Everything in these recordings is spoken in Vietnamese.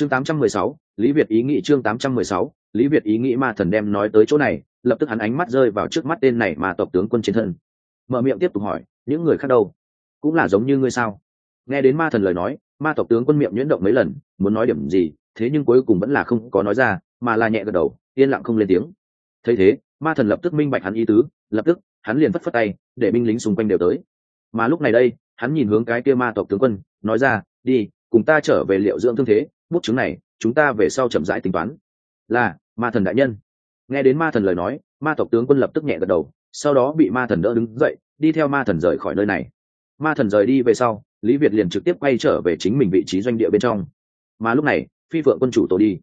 chương 816, lý việt ý nghĩ chương 816, lý việt ý nghĩ ma thần đem nói tới chỗ này lập tức hắn ánh mắt rơi vào trước mắt tên này mà tộc tướng quân chiến thân. Mở miệng tiếp tục hỏi những người khác đâu? Cũng là giống như ngươi sao? Nghe đến ma thần lời nói ma tộc tướng quân miệng nhuyễn động mấy lần muốn nói điểm gì thế nhưng cuối cùng vẫn là không có nói ra mà là nhẹ gật đầu yên lặng không lên tiếng. Thấy thế ma thần lập tức minh bạch hắn ý tứ lập tức hắn liền phất phất tay để binh lính xung quanh đều tới. Mà lúc này đây hắn nhìn hướng cái kia ma tộc tướng quân nói ra đi cùng ta trở về liệu dưỡng thương thế bút chứng này, chúng ta về sau chậm rãi tính toán. Là, ma thần đại nhân. Nghe đến ma thần lời nói, ma tộc tướng quân lập tức nhẹ gật đầu, sau đó bị ma thần đỡ đứng dậy, đi theo ma thần rời khỏi nơi này. Ma thần rời đi về sau, lý việt liền trực tiếp quay trở về chính mình vị trí doanh địa bên trong. Mà lúc này, phi vượng quân chủ tổ đi.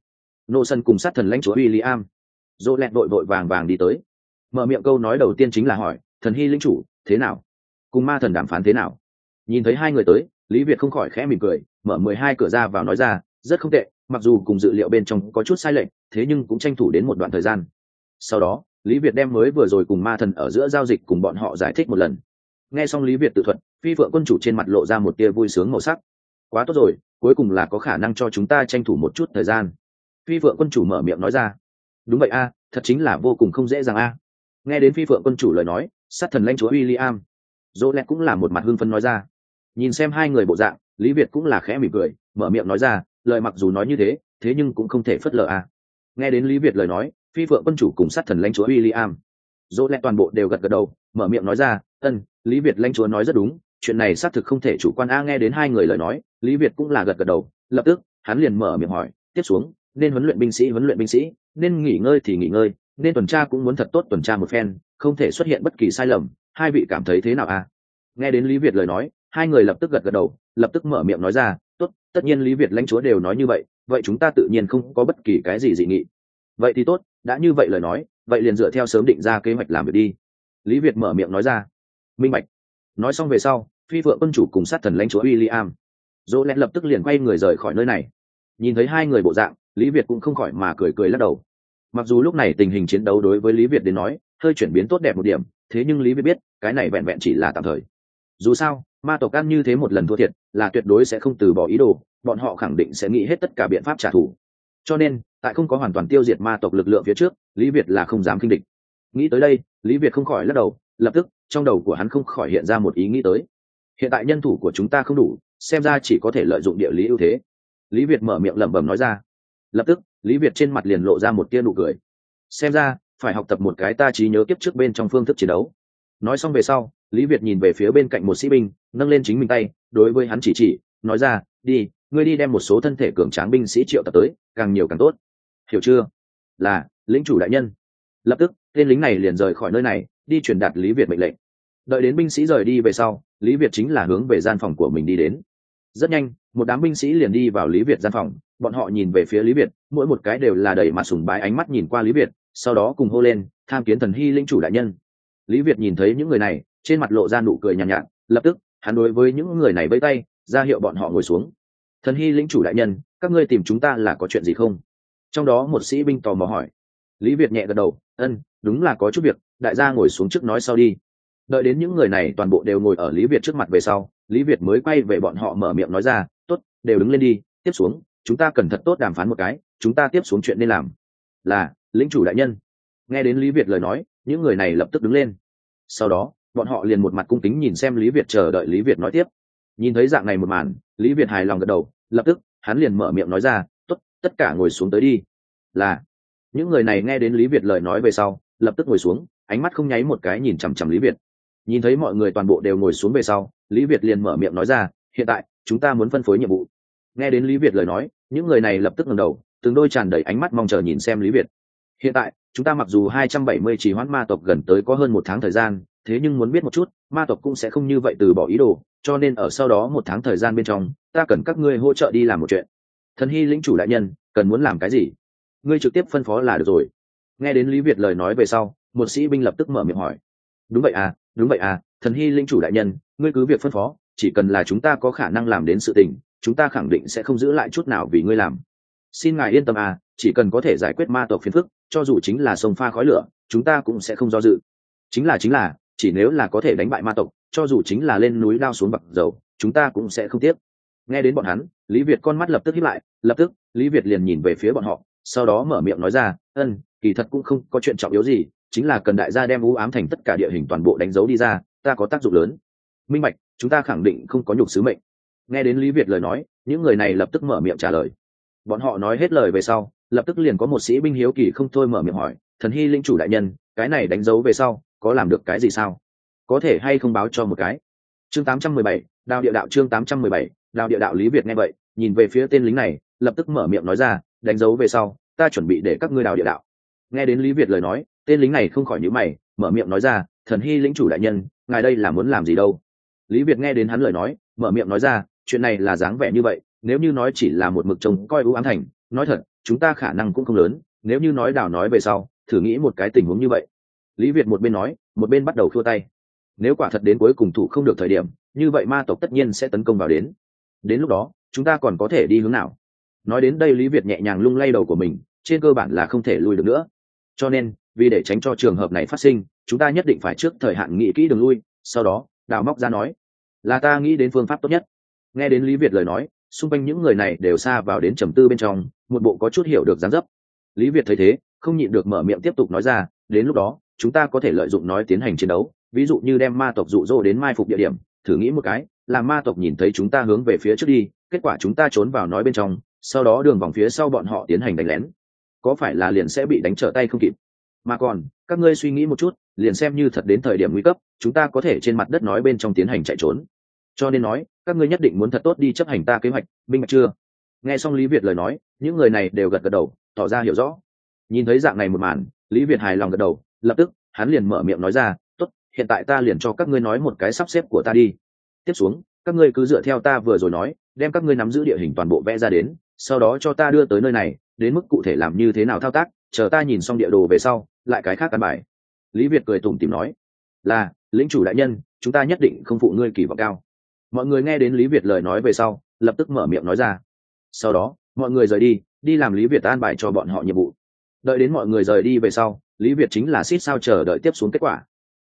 Nô sân cùng sát thần lãnh chúa w i l l i am dỗ lẹn đội vội vàng vàng đi tới. Mở miệng câu nói đầu tiên chính là hỏi, thần hy linh chủ, thế nào? Cùng ma thần đàm phán thế nào? Nhìn thấy hai người tới, lý việt không khỏi khẽ mỉm cười, mở mười hai cửa ra vào nói ra rất không tệ, mặc dù cùng dự liệu bên trong có chút sai lệch, thế nhưng cũng tranh thủ đến một đoạn thời gian. Sau đó, lý việt đem mới vừa rồi cùng ma thần ở giữa giao dịch cùng bọn họ giải thích một lần. Nghe xong lý việt tự thuật, phi vợ quân chủ trên mặt lộ ra một tia vui sướng màu sắc. Quá tốt rồi, cuối cùng là có khả năng cho chúng ta tranh thủ một chút thời gian. Phi vợ quân chủ mở miệng nói ra. Đúng vậy a, thật chính là vô cùng không dễ dàng a. Nghe đến phi vợ quân chủ lời nói, sát thần lãnh chúa w i l l i am dỗ lẹt cũng là một mặt hưng phân nói ra. Nhìn xem hai người bộ dạng, lý việt cũng là khẽ mỉm cười, mở miệng nói ra lời mặc dù nói như thế thế nhưng cũng không thể phớt lờ a nghe đến lý việt lời nói, phi phượng quân chủ cùng sát thần lãnh chúa William, dỗ lẹt toàn bộ đều gật gật đầu, mở miệng nói ra, ân, lý việt lãnh chúa nói rất đúng, chuyện này xác thực không thể chủ quan. A nghe đến hai người lời nói, lý việt cũng là gật gật đầu, lập tức, hắn liền mở miệng hỏi, tiếp xuống, nên huấn luyện binh sĩ, huấn luyện binh sĩ, nên nghỉ ngơi thì nghỉ ngơi, nên tuần tra cũng muốn thật tốt tuần tra một phen, không thể xuất hiện bất kỳ sai lầm, hai vị cảm thấy thế nào a nghe đến lý việt lời nói, hai người lập tức gật gật đầu, lập tức mở miệng nói ra tốt, tất nhiên lý việt lãnh chúa đều nói như vậy vậy chúng ta tự nhiên không có bất kỳ cái gì dị nghị. Vậy thì tốt, đã như vậy lời nói, vậy liền dựa theo sớm định ra kế hoạch làm việc đi. Lý việt mở miệng nói ra. Minh bạch. Nói xong về sau, phi vợ quân chủ cùng sát thần lãnh chúa w i l l i am dỗ lẹn lập tức liền quay người rời khỏi nơi này. Nhìn thấy hai người bộ dạng, lý việt cũng không khỏi mà cười cười lắc đầu. Mặc dù lúc này tình hình chiến đấu đối với lý việt đến nói, hơi chuyển biến tốt đẹp một điểm, thế nhưng lý việt biết, cái này vẹn vẹn chỉ là tạm thời. Dù sao ma tộc ăn như thế một lần thua thiệt, là tuyệt đối sẽ không từ bỏ ý đồ, bọn họ khẳng định sẽ nghĩ hết tất cả biện pháp trả thù. Cho nên, tại không có hoàn toàn tiêu diệt ma tộc lực lượng phía trước, lý việt là không dám kinh địch. Nghĩ tới đây, lý việt không khỏi lắc đầu, lập tức, trong đầu của hắn không khỏi hiện ra một ý nghĩ tới. Hiện tại nhân thủ của chúng ta không đủ, xem ra chỉ có thể lợi dụng địa lý ưu thế. Lý việt mở miệng lẩm bẩm nói ra. Lập tức, lý việt trên mặt liền lộ ra một tia nụ cười. Xem ra, phải học tập một cái ta trí nhớ kiếp trước bên trong phương thức chiến đấu nói xong về sau, lý việt nhìn về phía bên cạnh một sĩ binh, nâng lên chính mình tay, đối với hắn chỉ chỉ, nói ra, đi, ngươi đi đem một số thân thể cường tráng binh sĩ triệu tập tới, càng nhiều càng tốt. Hiểu chưa? Là, lĩnh chủ đại nhân. Lập tức, tên lính này liền rời khỏi nơi này, đi truyền đạt lý việt mệnh lệnh. Đợi đến binh sĩ rời đi về sau, lý việt chính là hướng về gian phòng của mình đi đến. Rất nhanh, một đám binh sĩ liền đi vào lý việt gian phòng, bọn họ nhìn về phía lý việt, mỗi một cái đều là đầy mặt sùng bái ánh mắt nhìn qua lý việt, sau đó cùng hô lên, tham kiến thần hy linh chủ đại nhân lý việt nhìn thấy những người này trên mặt lộ ra nụ cười nhàn nhạt, nhạt lập tức hắn đối với những người này vẫy tay ra hiệu bọn họ ngồi xuống. Thần hy lĩnh chủ đại nhân các ngươi tìm chúng ta là có chuyện gì không? Trong đó một sĩ binh tò mò hỏi. Lý việt nhẹ gật đầu ân đúng là có chút việc đại gia ngồi xuống trước nói sau đi. Đợi đến những người này toàn bộ đều ngồi ở lý việt trước mặt về sau lý việt mới quay về bọn họ mở miệng nói ra t ố t đều đứng lên đi tiếp xuống chúng ta cần thật tốt đàm phán một cái chúng ta tiếp xuống chuyện nên làm. Là lĩnh chủ đại nhân. Nghe đến lý việt lời nói những người này lập tức đứng lên. Sau đó, bọn họ liền một mặt cung kính nhìn xem lý việt chờ đợi lý việt nói tiếp. Nhìn thấy dạng này một màn, lý việt hài lòng gật đầu, lập tức, hắn liền mở miệng nói ra t ố t tất cả ngồi xuống tới đi. Là, những người này nghe đến lý việt lời nói về sau, lập tức ngồi xuống, ánh mắt không nháy một cái nhìn chằm chằm lý việt. Nhìn thấy mọi người toàn bộ đều ngồi xuống về sau, lý việt liền mở miệng nói ra, hiện tại, chúng ta muốn phân phối nhiệm vụ. Nghe đến lý việt lời nói, những người này lập tức ngẩng đầu, từng đôi tràn đầy ánh mắt mong chờ nhìn xem lý việt. Hiện tại chúng ta mặc dù hai trăm bảy mươi chỉ hoãn ma tộc gần tới có hơn một tháng thời gian, thế nhưng muốn biết một chút, ma tộc cũng sẽ không như vậy từ bỏ ý đồ, cho nên ở sau đó một tháng thời gian bên trong, ta cần các ngươi hỗ trợ đi làm một chuyện. Thần hy lĩnh chủ đại nhân, cần muốn làm cái gì? Ngươi trực tiếp phân phó là được rồi. Nghe đến lý việt lời nói về sau, một sĩ binh lập tức mở miệng hỏi. Đúng vậy à đúng vậy à thần hy linh chủ đại nhân, ngươi cứ việc phân phó, chỉ cần là chúng ta có khả năng làm đến sự tình, chúng ta khẳng định sẽ không giữ lại chút nào vì ngươi làm. Xin ngài yên tâm à chỉ cần có thể giải quyết ma tộc phiền phức cho dù chính là sông pha khói lửa chúng ta cũng sẽ không do dự. Chính là chính là chỉ nếu là có thể đánh bại ma tộc cho dù chính là lên núi đao xuống bậc dầu chúng ta cũng sẽ không tiếc. Nghe đến bọn hắn lý việt con mắt lập tức hiếp lại lập tức lý việt liền nhìn về phía bọn họ sau đó mở miệng nói ra ân kỳ thật cũng không có chuyện trọng yếu gì chính là cần đại gia đem u ám thành tất cả địa hình toàn bộ đánh dấu đi ra ta có tác dụng lớn. Minh mạch, chúng ta khẳng định không có nhục sứ mệnh. Nghe đến lý việt lời nói những người này lập tức mở miệng trả lời. Bọn họ nói hết lời về sau lập tức liền có một sĩ binh hiếu kỳ không thôi mở miệng hỏi thần hy linh chủ đại nhân cái này đánh dấu về sau có làm được cái gì sao? Có thể hay không báo cho một cái. Chương 817, đào địa đạo chương 817, đào địa đạo lý việt nghe vậy nhìn về phía tên lính này lập tức mở miệng nói ra đánh dấu về sau ta chuẩn bị để các ngươi đào địa đạo. Nghe đến lý việt lời nói tên lính này không khỏi nhíu mày mở miệng nói ra thần hy lĩnh chủ đại nhân ngài đây là muốn làm gì đâu? Lý việt nghe đến hắn lời nói mở miệng nói ra chuyện này là dáng vẻ như vậy nếu như nói chỉ là một mực trông coi ưu ám thành nói thật, chúng ta khả năng cũng không lớn, nếu như nói đào nói về sau, thử nghĩ một cái tình huống như vậy. Lý việt một bên nói, một bên bắt đầu thua tay. Nếu quả thật đến cuối cùng thủ không được thời điểm, như vậy ma tộc tất nhiên sẽ tấn công vào đến. Đến lúc đó, chúng ta còn có thể đi hướng nào? Nói đến đây lý việt nhẹ nhàng lung lay đầu của mình, trên cơ bản là không thể lui được nữa. Cho nên, vì để tránh cho trường hợp này phát sinh, chúng ta nhất định phải trước thời hạn nghĩ kỹ đường lui, sau đó, đào móc ra nói, là ta nghĩ đến phương pháp tốt nhất. Nghe đến lý việt lời nói xung quanh những người này đều xa vào đến trầm tư bên trong, một bộ có chút hiểu được gián dấp. Lý việt thấy thế, không nhịn được mở miệng tiếp tục nói ra, đến lúc đó, chúng ta có thể lợi dụng nói tiến hành chiến đấu, ví dụ như đem ma tộc dụ dỗ đến mai phục địa điểm, thử nghĩ một cái, là ma tộc nhìn thấy chúng ta hướng về phía trước đi, kết quả chúng ta trốn vào nói bên trong, sau đó đường vòng phía sau bọn họ tiến hành đánh lén. Có phải là liền sẽ bị đánh trở tay không kịp? Mà còn, các ngươi suy nghĩ một chút, liền xem như thật đến thời điểm nguy cấp, chúng ta có thể trên mặt đất nói bên trong tiến hành chạy trốn cho nên nói, các ngươi nhất định muốn thật tốt đi chấp hành ta kế hoạch, minh bạch chưa? Nghe xong lý việt lời nói, những người này đều gật gật đầu, tỏ ra hiểu rõ. Nhìn thấy dạng này một màn, lý việt hài lòng gật đầu, lập tức, hắn liền mở miệng nói ra, tốt, hiện tại ta liền cho các ngươi nói một cái sắp xếp của ta đi. Tiếp xuống, các ngươi cứ dựa theo ta vừa rồi nói, đem các ngươi nắm giữ địa hình toàn bộ vẽ ra đến, sau đó cho ta đưa tới nơi này, đến mức cụ thể làm như thế nào thao tác, chờ ta nhìn xong địa đồ về sau, lại cái khác căn bài. Lý việt cười tủm tìm nói, là, lĩnh chủ đại nhân, chúng ta nhất định không phụ ngươi kỳ vọng cao mọi người nghe đến lý việt lời nói về sau, lập tức mở miệng nói ra. Sau đó, mọi người rời đi đi làm lý việt an bài cho bọn họ nhiệm vụ. Đợi đến mọi người rời đi về sau, lý việt chính là xít sao chờ đợi tiếp xuống kết quả.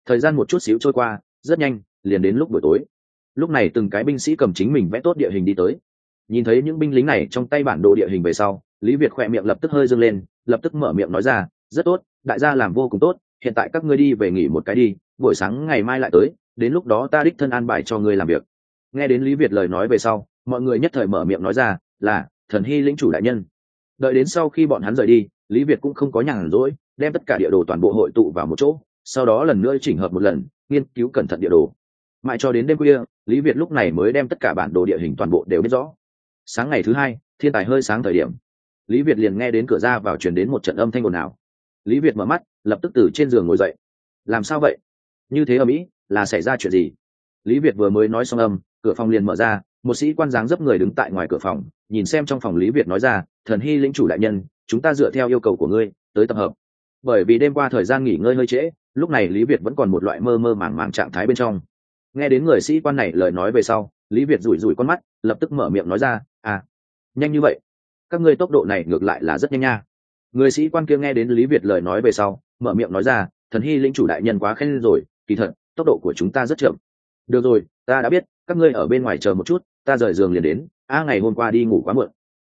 Thời gian một chút xíu trôi qua, rất nhanh, liền đến lúc buổi tối. Lúc này từng cái binh sĩ cầm chính mình vẽ tốt địa hình đi tới. Nhìn thấy những binh lính này trong tay bản đồ địa hình về sau, lý việt khỏe miệng lập tức hơi dâng lên, lập tức mở miệng nói ra, rất tốt, đại gia làm vô cùng tốt, hiện tại các ngươi đi về nghỉ một cái đi, buổi sáng ngày mai lại tới, đến lúc đó ta đích thân an bài cho ngươi làm việc nghe đến lý việt lời nói về sau, mọi người nhất thời mở miệng nói ra, là, thần hy lĩnh chủ đại nhân. Đợi đến sau khi bọn hắn rời đi, lý việt cũng không có nhàn rỗi, đem tất cả địa đồ toàn bộ hội tụ vào một chỗ, sau đó lần nữa chỉnh hợp một lần, nghiên cứu cẩn thận địa đồ. Mãi cho đến đêm khuya, lý việt lúc này mới đem tất cả bản đồ địa hình toàn bộ đều biết rõ. Sáng ngày thứ hai, thiên tài hơi sáng thời điểm. Lý việt liền nghe đến cửa ra vào chuyển đến một trận âm thanh ồn ào. Lý việt mở mắt, lập tức từ trên giường ngồi dậy. Làm sao vậy? Như thế ở mỹ, là xảy ra chuyện gì? Lý việt vừa mới nói xong âm cửa phòng liền mở ra, một sĩ quan dáng dấp người đứng tại ngoài cửa phòng, nhìn xem trong phòng lý việt nói ra, thần hy lĩnh chủ đại nhân, chúng ta dựa theo yêu cầu của ngươi, tới tập hợp. Bởi vì đêm qua thời gian nghỉ ngơi hơi trễ, lúc này lý việt vẫn còn một loại mơ mơ màng màng trạng thái bên trong. Nghe đến người sĩ quan này lời nói về sau, lý việt rủi rủi con mắt, lập tức mở miệng nói ra à nhanh như vậy, các ngươi tốc độ này ngược lại là rất nhanh nha. Người sĩ quan kia nghe đến lý việt lời nói về sau, mở miệng nói ra, thần hy lĩnh chủ đại nhân quá khen rồi, kỳ thật, tốc độ của chúng ta rất chậm. Được rồi, ta đã biết các ngươi ở bên ngoài chờ một chút, ta rời giường liền đến, a, ngày hôm qua đi ngủ quá muộn.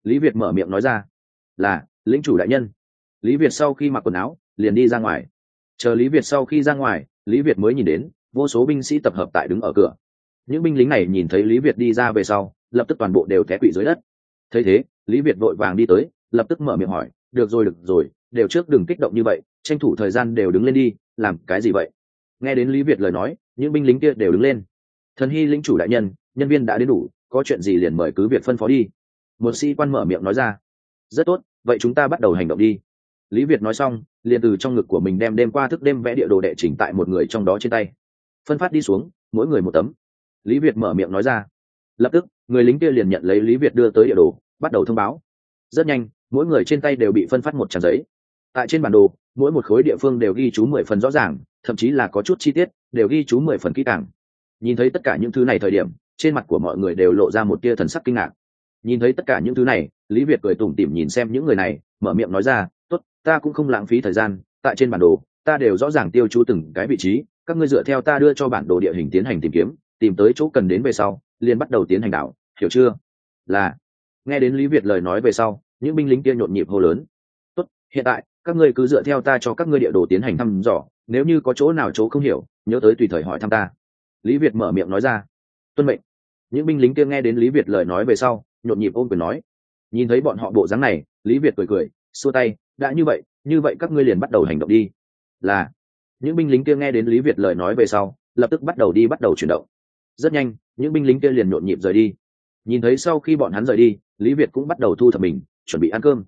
Lý việt mở miệng nói ra, là, lĩnh chủ đại nhân. Lý việt sau khi mặc quần áo, liền đi ra ngoài. Chờ lý việt sau khi ra ngoài, lý việt mới nhìn đến, vô số binh sĩ tập hợp tại đứng ở cửa. Những binh lính này nhìn thấy lý việt đi ra về sau, lập tức toàn bộ đều té quỵ dưới đất. Thấy thế, lý việt vội vàng đi tới, lập tức mở miệng hỏi, được rồi được rồi, đều trước đừng kích động như vậy, tranh thủ thời gian đều đứng lên đi, làm cái gì vậy? Nghe đến lý việt lời nói, những binh lính kia đều đứng lên thần hy lĩnh chủ đại nhân nhân viên đã đến đủ, có chuyện gì liền mời cứ việc phân phó đi. Một sĩ quan mở miệng nói ra. Rất tốt, vậy chúng ta bắt đầu hành động đi. Lý việt nói xong, liền từ trong ngực của mình đem đêm qua thức đêm vẽ địa đồ đệ chỉnh tại một người trong đó trên tay. Phân phát đi xuống, mỗi người một tấm. Lý việt mở miệng nói ra. Lập tức, người lính kia liền nhận lấy lý việt đưa tới địa đồ, bắt đầu thông báo. Rất nhanh, mỗi người trên tay đều bị phân phát một tràng giấy. Tại trên bản đồ, mỗi một khối địa phương đều ghi chú mười phần rõ ràng, thậm chí là có chút chi tiết, đều ghi chú mười phần kỹ càng nhìn thấy tất cả những thứ này thời điểm, trên mặt của mọi người đều lộ ra một tia thần sắc kinh ngạc. Nhìn thấy tất cả những thứ này, lý việt cười tủm tỉm nhìn xem những người này, mở miệng nói ra, tốt, ta cũng không lãng phí thời gian, tại trên bản đồ, ta đều rõ ràng tiêu chú từng cái vị trí, các ngươi dựa theo ta đưa cho bản đồ địa hình tiến hành tìm kiếm, tìm tới chỗ cần đến về sau, liền bắt đầu tiến hành đảo, hiểu chưa? Là. Nghe đến lý việt lời nói về sau, những binh lính kia nhộn nhịp hô lớn. Tốt, hiện tại, các ngươi cứ dựa theo ta cho các ngươi địa đồ tiến hành thăm dò, nếu như có chỗ nào chỗ không hiểu, nhớ tới tùy thời hỏi thăm ta lý việt mở miệng nói ra. Tuân mệnh. Những binh lính kia nghe đến lý việt lời nói về sau, nhộn nhịp ôm quyền nói. Nhìn thấy bọn họ bộ dáng này, lý việt cười cười, xua tay, đã như vậy như vậy các ngươi liền bắt đầu hành động đi. Là, những binh lính kia nghe đến lý việt lời nói về sau, lập tức bắt đầu đi bắt đầu chuyển động. Rất nhanh, những binh lính kia liền nhộn nhịp rời đi. Nhìn thấy sau khi bọn hắn rời đi, lý việt cũng bắt đầu thu thập mình, chuẩn bị ăn cơm.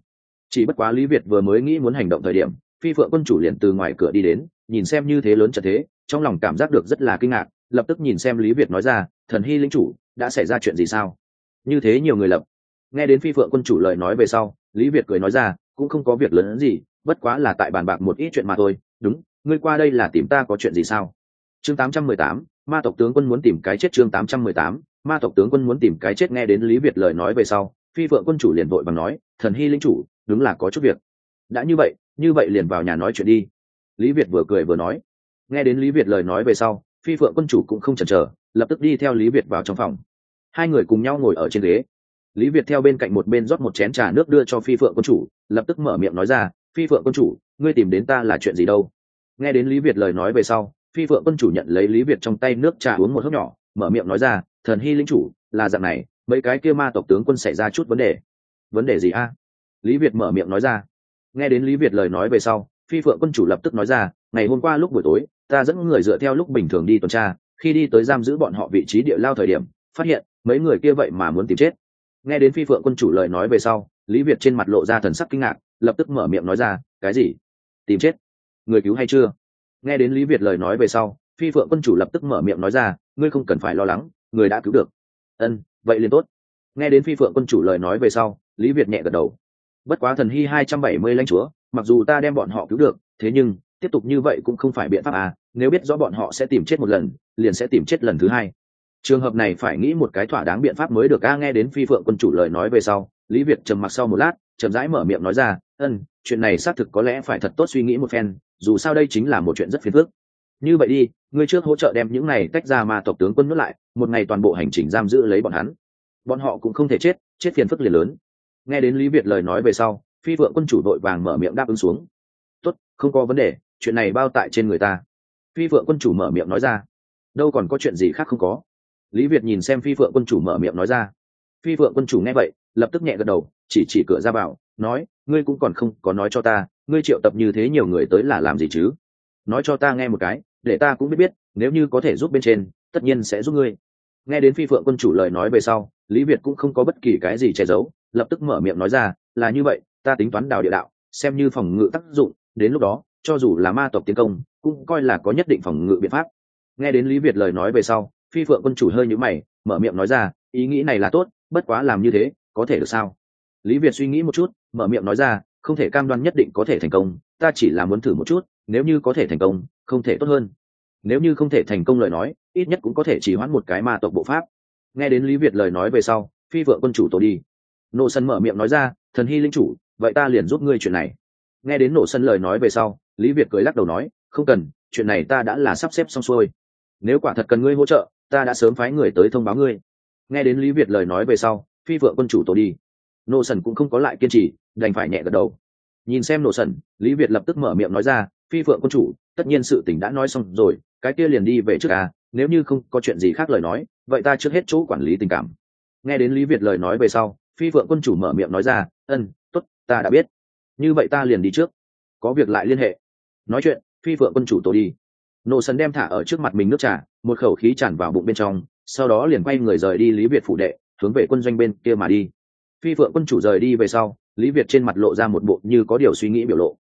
Chỉ bất quá lý việt vừa mới nghĩ muốn hành động thời điểm, phi phượng quân chủ liền từ ngoài cửa đi đến, nhìn xem như thế lớn trận thế, trong lòng cảm giác được rất là kinh ngạc lập tức nhìn xem lý việt nói ra thần hy linh chủ đã xảy ra chuyện gì sao? Như thế nhiều người lập. Nghe đến phi phượng quân chủ lời nói về sau lý việt cười nói ra cũng không có việc lớn hơn gì bất quá là tại bàn bạc một ít chuyện mà thôi. Đúng ngươi qua đây là tìm ta có chuyện gì sao? Chương 818, ma tộc tướng quân muốn tìm cái chết chương 818, ma tộc tướng quân muốn tìm cái chết nghe đến lý việt lời nói về sau phi phượng quân chủ liền vội bằng nói thần hy linh chủ đúng là có chút việc. Đã như vậy như vậy liền vào nhà nói chuyện đi. Lý việt vừa cười vừa nói. Nghe đến lý việt lời nói về sau phi phượng quân chủ cũng không chần chờ, lập tức đi theo lý việt vào trong phòng. Hai người cùng nhau ngồi ở trên ghế. Lý việt theo bên cạnh một bên rót một chén trà nước đưa cho phi phượng quân chủ, lập tức mở miệng nói ra, phi phượng quân chủ, ngươi tìm đến ta là chuyện gì đâu? Nghe đến lý việt lời nói về sau, phi phượng quân chủ nhận lấy lý việt trong tay nước trà uống một hớp nhỏ, mở miệng nói ra, thần hy linh chủ, là dạng này, mấy cái kia ma tộc tướng quân xảy ra chút vấn đề. Vấn đề gì a? Lý việt mở miệng nói ra. Nghe đến lý việt lời nói về sau, phi phượng quân chủ lập tức nói ra ngày hôm qua lúc buổi tối, ta dẫn người dựa theo lúc bình thường đi tuần tra, khi đi tới giam giữ bọn họ vị trí địa lao thời điểm, phát hiện, mấy người kia vậy mà muốn tìm chết. Nghe đến phi phượng quân chủ lời nói về sau, lý việt trên mặt lộ ra thần sắc kinh ngạc, lập tức mở miệng nói ra, cái gì? Tìm chết? Người cứu hay chưa? Nghe đến lý việt lời nói về sau, phi phượng quân chủ lập tức mở miệng nói ra, ngươi không cần phải lo lắng, người đã cứu được. Ân, vậy liền tốt. Nghe đến phi phượng quân chủ lời nói về sau, lý việt nhẹ gật đầu. Bất quá thần hy hai trăm bảy mươi lãnh chúa, mặc dù ta đem bọn họ cứu được, thế nhưng tiếp tục như vậy cũng không phải biện pháp à nếu biết rõ bọn họ sẽ tìm chết một lần, liền sẽ tìm chết lần thứ hai. Trường hợp này phải nghĩ một cái thỏa đáng biện pháp mới được a, nghe đến phi phượng quân chủ lời nói về sau, lý việt trầm mặc sau một lát, chậm rãi mở miệng nói ra, ân, chuyện này xác thực có lẽ phải thật tốt suy nghĩ một phen, dù sao đây chính là một chuyện rất phiền phức. Như vậy đi, ngươi trước hỗ trợ đem những này tách ra ma tộc tướng quân nuốt lại, một ngày toàn bộ hành trình giam giữ lấy bọn hắn. Bọn họ cũng không thể chết chết phiền phức liền lớn. Nghe đến lý việt lời nói về sau, phi vượng quân chủ đội vàng mở miệng đáp ứng xuống. Tốt, không có vấn đề chuyện này bao tại trên người ta. Phi vượng quân chủ mở miệng nói ra. Đâu còn có chuyện gì khác không có? Lý việt nhìn xem phi vượng quân chủ mở miệng nói ra. Phi vượng quân chủ nghe vậy, lập tức nhẹ gật đầu, chỉ chỉ cửa ra vào, nói, ngươi cũng còn không có nói cho ta, ngươi triệu tập như thế nhiều người tới là làm gì chứ? Nói cho ta nghe một cái, để ta cũng biết biết, nếu như có thể giúp bên trên, tất nhiên sẽ giúp ngươi. Nghe đến phi phượng quân chủ lời nói về sau, lý việt cũng không có bất kỳ cái gì che giấu, lập tức mở miệng nói ra, là như vậy, ta tính toán đào địa đạo, xem như phòng ngự tác dụng, đến lúc đó cho dù là ma tộc tiến công, cũng coi là có nhất định phòng ngự biện pháp. Nghe đến lý việt lời nói về sau, phi phượng quân chủ hơi nhữ mày, mở miệng nói ra, ý nghĩ này là tốt, bất quá làm như thế, có thể được sao? Lý việt suy nghĩ một chút, mở miệng nói ra, không thể cam đoan nhất định có thể thành công, ta chỉ là muốn thử một chút, nếu như có thể thành công, không thể tốt hơn. Nếu như không thể thành công lời nói, ít nhất cũng có thể chỉ hoãn một cái ma tộc bộ pháp. Nghe đến lý việt lời nói về sau, phi vợ quân chủ tổ đi. Nổ sân mở miệng nói ra, thần hy linh chủ, vậy ta liền giúp ngươi chuyện này. Nghe đến nổ sân lời nói về sau lý việt cười lắc đầu nói, không cần, chuyện này ta đã là sắp xếp xong xuôi. Nếu quả thật cần ngươi hỗ trợ, ta đã sớm phái người tới thông báo ngươi. Nghe đến lý việt lời nói về sau, phi vợ quân chủ tổ đi. Nô sần cũng không có lại kiên trì, đành phải nhẹ gật đầu. Nhìn xem nô sần, lý việt lập tức mở miệng nói ra, phi vợ quân chủ, tất nhiên sự tình đã nói xong rồi, cái kia liền đi về trước à nếu như không có chuyện gì khác lời nói, vậy ta trước hết chỗ quản lý tình cảm. Nghe đến lý việt lời nói về sau, phi vợ quân chủ mở miệng nói ra ân t ố t ta đã biết. Như vậy ta liền đi trước. Có việc lại liên hệ nói chuyện, phi phượng quân chủ tổ đi. Nô sần đem thả ở trước mặt mình nước trà, một khẩu khí tràn vào bụng bên trong, sau đó liền quay người rời đi lý việt phủ đệ, hướng về quân doanh bên kia mà đi. Phi phượng quân chủ rời đi về sau, lý việt trên mặt lộ ra một bộ như có điều suy nghĩ biểu lộ.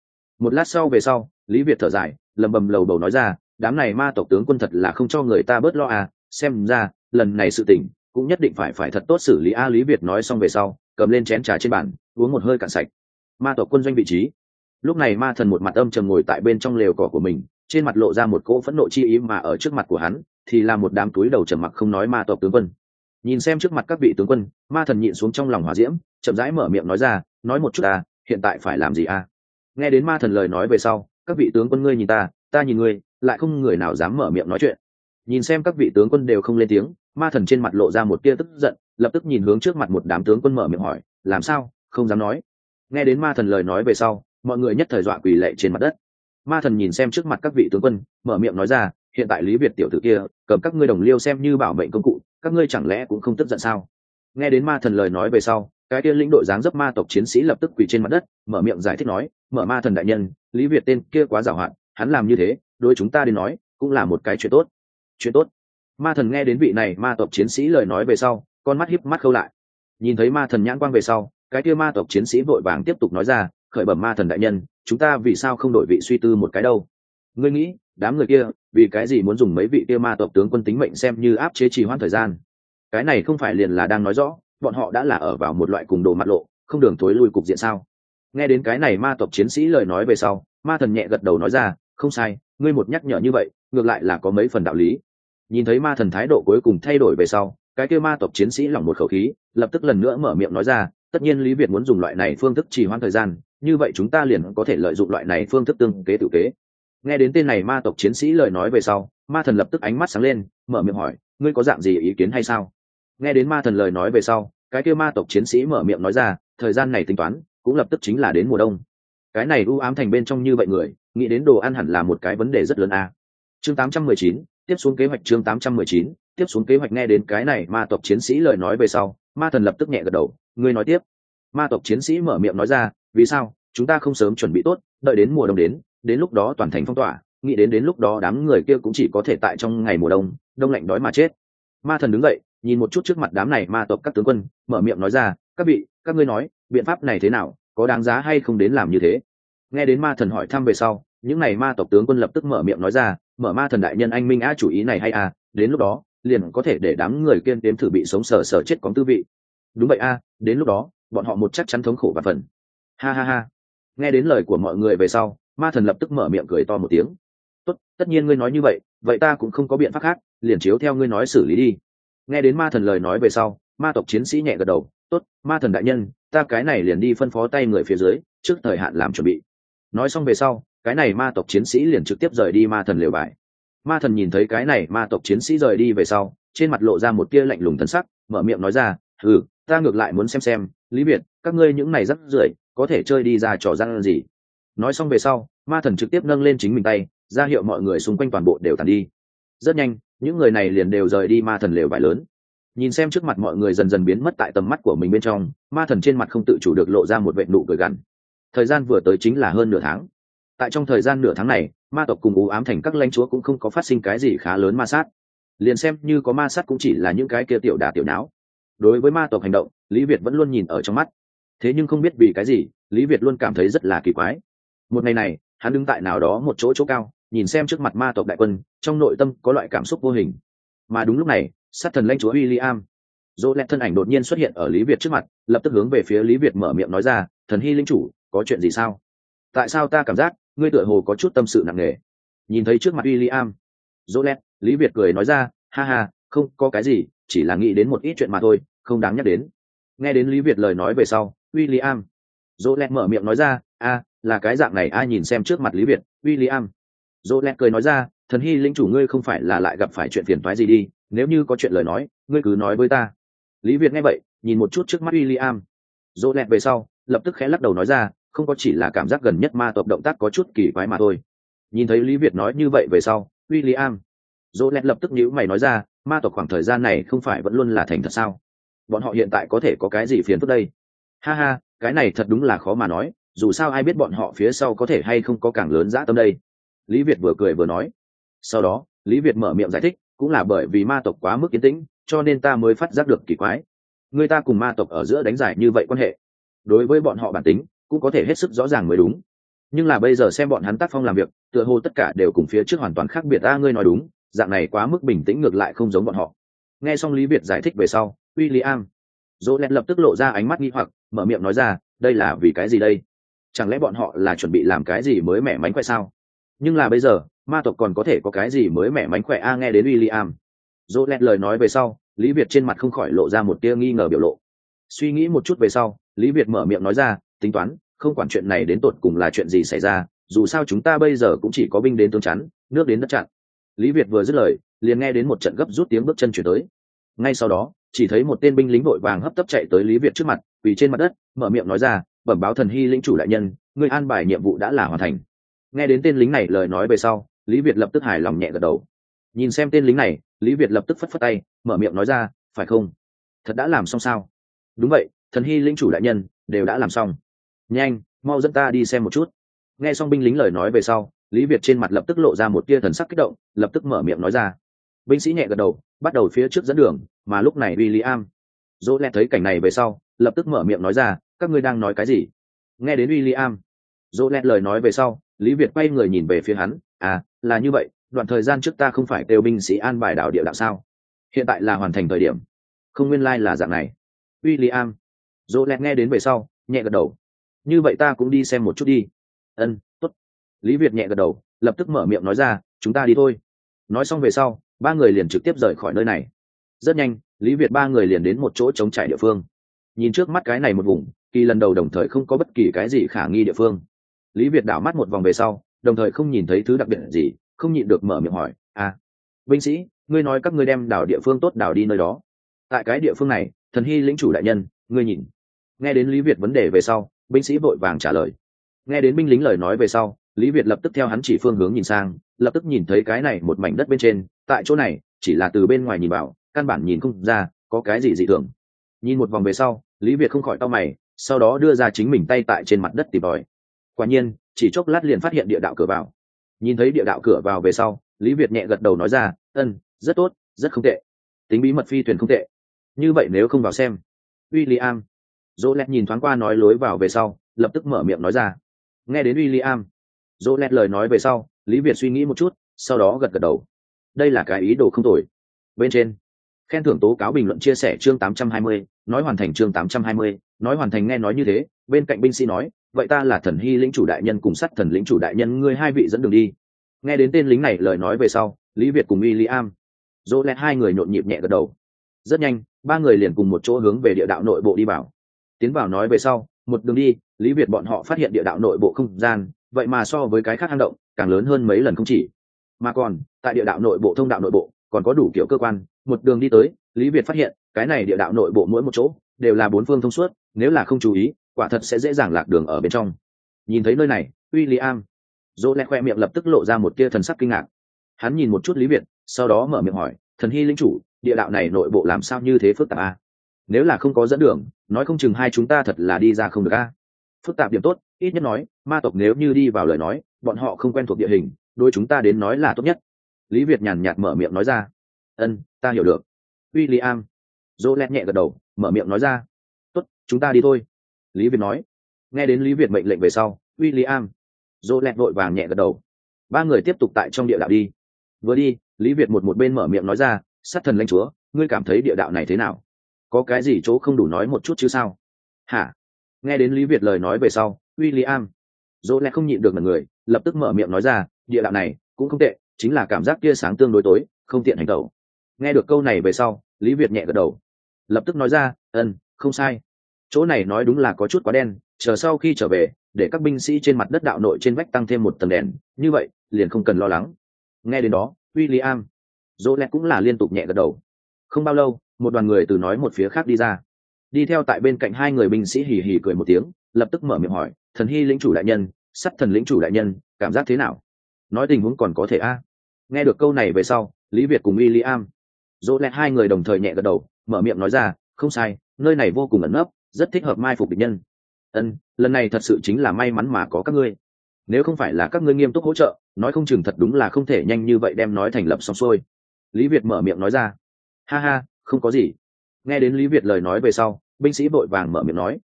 Một lát sau về sau, lý việt thở dài, lầm bầm lầu bầu nói ra, đám này ma tộc tướng quân thật là không cho người ta bớt lo à xem ra, lần này sự tỉnh cũng nhất định phải phải thật tốt xử lý a. Lý việt nói xong về sau, cầm lên chén trà trên bàn, uống một hơi cạn sạch. Ma tộc quân doanh vị trí lúc này ma thần một mặt âm trầm ngồi tại bên trong lều cỏ của mình, trên mặt lộ ra một cỗ phẫn nộ chi ý mà ở trước mặt của hắn, thì là một đám túi đầu trầm mặc không nói ma tộc tướng quân. Nhìn xem trước mặt các vị tướng quân, ma thần nhịn xuống trong lòng hòa diễm, chậm rãi mở miệng nói ra, nói một chút à hiện tại phải làm gì à nghe đến ma thần lời nói về sau, các vị tướng quân ngươi nhìn ta ta nhìn ngươi, lại không người nào dám mở miệng nói chuyện. Nhìn xem các vị tướng quân đều không lên tiếng, ma thần trên mặt lộ ra một tia tức giận, lập tức nhìn hướng trước mặt một đám tướng quân mở miệng hỏi, làm sao? Không dám nói. Nghe đến ma thần lời nói về sau mọi người nhất thời dọa quỳ lệ trên mặt đất. Ma thần nhìn xem trước mặt các vị tướng quân, mở miệng nói ra, hiện tại lý việt tiểu tử kia, cầm các ngươi đồng liêu xem như bảo mệnh công cụ, các ngươi chẳng lẽ cũng không tức giận sao? Nghe đến ma thần lời nói về sau, cái kia lĩnh đội dáng dấp ma tộc chiến sĩ lập tức quỳ trên mặt đất, mở miệng giải thích nói, mở ma thần đại nhân, lý việt tên kia quá giàu hạn, hắn làm như thế, đối chúng ta đến nói, cũng là một cái chuyện tốt. Chuyện tốt? Ma thần nghe đến vị này ma tộc chiến sĩ lời nói về sau, con mắt híp mắt khâu lại. Nhìn thấy ma thần nhãn quang về sau, cái kia ma tộc chiến sĩ vội vàng tiếp tục nói ra khởi bẩm ma thần đại nhân, chúng ta vì sao không đổi vị suy tư một cái đâu? Ngươi nghĩ, đám người kia, vì cái gì muốn dùng mấy vị kia ma tộc tướng quân tính mệnh xem như áp chế trì hoãn thời gian? Cái này không phải liền là đang nói rõ, bọn họ đã là ở vào một loại cùng đồ mặt lộ, không đường thối lui cục diện sao? Nghe đến cái này ma tộc chiến sĩ lời nói về sau, ma thần nhẹ gật đầu nói ra, không sai, ngươi một nhắc nhở như vậy, ngược lại là có mấy phần đạo lý. Nhìn thấy ma thần thái độ cuối cùng thay đổi về sau, cái kêu ma tộc chiến sĩ lỏng một khẩu khí, lập tức lần nữa mở miệng nói ra, tất nhiên lý việt muốn dùng loại này phương thức trì hoãn thời gian như vậy chúng ta liền có thể lợi dụng loại này phương thức tương kế tự kế. Nghe đến tên này ma tộc chiến sĩ lời nói về sau ma thần lập tức ánh mắt sáng lên mở miệng hỏi ngươi có dạng gì ý kiến hay sao? Nghe đến ma thần lời nói về sau cái kêu ma tộc chiến sĩ mở miệng nói ra thời gian này tính toán cũng lập tức chính là đến mùa đông. Cái này u ám thành bên trong như vậy người nghĩ đến đồ ăn hẳn là một cái vấn đề rất lớn a. À. chương 819, tiếp xuống kế hoạch chương 819, tiếp xuống kế hoạch nghe đến cái này ma tộc chiến sĩ lời nói về sau ma thần lập tức nhẹ gật đầu ngươi nói tiếp. Ma tộc chiến sĩ mở miệng nói ra vì sao? Chúng ta không sớm chuẩn bị tốt, đợi đến mùa đông đến đến lúc đó toàn thành phong tỏa, nghĩ đến đến lúc đó đám người kia cũng chỉ có thể tại trong ngày mùa đông đông lạnh đói mà chết. Ma thần đứng dậy, nhìn một chút trước mặt đám này ma tộc các tướng quân, mở miệng nói ra, các vị, các ngươi nói, biện pháp này thế nào, có đáng giá hay không đến làm như thế? Nghe đến ma thần hỏi thăm về sau, những n à y ma tộc tướng quân lập tức mở miệng nói ra, mở ma thần đại nhân anh minh a chủ ý này hay a đến lúc đó, liền có thể để đám người kiên đếm thử bị sống sờ sờ chết cóng tư vị. Đúng vậy a, đến lúc đó, bọn họ một chắc chắn thống khổ và phần ha ha ha. Nghe đến lời của mọi người về sau ma thần lập tức mở miệng cười to một tiếng. Tốt tất nhiên ngươi nói như vậy vậy ta cũng không có biện pháp khác liền chiếu theo ngươi nói xử lý đi. Nghe đến ma thần lời nói về sau ma tộc chiến sĩ nhẹ gật đầu. Tốt ma thần đại nhân ta cái này liền đi phân phó tay người phía dưới trước thời hạn làm chuẩn bị. Nói xong về sau cái này ma tộc chiến sĩ liền trực tiếp rời đi ma thần liều bài ma thần nhìn thấy cái này ma tộc chiến sĩ rời đi về sau trên mặt lộ ra một tia lạnh lùng thân sắc mở miệng nói ra ừ ta ngược lại muốn xem xem lý Biệt, các ngươi những này rất rưởi có thể chơi đi ra trò răng gì. Nói xong về sau, ma thần trực tiếp nâng lên chính mình tay, ra hiệu mọi người xung quanh toàn bộ đều tàn đi. Rất nhanh, những người này liền đều rời đi ma thần lều vải lớn. Nhìn xem trước mặt mọi người dần dần biến mất tại tầm mắt của mình bên trong, ma thần trên mặt không tự chủ được lộ ra một vệ nụ cười gằn. Thời gian vừa tới chính là hơn nửa tháng. Tại trong thời gian nửa tháng này, ma tộc cùng ú ám thành các lãnh chúa cũng không có phát sinh cái gì khá lớn ma sát. Liền xem như có ma sát cũng chỉ là những cái kia tiểu đà tiểu não đối với ma tộc hành động, lý việt vẫn luôn nhìn ở trong mắt thế nhưng không biết vì cái gì, lý việt luôn cảm thấy rất là kỳ quái. Một ngày này, hắn đứng tại nào đó một chỗ chỗ cao, nhìn xem trước mặt ma tộc đại quân, trong nội tâm có loại cảm xúc vô hình. Mà đúng lúc này, sát thần lãnh chúa w i l l i am dỗ lẹt thân ảnh đột nhiên xuất hiện ở lý việt trước mặt, lập tức hướng về phía lý việt mở miệng nói ra, thần hy linh chủ, có chuyện gì sao? Tại sao ta cảm giác, ngươi tựa hồ có chút tâm sự nặng nề? Nhìn thấy trước mặt w i l l i am dỗ lẹt, lý việt cười nói ra, ha ha, không có cái gì, chỉ là nghĩ đến một ít chuyện mà thôi, không đáng nhắc đến. Nghe đến lý việt lời nói về sau William. Jolet mở miệng nói ra, a, là cái dạng này, ai nhìn xem trước mặt lý việt, William." Jolet cười nói ra, thần hy linh chủ ngươi không phải là lại gặp phải chuyện phiền toái gì đi, nếu như có chuyện lời nói, ngươi cứ nói với ta lý việt nghe vậy, nhìn một chút trước mắt William. Jolet về sau, lập tức khẽ lắc đầu nói ra, không có chỉ là cảm giác gần nhất ma tộc động tác có chút kỳ quái mà thôi nhìn thấy lý việt nói như vậy về sau, William Jolet lập tức nhíu mày nói ra, ma tộc khoảng thời gian này không phải vẫn luôn là thành thật sao bọn họ hiện tại có thể có cái gì phiền phức đây ha ha, cái này thật đúng là khó mà nói, dù sao ai biết bọn họ phía sau có thể hay không có càng lớn dã tâm đây. Lý việt vừa cười vừa nói. Sau đó, lý việt mở miệng giải thích, cũng là bởi vì ma tộc quá mức yên tĩnh, cho nên ta mới phát giác được kỳ quái. Người ta cùng ma tộc ở giữa đánh giải như vậy quan hệ, đối với bọn họ bản tính, cũng có thể hết sức rõ ràng mới đúng. Nhưng là bây giờ xem bọn hắn tác phong làm việc, tựa hồ tất cả đều cùng phía trước hoàn toàn khác biệt. Ta ngươi nói đúng, dạng này quá mức bình tĩnh ngược lại không giống bọn họ. Nghe xong lý việt giải thích về sau w i l l i am dỗ lẹt lập tức lộ ra ánh mắt nghi hoặc mở miệng nói ra, đây là vì cái gì đây? Chẳng lẽ bọn họ là chuẩn bị làm cái gì mới mẻ mánh khỏe sao? Nhưng là bây giờ, ma tộc còn có thể có cái gì mới mẻ mánh khỏe? A, nghe đến w i l l i am dỗ lẹt lời nói về sau, lý việt trên mặt không khỏi lộ ra một tia nghi ngờ biểu lộ. Suy nghĩ một chút về sau, lý việt mở miệng nói ra, tính toán, không quản chuyện này đến tột cùng là chuyện gì xảy ra, dù sao chúng ta bây giờ cũng chỉ có binh đến tương chắn, nước đến đất chặn. Lý việt vừa dứt lời, liền nghe đến một trận gấp rút tiếng bước chân chuyển tới. Ngay sau đó, chỉ thấy một tên binh lính vội vàng hấp tấp chạy tới lý việt trước mặt quỳ trên mặt đất, mở miệng nói ra, bẩm báo thần hy lĩnh chủ đại nhân người an bài nhiệm vụ đã là hoàn thành. Nghe đến tên lính này lời nói về sau, lý việt lập tức hài lòng nhẹ gật đầu. Nhìn xem tên lính này, lý việt lập tức phất phất tay, mở miệng nói ra, phải không? Thật đã làm xong sao? Đúng vậy, thần hy lĩnh chủ đại nhân, đều đã làm xong. Nhanh, mau dẫn ta đi xem một chút. Nghe xong binh lính lời nói về sau, lý việt trên mặt lập tức lộ ra một tia thần sắc kích động, lập tức mở miệng nói ra. Binh sĩ nhẹ gật đầu, bắt đầu phía trước dẫn đường, mà lúc này w i l l i am dỗ lẹ thấy cảnh này về sau lập tức mở miệng nói ra, các ngươi đang nói cái gì? Nghe đến w i l l i am dỗ lẹt lời nói về sau, lý việt quay người nhìn về phía hắn à là như vậy, đoạn thời gian trước ta không phải kêu binh sĩ an bài đảo địa đạo sao? Hiện tại là hoàn thành thời điểm. Không nguyên lai、like、là dạng này. W i l l i am dỗ lẹt nghe đến về sau, nhẹ gật đầu. Như vậy ta cũng đi xem một chút đi. Ân t ố t lý việt nhẹ gật đầu, lập tức mở miệng nói ra, chúng ta đi thôi. Nói xong về sau, ba người liền trực tiếp rời khỏi nơi này. Rất nhanh, lý việt ba người liền đến một chỗ chống trải địa phương nhìn trước mắt cái này một vùng, kỳ lần đầu đồng thời không có bất kỳ cái gì khả nghi địa phương. Lý việt đảo mắt một vòng về sau, đồng thời không nhìn thấy thứ đặc biệt gì, không nhịn được mở miệng hỏi à binh sĩ, ngươi nói các ngươi đem đảo địa phương tốt đảo đi nơi đó. Tại cái địa phương này, thần hy lĩnh chủ đại nhân, ngươi nhìn. Nghe đến lý việt vấn đề về sau, binh sĩ vội vàng trả lời. Nghe đến binh lính lời nói về sau, lý việt lập tức theo hắn chỉ phương hướng nhìn sang, lập tức nhìn thấy cái này một mảnh đất bên trên, tại chỗ này, chỉ là từ bên ngoài nhìn vào, căn bản nhìn không ra, có cái gì dị thường nhìn một vòng về sau, lý việt không khỏi tao mày, sau đó đưa ra chính mình tay tại trên mặt đất tìm tòi. Quả nhiên, chỉ chốc lát liền phát hiện địa đạo cửa vào. Nhìn thấy địa đạo cửa vào về sau, lý việt nhẹ gật đầu nói ra ân rất tốt, rất không tệ. Tính bí mật phi thuyền không tệ. Như vậy nếu không vào xem. W i l l i am dỗ lẹt nhìn thoáng qua nói lối vào về sau, lập tức mở miệng nói ra. Nghe đến w i l l i am dỗ lẹt lời nói về sau, lý việt suy nghĩ một chút, sau đó gật gật đầu. Đây là cái ý đồ không tồi. Bên trên khen thưởng tố cáo bình luận chia sẻ chương 820, nói hoàn thành chương 820, nói hoàn thành nghe nói như thế bên cạnh binh sĩ nói vậy ta là thần hy lĩnh chủ đại nhân cùng sắt thần lĩnh chủ đại nhân ngươi hai vị dẫn đường đi. Nghe đến tên lính này lời nói về sau lý việt cùng y lý am dỗ lẹt hai người nhộn nhịp nhẹ gật đầu. Rất nhanh ba người liền cùng một chỗ hướng về địa đạo nội bộ đi vào. Tiến vào nói về sau một đường đi lý việt bọn họ phát hiện địa đạo nội bộ không gian vậy mà so với cái khác hang động càng lớn hơn mấy lần không chỉ. Mà còn tại địa đạo nội bộ thông đạo nội bộ còn có đủ kiểu cơ quan một đường đi tới, lý việt phát hiện, cái này địa đạo nội bộ mỗi một chỗ, đều là bốn phương thông suốt, nếu là không chú ý, quả thật sẽ dễ dàng lạc đường ở bên trong. Nhìn thấy nơi này w i l l i am dỗ lẹ khoe miệng lập tức lộ ra một tia thần sắc kinh ngạc. Hắn nhìn một chút lý việt, sau đó mở miệng hỏi, thần hy linh chủ, địa đạo này nội bộ làm sao như thế phức tạp à? nếu là không có dẫn đường, nói không chừng hai chúng ta thật là đi ra không được a. Phức tạp điểm tốt, ít nhất nói, ma tộc nếu như đi vào lời nói, bọn họ không quen thuộc địa hình đôi chúng ta đến nói là tốt nhất. Lý việt nhàn nhạt mở miệng nói ra. Ân ta hiểu được. W i l l i am dỗ lẹt nhẹ gật đầu, mở miệng nói ra. Tốt, chúng ta đi thôi. Lý việt nói. Nghe đến lý việt mệnh lệnh về sau w i l l i am dỗ lẹt vội vàng nhẹ gật đầu. Ba người tiếp tục tại trong địa đạo đi. Vừa đi, lý việt một một bên mở miệng nói ra, sát thần lãnh chúa, ngươi cảm thấy địa đạo này thế nào? Có cái gì chỗ không đủ nói một chút chứ sao? Hả? Nghe đến lý việt lời nói về sau w i l l i am dỗ lẽ không nhịn được mật người, lập tức mở miệng nói ra, địa đạo này cũng không tệ, chính là cảm giác kia sáng tương đối tối, không tiện hành động nghe được câu này về sau, lý việt nhẹ gật đầu. Lập tức nói ra ân không sai. Chỗ này nói đúng là có chút quá đen, chờ sau khi trở về, để các binh sĩ trên mặt đất đạo nội trên vách tăng thêm một tầng đèn, như vậy, liền không cần lo lắng. Nghe đến đó w i l l i am dỗ lẹt cũng là liên tục nhẹ gật đầu. Không bao lâu, một đoàn người từ nói một phía khác đi ra. Đi theo tại bên cạnh hai người binh sĩ hì hì cười một tiếng, lập tức mở miệng hỏi, thần hy lĩnh chủ đại nhân, sắt thần lĩnh chủ đại nhân, cảm giác thế nào? Nói tình huống còn có thể a? Nghe được câu này về sau, lý việt cùng w i l l i am dỗ lẹt hai người đồng thời nhẹ gật đầu, mở miệng nói ra, không sai, nơi này vô cùng ẩn nấp, rất thích hợp mai phục địch nhân. Ân, lần này thật sự chính là may mắn mà có các ngươi. Nếu không phải là các ngươi nghiêm túc hỗ trợ, nói không chừng thật đúng là không thể nhanh như vậy đem nói thành lập xong xuôi. Lý việt mở miệng nói ra. Ha ha, không có gì. Nghe đến lý việt lời nói về sau, binh sĩ vội vàng mở miệng nói,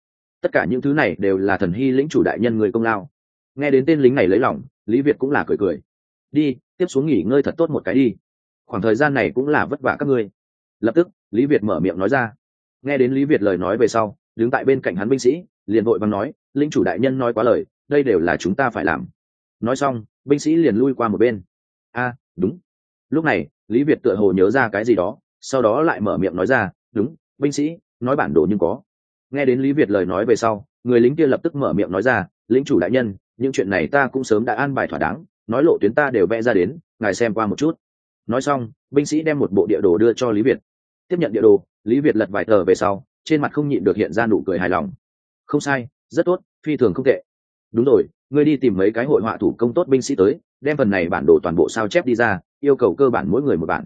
tất cả những thứ này đều là thần hy lĩnh chủ đại nhân người công lao. Nghe đến tên lính này lấy lòng, lý việt cũng là cười cười. Đi, tiếp xuống nghỉ ngơi thật tốt một cái đi khoảng thời gian này cũng là vất vả các ngươi. Lập tức, lý việt mở miệng nói ra. Nghe đến lý việt lời nói về sau, đứng tại bên cạnh hắn binh sĩ, liền vội vàng nói linh chủ đại nhân nói quá lời, đây đều là chúng ta phải làm. Nói xong, binh sĩ liền lui qua một bên. A, đúng. Lúc này, lý việt tựa hồ nhớ ra cái gì đó, sau đó lại mở miệng nói ra, đúng, binh sĩ, nói bản đồ nhưng có. Nghe đến lý việt lời nói về sau, người lính kia lập tức mở miệng nói ra lính chủ đại nhân, những chuyện này ta cũng sớm đã an bài thỏa đáng, nói lộ tuyến ta đều vẽ ra đến, ngài xem qua một chút nói xong, binh sĩ đem một bộ địa đồ đưa cho lý việt. Tiếp nhận địa đồ, lý việt lật vài tờ về sau, trên mặt không nhịn được hiện ra nụ cười hài lòng. Không sai, rất tốt, phi thường không tệ. Đúng rồi, ngươi đi tìm mấy cái hội họa thủ công tốt binh sĩ tới, đem phần này bản đồ toàn bộ sao chép đi ra, yêu cầu cơ bản mỗi người một bản.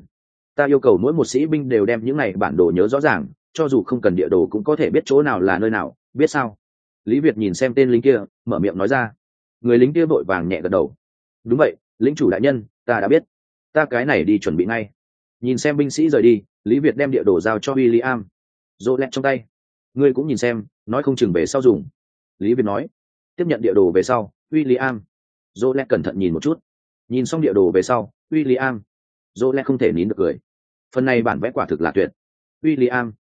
Ta yêu cầu mỗi một sĩ binh đều đem những này bản đồ nhớ rõ ràng, cho dù không cần địa đồ cũng có thể biết chỗ nào là nơi nào, biết sao? Lý việt nhìn xem tên lính kia, mở miệng nói ra. Người lính kia vội vàng nhẹ gật đầu. Đúng vậy, lính chủ đại nhân, ta đã biết ta cái này đi chuẩn bị ngay. Nhìn xem binh sĩ rời đi, lý việt đem địa đồ giao cho w i l l i am rô lẹt trong tay. Ngươi cũng nhìn xem, nói không chừng về sau dùng. Lý việt nói. Tiếp nhận địa đồ về sau w i l l i am dô lẹt cẩn thận nhìn một chút. Nhìn xong địa đồ về sau w i l l i am dô lẹt không thể nín được cười. Phần này bản vẽ quả thực là tuyệt. W i l l i am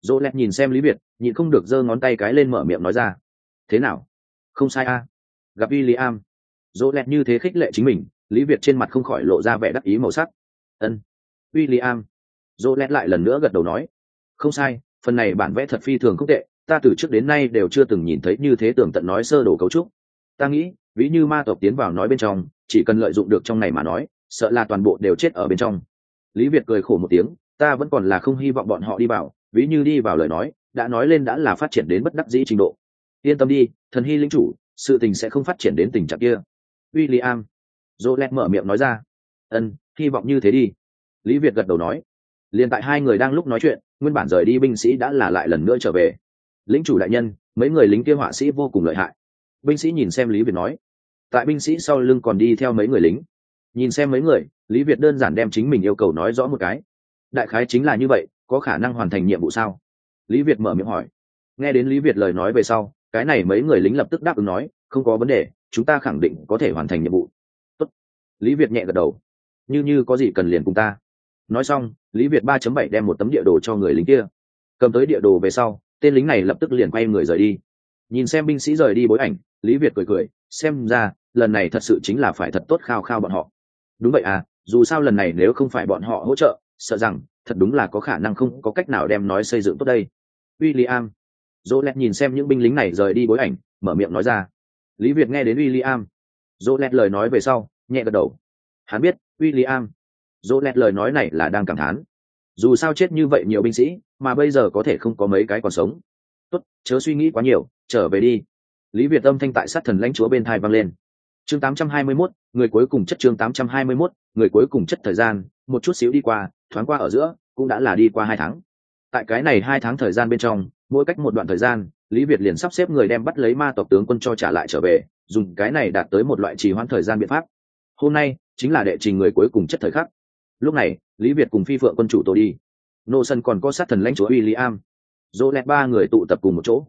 dô lẹt nhìn xem lý việt, nhịn không được giơ ngón tay cái lên mở miệng nói ra. Thế nào? Không sai a. Gặp w i l l i am dỗ lẹt như thế khích lệ chính mình lý việt trên mặt không khỏi lộ ra vẻ đắc ý màu sắc. Ân w i l l i am dô lét lại lần nữa gật đầu nói, không sai, phần này bản vẽ thật phi thường không tệ, ta từ trước đến nay đều chưa từng nhìn thấy như thế tưởng tận nói sơ đồ cấu trúc. Ta nghĩ, ví như ma tộc tiến vào nói bên trong, chỉ cần lợi dụng được trong này mà nói, sợ là toàn bộ đều chết ở bên trong. Lý việt cười khổ một tiếng, ta vẫn còn là không hy vọng bọn họ đi vào, ví như đi vào lời nói, đã nói lên đã là phát triển đến bất đắc dĩ trình độ. Yên tâm đi, thần hy lính chủ, sự tình sẽ không phát triển đến tình trạng kia. W i l l i am dô lét mở miệng nói ra. Ân, hy vọng như thế đi. Lý việt gật đầu nói. Liền tại hai người đang lúc nói chuyện, nguyên bản rời đi binh sĩ đã là lại lần nữa trở về. Lính chủ đại nhân, mấy người lính kia họa sĩ vô cùng lợi hại. Binh sĩ nhìn xem lý việt nói. Tại binh sĩ sau lưng còn đi theo mấy người lính. Nhìn xem mấy người, lý việt đơn giản đem chính mình yêu cầu nói rõ một cái. Đại khái chính là như vậy, có khả năng hoàn thành nhiệm vụ sao? Lý việt mở miệng hỏi. Nghe đến lý việt lời nói về sau, cái này mấy người lính lập tức đáp ứng nói, không có vấn đề, chúng ta khẳng định có thể hoàn thành nhiệm vụ lý việt nhẹ gật đầu. Như như có gì cần liền cùng ta. Nói xong, lý việt ba chấm bảy đem một tấm địa đồ cho người lính kia. Cầm tới địa đồ về sau, tên lính này lập tức liền quay người rời đi. Nhìn xem binh sĩ rời đi bối ảnh, lý việt cười cười, xem ra, lần này thật sự chính là phải thật tốt khao khao bọn họ. Đúng vậy à dù sao lần này nếu không phải bọn họ hỗ trợ, sợ rằng, thật đúng là có khả năng không có cách nào đem nói xây dựng tốt đây. W i l l i am dỗ lẹt nhìn xem những binh lính này rời đi bối ảnh, mở miệng nói ra. Lý việt nghe đến w i l l i am dỗ lẹt lời nói về sau nhẹ gật đầu. Hắn biết William dỗ lẹt lời nói này là đang cảm thán. Dù sao chết như vậy nhiều binh sĩ mà bây giờ có thể không có mấy cái còn sống. Tốt chớ suy nghĩ quá nhiều trở về đi. Lý việt âm thanh tại sát thần lãnh chúa bên thai vang lên. Chương 821, người cuối cùng chất chương 821, người cuối cùng chất thời gian một chút xíu đi qua thoáng qua ở giữa cũng đã là đi qua hai tháng. Tại cái này hai tháng thời gian bên trong mỗi cách một đoạn thời gian lý việt liền sắp xếp người đem bắt lấy ma tộc tướng quân cho trả lại trở về dùng cái này đạt tới một loại trì hoãn thời gian biện pháp hôm nay chính là đệ trình người cuối cùng chất thời khắc. Lúc này, lý việt cùng phi phượng quân chủ tổ đi. Nô sân còn có sát thần lãnh chúa w i l l i am dỗ lẹt ba người tụ tập cùng một chỗ.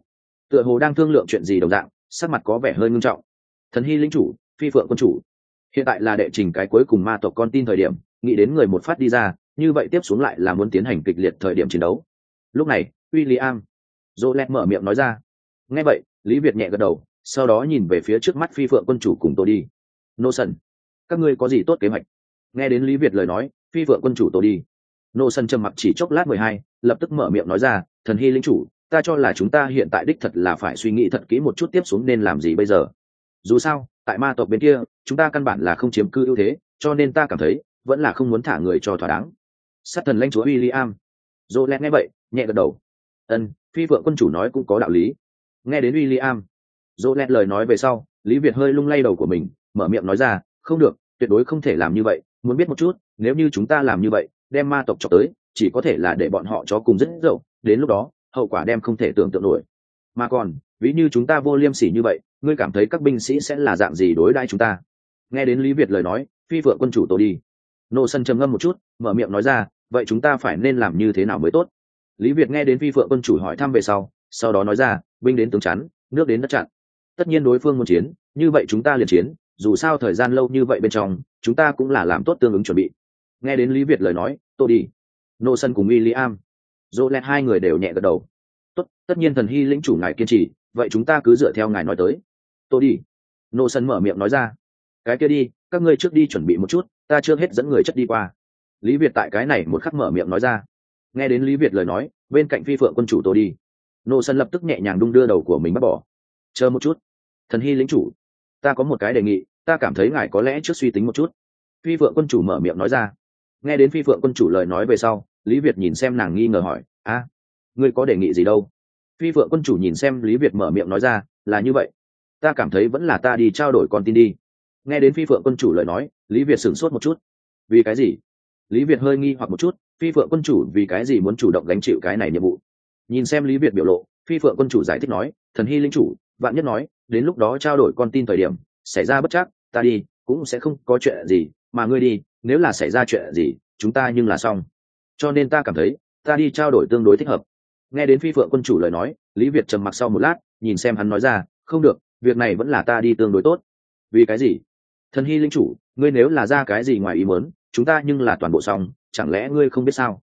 Tựa hồ đang thương lượng chuyện gì đồng dạng, sắc mặt có vẻ hơi ngưng trọng. Thần hy lính chủ, phi phượng quân chủ. Hiện tại là đệ trình cái cuối cùng ma tộc con tin thời điểm, nghĩ đến người một phát đi ra, như vậy tiếp xuống lại là muốn tiến hành kịch liệt thời điểm chiến đấu. Lúc này w i l l i am dỗ lẹt mở miệng nói ra. Nghe vậy, lý việt nhẹ gật đầu, sau đó nhìn về phía trước mắt phi phượng quân chủ cùng tôi đi. Nô sân các ngươi có gì tốt kế hoạch? Nghe đến lý việt lời nói, phi vợ quân chủ tổ đi. Nô sân trầm mặc chỉ chốc lát mười hai, lập tức mở miệng nói ra, thần hy lính chủ, ta cho là chúng ta hiện tại đích thật là phải suy nghĩ thật kỹ một chút tiếp xuống nên làm gì bây giờ. Dù sao, tại ma tộc bên kia, chúng ta căn bản là không chiếm cư ưu thế, cho nên ta cảm thấy, vẫn là không muốn thả người cho thỏa đáng. Sát thần lãnh chúa w i l l i am dỗ lẽ nghe vậy, nhẹ gật đầu. Ân, phi vợ quân chủ nói cũng có đạo lý. Nghe đến w i l l i am dỗ lẽ lời nói về sau, lý việt hơi lung lay đầu của mình, mở miệng nói ra không được, tuyệt đối không thể làm như vậy, muốn biết một chút, nếu như chúng ta làm như vậy, đem ma tộc chọc tới, chỉ có thể là để bọn họ cho cùng rất dậu, đến lúc đó, hậu quả đem không thể tưởng tượng nổi. Mà còn, ví như chúng ta vô liêm sỉ như vậy, ngươi cảm thấy các binh sĩ sẽ là dạng gì đối đãi chúng ta? Nghe đến lý việt lời nói, phi vợ quân chủ tôi đi. Nô sân trầm ngâm một chút, mở miệng nói ra, vậy chúng ta phải nên làm như thế nào mới tốt? Lý việt nghe đến phi vợ quân chủ hỏi thăm về sau sau đó nói ra, binh đến tướng chắn, nước đến đất chặn. Tất nhiên đối phương muốn chiến, như vậy chúng ta liền chiến dù sao thời gian lâu như vậy bên trong, chúng ta cũng là làm tốt tương ứng chuẩn bị. Nghe đến lý việt lời nói tôi đi, nô sân cùng w i l l i am dỗ lẹt hai người đều nhẹ gật đầu. Tốt, tất nhiên thần hy lĩnh chủ ngài kiên trì, vậy chúng ta cứ dựa theo ngài nói tới. Tôi đi, nô sân mở miệng nói ra. Cái kia đi, các ngươi trước đi chuẩn bị một chút, ta chưa hết dẫn người chất đi qua. Lý việt tại cái này một khắc mở miệng nói ra. Nghe đến lý việt lời nói, bên cạnh phi phượng quân chủ tôi đi, nô sân lập tức nhẹ nhàng đung đưa đầu của mình bắt bỏ. Chờ một chút, thần hy lính chủ ta có một cái đề nghị, ta cảm thấy ngài có lẽ trước suy tính một chút. Phi vợ quân chủ mở miệng nói ra. Nghe đến phi phượng quân chủ lời nói về sau, lý việt nhìn xem nàng nghi ngờ hỏi, a, ngươi có đề nghị gì đâu? Phi phượng quân chủ nhìn xem lý việt mở miệng nói ra, là như vậy, ta cảm thấy vẫn là ta đi trao đổi con tin đi. Nghe đến phi phượng quân chủ lời nói, lý việt sửng sốt một chút. Vì cái gì? Lý việt hơi nghi hoặc một chút, phi phượng quân chủ vì cái gì muốn chủ động gánh chịu cái này nhiệm vụ? Nhìn xem lý việt biểu lộ, phi phượng quân chủ giải thích nói, thần hy linh chủ vạn nhất nói, đến lúc đó trao đổi con tin thời điểm, xảy ra bất chắc, ta đi, cũng sẽ không có chuyện gì, mà ngươi đi, nếu là xảy ra chuyện gì, chúng ta nhưng là xong. Cho nên ta cảm thấy, ta đi trao đổi tương đối thích hợp. Nghe đến phi phượng quân chủ lời nói, lý việt trầm mặc sau một lát, nhìn xem hắn nói ra, không được, việc này vẫn là ta đi tương đối tốt. Vì cái gì? Thần hy linh chủ, ngươi nếu là ra cái gì ngoài ý muốn, chúng ta nhưng là toàn bộ xong, chẳng lẽ ngươi không biết sao?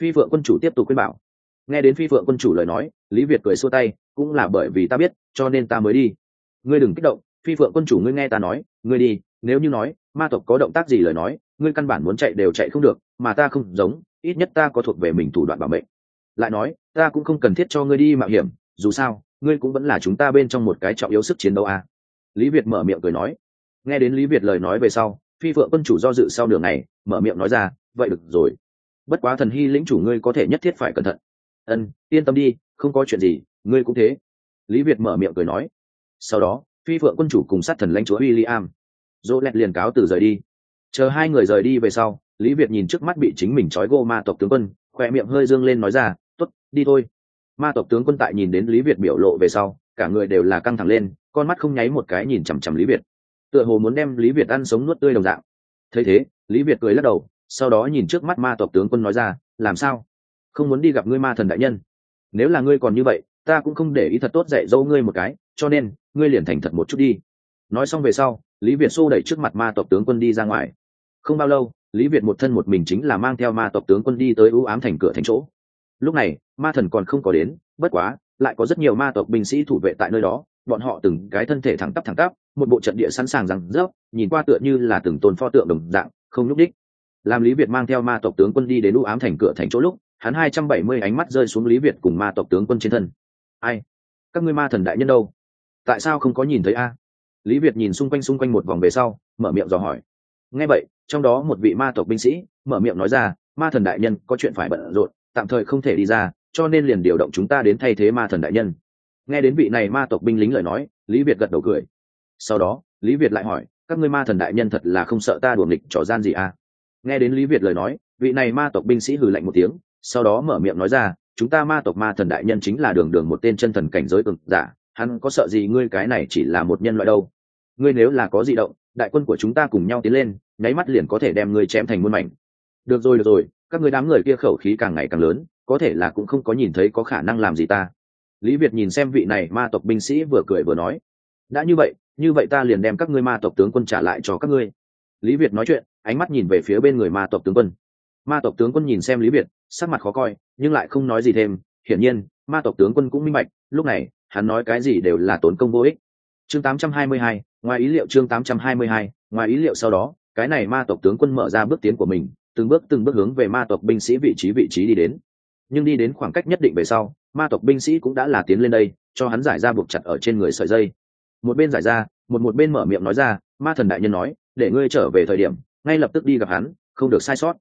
Phi phượng quân chủ tiếp tục khuyên bảo. Nghe đến phi phượng quân chủ lời nói, lý việt cười xua tay cũng là bởi vì ta biết, cho nên ta mới đi. Ngươi đừng kích động, phi phượng quân chủ ngươi nghe ta nói, ngươi đi, nếu như nói, ma tộc có động tác gì lời nói, ngươi căn bản muốn chạy đều chạy không được, mà ta không giống, ít nhất ta có thuộc về mình thủ đoạn bảo mệnh. Lại nói, ta cũng không cần thiết cho ngươi đi mạo hiểm, dù sao, ngươi cũng vẫn là chúng ta bên trong một cái trọng yếu sức chiến đấu à. lý việt mở miệng cười nói. Nghe đến lý việt lời nói về sau, phi phượng quân chủ do dự sau đường này mở miệng nói ra, vậy được rồi. Bất quá thần hy lĩnh chủ ngươi có thể nhất thiết phải cẩn thận. Ân, yên tâm đi, không có chuyện gì ngươi cũng thế. Lý việt mở miệng cười nói. Sau đó, phi phượng quân chủ cùng sát thần lãnh chúa w i l l i am dỗ lẹt liền cáo từ rời đi. Chờ hai người rời đi về sau, lý việt nhìn trước mắt bị chính mình trói gô ma tộc tướng quân khoe miệng hơi dương lên nói ra t ố t đi thôi. Ma tộc tướng quân tại nhìn đến lý việt biểu lộ về sau, cả người đều là căng thẳng lên, con mắt không nháy một cái nhìn chằm chằm lý việt. Tựa hồ muốn đem lý việt ăn sống nuốt tươi đồng dạng. Thấy thế, lý việt cười lắc đầu, sau đó nhìn trước mắt ma tộc tướng quân nói ra, làm sao? Không muốn đi gặp ngươi ma thần đại nhân. Nếu là ngươi còn như vậy ta cũng không để ý thật tốt dạy dỗ ngươi một cái, cho nên, ngươi liền thành thật một chút đi. Nói xong về sau, lý việt xô đẩy trước mặt ma tộc tướng quân đi ra ngoài. Không bao lâu, lý việt một thân một mình chính là mang theo ma tộc tướng quân đi tới ưu ám thành cửa thành chỗ. Lúc này, ma thần còn không có đến, bất quá, lại có rất nhiều ma tộc binh sĩ thủ vệ tại nơi đó, bọn họ từng cái thân thể thẳng tắp thẳng tắp, một bộ trận địa sẵn sàng rằng rớp, nhìn qua tựa như là từng tôn pho tượng đồng dạng, không nhúc đích làm lý việt mang theo ma tộc tướng quân đi đến ưu ám thành cửa thành chỗ lúc, hắn hai trăm bảy mươi ánh mắt rơi xuống lý việt cùng ma tộc tướng quân trên thân ai? Các ngươi ma thần đại nhân đâu? Tại sao không có nhìn thấy a? Lý việt nhìn xung quanh xung quanh một vòng về sau, mở miệng dò hỏi. Nghe vậy, trong đó một vị ma tộc binh sĩ, mở miệng nói ra, ma thần đại nhân, có chuyện phải bận rộn, tạm thời không thể đi ra, cho nên liền điều động chúng ta đến thay thế ma thần đại nhân. Nghe đến vị này ma tộc binh lính lời nói, lý việt gật đầu cười. Sau đó, lý việt lại hỏi, các ngươi ma thần đại nhân thật là không sợ ta đuổi địch trò gian gì à nghe đến lý việt lời nói, vị này ma tộc binh sĩ hừ lạnh một tiếng, sau đó mở miệng nói ra chúng ta ma tộc ma thần đại nhân chính là đường đường một tên chân thần cảnh giới cực giả, hắn có sợ gì ngươi cái này chỉ là một nhân loại đâu? Ngươi nếu là có di động, đại quân của chúng ta cùng nhau tiến lên, nháy mắt liền có thể đem ngươi chém thành muôn mảnh. Được rồi được rồi, các ngươi đám người kia khẩu khí càng ngày càng lớn, có thể là cũng không có nhìn thấy có khả năng làm gì ta. Lý việt nhìn xem vị này ma tộc binh sĩ vừa cười vừa nói, đã như vậy như vậy ta liền đem các ngươi ma tộc tướng quân trả lại cho các ngươi. Lý việt nói chuyện, ánh mắt nhìn về phía bên người ma tộc tướng quân ma tộc tướng quân nhìn xem lý việt sắc mặt khó coi nhưng lại không nói gì thêm. Hiển nhiên ma tộc tướng quân cũng minh bạch lúc này hắn nói cái gì đều là tốn công vô ích. Chương 822, ngoài ý liệu chương 822, ngoài ý liệu sau đó cái này ma tộc tướng quân mở ra bước tiến của mình từng bước từng bước hướng về ma tộc binh sĩ vị trí vị trí đi đến. Nhưng đi đến khoảng cách nhất định về sau ma tộc binh sĩ cũng đã là tiến lên đây cho hắn giải ra buộc chặt ở trên người sợi dây. Một bên giải ra một một bên mở miệng nói ra ma thần đại nhân nói để ngươi trở về thời điểm ngay lập tức đi gặp hắn không được sai sót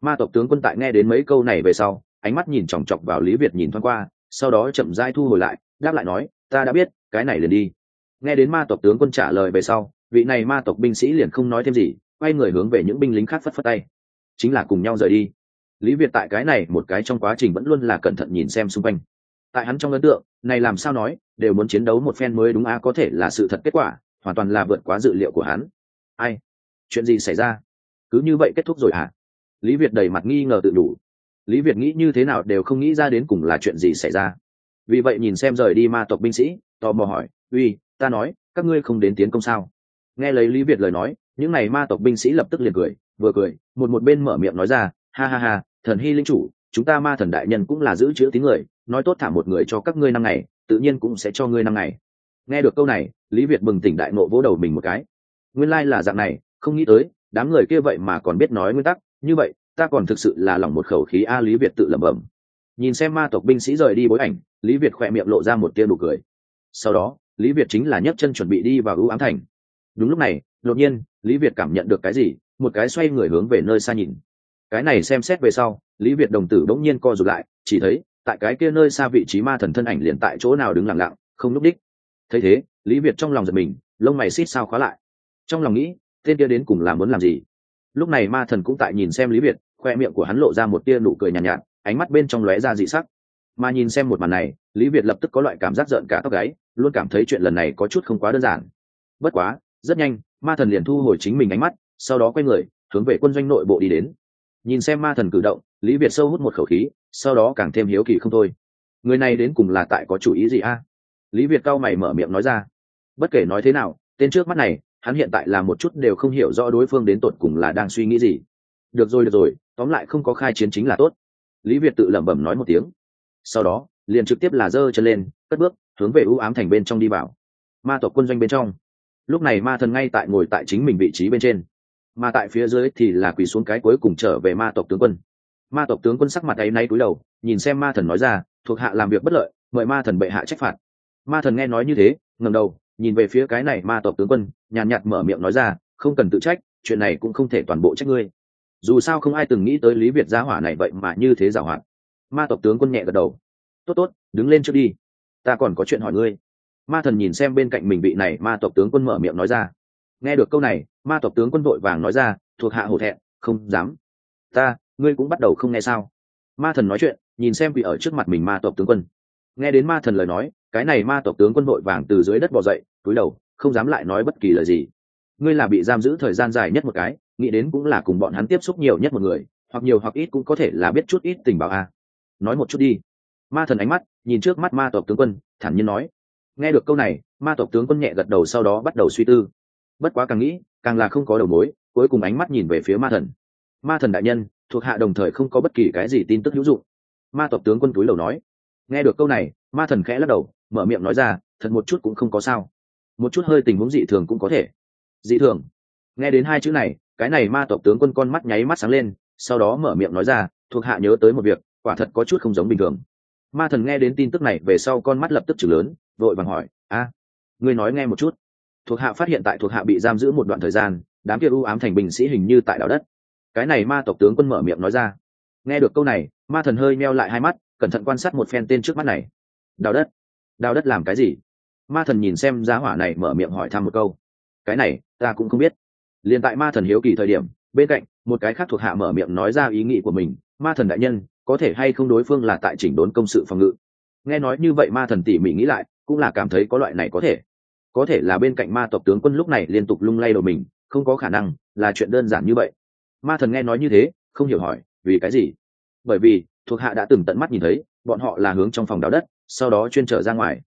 ma tộc tướng quân tại nghe đến mấy câu này về sau, ánh mắt nhìn chòng chọc vào lý việt nhìn thoáng qua, sau đó chậm rãi thu hồi lại, đáp lại nói, ta đã biết, cái này liền đi. Nghe đến ma tộc tướng quân trả lời về sau, vị này ma tộc binh sĩ liền không nói thêm gì, quay người hướng về những binh lính khác phất phất tay. Chính là cùng nhau rời đi. Lý việt tại cái này một cái trong quá trình vẫn luôn là cẩn thận nhìn xem xung quanh. Tại hắn trong ấn tượng, này làm sao nói, đều muốn chiến đấu một phen mới đúng a, có thể là sự thật kết quả, hoàn toàn là vượt quá dự liệu của hắn. Ai? Chuyện gì xảy ra? Cứ như vậy kết thúc rồi à lý việt đầy mặt nghi ngờ tự đủ. Lý việt nghĩ như thế nào đều không nghĩ ra đến cùng là chuyện gì xảy ra. Vì vậy nhìn xem rời đi ma tộc binh sĩ, tò mò hỏi, uy, ta nói, các ngươi không đến tiến công sao? Nghe lấy lý việt lời nói, những n à y ma tộc binh sĩ lập tức liền cười, vừa cười, một một bên mở miệng nói ra, ha ha ha, thần hy linh chủ, chúng ta ma thần đại nhân cũng là giữ chữ tín người, nói tốt thả một người cho các ngươi năm ngày, tự nhiên cũng sẽ cho ngươi năm ngày. Nghe được câu này, lý việt bừng tỉnh đại nộ vỗ đầu mình một cái. Nguyên lai、like、là dạng này, không nghĩ tới, đám người kia vậy mà còn biết nói nguyên tắc như vậy, ta còn thực sự là lòng một khẩu khí a lý việt tự lẩm bẩm. Nhìn xem ma tộc binh sĩ rời đi bối ảnh, lý việt khỏe miệng lộ ra một tia nụ cười. Sau đó, lý việt chính là nhấc chân chuẩn bị đi vào ưu ám thành. Đúng lúc này, đột nhiên, lý việt cảm nhận được cái gì, một cái xoay người hướng về nơi xa nhìn. Cái này xem xét về sau, lý việt đồng tử bỗng nhiên co rụt lại, chỉ thấy, tại cái kia nơi xa vị trí ma thần thân ảnh liền tại chỗ nào đứng lặng lặng, không núp đích. Thấy thế, lý việt trong lòng giật mình, lông mày xít sao khóa lại. Trong lòng nghĩ, tên kia đến cùng là muốn làm gì? Lúc này ma thần cũng tại nhìn xem lý việt khoe miệng của hắn lộ ra một tia nụ cười nhàn nhạt, nhạt ánh mắt bên trong lóe ra dị sắc. Mà nhìn xem một màn này lý việt lập tức có loại cảm giác giận cả tóc gáy luôn cảm thấy chuyện lần này có chút không quá đơn giản. Bất quá rất nhanh ma thần liền thu hồi chính mình ánh mắt sau đó quay người hướng về quân doanh nội bộ đi đến. Nhìn xem ma thần cử động lý việt sâu hút một khẩu khí sau đó càng thêm hiếu kỳ không thôi. Người này đến cùng là tại có chủ ý gì a? Lý việt cao mày mở miệng nói ra. Bất kể nói thế nào tên trước mắt này hắn hiện tại là một chút đều không hiểu rõ đối phương đến tột cùng là đang suy nghĩ gì. Được rồi được rồi, tóm lại không có khai chiến chính là tốt. Lý việt tự lẩm bẩm nói một tiếng. Sau đó, liền trực tiếp là giơ chân lên, cất bước, hướng về ưu ám thành bên trong đi vào. Ma tộc quân doanh bên trong. Lúc này ma thần ngay tại ngồi tại chính mình vị trí bên trên. Mà tại phía dưới thì là quỳ xuống cái cuối cùng trở về ma tộc tướng quân. Ma tộc tướng quân sắc mặt ấy nay cúi đầu, nhìn xem ma thần nói ra, thuộc hạ làm việc bất lợi, mời ma thần bệ hạ trách phạt. Ma thần nghe nói như thế ngầm đầu nhìn về phía cái này ma tộc tướng quân, nhàn nhạt mở miệng nói ra, không cần tự trách, chuyện này cũng không thể toàn bộ trách ngươi. Dù sao không ai từng nghĩ tới lý việt gia hỏa này vậy mà như thế giảo hoạt ma tộc tướng quân nhẹ gật đầu. Tốt tốt, đứng lên trước đi. Ta còn có chuyện hỏi ngươi. Ma thần nhìn xem bên cạnh mình vị này ma tộc tướng quân mở miệng nói ra. Nghe được câu này, ma tộc tướng quân vội vàng nói ra, thuộc hạ hổ thẹn, không dám. Ta, ngươi cũng bắt đầu không nghe sao? Ma thần nói chuyện, nhìn xem vị ở trước mặt mình ma tộc tướng quân nghe đến ma thần lời nói, cái này ma tộc tướng quân vội vàng từ dưới đất bỏ dậy, túi đầu, không dám lại nói bất kỳ lời gì. Ngươi là bị giam giữ thời gian dài nhất một cái, nghĩ đến cũng là cùng bọn hắn tiếp xúc nhiều nhất một người, hoặc nhiều hoặc ít cũng có thể là biết chút ít tình báo a. À. nói một chút đi. Ma thần ánh mắt, nhìn trước mắt ma tộc tướng quân, thản nhiên nói. Nghe được câu này, ma tộc tướng quân nhẹ gật đầu sau đó bắt đầu suy tư. Bất quá càng nghĩ, càng là không có đầu mối, cuối cùng ánh mắt nhìn về phía ma thần. Ma thần đại nhân, thuộc hạ đồng thời không có bất kỳ cái gì tin tức hữu dụng. Ma tộc tướng quân túi đầu nói nghe được câu này, ma thần khẽ lắc đầu, mở miệng nói ra, thật một chút cũng không có sao. Một chút hơi tình huống dị thường cũng có thể. Dị thường? Nghe đến hai chữ này, cái này ma tộc tướng quân con mắt nháy mắt sáng lên, sau đó mở miệng nói ra, thuộc hạ nhớ tới một việc, quả thật có chút không giống bình thường. Ma thần nghe đến tin tức này về sau con mắt lập tức chừng lớn, vội vàng hỏi, a, ngươi nói nghe một chút. Thuộc hạ phát hiện tại thuộc hạ bị giam giữ một đoạn thời gian, đám kia u ám thành binh sĩ hình như tại đảo đất. Cái này ma tộc tướng quân mở miệng nói ra. Nghe được câu này, ma thần hơi meo lại hai mắt cẩn thận quan sát một phen tên trước mắt này. Đào đất. Đào đất làm cái gì? Ma thần nhìn xem giá hỏa này mở miệng hỏi thăm một câu. Cái này, ta cũng không biết. Liền tại ma thần hiếu kỳ thời điểm, bên cạnh, một cái khác thuộc hạ mở miệng nói ra ý nghĩ của mình. Ma thần đại nhân, có thể hay không đối phương là tại chỉnh đốn công sự phòng ngự? Nghe nói như vậy ma thần tỉ mỉ nghĩ lại, cũng là cảm thấy có loại này có thể. Có thể là bên cạnh ma tộc tướng quân lúc này liên tục lung lay đầu mình, không có khả năng là chuyện đơn giản như vậy. Ma thần nghe nói như thế, không hiểu hỏi, vì cái gì? Bởi vì thuộc hạ đã từng tận mắt nhìn thấy, bọn họ là hướng trong phòng đào đất, sau đó chuyên trở ra ngoài.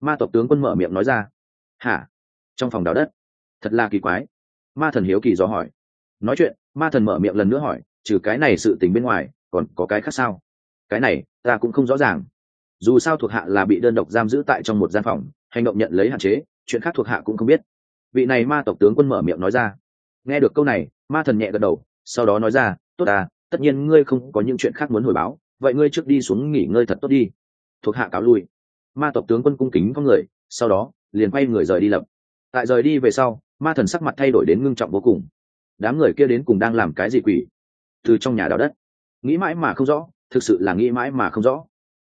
Ma tộc tướng quân mở miệng nói ra, hả? Trong phòng đào đất? Thật là kỳ quái. Ma thần hiếu kỳ do hỏi. Nói chuyện, ma thần mở miệng lần nữa hỏi, trừ cái này sự tình bên ngoài, còn có cái khác sao? Cái này, ta cũng không rõ ràng. Dù sao thuộc hạ là bị đơn độc giam giữ tại trong một gian phòng, hành động nhận lấy hạn chế, chuyện khác thuộc hạ cũng không biết. Vị này ma tộc tướng quân mở miệng nói ra. Nghe được câu này, ma thần nhẹ gật đầu, sau đó nói ra, tốt à tất nhiên ngươi không có những chuyện khác muốn hồi báo vậy ngươi trước đi xuống nghỉ ngơi thật tốt đi. Thuộc hạ cáo lui. Ma tộc tướng quân cung kính con người sau đó liền quay người rời đi lập. Tại rời đi về sau ma thần sắc mặt thay đổi đến ngưng trọng vô cùng. Đám người kia đến cùng đang làm cái gì quỷ? Từ trong nhà đào đất. Nghĩ mãi mà không rõ thực sự là nghĩ mãi mà không rõ.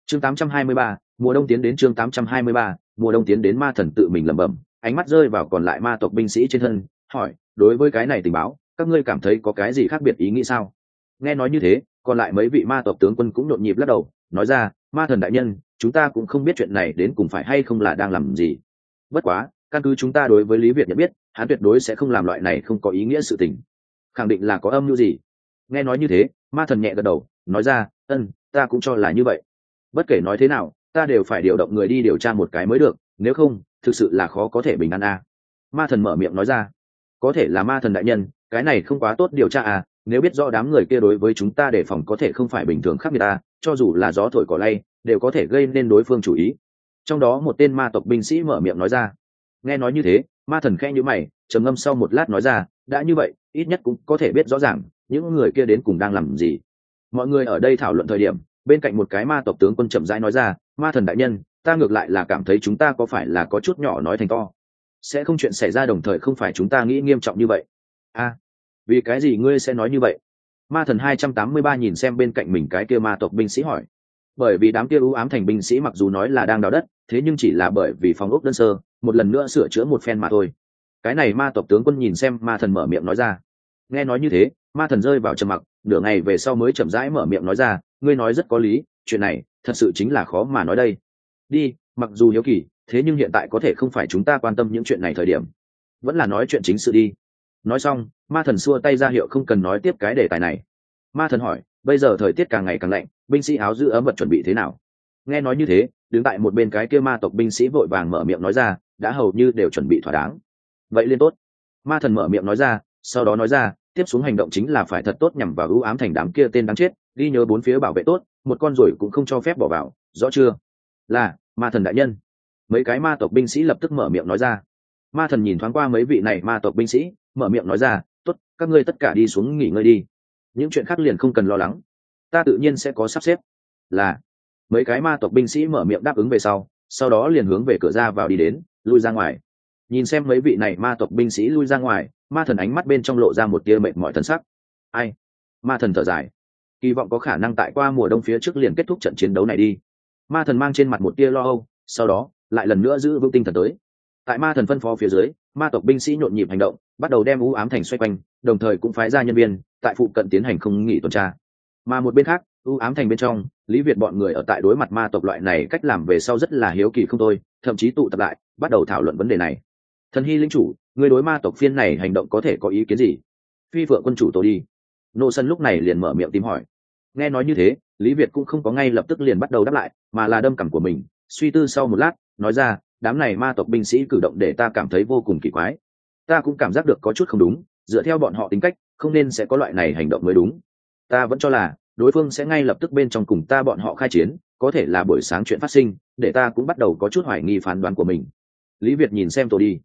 Chương 823, mùa đông tiến đến chương 823, mùa đông tiến đến ma thần tự mình lẩm bẩm ánh mắt rơi vào còn lại ma tộc binh sĩ trên thân hỏi đối với cái này tình báo các ngươi cảm thấy có cái gì khác biệt ý nghĩ sao? Nghe nói như thế còn lại mấy vị ma tộc tướng quân cũng nhộn nhịp lắc đầu, nói ra, ma thần đại nhân, chúng ta cũng không biết chuyện này đến cùng phải hay không là đang làm gì. Bất quá, căn cứ chúng ta đối với lý việt nhận biết, hắn tuyệt đối sẽ không làm loại này không có ý nghĩa sự tình. Khẳng định là có âm mưu gì? Nghe nói như thế, ma thần nhẹ gật đầu, nói ra ân ta cũng cho là như vậy. Bất kể nói thế nào, ta đều phải điều động người đi điều tra một cái mới được, nếu không, thực sự là khó có thể bình an a. Ma thần mở miệng nói ra, có thể là ma thần đại nhân, cái này không quá tốt điều tra à nếu biết rõ đám người kia đối với chúng ta đề phòng có thể không phải bình thường khác người ta, cho dù là gió thổi cỏ lay, đều có thể gây nên đối phương chủ ý. Trong đó một tên ma tộc binh sĩ mở miệng nói ra. Nghe nói như thế, ma thần khẽ nhữ mày, trầm ngâm sau một lát nói ra, đã như vậy, ít nhất cũng có thể biết rõ ràng, những người kia đến cùng đang làm gì. Mọi người ở đây thảo luận thời điểm, bên cạnh một cái ma tộc tướng quân chậm rãi nói ra, ma thần đại nhân, ta ngược lại là cảm thấy chúng ta có phải là có chút nhỏ nói thành to. Sẽ không chuyện xảy ra đồng thời không phải chúng ta nghĩ nghiêm trọng như vậy. A vì cái gì ngươi sẽ nói như vậy? Ma thần hai trăm tám mươi ba nhìn xem bên cạnh mình cái kia ma tộc binh sĩ hỏi. Bởi vì đám kia ưu ám thành binh sĩ mặc dù nói là đang đào đất, thế nhưng chỉ là bởi vì phòng ốc đơn sơ, một lần nữa sửa chữa một phen mà thôi. Cái này ma tộc tướng quân nhìn xem ma thần mở miệng nói ra. Nghe nói như thế, ma thần rơi vào trầm mặc, nửa ngày về sau mới chậm rãi mở miệng nói ra, ngươi nói rất có lý, chuyện này thật sự chính là khó mà nói đây. Đi, mặc dù hiếu kỳ, thế nhưng hiện tại có thể không phải chúng ta quan tâm những chuyện này thời điểm. Vẫn là nói chuyện chính sự đi. Nói xong ma thần xua tay ra hiệu không cần nói tiếp cái đề tài này. Ma thần hỏi, bây giờ thời tiết càng ngày càng lạnh, binh sĩ áo giữ ấm vật chuẩn bị thế nào? Nghe nói như thế, đứng tại một bên cái kia ma tộc binh sĩ vội vàng mở miệng nói ra, đã hầu như đều chuẩn bị thỏa đáng. Vậy liên tốt. Ma thần mở miệng nói ra, sau đó nói ra, tiếp xuống hành động chính là phải thật tốt nhằm vào ưu ám thành đám kia tên đáng chết, ghi nhớ bốn phía bảo vệ tốt, một con ruồi cũng không cho phép bỏ vào, rõ chưa? Là, ma thần đại nhân. Mấy cái ma tộc binh sĩ lập tức mở miệng nói ra. Ma thần nhìn thoáng qua mấy vị này ma tộc binh sĩ, mở miệng nói ra tốt, các ngươi tất cả đi xuống nghỉ ngơi đi. Những chuyện khác liền không cần lo lắng. Ta tự nhiên sẽ có sắp xếp. Là, mấy cái ma tộc binh sĩ mở miệng đáp ứng về sau sau đó liền hướng về cửa ra vào đi đến, lui ra ngoài. Nhìn xem mấy vị này ma tộc binh sĩ lui ra ngoài, ma thần ánh mắt bên trong lộ ra một tia mệt mỏi thần sắc. Ai? Ma thần thở dài. Kỳ vọng có khả năng tại qua mùa đông phía trước liền kết thúc trận chiến đấu này đi. Ma thần mang trên mặt một tia lo âu, sau đó, lại lần nữa giữ vững tinh thần tới. Tại ma thần phân phó phía dưới, ma tộc binh sĩ nhộn nhịp hành động bắt đầu đem u ám thành xoay quanh, đồng thời cũng phái ra nhân viên tại phụ cận tiến hành không nghỉ tuần tra. Mà một bên khác, u ám thành bên trong, lý việt bọn người ở tại đối mặt ma tộc loại này cách làm về sau rất là hiếu kỳ không thôi, thậm chí tụ tập lại, bắt đầu thảo luận vấn đề này. Thần hy linh chủ, người đối ma tộc phiên này hành động có thể có ý kiến gì? Phi vợ quân chủ tôi đi. Nô sân lúc này liền mở miệng tìm hỏi. Nghe nói như thế, lý việt cũng không có ngay lập tức liền bắt đầu đáp lại, mà là đâm cảm của mình, suy tư sau một lát, nói ra, đám này ma tộc binh sĩ cử động để ta cảm thấy vô cùng kỳ quái ta cũng cảm giác được có chút không đúng, dựa theo bọn họ tính cách, không nên sẽ có loại này hành động mới đúng. Ta vẫn cho là, đối phương sẽ ngay lập tức bên trong cùng ta bọn họ khai chiến, có thể là buổi sáng chuyện phát sinh, để ta cũng bắt đầu có chút hoài nghi phán đoán của mình. Lý việt nhìn xem tôi đi.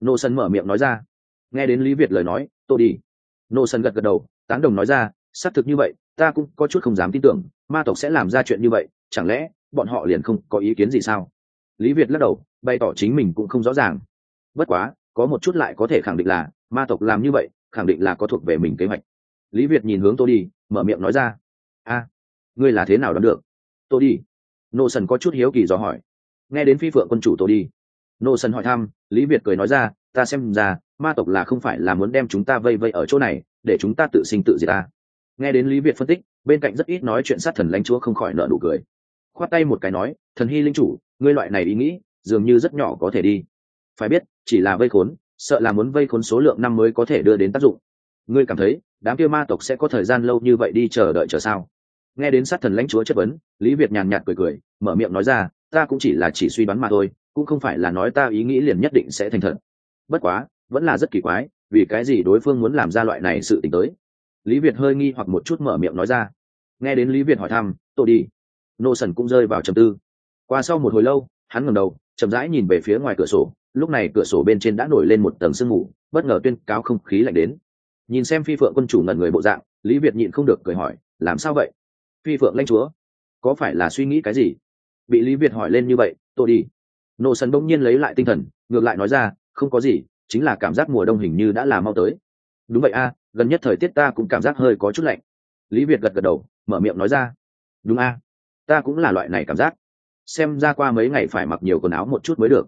Nô sân mở miệng nói ra. Nghe đến lý việt lời nói tôi đi. Nô sân gật gật đầu, tán đồng nói ra, xác thực như vậy, ta cũng có chút không dám tin tưởng, ma tộc sẽ làm ra chuyện như vậy, chẳng lẽ bọn họ liền không có ý kiến gì sao? Lý việt lắc đầu, bày tỏ chính mình cũng không rõ ràng. Bất quá có một chút lại có thể khẳng định là, ma tộc làm như vậy, khẳng định là có thuộc về mình kế hoạch. Lý việt nhìn hướng tôi đi, mở miệng nói ra. A, ngươi là thế nào đoán được? Tôi đi. Nô sần có chút hiếu kỳ dò hỏi. Nghe đến phi phượng quân chủ tôi đi, nô sần hỏi thăm, lý việt cười nói ra, ta xem ra, ma tộc là không phải là muốn đem chúng ta vây vây ở chỗ này, để chúng ta tự sinh tự diệt ta. Nghe đến lý việt phân tích, bên cạnh rất ít nói chuyện sát thần lãnh chúa không khỏi nợ nụ cười. Khoát tay một cái nói, thần hy linh chủ, ngươi loại này ý nghĩ, dường như rất nhỏ có thể đi. Phải biết chỉ là vây khốn, sợ là muốn vây khốn số lượng năm mới có thể đưa đến tác dụng. Ngươi cảm thấy, đám kia ma tộc sẽ có thời gian lâu như vậy đi chờ đợi chờ sao? Nghe đến sát thần lãnh chúa chất vấn, lý việt nhàn nhạt cười cười, mở miệng nói ra, ta cũng chỉ là chỉ suy đoán mà thôi, cũng không phải là nói ta ý nghĩ liền nhất định sẽ thành thật. Bất quá, vẫn là rất kỳ quái, vì cái gì đối phương muốn làm ra loại này sự t ì n h tới? Lý việt hơi nghi hoặc một chút mở miệng nói ra. Nghe đến lý việt hỏi thăm tôi đi. Nô sần cũng rơi vào trầm tư. Qua sau một hồi lâu, hắn ngầm đầu, chậm rãi nhìn về phía ngoài cửa sổ lúc này cửa sổ bên trên đã nổi lên một tầng sương mù, bất ngờ tuyên cáo không khí lạnh đến. Nhìn xem phi phượng quân chủ ngẩn người bộ dạng, lý việt nhịn không được cười hỏi, làm sao vậy? Phi phượng lanh chúa, có phải là suy nghĩ cái gì? Bị lý việt hỏi lên như vậy, tôi đi. Nộ sần bỗng nhiên lấy lại tinh thần, ngược lại nói ra, không có gì, chính là cảm giác mùa đông hình như đã là mau tới. Đúng vậy a, gần nhất thời tiết ta cũng cảm giác hơi có chút lạnh. Lý việt gật gật đầu, mở miệng nói ra, đúng a, ta cũng là loại này cảm giác. Xem ra qua mấy ngày phải mặc nhiều quần áo một chút mới được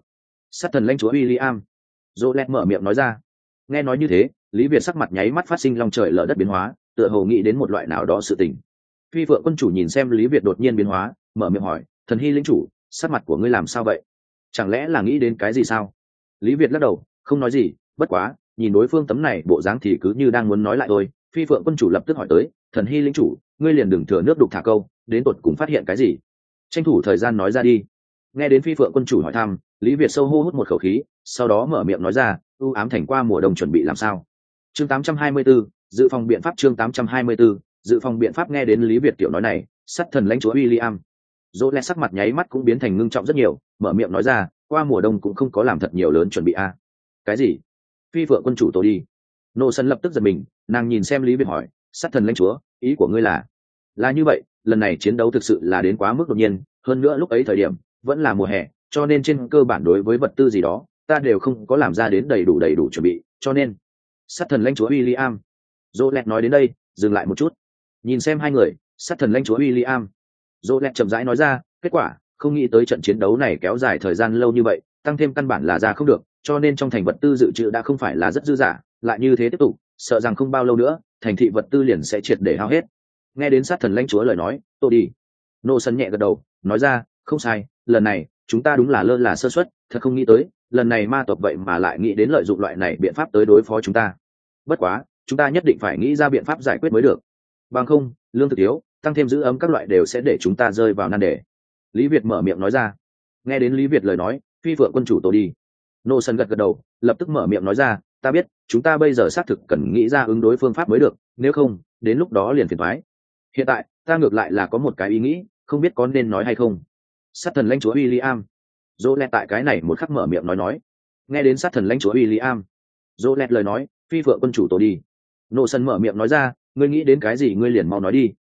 sát thần lãnh chúa William, dỗ lẹt mở miệng nói ra. Nghe nói như thế lý việt sắc mặt nháy mắt phát sinh long trời lở đất biến hóa tựa hồ nghĩ đến một loại nào đó sự tình. Phi phượng quân chủ nhìn xem lý việt đột nhiên biến hóa mở miệng hỏi thần hy lĩnh chủ sắc mặt của ngươi làm sao vậy? Chẳng lẽ là nghĩ đến cái gì sao? Lý việt lắc đầu không nói gì bất quá nhìn đối phương tấm này bộ dáng thì cứ như đang muốn nói lại thôi. Phi phượng quân chủ lập tức hỏi tới thần hy lĩnh chủ ngươi liền đừng thừa nước đục thả câu đến tột cùng phát hiện cái gì? Tranh thủ thời gian nói ra đi nghe đến phi phượng quân chủ hỏi thăm lý việt sâu hô hút một khẩu khí sau đó mở miệng nói ra ưu ám thành qua mùa đông chuẩn bị làm sao? Chương 824, dự phòng biện pháp chương 824, dự phòng biện pháp nghe đến lý việt tiểu nói này sắt thần lãnh chúa William. dỗ lẽ sắc mặt nháy mắt cũng biến thành ngưng trọng rất nhiều mở miệng nói ra qua mùa đông cũng không có làm thật nhiều lớn chuẩn bị a. Cái gì? Phi phượng quân chủ tôi đi. Nô sân lập tức giật mình nàng nhìn xem lý việt hỏi sát thần lãnh chúa ý của ngươi là? Là như vậy lần này chiến đấu thực sự là đến quá mức đột nhiên hơn nữa lúc ấy thời điểm vẫn là mùa hè cho nên trên cơ bản đối với vật tư gì đó ta đều không có làm ra đến đầy đủ đầy đủ chuẩn bị cho nên sát thần lãnh chúa w i l l i am dỗ lẹt nói đến đây dừng lại một chút nhìn xem hai người sát thần lãnh chúa William. Dỗ lẹt chậm rãi nói ra, kết quả, không nghĩ tới trận chiến đấu này kéo dài thời gian lâu như vậy, tăng thêm căn bản là ra không được, cho nên trong thành vật tư dự trữ đã không phải là rất dư dả, lại như thế tiếp tục, sợ rằng không bao lâu nữa, thành thị vật tư liền sẽ triệt để hao hết. Nghe đến sát thần lãnh chúa lời nói, tôi đi. Nô sân nhẹ gật đầu, nói ra, không sai, lần này chúng ta đúng là lơ là sơ suất, thật không nghĩ tới, lần này ma tộc vậy mà lại nghĩ đến lợi dụng loại này biện pháp tới đối phó chúng ta. Bất quá, chúng ta nhất định phải nghĩ ra biện pháp giải quyết mới được. Bằng không, lương thực yếu, tăng thêm giữ ấm các loại đều sẽ để chúng ta rơi vào nan đề. Lý việt mở miệng nói ra. Nghe đến lý việt lời nói phi phượng quân chủ tổ đi. Nô sân gật gật đầu lập tức mở miệng nói ra ta biết chúng ta bây giờ xác thực cần nghĩ ra ứng đối phương pháp mới được nếu không đến lúc đó liền phiền thoái hiện tại ta ngược lại là có một cái ý nghĩ không biết có nên nói hay không sát thần lãnh chúa William, i dỗ tại cái này một khắc mở miệng nói nói. Nghe đến sát thần lãnh chúa William, i dỗ lời nói phi vượng quân chủ tổ đi. Nô sân mở miệng nói ra ngươi nghĩ đến cái gì ngươi liền mau nói đi.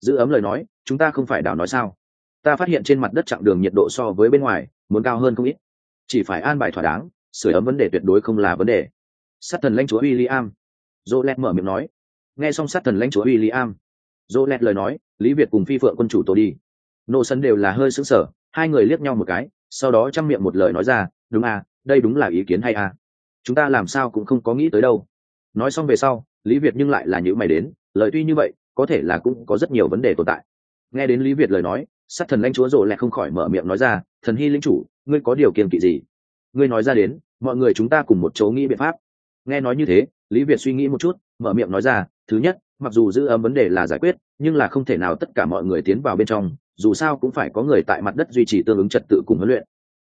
Giữ ấm lời nói chúng ta không phải đảo nói sao? Ta phát hiện trên mặt đất chặng đường nhiệt độ so với bên ngoài muốn cao hơn không ít. Chỉ phải an bài thỏa đáng sửa ấm vấn đề tuyệt đối không là vấn đề. Sát thần lãnh chúa William, i mở miệng nói. Nghe xong sát thần lãnh chúa William, i lời nói lý việt cùng phi phượng quân chủ tổ đi. Nô sân đều là hơi sững sờ hai người liếc nhau một cái, sau đó chăm miệng một lời nói ra, đúng à đây đúng là ý kiến hay à. Chúng ta làm sao cũng không có nghĩ tới đâu. Nói xong về sau, lý việt nhưng lại là những mày đến, lời tuy như vậy, có thể là cũng có rất nhiều vấn đề tồn tại. Nghe đến lý việt lời nói, sát thần lãnh chúa rồ lẹ không khỏi mở miệng nói ra, thần hy Linh chủ, ngươi có điều kiện kỵ gì? Ngươi nói ra đến, mọi người chúng ta cùng một chỗ nghĩ biện pháp. Nghe nói như thế, lý việt suy nghĩ một chút, mở miệng nói ra, thứ nhất, mặc dù giữ ấm vấn đề là giải quyết, nhưng là không thể nào tất cả mọi người tiến vào bên trong dù sao cũng phải có người tại mặt đất duy trì tương ứng trật tự cùng huấn luyện.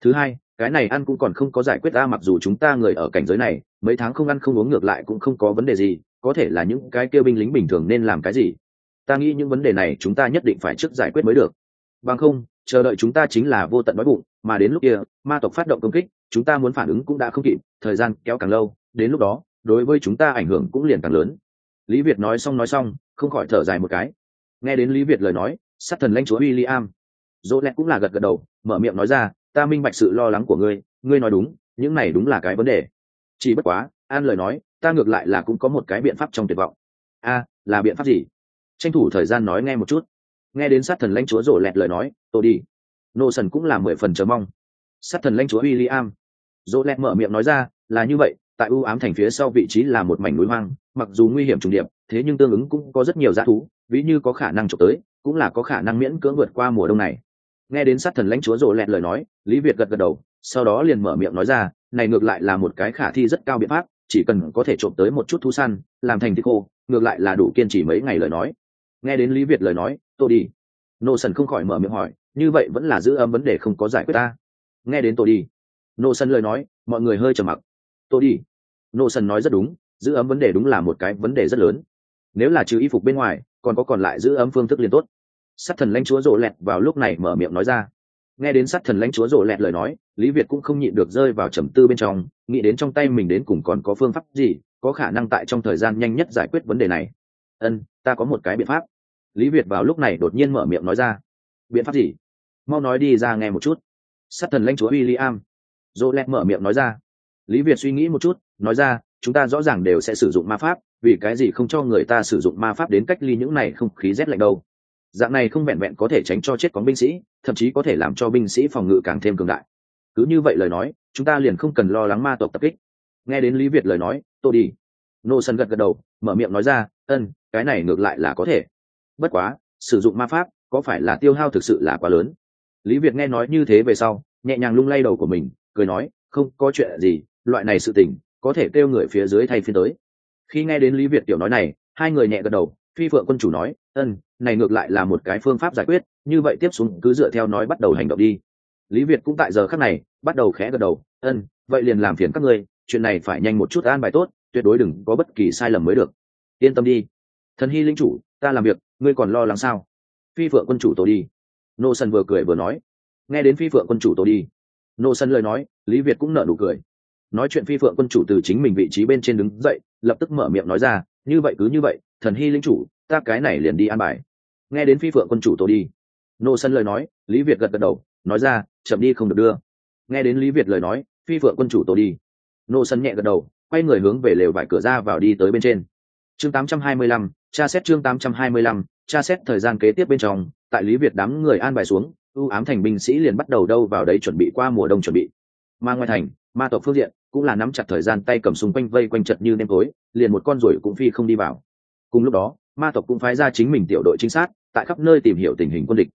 Thứ hai, cái này ăn cũng còn không có giải quyết ra, mặc dù chúng ta người ở cảnh giới này, mấy tháng không ăn không uống ngược lại cũng không có vấn đề gì, có thể là những cái kêu binh lính bình thường nên làm cái gì? Ta nghĩ những vấn đề này chúng ta nhất định phải trước giải quyết mới được. Bằng không, chờ đợi chúng ta chính là vô tận đói bụng, mà đến lúc kia, ma tộc phát động công kích, chúng ta muốn phản ứng cũng đã không kịp, thời gian kéo càng lâu, đến lúc đó, đối với chúng ta ảnh hưởng cũng liền càng lớn. Lý việt nói xong nói xong, không khỏi thở dài một cái. Nghe đến lý việt lời nói sát thần lãnh chúa w i l l i am dỗ lẹt cũng là gật gật đầu, mở miệng nói ra, ta minh bạch sự lo lắng của ngươi ngươi nói đúng, những này đúng là cái vấn đề. Chỉ bất quá, an lời nói, ta ngược lại là cũng có một cái biện pháp trong tuyệt vọng. A, là biện pháp gì? Tranh thủ thời gian nói nghe một chút. Nghe đến sát thần lãnh chúa rổ lẹt lời nói tôi đi. Nô sần cũng là mười phần chờ mong. Sát thần lãnh chúa w i l l i am lẹt mở miệng nói ra, là như vậy, tại ưu ám thành phía sau vị trí là một mảnh núi hoang, mặc dù nguy hiểm trùng điệp, thế nhưng tương ứng cũng có rất nhiều dã thú, ví như có khả năng trộm tới cũng là có khả năng miễn cưỡng vượt qua mùa đông này. Nghe đến sát thần lãnh chúa rộ lẹt lời nói, lý việt gật gật đầu, sau đó liền mở miệng nói ra, này ngược lại là một cái khả thi rất cao biện pháp, chỉ cần có thể trộm tới một chút thú săn, làm thành thịt khô, ngược lại là đủ kiên trì mấy ngày lời nói. Nghe đến lý việt lời nói tôi đi. Nô sần không khỏi mở miệng hỏi, như vậy vẫn là giữ ấm vấn đề không có giải quyết ta? Nghe đến tôi đi, nô sần lời nói, mọi người hơi trầm mặc. Tôi đi. Nô sần nói rất đúng, giữ ấm vấn đề đúng là một cái vấn đề rất lớn. Nếu là trừ y phục bên ngoài còn có còn lại giữ ấm phương thức liền tốt. Sát thần lãnh chúa rộ lẹt vào lúc này mở miệng nói ra. Nghe đến sát thần lãnh chúa rộ lẹt lời nói, lý việt cũng không nhịn được rơi vào trầm tư bên trong, nghĩ đến trong tay mình đến cùng còn có phương pháp gì, có khả năng tại trong thời gian nhanh nhất giải quyết vấn đề này. Ân, ta có một cái biện pháp. Lý việt vào lúc này đột nhiên mở miệng nói ra. Biện pháp gì? Mau nói đi ra nghe một chút. Sát thần lãnh chúa w i l l i am lẹt mở miệng nói ra. Lý việt suy nghĩ một chút, nói ra, chúng ta rõ ràng đều sẽ sử dụng ma pháp vì cái gì không cho người ta sử dụng ma pháp đến cách ly những này không khí rét lạnh đâu? Dạng này không vẹn vẹn có thể tránh cho chết có binh sĩ, thậm chí có thể làm cho binh sĩ phòng ngự càng thêm cường đại. Cứ như vậy lời nói, chúng ta liền không cần lo lắng ma tộc tập kích. Nghe đến lý việt lời nói tôi đi. Nô sân gật gật đầu, mở miệng nói ra, ân, cái này ngược lại là có thể. Bất quá, sử dụng ma pháp có phải là tiêu hao thực sự là quá lớn? Lý việt nghe nói như thế về sau, nhẹ nhàng lung lay đầu của mình, cười nói, không có chuyện gì, loại này sự tình có thể kêu người phía dưới thay phiên tới khi nghe đến lý việt tiểu nói này, hai người nhẹ gật đầu, phi phượng quân chủ nói ân này ngược lại là một cái phương pháp giải quyết, như vậy tiếp xuống cứ dựa theo nói bắt đầu hành động đi. Lý việt cũng tại giờ khắc này, bắt đầu khẽ gật đầu ân vậy liền làm phiền các ngươi, chuyện này phải nhanh một chút an bài tốt, tuyệt đối đừng có bất kỳ sai lầm mới được. Yên tâm đi, thần hy linh chủ, ta làm việc, ngươi còn lo lắng sao? Phi phượng quân chủ tổ đi. Nô sân vừa cười vừa nói. Nghe đến phi phượng quân chủ tổ đi, nô sân lời nói, lý việt cũng nở nụ cười nói chuyện phi phượng quân chủ từ chính mình vị trí bên trên đứng dậy lập tức mở miệng nói ra như vậy cứ như vậy thần hy linh chủ ta cái này liền đi an bài. Nghe đến phi phượng quân chủ tôi đi nô sân lời nói lý việt gật gật đầu nói ra chậm đi không được đưa. Nghe đến lý việt lời nói phi phượng quân chủ tôi đi nô sân nhẹ gật đầu quay người hướng về lều vải cửa ra vào đi tới bên trên. Chương 825, tra xét chương 825, tra xét thời gian kế tiếp bên trong tại lý việt đám người an bài xuống ưu ám thành binh sĩ liền bắt đầu đâu vào đấy chuẩn bị qua mùa đông chuẩn bị. Mà ngoài thành ma tộc phương diện cũng là nắm chặt thời gian tay cầm súng quanh vây quanh chật như nêm tối, liền một con ruồi cũng phi không đi vào. Cùng lúc đó, ma tộc cũng phái ra chính mình tiểu đội trinh sát, tại khắp nơi tìm hiểu tình hình quân địch.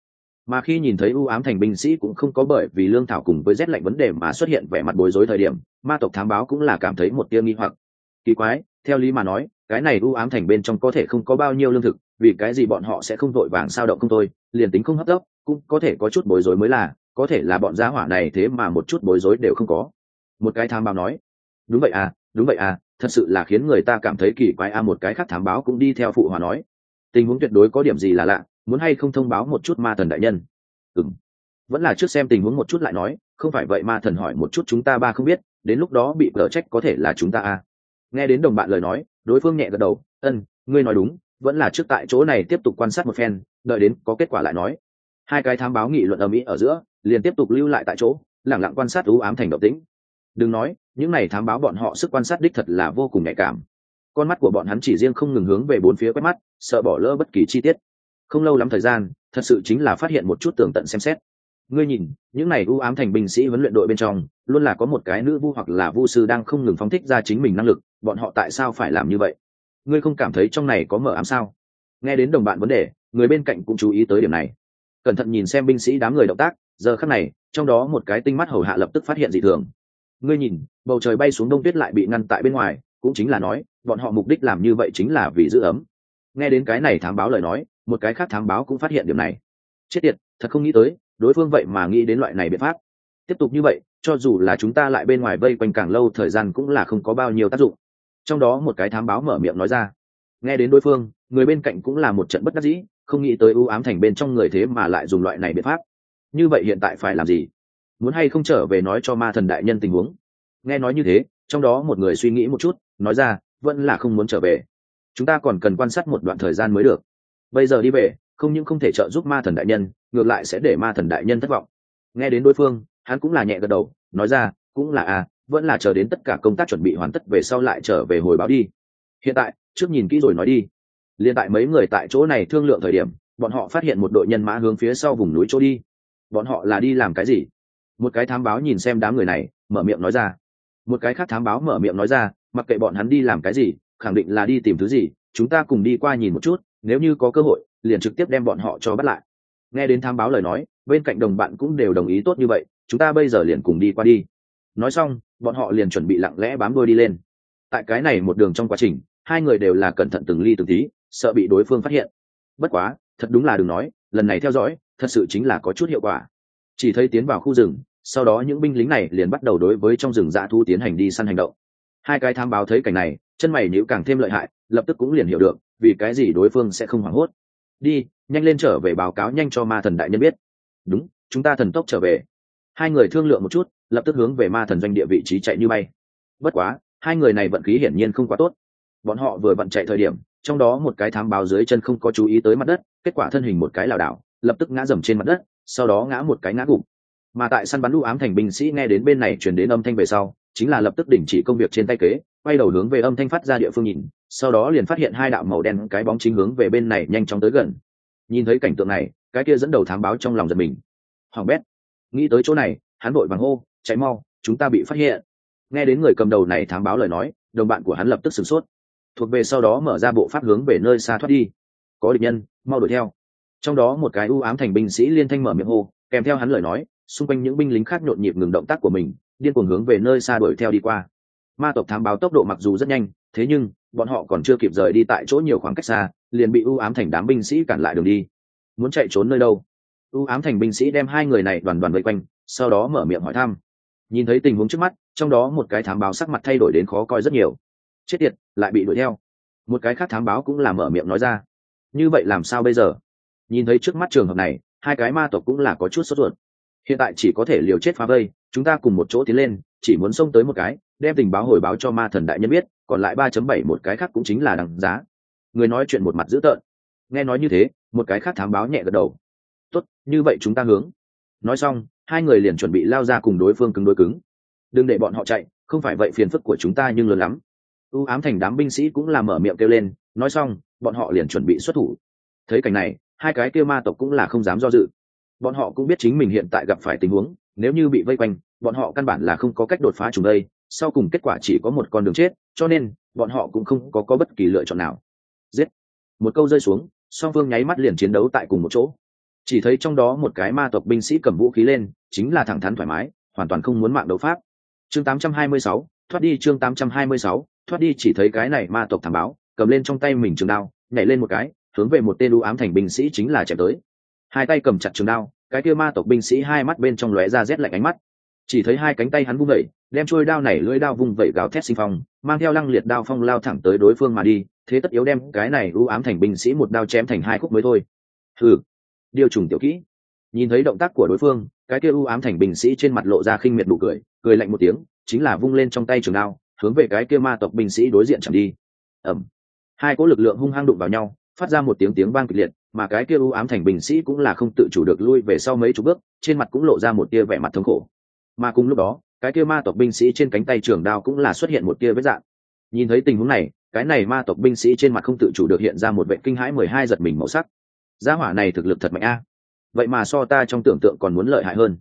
Mà khi nhìn thấy ưu ám thành binh sĩ cũng không có bởi vì lương thảo cùng với rét lạnh vấn đề mà xuất hiện vẻ mặt bối rối thời điểm, ma tộc thám báo cũng là cảm thấy một tia nghi hoặc. Kỳ quái, theo lý mà nói, cái này ưu ám thành bên trong có thể không có bao nhiêu lương thực, vì cái gì bọn họ sẽ không vội vàng sao động không tôi liền tính không hấp tấp, cũng có thể có chút bối rối mới là, có thể là bọn gia hỏa này thế mà một chút bối rối đều không có một cái thám báo nói đúng vậy à đúng vậy à thật sự là khiến người ta cảm thấy kỳ quái a à, một cái khác thám báo cũng đi theo phụ hòa nói tình huống tuyệt đối có điểm gì là lạ muốn hay không thông báo một chút ma thần đại nhân? Ừng vẫn là trước xem tình huống một chút lại nói không phải vậy ma thần hỏi một chút chúng ta ba không biết đến lúc đó bị cờ trách có thể là chúng ta a nghe đến đồng bạn lời nói đối phương nhẹ gật đầu ân ngươi nói đúng vẫn là trước tại chỗ này tiếp tục quan sát một phen đợi đến có kết quả lại nói. Hai cái thám báo nghị luận ở mỹ ở giữa liền tiếp tục lưu lại tại chỗ lẳng lặng quan sát ưu ám thành động tĩnh đừng nói, những này thám báo bọn họ sức quan sát đích thật là vô cùng nhạy cảm. Con mắt của bọn hắn chỉ riêng không ngừng hướng về bốn phía quét mắt, sợ bỏ lỡ bất kỳ chi tiết. Không lâu lắm thời gian, thật sự chính là phát hiện một chút tường tận xem xét. Ngươi nhìn, những này ưu ám thành binh sĩ huấn luyện đội bên trong, luôn là có một cái nữ vu hoặc là vu sư đang không ngừng phóng thích ra chính mình năng lực, bọn họ tại sao phải làm như vậy? Ngươi không cảm thấy trong này có mở ám sao? Nghe đến đồng bạn vấn đề, người bên cạnh cũng chú ý tới điểm này. Cẩn thận nhìn xem binh sĩ đám người động tác, giờ khắc này, trong đó một cái tinh mắt hầu hạ lập tức phát hiện dị thường ngươi nhìn, bầu trời bay xuống đông tuyết lại bị ngăn tại bên ngoài, cũng chính là nói, bọn họ mục đích làm như vậy chính là vì giữ ấm. Nghe đến cái này thám báo lời nói, một cái khác thám báo cũng phát hiện điểm này. Chết tiệt, thật không nghĩ tới, đối phương vậy mà nghĩ đến loại này biện pháp. Tiếp tục như vậy, cho dù là chúng ta lại bên ngoài vây quanh càng lâu, thời gian cũng là không có bao nhiêu tác dụng. Trong đó một cái thám báo mở miệng nói ra. Nghe đến đối phương, người bên cạnh cũng là một trận bất đắc dĩ, không nghĩ tới ưu ám thành bên trong người thế mà lại dùng loại này biện pháp. Như vậy hiện tại phải làm gì? Muốn hay không trở về nói cho ma thần đại nhân tình huống. Nghe nói như thế, trong đó một người suy nghĩ một chút, nói ra, vẫn là không muốn trở về. Chúng ta còn cần quan sát một đoạn thời gian mới được. Bây giờ đi về, không những không thể trợ giúp ma thần đại nhân, ngược lại sẽ để ma thần đại nhân thất vọng. Nghe đến đối phương, hắn cũng là nhẹ gật đầu, nói ra, cũng là à vẫn là chờ đến tất cả công tác chuẩn bị hoàn tất về sau lại trở về hồi báo đi. Hiện tại, trước nhìn kỹ rồi nói đi. Liên tại mấy người tại chỗ này thương lượng thời điểm, bọn họ phát hiện một đội nhân mã hướng phía sau vùng núi chỗ đi. Bọn họ là đi làm cái gì? Một cái thám báo nhìn xem đám người này, mở miệng nói ra. Một cái khác thám báo mở miệng nói ra, mặc kệ bọn hắn đi làm cái gì, khẳng định là đi tìm thứ gì, chúng ta cùng đi qua nhìn một chút, nếu như có cơ hội, liền trực tiếp đem bọn họ cho bắt lại. Nghe đến thám báo lời nói, bên cạnh đồng bạn cũng đều đồng ý tốt như vậy, chúng ta bây giờ liền cùng đi qua đi. Nói xong, bọn họ liền chuẩn bị lặng lẽ bám đôi đi lên. Tại cái này một đường trong quá trình, hai người đều là cẩn thận từng ly từng tí, sợ bị đối phương phát hiện. Bất quá, thật đúng là đừng nói, lần này theo dõi, thật sự chính là có chút hiệu quả chỉ thấy tiến vào khu rừng, sau đó những binh lính này liền bắt đầu đối với trong rừng dã thu tiến hành đi săn hành động. Hai cái tham báo thấy cảnh này, chân mày nhíu càng thêm lợi hại, lập tức cũng liền hiểu được, vì cái gì đối phương sẽ không hoảng hốt. Đi, nhanh lên trở về báo cáo nhanh cho ma thần đại nhân biết. Đúng, chúng ta thần tốc trở về. Hai người thương lượng một chút, lập tức hướng về ma thần doanh địa vị trí chạy như bay. Bất quá, hai người này vận khí hiển nhiên không quá tốt. Bọn họ vừa vận chạy thời điểm, trong đó một cái thám báo dưới chân không có chú ý tới mặt đất, kết quả thân hình một cái lảo đảo, lập tức ngã dầm trên mặt đất sau đó ngã một cái ngã gục. Mà tại săn bắn lũ ám thành binh sĩ nghe đến bên này chuyển đến âm thanh về sau, chính là lập tức đình chỉ công việc trên tay kế, quay đầu hướng về âm thanh phát ra địa phương nhìn, sau đó liền phát hiện hai đạo màu đen cái bóng chính hướng về bên này nhanh chóng tới gần. Nhìn thấy cảnh tượng này, cái kia dẫn đầu thám báo trong lòng giật mình. Hoàng bét, nghĩ tới chỗ này, hắn vội vàng hô cháy mau, chúng ta bị phát hiện. Nghe đến người cầm đầu này thám báo lời nói, đồng bạn của hắn lập tức sửng sốt. Thuộc về sau đó mở ra bộ pháp hướng về nơi xa thoát đi. Có địch nhân, mau đuổi theo trong đó một cái ưu ám thành binh sĩ liên thanh mở miệng hô, kèm theo hắn lời nói, xung quanh những binh lính khác nhộn nhịp ngừng động tác của mình, điên cuồng hướng về nơi xa đuổi theo đi qua. Ma tộc thám báo tốc độ mặc dù rất nhanh, thế nhưng, bọn họ còn chưa kịp rời đi tại chỗ nhiều khoảng cách xa, liền bị ưu ám thành đám binh sĩ cản lại đường đi. Muốn chạy trốn nơi đâu? Ưu ám thành binh sĩ đem hai người này đoàn đoàn vây quanh, sau đó mở miệng hỏi thăm. Nhìn thấy tình huống trước mắt, trong đó một cái thám báo sắc mặt thay đổi đến khó coi rất nhiều. Chết tiệt, lại bị đuổi theo. Một cái khác thám báo cũng là mở miệng nói ra. Như vậy làm sao bây giờ? Nhìn thấy trước mắt trường hợp này, hai cái ma tộc cũng là có chút sốt ruột. Hiện tại chỉ có thể liều chết phá vây, chúng ta cùng một chỗ tiến lên, chỉ muốn xông tới một cái, đem tình báo hồi báo cho ma thần đại nhân biết, còn lại ba chấm bảy một cái khác cũng chính là đằng giá. Người nói chuyện một mặt dữ tợn. Nghe nói như thế, một cái khác thám báo nhẹ gật đầu. Tốt, như vậy chúng ta hướng. Nói xong, hai người liền chuẩn bị lao ra cùng đối phương cứng đối cứng. Đừng để bọn họ chạy, không phải vậy phiền phức của chúng ta nhưng lớn lắm. Ưu ám thành đám binh sĩ cũng làm mở miệng kêu lên, nói xong, bọn họ liền chuẩn bị xuất thủ. Thấy cảnh này hai cái kia ma tộc cũng là không dám do dự. Bọn họ cũng biết chính mình hiện tại gặp phải tình huống nếu như bị vây quanh bọn họ căn bản là không có cách đột phá chúng đây sau cùng kết quả chỉ có một con đường chết cho nên bọn họ cũng không có, có bất kỳ lựa chọn nào. Giết! Một câu rơi xuống song phương nháy mắt liền chiến đấu tại cùng một chỗ. Chỉ thấy trong đó một cái ma tộc binh sĩ cầm vũ khí lên chính là thẳng thắn thoải mái hoàn toàn không muốn mạng đấu pháp. Chương 826, thoát đi chương 826, thoát đi chỉ thấy cái này ma tộc thảm báo cầm lên trong tay mình trường đao nhảy lên một cái hướng về một tên u ám thành binh sĩ chính là chém tới. Hai tay cầm chặt trường đao, cái kia ma tộc binh sĩ hai mắt bên trong lóe ra rét lạnh ánh mắt. Chỉ thấy hai cánh tay hắn vung vẩy đem trôi đao này lưỡi đao vung vẩy gào thét sinh phong, mang theo lăng liệt đao phong lao thẳng tới đối phương mà đi, thế tất yếu đem cái này u ám thành binh sĩ một đao chém thành hai khúc mới thôi. Thử điều trùng tiểu kỹ. Nhìn thấy động tác của đối phương, cái kia u ám thành binh sĩ trên mặt lộ ra khinh miệt nụ cười cười lạnh một tiếng, chính là vung lên trong tay trường đao, hướng về cái kia ma tộc binh sĩ đối diện chẳng đi. Ẩm hai cỗ lực lượng hung hăng đụng vào nhau phát ra một tiếng tiếng vang kịch liệt, mà cái kia u ám thành binh sĩ cũng là không tự chủ được lui về sau mấy chục bước, trên mặt cũng lộ ra một tia vẻ mặt thống khổ. Mà cùng lúc đó, cái kia ma tộc binh sĩ trên cánh tay trường đao cũng là xuất hiện một tia vết dạng. Nhìn thấy tình huống này, cái này ma tộc binh sĩ trên mặt không tự chủ được hiện ra một vệ kinh hãi mười hai giật mình màu sắc. Gia hỏa này thực lực thật mạnh a. Vậy mà so ta trong tưởng tượng còn muốn lợi hại hơn.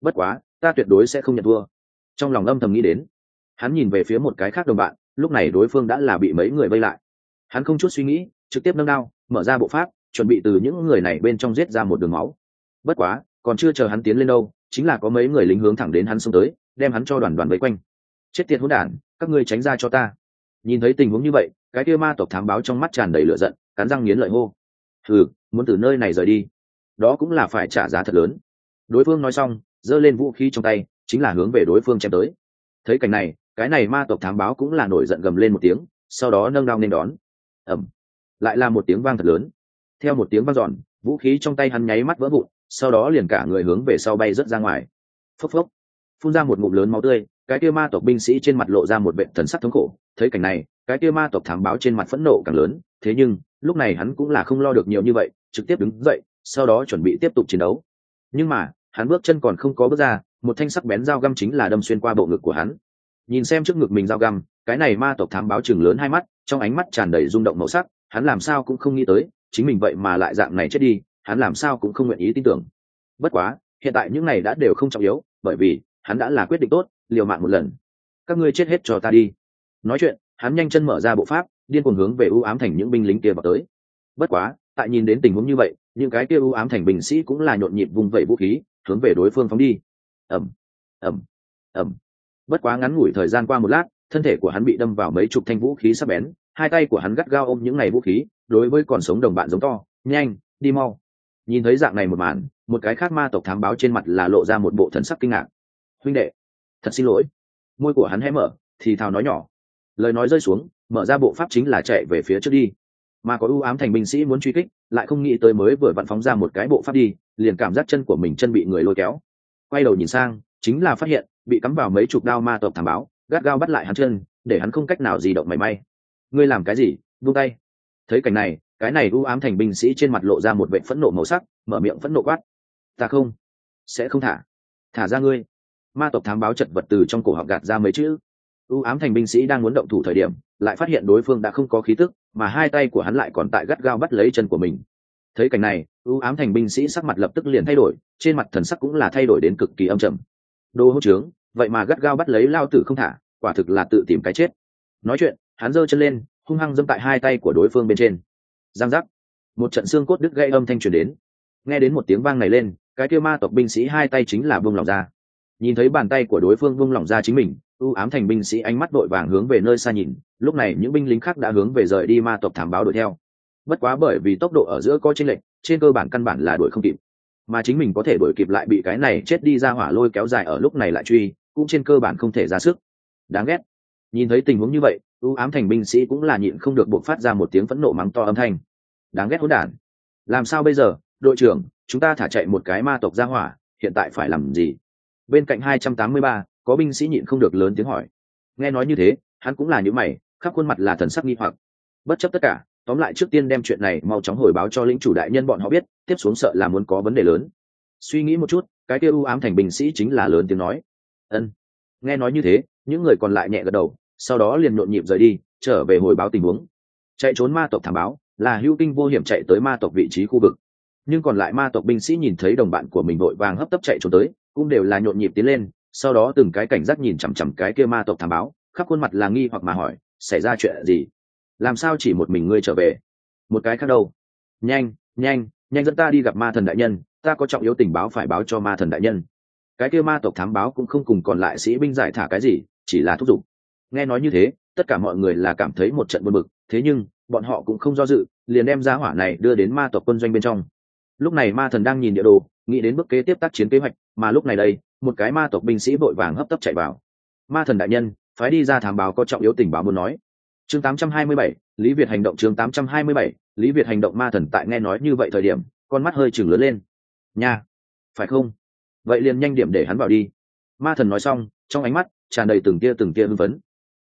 Bất quá, ta tuyệt đối sẽ không nhận thua. Trong lòng âm thầm nghĩ đến, hắn nhìn về phía một cái khác đồng bạn, lúc này đối phương đã là bị mấy người vây lại. Hắn không chút suy nghĩ trực tiếp nâng đao, mở ra bộ pháp, chuẩn bị từ những người này bên trong giết ra một đường máu. Bất quá, còn chưa chờ hắn tiến lên đâu, chính là có mấy người lính hướng thẳng đến hắn xông tới, đem hắn cho đoàn đoàn vây quanh. Chết tiệt hỗn đản, các ngươi tránh ra cho ta. Nhìn thấy tình huống như vậy, cái kia ma tộc thám báo trong mắt tràn đầy lửa giận, cắn răng nghiến lợi hô. Ừ muốn từ nơi này rời đi. Đó cũng là phải trả giá thật lớn. Đối phương nói xong, giơ lên vũ khí trong tay, chính là hướng về đối phương chém tới. Thấy cảnh này, cái này ma tộc thám báo cũng là nổi giận gầm lên một tiếng, sau đó nâng đao nên đón. Ẩm lại là một tiếng vang thật lớn. Theo một tiếng vang giòn vũ khí trong tay hắn nháy mắt vỡ vụn, sau đó liền cả người hướng về sau bay rớt ra ngoài. Phốc phốc, phun ra một ngụm lớn máu tươi, cái kia ma tộc binh sĩ trên mặt lộ ra một vệ thần sắc thống khổ. Thấy cảnh này, cái kia ma tộc thám báo trên mặt phẫn nộ càng lớn, thế nhưng, lúc này hắn cũng là không lo được nhiều như vậy, trực tiếp đứng dậy, sau đó chuẩn bị tiếp tục chiến đấu. Nhưng mà, hắn bước chân còn không có bước ra, một thanh sắc bén dao găm chính là đâm xuyên qua bộ ngực của hắn. Nhìn xem trước ngực mình dao găm, cái này ma tộc thám báo chừng lớn hai mắt, trong ánh mắt tràn đầy rung động màu sắc hắn làm sao cũng không nghĩ tới, chính mình vậy mà lại dạng này chết đi, hắn làm sao cũng không nguyện ý tin tưởng. Bất quá, hiện tại những này đã đều không trọng yếu, bởi vì, hắn đã là quyết định tốt, liều mạng một lần. Các ngươi chết hết cho ta đi. Nói chuyện, hắn nhanh chân mở ra bộ pháp, điên cuồng hướng về ưu ám thành những binh lính kia vào tới. Bất quá, tại nhìn đến tình huống như vậy, những cái kia ưu ám thành binh sĩ cũng là nhộn nhịp vùng vẩy vũ khí, hướng về đối phương phóng đi. Ẩm ẩm ẩm bất quá ngắn ngủi thời gian qua một lát, thân thể của hắn bị đâm vào mấy chục thanh vũ khí sắc bén hai tay của hắn gắt gao ôm những ngày vũ khí, đối với còn sống đồng bạn giống to, nhanh, đi mau. Nhìn thấy dạng này một màn, một cái khác ma tộc thám báo trên mặt là lộ ra một bộ thần sắc kinh ngạc. Huynh đệ, thật xin lỗi. Môi của hắn hé mở, thì thào nói nhỏ. Lời nói rơi xuống, mở ra bộ pháp chính là chạy về phía trước đi. Mà có ưu ám thành binh sĩ muốn truy kích, lại không nghĩ tới mới vừa vặn phóng ra một cái bộ pháp đi, liền cảm giác chân của mình chân bị người lôi kéo. Quay đầu nhìn sang, chính là phát hiện, bị cắm vào mấy chục đao ma tộc thảm báo, gắt gao bắt lại hắn chân, để hắn không cách nào gì động mảy may ngươi làm cái gì? Vung tay. Thấy cảnh này, cái này ưu ám thành binh sĩ trên mặt lộ ra một vệ phẫn nộ màu sắc, mở miệng phẫn nộ quát. Ta không sẽ không thả. Thả ra ngươi. Ma tộc thám báo chật vật từ trong cổ họng gạt ra mấy chữ. Ưu ám thành binh sĩ đang muốn động thủ thời điểm, lại phát hiện đối phương đã không có khí tức, mà hai tay của hắn lại còn tại gắt gao bắt lấy chân của mình. Thấy cảnh này ưu ám thành binh sĩ sắc mặt lập tức liền thay đổi, trên mặt thần sắc cũng là thay đổi đến cực kỳ âm trầm. Đô hỗ trướng, vậy mà gắt gao bắt lấy lao tử không thả, quả thực là tự tìm cái chết. Nói chuyện hắn giơ chân lên, hung hăng dâm tại hai tay của đối phương bên trên. Giang giác. Một trận xương cốt đứt gây âm thanh truyền đến. Nghe đến một tiếng vang này lên, cái kêu ma tộc binh sĩ hai tay chính là buông lỏng ra. Nhìn thấy bàn tay của đối phương buông lỏng ra chính mình ưu ám thành binh sĩ ánh mắt đội vàng hướng về nơi xa nhìn, lúc này những binh lính khác đã hướng về rời đi ma tộc thảm báo đuổi theo. Bất quá bởi vì tốc độ ở giữa có chênh lệch, trên cơ bản căn bản là đuổi không kịp. Mà chính mình có thể đuổi kịp lại bị cái này chết đi ra hỏa lôi kéo dài ở lúc này lại truy, cũng trên cơ bản không thể ra sức. Đáng ghét. Nhìn thấy tình huống như vậy ưu ám thành binh sĩ cũng là nhịn không được buộc phát ra một tiếng phẫn nộ mắng to âm thanh. Đáng ghét hỗn đản. Làm sao bây giờ, đội trưởng, chúng ta thả chạy một cái ma tộc ra hỏa, hiện tại phải làm gì? Bên cạnh hai trăm tám mươi ba, có binh sĩ nhịn không được lớn tiếng hỏi. Nghe nói như thế, hắn cũng là những mày, khắp khuôn mặt là thần sắc nghi hoặc. Bất chấp tất cả, tóm lại trước tiên đem chuyện này mau chóng hồi báo cho lĩnh chủ đại nhân bọn họ biết, tiếp xuống sợ là muốn có vấn đề lớn. Suy nghĩ một chút, cái kia u ám thành binh sĩ chính là lớn tiếng nói. Ân. Nghe nói như thế, những người còn lại nhẹ gật đầu sau đó liền nhộn nhịp rời đi, trở về hồi báo tình huống. Chạy trốn ma tộc thảm báo, là hữu kinh vô hiểm chạy tới ma tộc vị trí khu vực. Nhưng còn lại ma tộc binh sĩ nhìn thấy đồng bạn của mình vội vàng hấp tấp chạy trốn tới, cũng đều là nhộn nhịp tiến lên, sau đó từng cái cảnh giác nhìn chằm chằm cái kia ma tộc thảm báo, khắp khuôn mặt là nghi hoặc mà hỏi, xảy ra chuyện gì? Làm sao chỉ một mình ngươi trở về? Một cái khác đâu. Nhanh nhanh nhanh dẫn ta đi gặp ma thần đại nhân, ta có trọng yếu tình báo phải báo cho ma thần đại nhân. Cái kia ma tộc thám báo cũng không cùng còn lại sĩ binh giải thả cái gì, chỉ là thúc giục nghe nói như thế tất cả mọi người là cảm thấy một trận buồn bực thế nhưng bọn họ cũng không do dự liền đem ra hỏa này đưa đến ma tộc quân doanh bên trong. Lúc này ma thần đang nhìn địa đồ nghĩ đến bước kế tiếp tác chiến kế hoạch mà lúc này đây một cái ma tộc binh sĩ vội vàng hấp tấp chạy vào. Ma thần đại nhân phái đi ra thám báo có trọng yếu tình báo muốn nói. Chương 827, lý việt hành động chương 827, lý việt hành động ma thần tại nghe nói như vậy thời điểm con mắt hơi chừng lớn lên. Nha phải không? Vậy liền nhanh điểm để hắn vào đi. Ma thần nói xong trong ánh mắt tràn đầy từng tia từng tia hưng phấn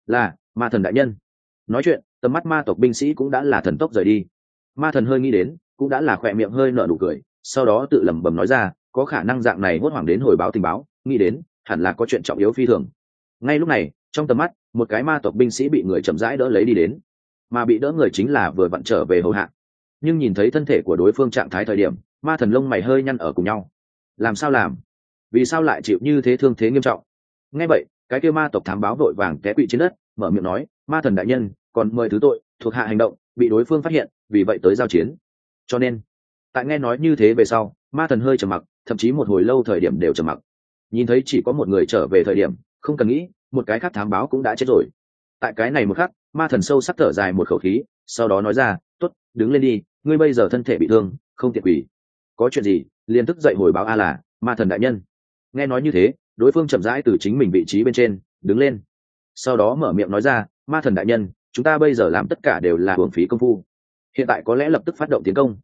là, ma thần đại nhân. Nói chuyện, tầm mắt ma tộc binh sĩ cũng đã là thần tốc rời đi. Ma thần hơi nghĩ đến, cũng đã là khỏe miệng hơi nở nụ cười, sau đó tự lẩm bẩm nói ra, có khả năng dạng này hốt hoảng đến hồi báo tình báo, nghĩ đến, hẳn là có chuyện trọng yếu phi thường. Ngay lúc này, trong tầm mắt, một cái ma tộc binh sĩ bị người chậm rãi đỡ lấy đi đến. Mà bị đỡ người chính là vừa vặn trở về hầu hạ. Nhưng nhìn thấy thân thể của đối phương trạng thái thời điểm, ma thần lông mày hơi nhăn ở cùng nhau. Làm sao làm? Vì sao lại chịu như thế thương thế nghiêm trọng? Ngay vậy cái kêu ma tộc thám báo vội vàng té quỵ trên đất, mở miệng nói, ma thần đại nhân, còn mời thứ tội, thuộc hạ hành động, bị đối phương phát hiện, vì vậy tới giao chiến. Cho nên, tại nghe nói như thế về sau, ma thần hơi trầm mặc, thậm chí một hồi lâu thời điểm đều trầm mặc. Nhìn thấy chỉ có một người trở về thời điểm, không cần nghĩ, một cái khác thám báo cũng đã chết rồi. Tại cái này một khắc, ma thần sâu sắc thở dài một khẩu khí, sau đó nói ra t ố t đứng lên đi, ngươi bây giờ thân thể bị thương, không tiện quỷ có chuyện gì, liền thức dậy hồi báo a là ma thần đại nhân. Nghe nói như thế đối phương chậm rãi từ chính mình vị trí bên trên, đứng lên. Sau đó mở miệng nói ra, ma thần đại nhân, chúng ta bây giờ làm tất cả đều là hưởng phí công phu. Hiện tại có lẽ lập tức phát động tiến công.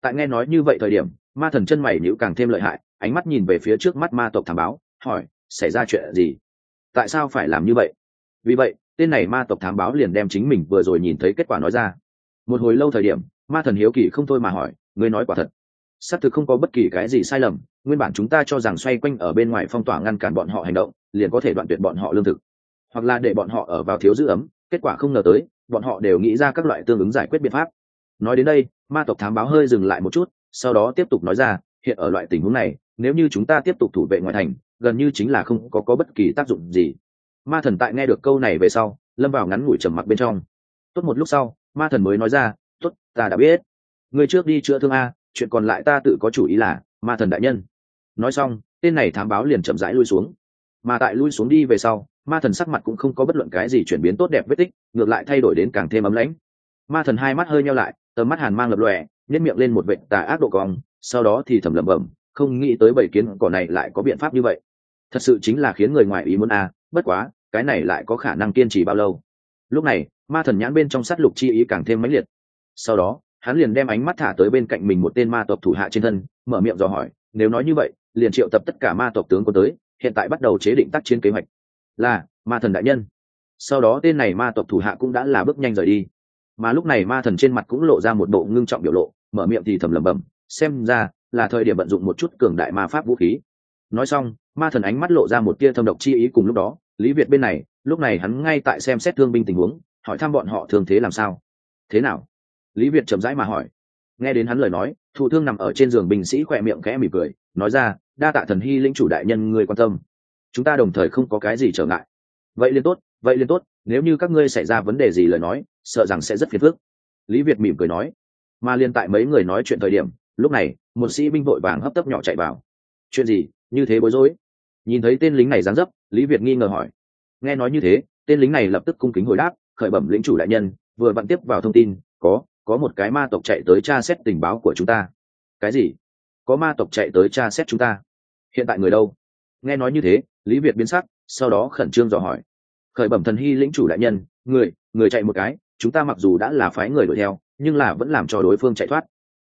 Tại nghe nói như vậy thời điểm, ma thần chân mày nhữ càng thêm lợi hại, ánh mắt nhìn về phía trước mắt ma tộc thám báo, hỏi, xảy ra chuyện gì? Tại sao phải làm như vậy? Vì vậy, tên này ma tộc thám báo liền đem chính mình vừa rồi nhìn thấy kết quả nói ra. Một hồi lâu thời điểm, ma thần hiếu kỳ không thôi mà hỏi, ngươi nói quả thật xác thực không có bất kỳ cái gì sai lầm nguyên bản chúng ta cho rằng xoay quanh ở bên ngoài phong tỏa ngăn cản bọn họ hành động liền có thể đoạn tuyệt bọn họ lương thực. Hoặc là để bọn họ ở vào thiếu giữ ấm kết quả không ngờ tới bọn họ đều nghĩ ra các loại tương ứng giải quyết biện pháp. Nói đến đây ma tộc thám báo hơi dừng lại một chút sau đó tiếp tục nói ra hiện ở loại tình huống này nếu như chúng ta tiếp tục thủ vệ ngoại thành gần như chính là không có, có bất kỳ tác dụng gì. Ma thần tại nghe được câu này về sau lâm vào ngắn ngủi trầm mặc bên trong. Tốt một lúc sau ma thần mới nói ra tốt ta đã biết. Người trước đi chữa thương a chuyện còn lại ta tự có chủ ý là ma thần đại nhân. Nói xong tên này thám báo liền chậm rãi lui xuống. Mà tại lui xuống đi về sau ma thần sắc mặt cũng không có bất luận cái gì chuyển biến tốt đẹp vết tích ngược lại thay đổi đến càng thêm ấm lãnh. Ma thần hai mắt hơi nhau lại tầm mắt hàn mang lập lòe nhét miệng lên một vệ tà ác độ cong sau đó thì thầm lẩm bẩm không nghĩ tới bảy kiến cỏ này lại có biện pháp như vậy. Thật sự chính là khiến người ngoài ý muốn a à, bất quá cái này lại có khả năng kiên trì bao lâu? Lúc này ma thần nhãn bên trong sát lục chi ý càng thêm mãnh liệt. Sau đó hắn liền đem ánh mắt thả tới bên cạnh mình một tên ma tộc thủ hạ trên thân, mở miệng dò hỏi, nếu nói như vậy, liền triệu tập tất cả ma tộc tướng có tới, hiện tại bắt đầu chế định tác chiến kế hoạch. Là, ma thần đại nhân. Sau đó tên này ma tộc thủ hạ cũng đã là bước nhanh rời đi. Mà lúc này ma thần trên mặt cũng lộ ra một bộ ngưng trọng biểu lộ, mở miệng thì thầm lẩm bẩm, xem ra là thời điểm vận dụng một chút cường đại ma pháp vũ khí. Nói xong, ma thần ánh mắt lộ ra một tia thâm độc chi ý cùng lúc đó, lý việt bên này, lúc này hắn ngay tại xem xét thương binh tình huống, hỏi thăm bọn họ thường thế làm sao. Thế nào? Lý việt chậm rãi mà hỏi. Nghe đến hắn lời nói, thụ thương nằm ở trên giường binh sĩ khỏe miệng khẽ mỉm cười, nói ra, đa tạ thần hy lĩnh chủ đại nhân người quan tâm. Chúng ta đồng thời không có cái gì trở ngại. Vậy liền tốt, vậy liền tốt, nếu như các ngươi xảy ra vấn đề gì lời nói, sợ rằng sẽ rất phiền phức. Lý việt mỉm cười nói. Mà liên tại mấy người nói chuyện thời điểm, lúc này, một sĩ binh vội vàng hấp tấp nhỏ chạy vào. Chuyện gì? Như thế bối rối? Nhìn thấy tên lính này dáng dấp, lý việt nghi ngờ hỏi. Nghe nói như thế, tên lính này lập tức cung kính hồi đáp, khởi bẩm lĩnh chủ đại nhân, vừa vặn tiếp vào thông tin, có có một cái ma tộc chạy tới tra xét tình báo của chúng ta. Cái gì? Có ma tộc chạy tới tra xét chúng ta? Hiện tại người đâu? Nghe nói như thế, lý việt biến sắc, sau đó khẩn trương dò hỏi. Khởi bẩm thần hy lĩnh chủ đại nhân, người người chạy một cái, chúng ta mặc dù đã là phái người đuổi theo, nhưng là vẫn làm cho đối phương chạy thoát.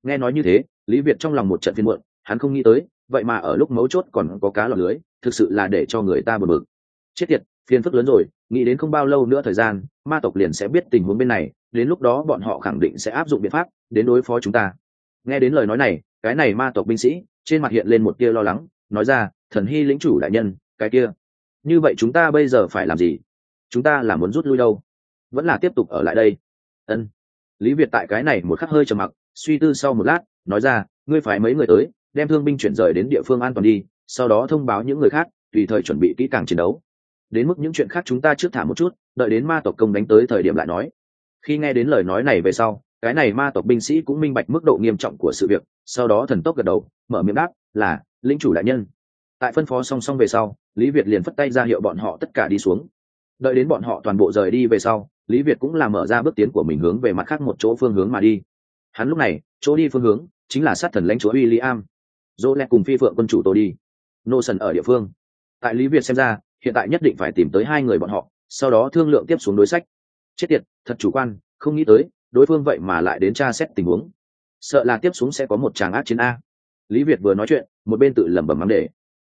Nghe nói như thế, lý việt trong lòng một trận phiên muộn, hắn không nghĩ tới, vậy mà ở lúc mấu chốt còn có cá lọc lưới, thực sự là để cho người ta bật bực. Chết tiệt, phiền phức lớn rồi, nghĩ đến không bao lâu nữa thời gian, ma tộc liền sẽ biết tình huống bên này đến lúc đó bọn họ khẳng định sẽ áp dụng biện pháp đến đối phó chúng ta. Nghe đến lời nói này, cái này ma tộc binh sĩ, trên mặt hiện lên một tia lo lắng, nói ra, thần hy lĩnh chủ đại nhân, cái kia, như vậy chúng ta bây giờ phải làm gì? Chúng ta là muốn rút lui đâu? Vẫn là tiếp tục ở lại đây. Ân. Lý việt tại cái này một khắc hơi trầm mặc, suy tư sau một lát, nói ra, ngươi phải mấy người tới, đem thương binh chuyển rời đến địa phương an toàn đi, sau đó thông báo những người khác, tùy thời chuẩn bị kỹ càng chiến đấu. Đến mức những chuyện khác chúng ta trước thả một chút, đợi đến ma tộc công đánh tới thời điểm lại nói khi nghe đến lời nói này về sau, cái này ma tộc binh sĩ cũng minh bạch mức độ nghiêm trọng của sự việc, sau đó thần tốc gật đầu, mở miệng đáp, là linh chủ đại nhân. Tại phân phó song song về sau, lý việt liền phất tay ra hiệu bọn họ tất cả đi xuống. Đợi đến bọn họ toàn bộ rời đi về sau, lý việt cũng làm mở ra bước tiến của mình hướng về mặt khác một chỗ phương hướng mà đi. Hắn lúc này, chỗ đi phương hướng chính là sát thần lãnh chúa w i l l i am dỗ lẹ cùng phi phượng quân chủ tôi đi. Nô sần ở địa phương. Tại lý việt xem ra, hiện tại nhất định phải tìm tới hai người bọn họ, sau đó thương lượng tiếp xuống đối sách chết tiệt thật chủ quan không nghĩ tới đối phương vậy mà lại đến tra xét tình huống. Sợ là tiếp xuống sẽ có một tràng ác chiến a. Lý việt vừa nói chuyện một bên tự lẩm bẩm mắng để.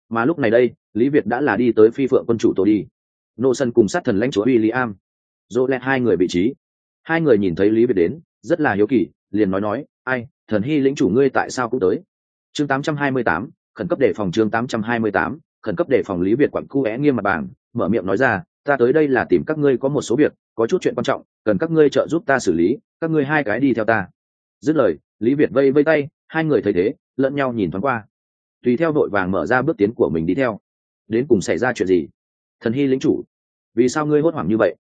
Mà lúc này đây lý việt đã là đi tới phi phượng quân chủ tổ đi. Nô sân cùng sát thần lãnh chúa w i l l i am dỗ lẹt hai người vị trí. Hai người nhìn thấy lý việt đến rất là hiếu kỳ liền nói nói ai thần hy lĩnh chủ ngươi tại sao cũng tới? Chương 828, khẩn cấp đề phòng chương 828, khẩn cấp đề phòng lý việt quặng cu é nghiêm mặt bảng mở miệng nói ra ta tới đây là tìm các ngươi có một số việc, có chút chuyện quan trọng, cần các ngươi trợ giúp ta xử lý, các ngươi hai cái đi theo ta. Dứt lời, lý việt vây vây tay, hai người thấy thế, lẫn nhau nhìn thoáng qua. Tùy theo đội vàng mở ra bước tiến của mình đi theo. Đến cùng xảy ra chuyện gì? Thần hy lính chủ, vì sao ngươi hốt hoảng như vậy?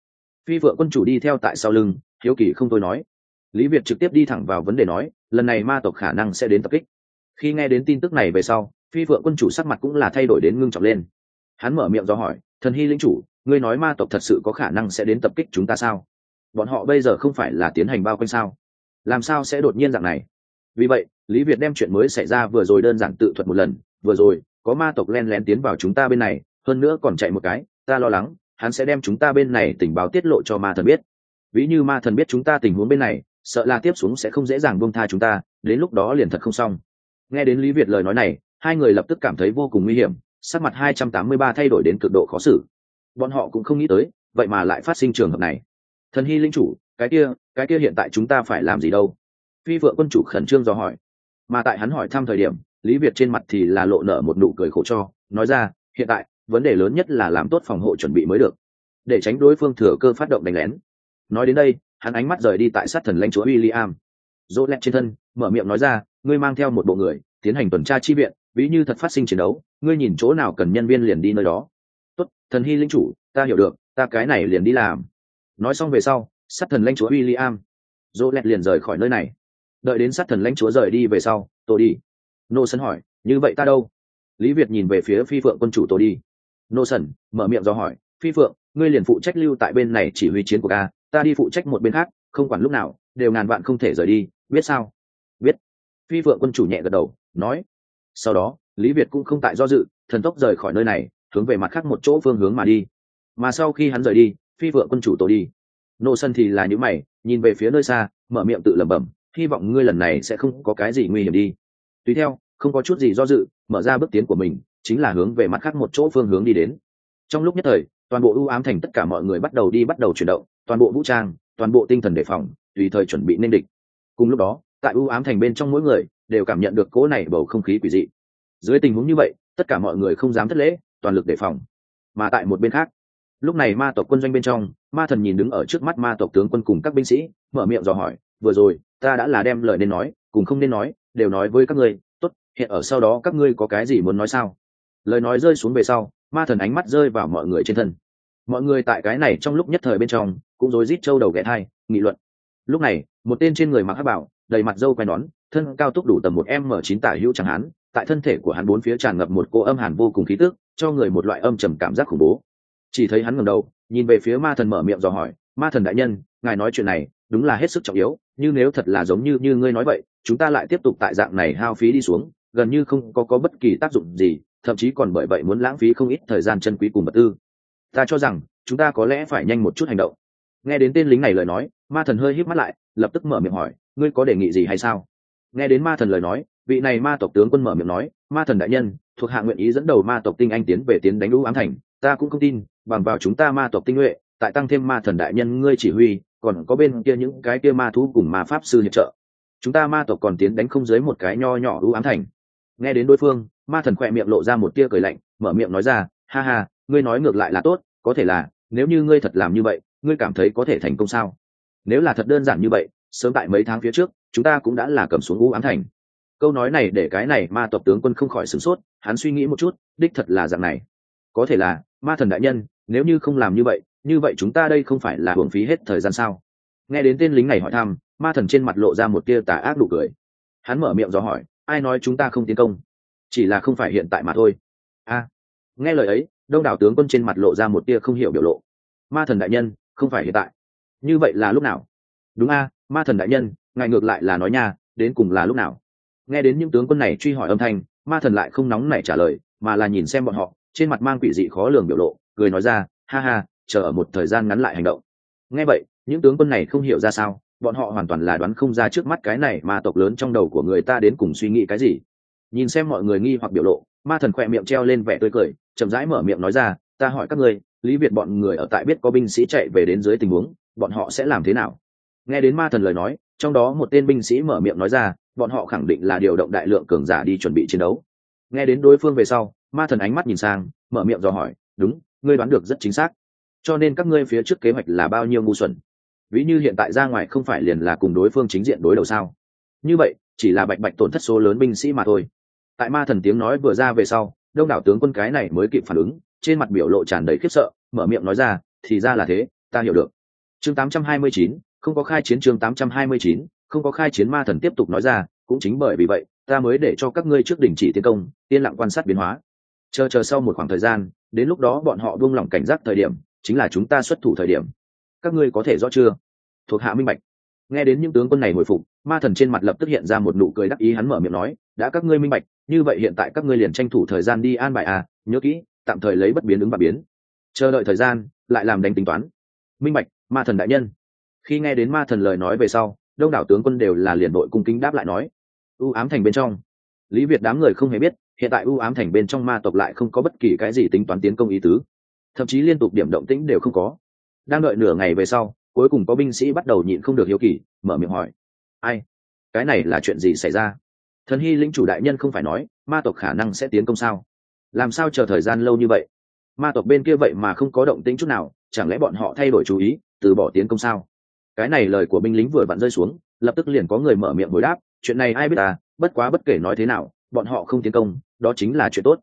Phi vợ quân chủ đi theo tại sau lưng, hiếu kỳ không tôi nói. Lý việt trực tiếp đi thẳng vào vấn đề nói, lần này ma tộc khả năng sẽ đến tập kích. Khi nghe đến tin tức này về sau, phi vợ quân chủ sắc mặt cũng là thay đổi đến ngưng trọng lên. Hắn mở miệng do hỏi, thần hy lính chủ ngươi nói ma tộc thật sự có khả năng sẽ đến tập kích chúng ta sao? Bọn họ bây giờ không phải là tiến hành bao quanh sao? Làm sao sẽ đột nhiên dạng này? Vì vậy, lý việt đem chuyện mới xảy ra vừa rồi đơn giản tự thuật một lần. Vừa rồi, có ma tộc len lén tiến vào chúng ta bên này, hơn nữa còn chạy một cái, ta lo lắng, hắn sẽ đem chúng ta bên này tình báo tiết lộ cho ma thần biết. Ví như ma thần biết chúng ta tình huống bên này, sợ là tiếp xuống sẽ không dễ dàng buông tha chúng ta, đến lúc đó liền thật không xong. Nghe đến lý việt lời nói này, hai người lập tức cảm thấy vô cùng nguy hiểm, sắc mặt hai trăm tám mươi ba thay đổi đến cực độ khó xử bọn họ cũng không nghĩ tới, vậy mà lại phát sinh trường hợp này. Thần hy linh chủ, cái kia cái kia hiện tại chúng ta phải làm gì đâu? Phi vợ quân chủ khẩn trương dò hỏi. Mà tại hắn hỏi thăm thời điểm, lý việt trên mặt thì là lộ nở một nụ cười khổ cho, nói ra, hiện tại, vấn đề lớn nhất là làm tốt phòng hộ chuẩn bị mới được, để tránh đối phương thừa cơ phát động đánh lén. Nói đến đây, hắn ánh mắt rời đi tại sát thần lãnh chúa w i l l dỗ lẹt trên thân, mở miệng nói ra, ngươi mang theo một bộ người, tiến hành tuần tra chi viện, ví như thật phát sinh chiến đấu, ngươi nhìn chỗ nào cần nhân viên liền đi nơi đó thần hy linh chủ, ta hiểu được, ta cái này liền đi làm. Nói xong về sau, sát thần lãnh chúa w i l l i am dỗ lẹt liền rời khỏi nơi này. Đợi đến sát thần lãnh chúa rời đi về sau tôi đi. Nô sân hỏi, như vậy ta đâu? Lý việt nhìn về phía phi phượng quân chủ tôi đi. Nô sân mở miệng do hỏi, phi phượng, ngươi liền phụ trách lưu tại bên này chỉ huy chiến của ta ta đi phụ trách một bên khác, không quản lúc nào, đều ngàn vạn không thể rời đi, biết sao? Biết. Phi phượng quân chủ nhẹ gật đầu, nói. Sau đó, lý việt cũng không tại do dự, thần tốc rời khỏi nơi này hướng về mặt khác một chỗ phương hướng mà đi. Mà sau khi hắn rời đi, phi vợ quân chủ tổ đi. Nô sân thì là những mày, nhìn về phía nơi xa, mở miệng tự lẩm bẩm, hy vọng ngươi lần này sẽ không có cái gì nguy hiểm đi. Tùy theo, không có chút gì do dự, mở ra bước tiến của mình, chính là hướng về mặt khác một chỗ phương hướng đi đến. Trong lúc nhất thời, toàn bộ ưu ám thành tất cả mọi người bắt đầu đi bắt đầu chuyển động, toàn bộ vũ trang, toàn bộ tinh thần đề phòng, tùy thời chuẩn bị nên địch. Cùng lúc đó, tại ưu ám thành bên trong mỗi người đều cảm nhận được cỗ này bầu không khí quỷ dị. Dưới tình huống như vậy, tất cả mọi người không dám thất lễ toàn lực đề phòng, mà tại một bên khác, lúc này ma tộc quân doanh bên trong, ma thần nhìn đứng ở trước mắt ma tộc tướng quân cùng các binh sĩ, mở miệng dò hỏi, vừa rồi, ta đã là đem lời nên nói, cùng không nên nói, đều nói với các ngươi, tốt, hiện ở sau đó các ngươi có cái gì muốn nói sao? Lời nói rơi xuống về sau, ma thần ánh mắt rơi vào mọi người trên thân. Mọi người tại cái này trong lúc nhất thời bên trong, cũng rối rít trâu đầu ghé thai, nghị luận. Lúc này, một tên trên người mặc hát bảo, đầy mặt dâu quai nón, thân cao túc đủ tầm một m chín tả hữu chẳng hán, tại thân thể của hắn bốn phía tràn ngập một cô âm hàn vô cùng khí tức cho người một loại âm trầm cảm giác khủng bố. Chỉ thấy hắn ngầm đầu, nhìn về phía ma thần mở miệng dò hỏi, ma thần đại nhân, ngài nói chuyện này đúng là hết sức trọng yếu nhưng nếu thật là giống như như ngươi nói vậy, chúng ta lại tiếp tục tại dạng này hao phí đi xuống, gần như không có có bất kỳ tác dụng gì, thậm chí còn bởi vậy muốn lãng phí không ít thời gian chân quý cùng vật tư. Ta cho rằng, chúng ta có lẽ phải nhanh một chút hành động. Nghe đến tên lính này lời nói, ma thần hơi híp mắt lại, lập tức mở miệng hỏi, ngươi có đề nghị gì hay sao? Nghe đến ma thần lời nói, vị này ma tộc tướng quân mở miệng nói, ma thần đại nhân thuộc hạ nguyện ý dẫn đầu ma tộc tinh anh tiến về tiến đánh lũ ám thành. Ta cũng không tin, bằng vào chúng ta ma tộc tinh nhuệ, tại tăng thêm ma thần đại nhân ngươi chỉ huy, còn có bên kia những cái kia ma thú cùng ma pháp sư hiệp trợ. Chúng ta ma tộc còn tiến đánh không dưới một cái nho nhỏ lũ ám thành. Nghe đến đối phương, ma thần khỏe miệng lộ ra một tia cười lạnh, mở miệng nói ra, ha ha, ngươi nói ngược lại là tốt, có thể là, nếu như ngươi thật làm như vậy, ngươi cảm thấy có thể thành công sao? Nếu là thật đơn giản như vậy, sớm tại mấy tháng phía trước, chúng ta cũng đã là cầm xuống u ám thành câu nói này để cái này ma tộc tướng quân không khỏi sửng sốt, hắn suy nghĩ một chút, đích thật là dạng này. Có thể là, ma thần đại nhân, nếu như không làm như vậy như vậy chúng ta đây không phải là hưởng phí hết thời gian sao? Nghe đến tên lính này hỏi thăm, ma thần trên mặt lộ ra một tia tà ác đủ cười. Hắn mở miệng do hỏi, ai nói chúng ta không tiến công? Chỉ là không phải hiện tại mà thôi. A. Nghe lời ấy, đông đảo tướng quân trên mặt lộ ra một tia không hiểu biểu lộ. Ma thần đại nhân, không phải hiện tại. Như vậy là lúc nào? Đúng a, ma thần đại nhân, ngài ngược lại là nói nha, đến cùng là lúc nào? Nghe đến những tướng quân này truy hỏi âm thanh, ma thần lại không nóng nảy trả lời, mà là nhìn xem bọn họ, trên mặt mang quỷ dị khó lường biểu lộ, cười nói ra, ha ha, chờ ở một thời gian ngắn lại hành động. Nghe vậy, những tướng quân này không hiểu ra sao, bọn họ hoàn toàn là đoán không ra trước mắt cái này mà tộc lớn trong đầu của người ta đến cùng suy nghĩ cái gì. Nhìn xem mọi người nghi hoặc biểu lộ, ma thần khỏe miệng treo lên vẻ tươi cười, chậm rãi mở miệng nói ra, ta hỏi các ngươi, lý việt bọn người ở tại biết có binh sĩ chạy về đến dưới tình huống, bọn họ sẽ làm thế nào? Nghe đến ma thần lời nói, trong đó một tên binh sĩ mở miệng nói ra bọn họ khẳng định là điều động đại lượng cường giả đi chuẩn bị chiến đấu. Nghe đến đối phương về sau ma thần ánh mắt nhìn sang mở miệng dò hỏi đúng ngươi đoán được rất chính xác. Cho nên các ngươi phía trước kế hoạch là bao nhiêu ngu xuẩn? Ví như hiện tại ra ngoài không phải liền là cùng đối phương chính diện đối đầu sao? Như vậy chỉ là bạch bạch tổn thất số lớn binh sĩ mà thôi. Tại ma thần tiếng nói vừa ra về sau đông đảo tướng quân cái này mới kịp phản ứng trên mặt biểu lộ tràn đầy khiếp sợ mở miệng nói ra thì ra là thế ta hiểu được. Chương 829, không có khai chiến chương 829, không có khai chiến ma thần tiếp tục nói ra, cũng chính bởi vì vậy, ta mới để cho các ngươi trước đình chỉ tiến công, yên lặng quan sát biến hóa. Chờ chờ sau một khoảng thời gian, đến lúc đó bọn họ buông lỏng cảnh giác thời điểm, chính là chúng ta xuất thủ thời điểm. Các ngươi có thể rõ chưa? Thuộc hạ minh bạch. Nghe đến những tướng quân này hồi phục, ma thần trên mặt lập tức hiện ra một nụ cười đắc ý, hắn mở miệng nói, đã các ngươi minh bạch, như vậy hiện tại các ngươi liền tranh thủ thời gian đi an bài à nhớ kỹ, tạm thời lấy bất biến ứng và biến. Chờ đợi thời gian, lại làm đánh tính toán. Minh bạch, ma thần đại nhân. Khi nghe đến ma thần lời nói về sau đông đảo tướng quân đều là liền đội cung kính đáp lại nói, u ám thành bên trong. Lý việt đám người không hề biết, hiện tại u ám thành bên trong ma tộc lại không có bất kỳ cái gì tính toán tiến công ý tứ, thậm chí liên tục điểm động tĩnh đều không có. Đang đợi nửa ngày về sau, cuối cùng có binh sĩ bắt đầu nhịn không được hiếu kỳ, mở miệng hỏi, ai? Cái này là chuyện gì xảy ra? Thần hy lĩnh chủ đại nhân không phải nói, ma tộc khả năng sẽ tiến công sao? Làm sao chờ thời gian lâu như vậy? Ma tộc bên kia vậy mà không có động tĩnh chút nào, chẳng lẽ bọn họ thay đổi chú ý, từ bỏ tiến công sao? Cái này lời của binh lính vừa vặn rơi xuống, lập tức liền có người mở miệng hồi đáp, chuyện này ai biết à bất quá bất kể nói thế nào, bọn họ không tiến công, đó chính là chuyện tốt.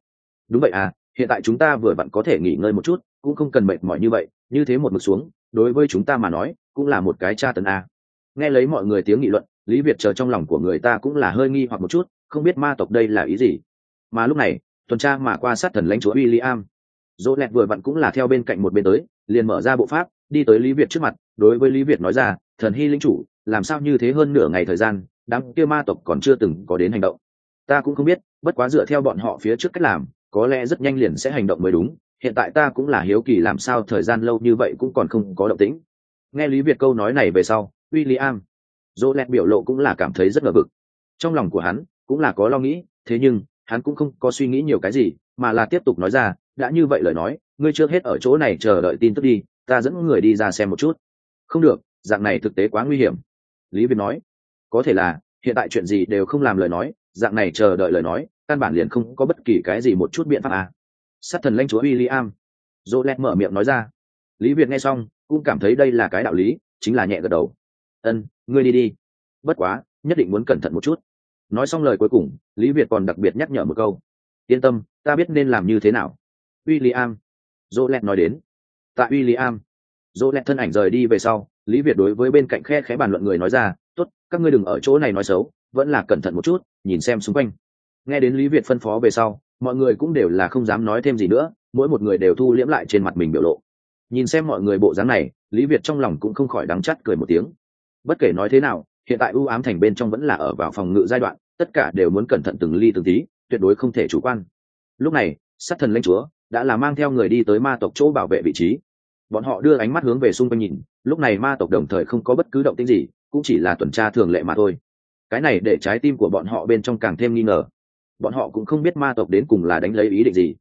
Đúng vậy à hiện tại chúng ta vừa vặn có thể nghỉ ngơi một chút, cũng không cần mệt mỏi như vậy, như thế một mực xuống, đối với chúng ta mà nói, cũng là một cái tra tấn a. Nghe lấy mọi người tiếng nghị luận, lý việt chờ trong lòng của người ta cũng là hơi nghi hoặc một chút, không biết ma tộc đây là ý gì. Mà lúc này, tuần tra mà qua sát thần lãnh chúa w i l l i am dỗ lẹt vừa vặn cũng là theo bên cạnh một bên tới, liền mở ra bộ pháp đi tới lý việt trước mặt, đối với lý việt nói ra, thần hy linh chủ, làm sao như thế hơn nửa ngày thời gian, đám kia ma tộc còn chưa từng có đến hành động. Ta cũng không biết, bất quá dựa theo bọn họ phía trước cách làm, có lẽ rất nhanh liền sẽ hành động mới đúng. Hiện tại ta cũng là hiếu kỳ làm sao thời gian lâu như vậy cũng còn không có động tĩnh. Nghe lý việt câu nói này về sau w i l l i am dỗ lẹt biểu lộ cũng là cảm thấy rất ngờ vực. Trong lòng của hắn cũng là có lo nghĩ, thế nhưng hắn cũng không có suy nghĩ nhiều cái gì, mà là tiếp tục nói ra, đã như vậy lời nói, ngươi trước hết ở chỗ này chờ đợi tin tức đi ta dẫn người đi ra xem một chút. Không được, dạng này thực tế quá nguy hiểm. Lý việt nói. Có thể là, hiện tại chuyện gì đều không làm lời nói, dạng này chờ đợi lời nói, căn bản liền không có bất kỳ cái gì một chút biện pháp à. sát thần lãnh chúa w i l l i am dỗ lẹt mở miệng nói ra. Lý việt nghe xong, cũng cảm thấy đây là cái đạo lý, chính là nhẹ gật đầu. Ân, ngươi đi đi. Bất quá, nhất định muốn cẩn thận một chút. Nói xong lời cuối cùng, lý việt còn đặc biệt nhắc nhở một câu. Yên tâm, ta biết nên làm như thế nào. W i l l i am dỗ lẹt nói đến tại w i l l i am dỗ lẹt thân ảnh rời đi về sau, lý việt đối với bên cạnh khe khẽ bàn luận người nói ra t ố t các ngươi đừng ở chỗ này nói xấu, vẫn là cẩn thận một chút, nhìn xem xung quanh. Nghe đến lý việt phân phó về sau, mọi người cũng đều là không dám nói thêm gì nữa, mỗi một người đều thu liễm lại trên mặt mình biểu lộ. Nhìn xem mọi người bộ dáng này, lý việt trong lòng cũng không khỏi đắng chắt cười một tiếng. Bất kể nói thế nào, hiện tại ưu ám thành bên trong vẫn là ở vào phòng ngự giai đoạn, tất cả đều muốn cẩn thận từng ly từng tí, tuyệt đối không thể chủ quan. Lúc này, sát thần lãnh chúa đã là mang theo người đi tới ma tộc chỗ bảo vệ vị trí bọn họ đưa ánh mắt hướng về xung quanh nhìn, lúc này ma tộc đồng thời không có bất cứ động tĩnh gì, cũng chỉ là tuần tra thường lệ mà thôi. Cái này để trái tim của bọn họ bên trong càng thêm nghi ngờ. Bọn họ cũng không biết ma tộc đến cùng là đánh lấy ý định gì.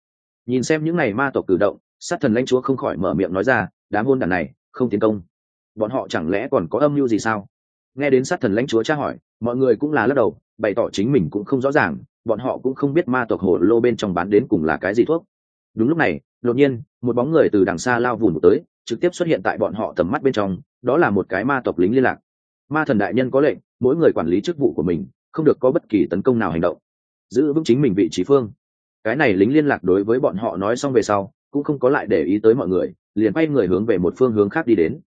Nhìn xem những ngày ma tộc cử động, sát thần lãnh chúa không khỏi mở miệng nói ra, đám hôn đàn này, không tiến công. Bọn họ chẳng lẽ còn có âm mưu gì sao? Nghe đến sát thần lãnh chúa tra hỏi, mọi người cũng là lắc đầu, bày tỏ chính mình cũng không rõ ràng, bọn họ cũng không biết ma tộc hồ lô bên trong bán đến cùng là cái gì thuốc. Đúng lúc này đột nhiên, một bóng người từ đằng xa lao vùn tới, trực tiếp xuất hiện tại bọn họ tầm mắt bên trong, đó là một cái ma tộc lính liên lạc. Ma thần đại nhân có lệnh, mỗi người quản lý chức vụ của mình, không được có bất kỳ tấn công nào hành động. Giữ vững chính mình vị trí phương. Cái này lính liên lạc đối với bọn họ nói xong về sau, cũng không có lại để ý tới mọi người, liền bay người hướng về một phương hướng khác đi đến.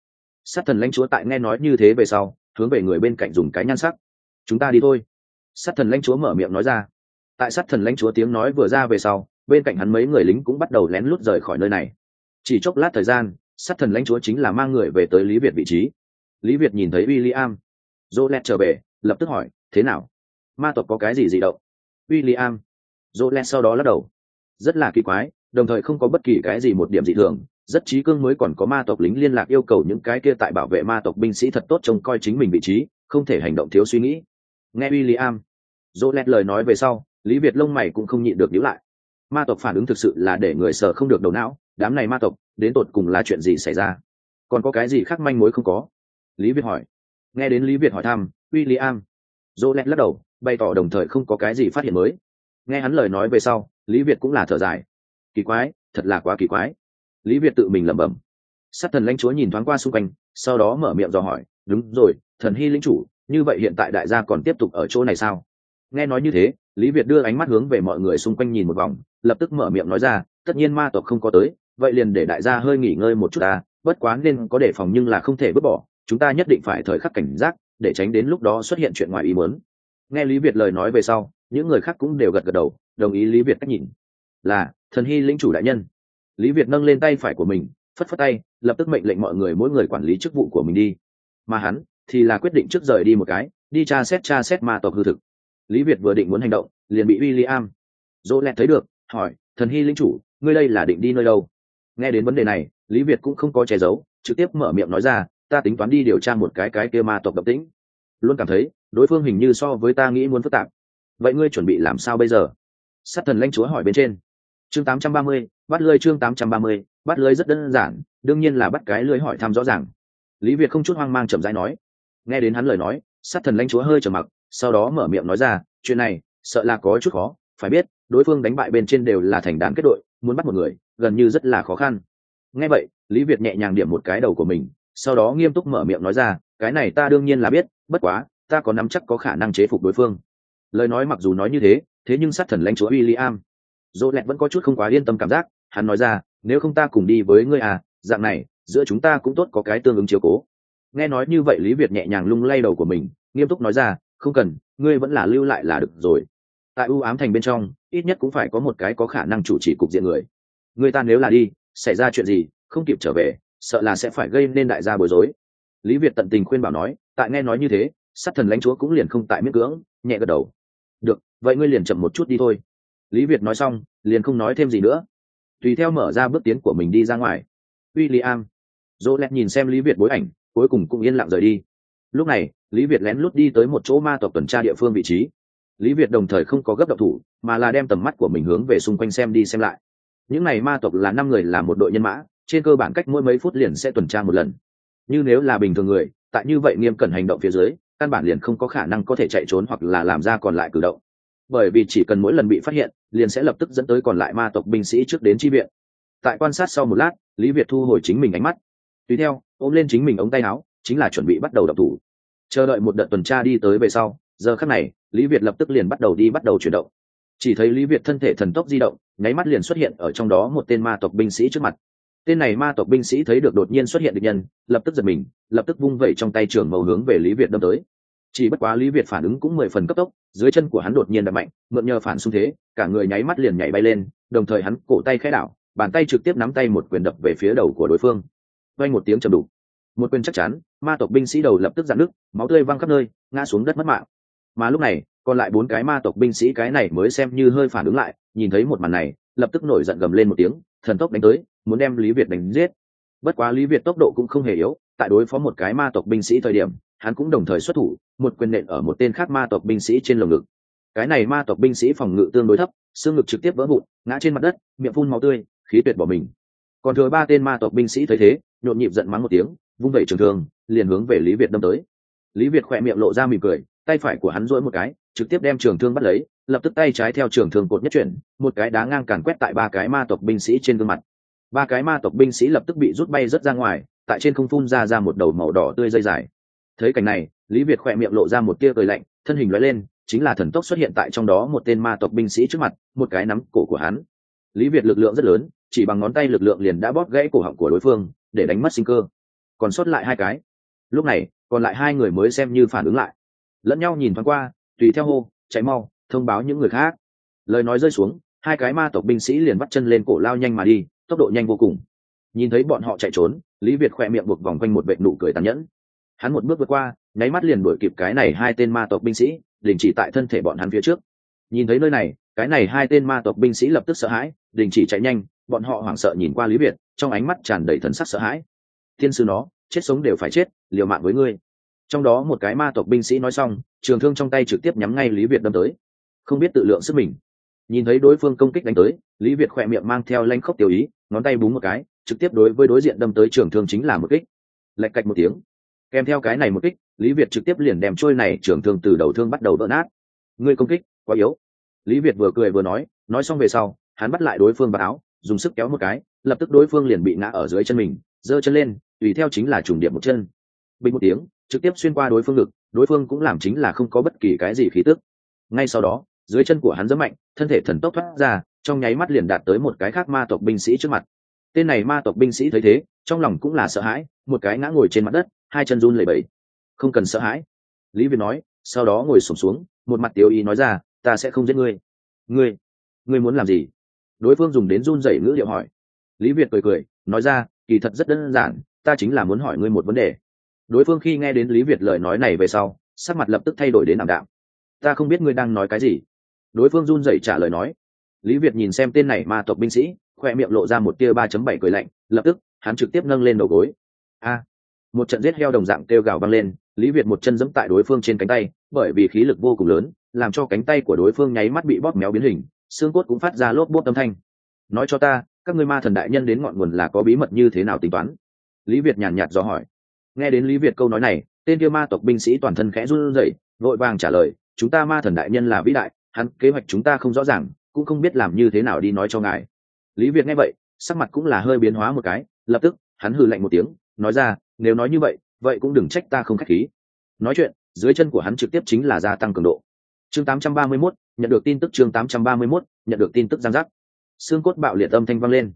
Sát thần lãnh chúa tại nghe nói như thế về sau, hướng về người bên cạnh dùng cái nhan sắc. Chúng ta đi thôi. Sát thần lãnh chúa mở miệng nói ra. Tại sát thần lãnh chúa tiếng nói vừa ra về sau bên cạnh hắn mấy người lính cũng bắt đầu lén lút rời khỏi nơi này. Chỉ chốc lát thời gian, sát thần lãnh chúa chính là mang người về tới lý việt vị trí. Lý việt nhìn thấy w i l l i am dô lét trở về, lập tức hỏi, thế nào? Ma tộc có cái gì dị động? W i l l i am dô lét sau đó lắc đầu. Rất là kỳ quái, đồng thời không có bất kỳ cái gì một điểm dị thường. Rất trí cương mới còn có ma tộc lính liên lạc yêu cầu những cái kia tại bảo vệ ma tộc binh sĩ thật tốt trông coi chính mình vị trí, không thể hành động thiếu suy nghĩ. Nghe w i l l i am dỗ lẹt lời nói về sau, lý việt lông mày cũng không nhịn được nhíu lại ma tộc phản ứng thực sự là để người sợ không được đầu não, đám này ma tộc, đến tột cùng là chuyện gì xảy ra? Còn có cái gì khác manh mối không có? Lý việt hỏi. Nghe đến lý việt hỏi thăm w i l l i am dỗ lẹt lắc đầu, bày tỏ đồng thời không có cái gì phát hiện mới. Nghe hắn lời nói về sau, lý việt cũng là thở dài. Kỳ quái, thật là quá kỳ quái. Lý việt tự mình lẩm bẩm. Sát thần lãnh chúa nhìn thoáng qua xung quanh, sau đó mở miệng dò hỏi, đúng rồi, thần hy linh chủ, như vậy hiện tại đại gia còn tiếp tục ở chỗ này sao? Nghe nói như thế lý việt đưa ánh mắt hướng về mọi người xung quanh nhìn một vòng, lập tức mở miệng nói ra, tất nhiên ma tộc không có tới, vậy liền để đại gia hơi nghỉ ngơi một chút ta, bất quá nên có đề phòng nhưng là không thể vứt bỏ, chúng ta nhất định phải thời khắc cảnh giác, để tránh đến lúc đó xuất hiện chuyện ngoài ý muốn. Nghe lý việt lời nói về sau, những người khác cũng đều gật gật đầu, đồng ý lý việt cách nhìn. Là, thần hy lĩnh chủ đại nhân. Lý việt nâng lên tay phải của mình, phất phất tay, lập tức mệnh lệnh mọi người mỗi người quản lý chức vụ của mình đi. Mà hắn thì là quyết định trước rời đi một cái, đi tra xét tra xét ma tộc hư thực lý việt vừa định muốn hành động liền bị w i l l i am dỗ lẹt thấy được hỏi thần hy linh chủ ngươi đây là định đi nơi đâu? Nghe đến vấn đề này lý việt cũng không có che giấu trực tiếp mở miệng nói ra ta tính toán đi điều tra một cái cái kia ma tộc độc tĩnh luôn cảm thấy đối phương hình như so với ta nghĩ muốn phức tạp. Vậy ngươi chuẩn bị làm sao bây giờ? Sát thần lãnh chúa hỏi bên trên. Chương 830, bắt lưới chương 830, bắt lưới rất đơn giản đương nhiên là bắt cái lưới hỏi thăm rõ ràng. Lý việt không chút hoang mang chậm rãi nói. Nghe đến hắn lời nói sát thần lãnh chúa hơi trầm mặc sau đó mở miệng nói ra, chuyện này, sợ là có chút khó, phải biết, đối phương đánh bại bên trên đều là thành đàn kết đội, muốn bắt một người, gần như rất là khó khăn. Nghe vậy, lý việt nhẹ nhàng điểm một cái đầu của mình, sau đó nghiêm túc mở miệng nói ra, cái này ta đương nhiên là biết, bất quá, ta có nắm chắc có khả năng chế phục đối phương. Lời nói mặc dù nói như thế thế nhưng sát thần lãnh chúa w i l l i am dỗ lẹt vẫn có chút không quá yên tâm cảm giác, hắn nói ra, nếu không ta cùng đi với ngươi à dạng này, giữa chúng ta cũng tốt có cái tương ứng chiếu cố. Nghe nói như vậy, lý việt nhẹ nhàng lung lay đầu của mình, nghiêm túc nói ra không cần, ngươi vẫn là lưu lại là được rồi. Tại ưu ám thành bên trong, ít nhất cũng phải có một cái có khả năng chủ trì cục diện người. Người ta nếu là đi, xảy ra chuyện gì, không kịp trở về, sợ là sẽ phải gây nên đại gia bối rối. Lý việt tận tình khuyên bảo nói, tại nghe nói như thế, sát thần lãnh chúa cũng liền không tại miết cưỡng, nhẹ gật đầu. Được, vậy ngươi liền chậm một chút đi thôi. Lý việt nói xong, liền không nói thêm gì nữa. Tùy theo mở ra bước tiến của mình đi ra ngoài. W i l l i am dỗ lẹt nhìn xem lý việt bối ảnh, cuối cùng cũng yên lặng rời đi lúc này, lý việt lén lút đi tới một chỗ ma tộc tuần tra địa phương vị trí. Lý việt đồng thời không có gấp độc thủ, mà là đem tầm mắt của mình hướng về xung quanh xem đi xem lại. Những n à y ma tộc là năm người, là một đội nhân mã, trên cơ bản cách mỗi mấy phút liền sẽ tuần tra một lần. Như nếu là bình thường người, tại như vậy nghiêm cẩn hành động phía dưới, căn bản liền không có khả năng có thể chạy trốn hoặc là làm ra còn lại cử động. Bởi vì chỉ cần mỗi lần bị phát hiện, liền sẽ lập tức dẫn tới còn lại ma tộc binh sĩ trước đến tri viện. Tại quan sát sau một lát, lý việt thu hồi chính mình ánh mắt. Tùy theo, ôm lên chính mình ống tay áo chính là chuẩn bị bắt đầu đập thủ. Chờ đợi một đợt tuần tra đi tới về sau, giờ khắc này, lý việt lập tức liền bắt đầu đi bắt đầu chuyển động. Chỉ thấy lý việt thân thể thần tốc di động, nháy mắt liền xuất hiện ở trong đó một tên ma tộc binh sĩ trước mặt. Tên này ma tộc binh sĩ thấy được đột nhiên xuất hiện địch nhân, lập tức giật mình, lập tức vung vẩy trong tay trường màu hướng về lý việt đâm tới. Chỉ bất quá lý việt phản ứng cũng mười phần cấp tốc, dưới chân của hắn đột nhiên đập mạnh, mượn nhờ phản xung thế, cả người nháy mắt liền nhảy bay lên, đồng thời hắn cổ tay khẽ đảo, bàn tay trực tiếp nắm tay một quyền đập về phía đầu của đối phương. Vay một tiếng trầm đục một quyền chắc chắn, ma tộc binh sĩ đầu lập tức dạn nước máu tươi văng khắp nơi, ngã xuống đất mất mạng. Mà lúc này, còn lại bốn cái ma tộc binh sĩ cái này mới xem như hơi phản ứng lại, nhìn thấy một màn này, lập tức nổi giận gầm lên một tiếng, thần tốc đánh tới, muốn đem lý việt đánh giết. Bất quá lý việt tốc độ cũng không hề yếu, tại đối phó một cái ma tộc binh sĩ thời điểm, hắn cũng đồng thời xuất thủ, một quyền nện ở một tên khác ma tộc binh sĩ trên lồng ngực. Cái này ma tộc binh sĩ phòng ngự tương đối thấp, xương ngực trực tiếp vỡ vụn, ngã trên mặt đất, miệng phun máu tươi, khí tuyệt bỏ mình. Còn thừa ba tên ma tộc binh sĩ thấy thế, nhộn nhịp giận mắng một tiếng vung vẩy trường thương, liền hướng về lý việt đâm tới. Lý việt khỏe miệng lộ ra mỉm cười, tay phải của hắn duỗi một cái, trực tiếp đem trường thương bắt lấy, lập tức tay trái theo trường thương cột nhất chuyển, một cái đá ngang càn quét tại ba cái ma tộc binh sĩ trên gương mặt. Ba cái ma tộc binh sĩ lập tức bị rút bay rất ra ngoài, tại trên không phun ra ra một đầu màu đỏ tươi dây dài. Thấy cảnh này, lý việt khỏe miệng lộ ra một tia cười lạnh, thân hình nói lên, chính là thần tốc xuất hiện tại trong đó một tên ma tộc binh sĩ trước mặt, một cái nắm cổ của hắn. Lý việt lực lượng rất lớn, chỉ bằng ngón tay lực lượng liền đã bóp gãy cổ họng của đối phương, để đánh mất sinh cơ còn sót lại hai cái. Lúc này, còn lại hai người mới xem như phản ứng lại. Lẫn nhau nhìn thoáng qua, tùy theo hô, chạy mau, thông báo những người khác. Lời nói rơi xuống, hai cái ma tộc binh sĩ liền bắt chân lên cổ lao nhanh mà đi, tốc độ nhanh vô cùng. Nhìn thấy bọn họ chạy trốn, lý việt khỏe miệng buộc vòng quanh một vệ nụ cười tàn nhẫn. Hắn một bước vượt qua, nháy mắt liền đuổi kịp cái này hai tên ma tộc binh sĩ, đình chỉ tại thân thể bọn hắn phía trước. Nhìn thấy nơi này, cái này hai tên ma tộc binh sĩ lập tức sợ hãi, đình chỉ chạy nhanh, bọn họ hoảng sợ nhìn qua lý việt, trong ánh mắt tràn đầy thần sắc sợ hãi thiên sư nó, chết sống đều phải chết, liều mạng với ngươi. Trong đó một cái ma tộc binh sĩ nói xong, trường thương trong tay trực tiếp nhắm ngay lý việt đâm tới. Không biết tự lượng sức mình. Nhìn thấy đối phương công kích đánh tới, lý việt khỏe miệng mang theo lanh khốc tiểu ý, ngón tay búng một cái, trực tiếp đối với đối diện đâm tới trường thương chính là một kích. Lạch cạch một tiếng. Kèm theo cái này một kích, lý việt trực tiếp liền đem trôi này trường thương từ đầu thương bắt đầu vỡ nát. Ngươi công kích, quá yếu. Lý việt vừa cười vừa nói nói xong về sau, hắn bắt lại đối phương vào áo, dùng sức kéo một cái, lập tức đối phương liền bị ngã ở dưới chân mình giơ chân lên tùy theo chính là trùng điểm một chân. Bình một tiếng trực tiếp xuyên qua đối phương ngực đối phương cũng làm chính là không có bất kỳ cái gì khí tức. Ngay sau đó dưới chân của hắn rất mạnh thân thể thần tốc thoát ra trong nháy mắt liền đạt tới một cái khác ma tộc binh sĩ trước mặt. Tên này ma tộc binh sĩ thấy thế trong lòng cũng là sợ hãi một cái ngã ngồi trên mặt đất hai chân run lẩy bẩy. Không cần sợ hãi. Lý việt nói sau đó ngồi sổm xuống, một mặt tiêu ý nói ra ta sẽ không giết ngươi. Ngươi? Ngươi muốn làm gì? Đối phương dùng đến run rẩy ngữ liệu hỏi. Lý việt cười cười nói ra kỳ thật rất đơn giản, ta chính là muốn hỏi ngươi một vấn đề. Đối phương khi nghe đến lý việt lời nói này về sau, sắc mặt lập tức thay đổi đến ảm đạm. Ta không biết ngươi đang nói cái gì. Đối phương run rẩy trả lời nói. Lý việt nhìn xem tên này ma tộc binh sĩ, khoe miệng lộ ra một tia ba chấm bảy cười lạnh, lập tức, hắn trực tiếp nâng lên đầu gối. A! Một trận giết heo đồng dạng kêu gào văng lên, lý việt một chân giẫm tại đối phương trên cánh tay, bởi vì khí lực vô cùng lớn, làm cho cánh tay của đối phương nháy mắt bị bóp méo biến hình, xương cốt cũng phát ra lốp bốt âm thanh. Nói cho ta các ngươi ma thần đại nhân đến ngọn nguồn là có bí mật như thế nào tính toán? Lý việt nhàn nhạt dò hỏi. Nghe đến lý việt câu nói này tên kia ma tộc binh sĩ toàn thân khẽ run rẩy vội vàng trả lời chúng ta ma thần đại nhân là vĩ đại hắn kế hoạch chúng ta không rõ ràng cũng không biết làm như thế nào đi nói cho ngài. Lý việt nghe vậy sắc mặt cũng là hơi biến hóa một cái lập tức hắn hừ lạnh một tiếng nói ra nếu nói như vậy vậy cũng đừng trách ta không k h á c h khí. Nói chuyện dưới chân của hắn trực tiếp chính là gia tăng cường độ. Chương 831, nhận được tin tức chương 831, nhận được tin tức giang giác xương cốt bạo liệt âm thanh vang lên.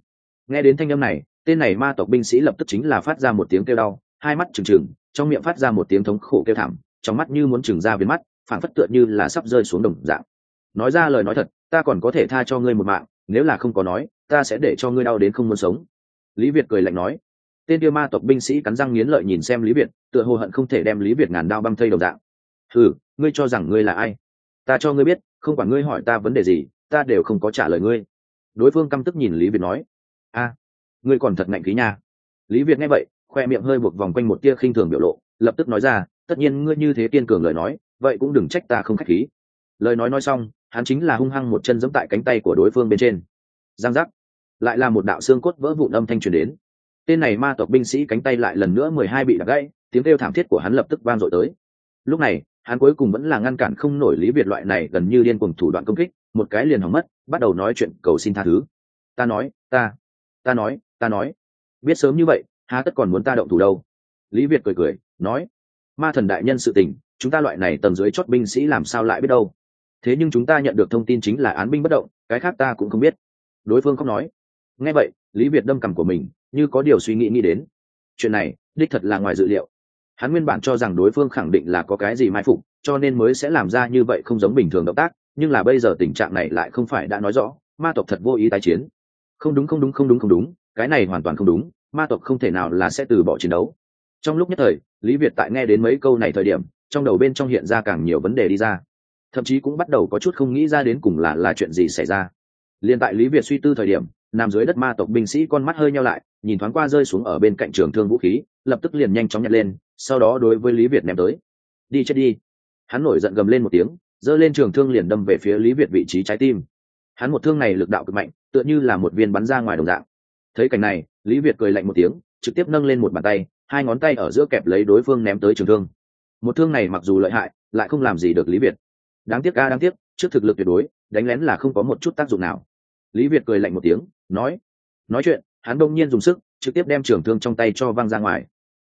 Nghe đến thanh âm này, tên này ma tộc binh sĩ lập tức chính là phát ra một tiếng kêu đau, hai mắt trừng trừng, trong miệng phát ra một tiếng thống khổ kêu thảm, trong mắt như muốn trừng ra viền mắt phản phất tựa như là sắp rơi xuống đồng dạng. Nói ra lời nói thật, ta còn có thể tha cho ngươi một mạng, nếu là không có nói, ta sẽ để cho ngươi đau đến không muốn sống. Lý việt cười lạnh nói. Tên kia ma tộc binh sĩ cắn răng nghiến lợi nhìn xem lý việt, tựa hồ hận không thể đem lý việt ngàn đao băng thây đồng dạng. Ừ ngươi cho rằng ngươi là ai? Ta cho ngươi biết, không quản ngươi hỏi ta vấn đề gì, ta đều không có trả lời ngươi đối phương căm tức nhìn lý việt nói, a, ngươi còn thật ngạnh khí nha. Lý việt nghe vậy, khoe miệng hơi buộc vòng quanh một tia khinh thường biểu lộ, lập tức nói ra, tất nhiên ngươi như thế kiên cường lời nói, vậy cũng đừng trách ta không k h á c h khí. Lời nói nói xong, hắn chính là hung hăng một chân giẫm tại cánh tay của đối phương bên trên. Giang giác, lại là một đạo xương cốt vỡ vụn âm thanh truyền đến. Tên này ma tộc binh sĩ cánh tay lại lần nữa mười hai bị đập gãy, tiếng kêu thảm thiết của hắn lập tức vang dội tới. Lúc này, hắn cuối cùng vẫn là ngăn cản không nổi lý việt loại này gần như điên cuồng thủ đoạn công kích một cái liền hỏng mất, bắt đầu nói chuyện cầu xin tha thứ. Ta nói, ta ta nói ta nói. Biết sớm như vậy, há tất còn muốn ta động thủ đâu? Lý việt cười cười, nói, ma thần đại nhân sự tình, chúng ta loại này tầng dưới chót binh sĩ làm sao lại biết đâu? Thế nhưng chúng ta nhận được thông tin chính là án binh bất động, cái khác ta cũng không biết. Đối phương không nói. Nghe vậy, lý việt đâm cằm của mình, như có điều suy nghĩ nghĩ đến. Chuyện này, đích thật là ngoài dự liệu. Hắn nguyên bản cho rằng đối phương khẳng định là có cái gì mai phục, cho nên mới sẽ làm ra như vậy không giống bình thường động tác nhưng là bây giờ tình trạng này lại không phải đã nói rõ, ma tộc thật vô ý tái chiến. Không đúng không đúng không đúng không đúng, cái này hoàn toàn không đúng, ma tộc không thể nào là sẽ từ bỏ chiến đấu. Trong lúc nhất thời, lý việt tại nghe đến mấy câu này thời điểm, trong đầu bên trong hiện ra càng nhiều vấn đề đi ra. Thậm chí cũng bắt đầu có chút không nghĩ ra đến cùng là là chuyện gì xảy ra. Liền tại lý việt suy tư thời điểm, nằm dưới đất ma tộc binh sĩ con mắt hơi nhau lại, nhìn thoáng qua rơi xuống ở bên cạnh trường thương vũ khí, lập tức liền nhanh chóng nhặt lên, sau đó đối với lý việt ném tới. Đi chết đi. Hắn nổi giận gầm lên một tiếng giơ lên trường thương liền đâm về phía lý việt vị trí trái tim. Hắn một thương này lực đạo cực mạnh, tựa như là một viên bắn ra ngoài đồng dạng. Thấy cảnh này, lý việt cười lạnh một tiếng, trực tiếp nâng lên một bàn tay, hai ngón tay ở giữa kẹp lấy đối phương ném tới trường thương. Một thương này mặc dù lợi hại, lại không làm gì được lý việt. Đáng tiếc ca đáng tiếc, trước thực lực tuyệt đối, đánh lén là không có một chút tác dụng nào. Lý việt cười lạnh một tiếng, nói nói chuyện, hắn đông nhiên dùng sức, trực tiếp đem trường thương trong tay cho văng ra ngoài.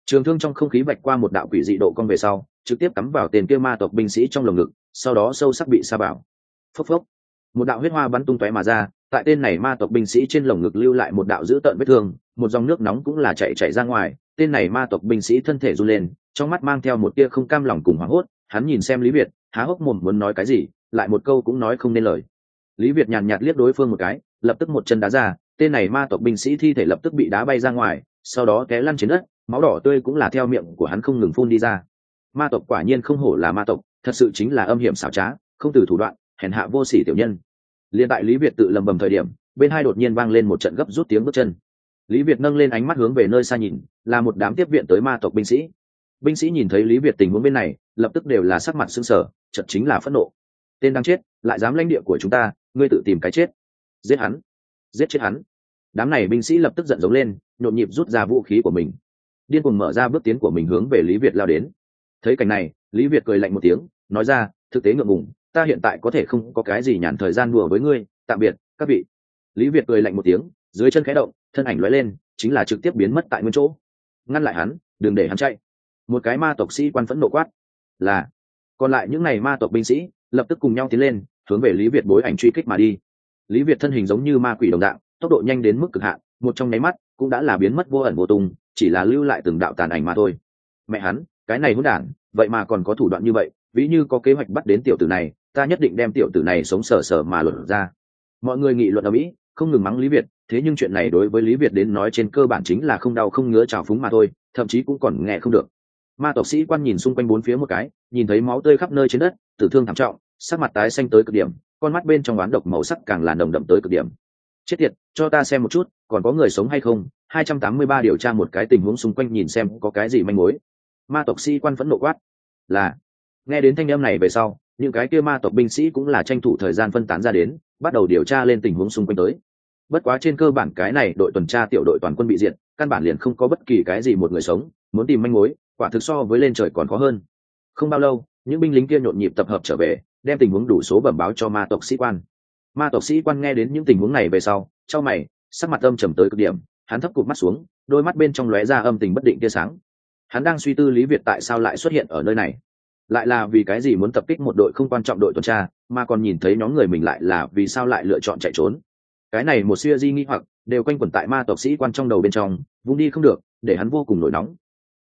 Trường thương trong không khí vạch qua một đạo quỷ dị độ cong về sau trực tiếp cắm vào tên kia ma tộc binh sĩ trong lồng ngực, sau đó sâu sắc bị sa bảo phốc phốc. Một đạo huyết hoa bắn tung tóe mà ra, tại tên này ma tộc binh sĩ trên lồng ngực lưu lại một đạo dữ tợn vết thương, một dòng nước nóng cũng là chạy chạy ra ngoài, tên này ma tộc binh sĩ thân thể run lên, trong mắt mang theo một tia không cam lòng cùng hoảng hốt, hắn nhìn xem lý việt, há hốc mồm muốn nói cái gì, lại một câu cũng nói không nên lời. Lý việt nhàn nhạt liếc đối phương một cái, lập tức một chân đá ra, tên này ma tộc binh sĩ thi thể lập tức bị đá bay ra ngoài, sau đó té lăn trên đất, máu đỏ tươi cũng là theo miệng của hắn không ngừng phun đi ra ma tộc quả nhiên không hổ là ma tộc, thật sự chính là âm hiểm xảo trá, không từ thủ đoạn, hèn hạ vô sỉ tiểu nhân. Liền tại lý việt tự lầm bầm thời điểm, bên hai đột nhiên vang lên một trận gấp rút tiếng bước chân. Lý việt nâng lên ánh mắt hướng về nơi xa nhìn, là một đám tiếp viện tới ma tộc binh sĩ. Binh sĩ nhìn thấy lý việt tình huống bên này, lập tức đều là sắc mặt xương sở chật chính là phẫn nộ. Tên đang chết, lại dám lãnh địa của chúng ta, ngươi tự tìm cái chết. Giết hắn. Giết chết hắn. Đám này binh sĩ lập tức giận giống lên, nhộn nhịp rút ra vũ khí của mình. Điên cuồng mở ra bước tiến của mình hướng về lý việt lao đến thấy cảnh này, lý việt cười lạnh một tiếng, nói ra, thực tế ngượng ngùng, ta hiện tại có thể không có cái gì nhàn thời gian đùa với ngươi, tạm biệt, các vị. Lý việt cười lạnh một tiếng, dưới chân khẽ động, thân ảnh lóe lên, chính là trực tiếp biến mất tại nguyên chỗ. Ngăn lại hắn, đừng để hắn chạy. Một cái ma tộc sĩ quan phẫn nộ quát, là. Còn lại những n à y ma tộc binh sĩ, lập tức cùng nhau tiến lên, hướng về lý việt bối ảnh truy kích mà đi. Lý việt thân hình giống như ma quỷ đồng đạo tốc độ nhanh đến mức cực hạn, một trong nháy mắt, cũng đã là biến mất vô ẩn vô tung, chỉ là lưu lại từng đạo tàn ảnh mà thôi. Mẹ hắn cái này hỗn đản, vậy mà còn có thủ đoạn như vậy, ví như có kế hoạch bắt đến tiểu tử này, ta nhất định đem tiểu tử này sống sờ sờ mà luận ra. Mọi người nghị luận ở mỹ, không ngừng mắng lý việt, thế nhưng chuyện này đối với lý việt đến nói trên cơ bản chính là không đau không ngứa trào phúng mà thôi, thậm chí cũng còn nghe không được. Ma tộc sĩ quan nhìn xung quanh bốn phía một cái, nhìn thấy máu tươi khắp nơi trên đất, tử thương thảm trọng, sắc mặt tái xanh tới cực điểm, con mắt bên trong oán độc màu sắc càng là nồng đậm tới cực điểm. Chết tiệt, cho ta xem một chút, còn có người sống hay không? Hai trăm tám mươi ba điều tra một cái tình huống xung quanh nhìn xem có cái gì manh mối ma tộc sĩ quan phẫn nộ quát, là. Nghe đến thanh âm này về sau, những cái kia ma tộc binh sĩ cũng là tranh thủ thời gian phân tán ra đến, bắt đầu điều tra lên tình huống xung quanh tới. Bất quá trên cơ bản cái này đội tuần tra tiểu đội toàn quân bị diệt, căn bản liền không có bất kỳ cái gì một người sống, muốn tìm manh mối, quả thực so với lên trời còn khó hơn. Không bao lâu, những binh lính kia nhộn nhịp tập hợp trở về, đem tình huống đủ số bẩm báo cho ma tộc sĩ quan. Ma tộc sĩ quan nghe đến những tình huống này về sau trong mày, sắc mặt âm trầm tới cực điểm, hắn thấp cụt mắt xuống, đôi mắt bên trong lóe ra âm tình bất định tia sáng hắn đang suy tư lý việt tại sao lại xuất hiện ở nơi này. Lại là vì cái gì muốn tập kích một đội không quan trọng đội tuần tra, mà còn nhìn thấy nhóm người mình lại là vì sao lại lựa chọn chạy trốn. Cái này một siêu di nghi hoặc, đều quanh quẩn tại ma tộc sĩ quan trong đầu bên trong, vung đi không được, để hắn vô cùng nổi nóng.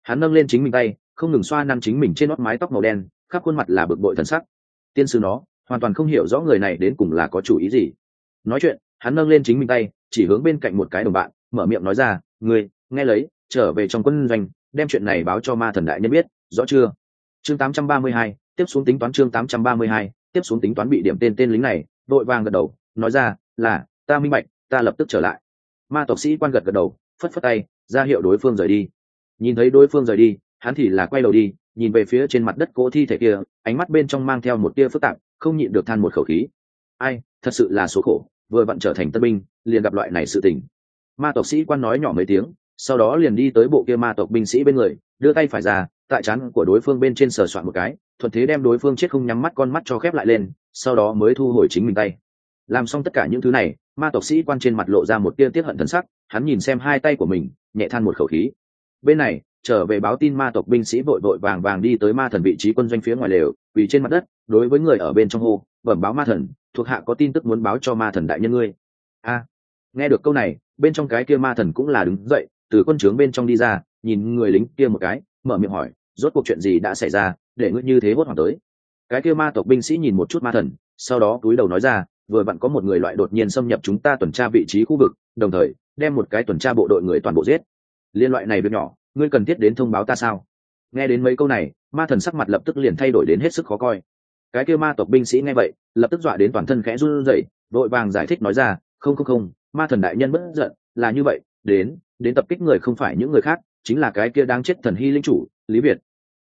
Hắn nâng lên chính mình tay, không ngừng xoa năn chính mình trên nót mái tóc màu đen, khắp khuôn mặt là bực bội thần sắc. Tiên sư nó, hoàn toàn không hiểu rõ người này đến cùng là có chủ ý gì. Nói chuyện, hắn nâng lên chính mình tay, chỉ hướng bên cạnh một cái đồng bạn, mở miệng nói ra người nghe lấy, trở về trong quân doanh đem chuyện này báo cho ma thần đại nhân biết rõ chưa? Chương 832, tiếp xuống tính toán chương 832, tiếp xuống tính toán bị điểm tên tên lính này đội vàng gật đầu nói ra là ta minh bạch ta lập tức trở lại. Ma tộc sĩ quan gật gật đầu phất phất tay ra hiệu đối phương rời đi. Nhìn thấy đối phương rời đi hắn thì là quay đầu đi nhìn về phía trên mặt đất cỗ thi thể kia ánh mắt bên trong mang theo một tia phức tạp không nhịn được than một khẩu khí. Ai thật sự là số khổ vừa vặn trở thành tân binh liền gặp loại này sự tình. Ma tộc sĩ quan nói nhỏ mấy tiếng sau đó liền đi tới bộ kia ma tộc binh sĩ bên người, đưa tay phải ra, tại chắn của đối phương bên trên sờ soạn một cái, thuận thế đem đối phương chết không nhắm mắt con mắt cho khép lại lên, sau đó mới thu hồi chính mình tay. Làm xong tất cả những thứ này, ma tộc sĩ quan trên mặt lộ ra một tia tiết hận thân sắc, hắn nhìn xem hai tay của mình, nhẹ than một khẩu khí. Bên này, trở về báo tin ma tộc binh sĩ vội vội vàng vàng đi tới ma thần vị trí quân doanh phía ngoài lều, vì trên mặt đất, đối với người ở bên trong hô, bẩm báo ma thần, thuộc hạ có tin tức muốn báo cho ma thần đại nhân ngươi. A. Nghe được câu này, bên trong cái kia ma thần cũng là đứng dậy từ quân trướng bên trong đi ra, nhìn người lính kia một cái, mở miệng hỏi, rốt cuộc chuyện gì đã xảy ra, để ngươi như thế hốt hoảng tới? Cái kia ma tộc binh sĩ nhìn một chút ma thần, sau đó túi đầu nói ra, vừa vặn có một người loại đột nhiên xâm nhập chúng ta tuần tra vị trí khu vực, đồng thời, đem một cái tuần tra bộ đội người toàn bộ giết. Liên loại này việc nhỏ, ngươi cần thiết đến thông báo ta sao? Nghe đến mấy câu này, ma thần sắc mặt lập tức liền thay đổi đến hết sức khó coi. Cái kia ma tộc binh sĩ nghe vậy, lập tức dọa đến toàn thân khẽ run rẩy, vội vàng giải thích nói ra, không không không, ma thần đại nhân bất giận, là như vậy đến đến tập kích người không phải những người khác, chính là cái kia đang chết thần hy linh chủ, lý việt.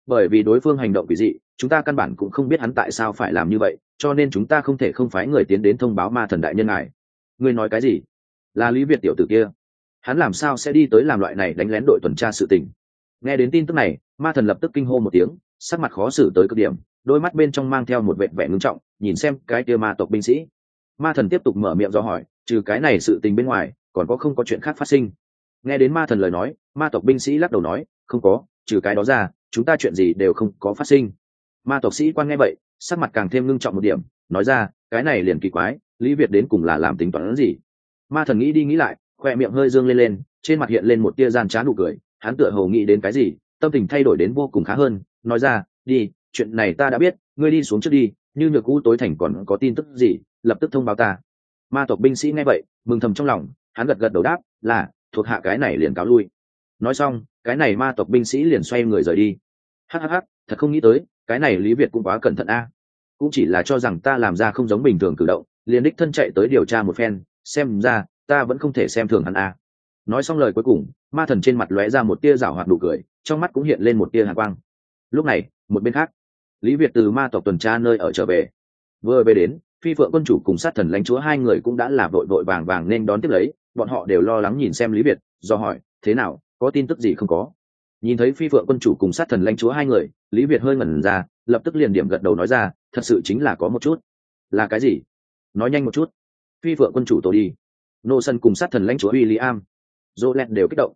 Bởi vì đối phương hành động quỷ dị, chúng ta căn bản cũng không biết hắn tại sao phải làm như vậy, cho nên chúng ta không thể không phái người tiến đến thông báo ma thần đại nhân ngài. Ngươi nói cái gì? Là lý việt tiểu tử kia. Hắn làm sao sẽ đi tới làm loại này đánh lén đội tuần tra sự tình? Nghe đến tin tức này, ma thần lập tức kinh hô một tiếng, sắc mặt khó xử tới cực điểm, đôi mắt bên trong mang theo một vệ vẻ ngưng trọng, nhìn xem cái kia ma tộc binh sĩ. Ma thần tiếp tục mở miệng do hỏi, trừ cái này sự tình bên ngoài còn có không có chuyện khác phát sinh. Nghe đến ma thần lời nói, ma tộc binh sĩ lắc đầu nói, không có, trừ cái đó ra, chúng ta chuyện gì đều không có phát sinh. Ma tộc sĩ quan nghe vậy, sắc mặt càng thêm ngưng trọng một điểm, nói ra, cái này liền kỳ quái, lý việt đến cùng là làm tính toán gì? Ma thần nghĩ đi nghĩ lại, khoe miệng hơi dương lên lên, trên mặt hiện lên một tia gian trá nụ cười, hắn tựa hồ nghĩ đến cái gì, tâm tình thay đổi đến vô cùng khá hơn, nói ra, đi, chuyện này ta đã biết, ngươi đi xuống trước đi, như nhược u tối thành còn có tin tức gì, lập tức thông báo ta. Ma tộc binh sĩ nghe vậy, mừng thầm trong lòng hắn gật gật đầu đáp, là, thuộc hạ cái này liền cáo lui. Nói xong, cái này ma tộc binh sĩ liền xoay người rời đi. Hhh thật không nghĩ tới, cái này lý việt cũng quá cẩn thận a. Cũng chỉ là cho rằng ta làm ra không giống bình thường cử động, liền đích thân chạy tới điều tra một phen, xem ra, ta vẫn không thể xem thường hắn a. Nói xong lời cuối cùng, ma thần trên mặt lóe ra một tia rảo hoạt đủ cười, trong mắt cũng hiện lên một tia hạ quang. Lúc này, một bên khác, lý việt từ ma tộc tuần tra nơi ở trở về. Vừa về đến, phi phượng quân chủ cùng sát thần lãnh chúa hai người cũng đã là vội vội vàng vàng nên đón tiếp lấy bọn họ đều lo lắng nhìn xem lý việt, do hỏi, thế nào, có tin tức gì không có? Nhìn thấy phi phượng quân chủ cùng sát thần lãnh chúa hai người, lý việt hơi ngẩn ra, lập tức liền điểm gật đầu nói ra, thật sự chính là có một chút. Là cái gì? Nói nhanh một chút. Phi phượng quân chủ tổ đi. Nô sân cùng sát thần lãnh chúa w i l l i am dô lẹt đều kích động.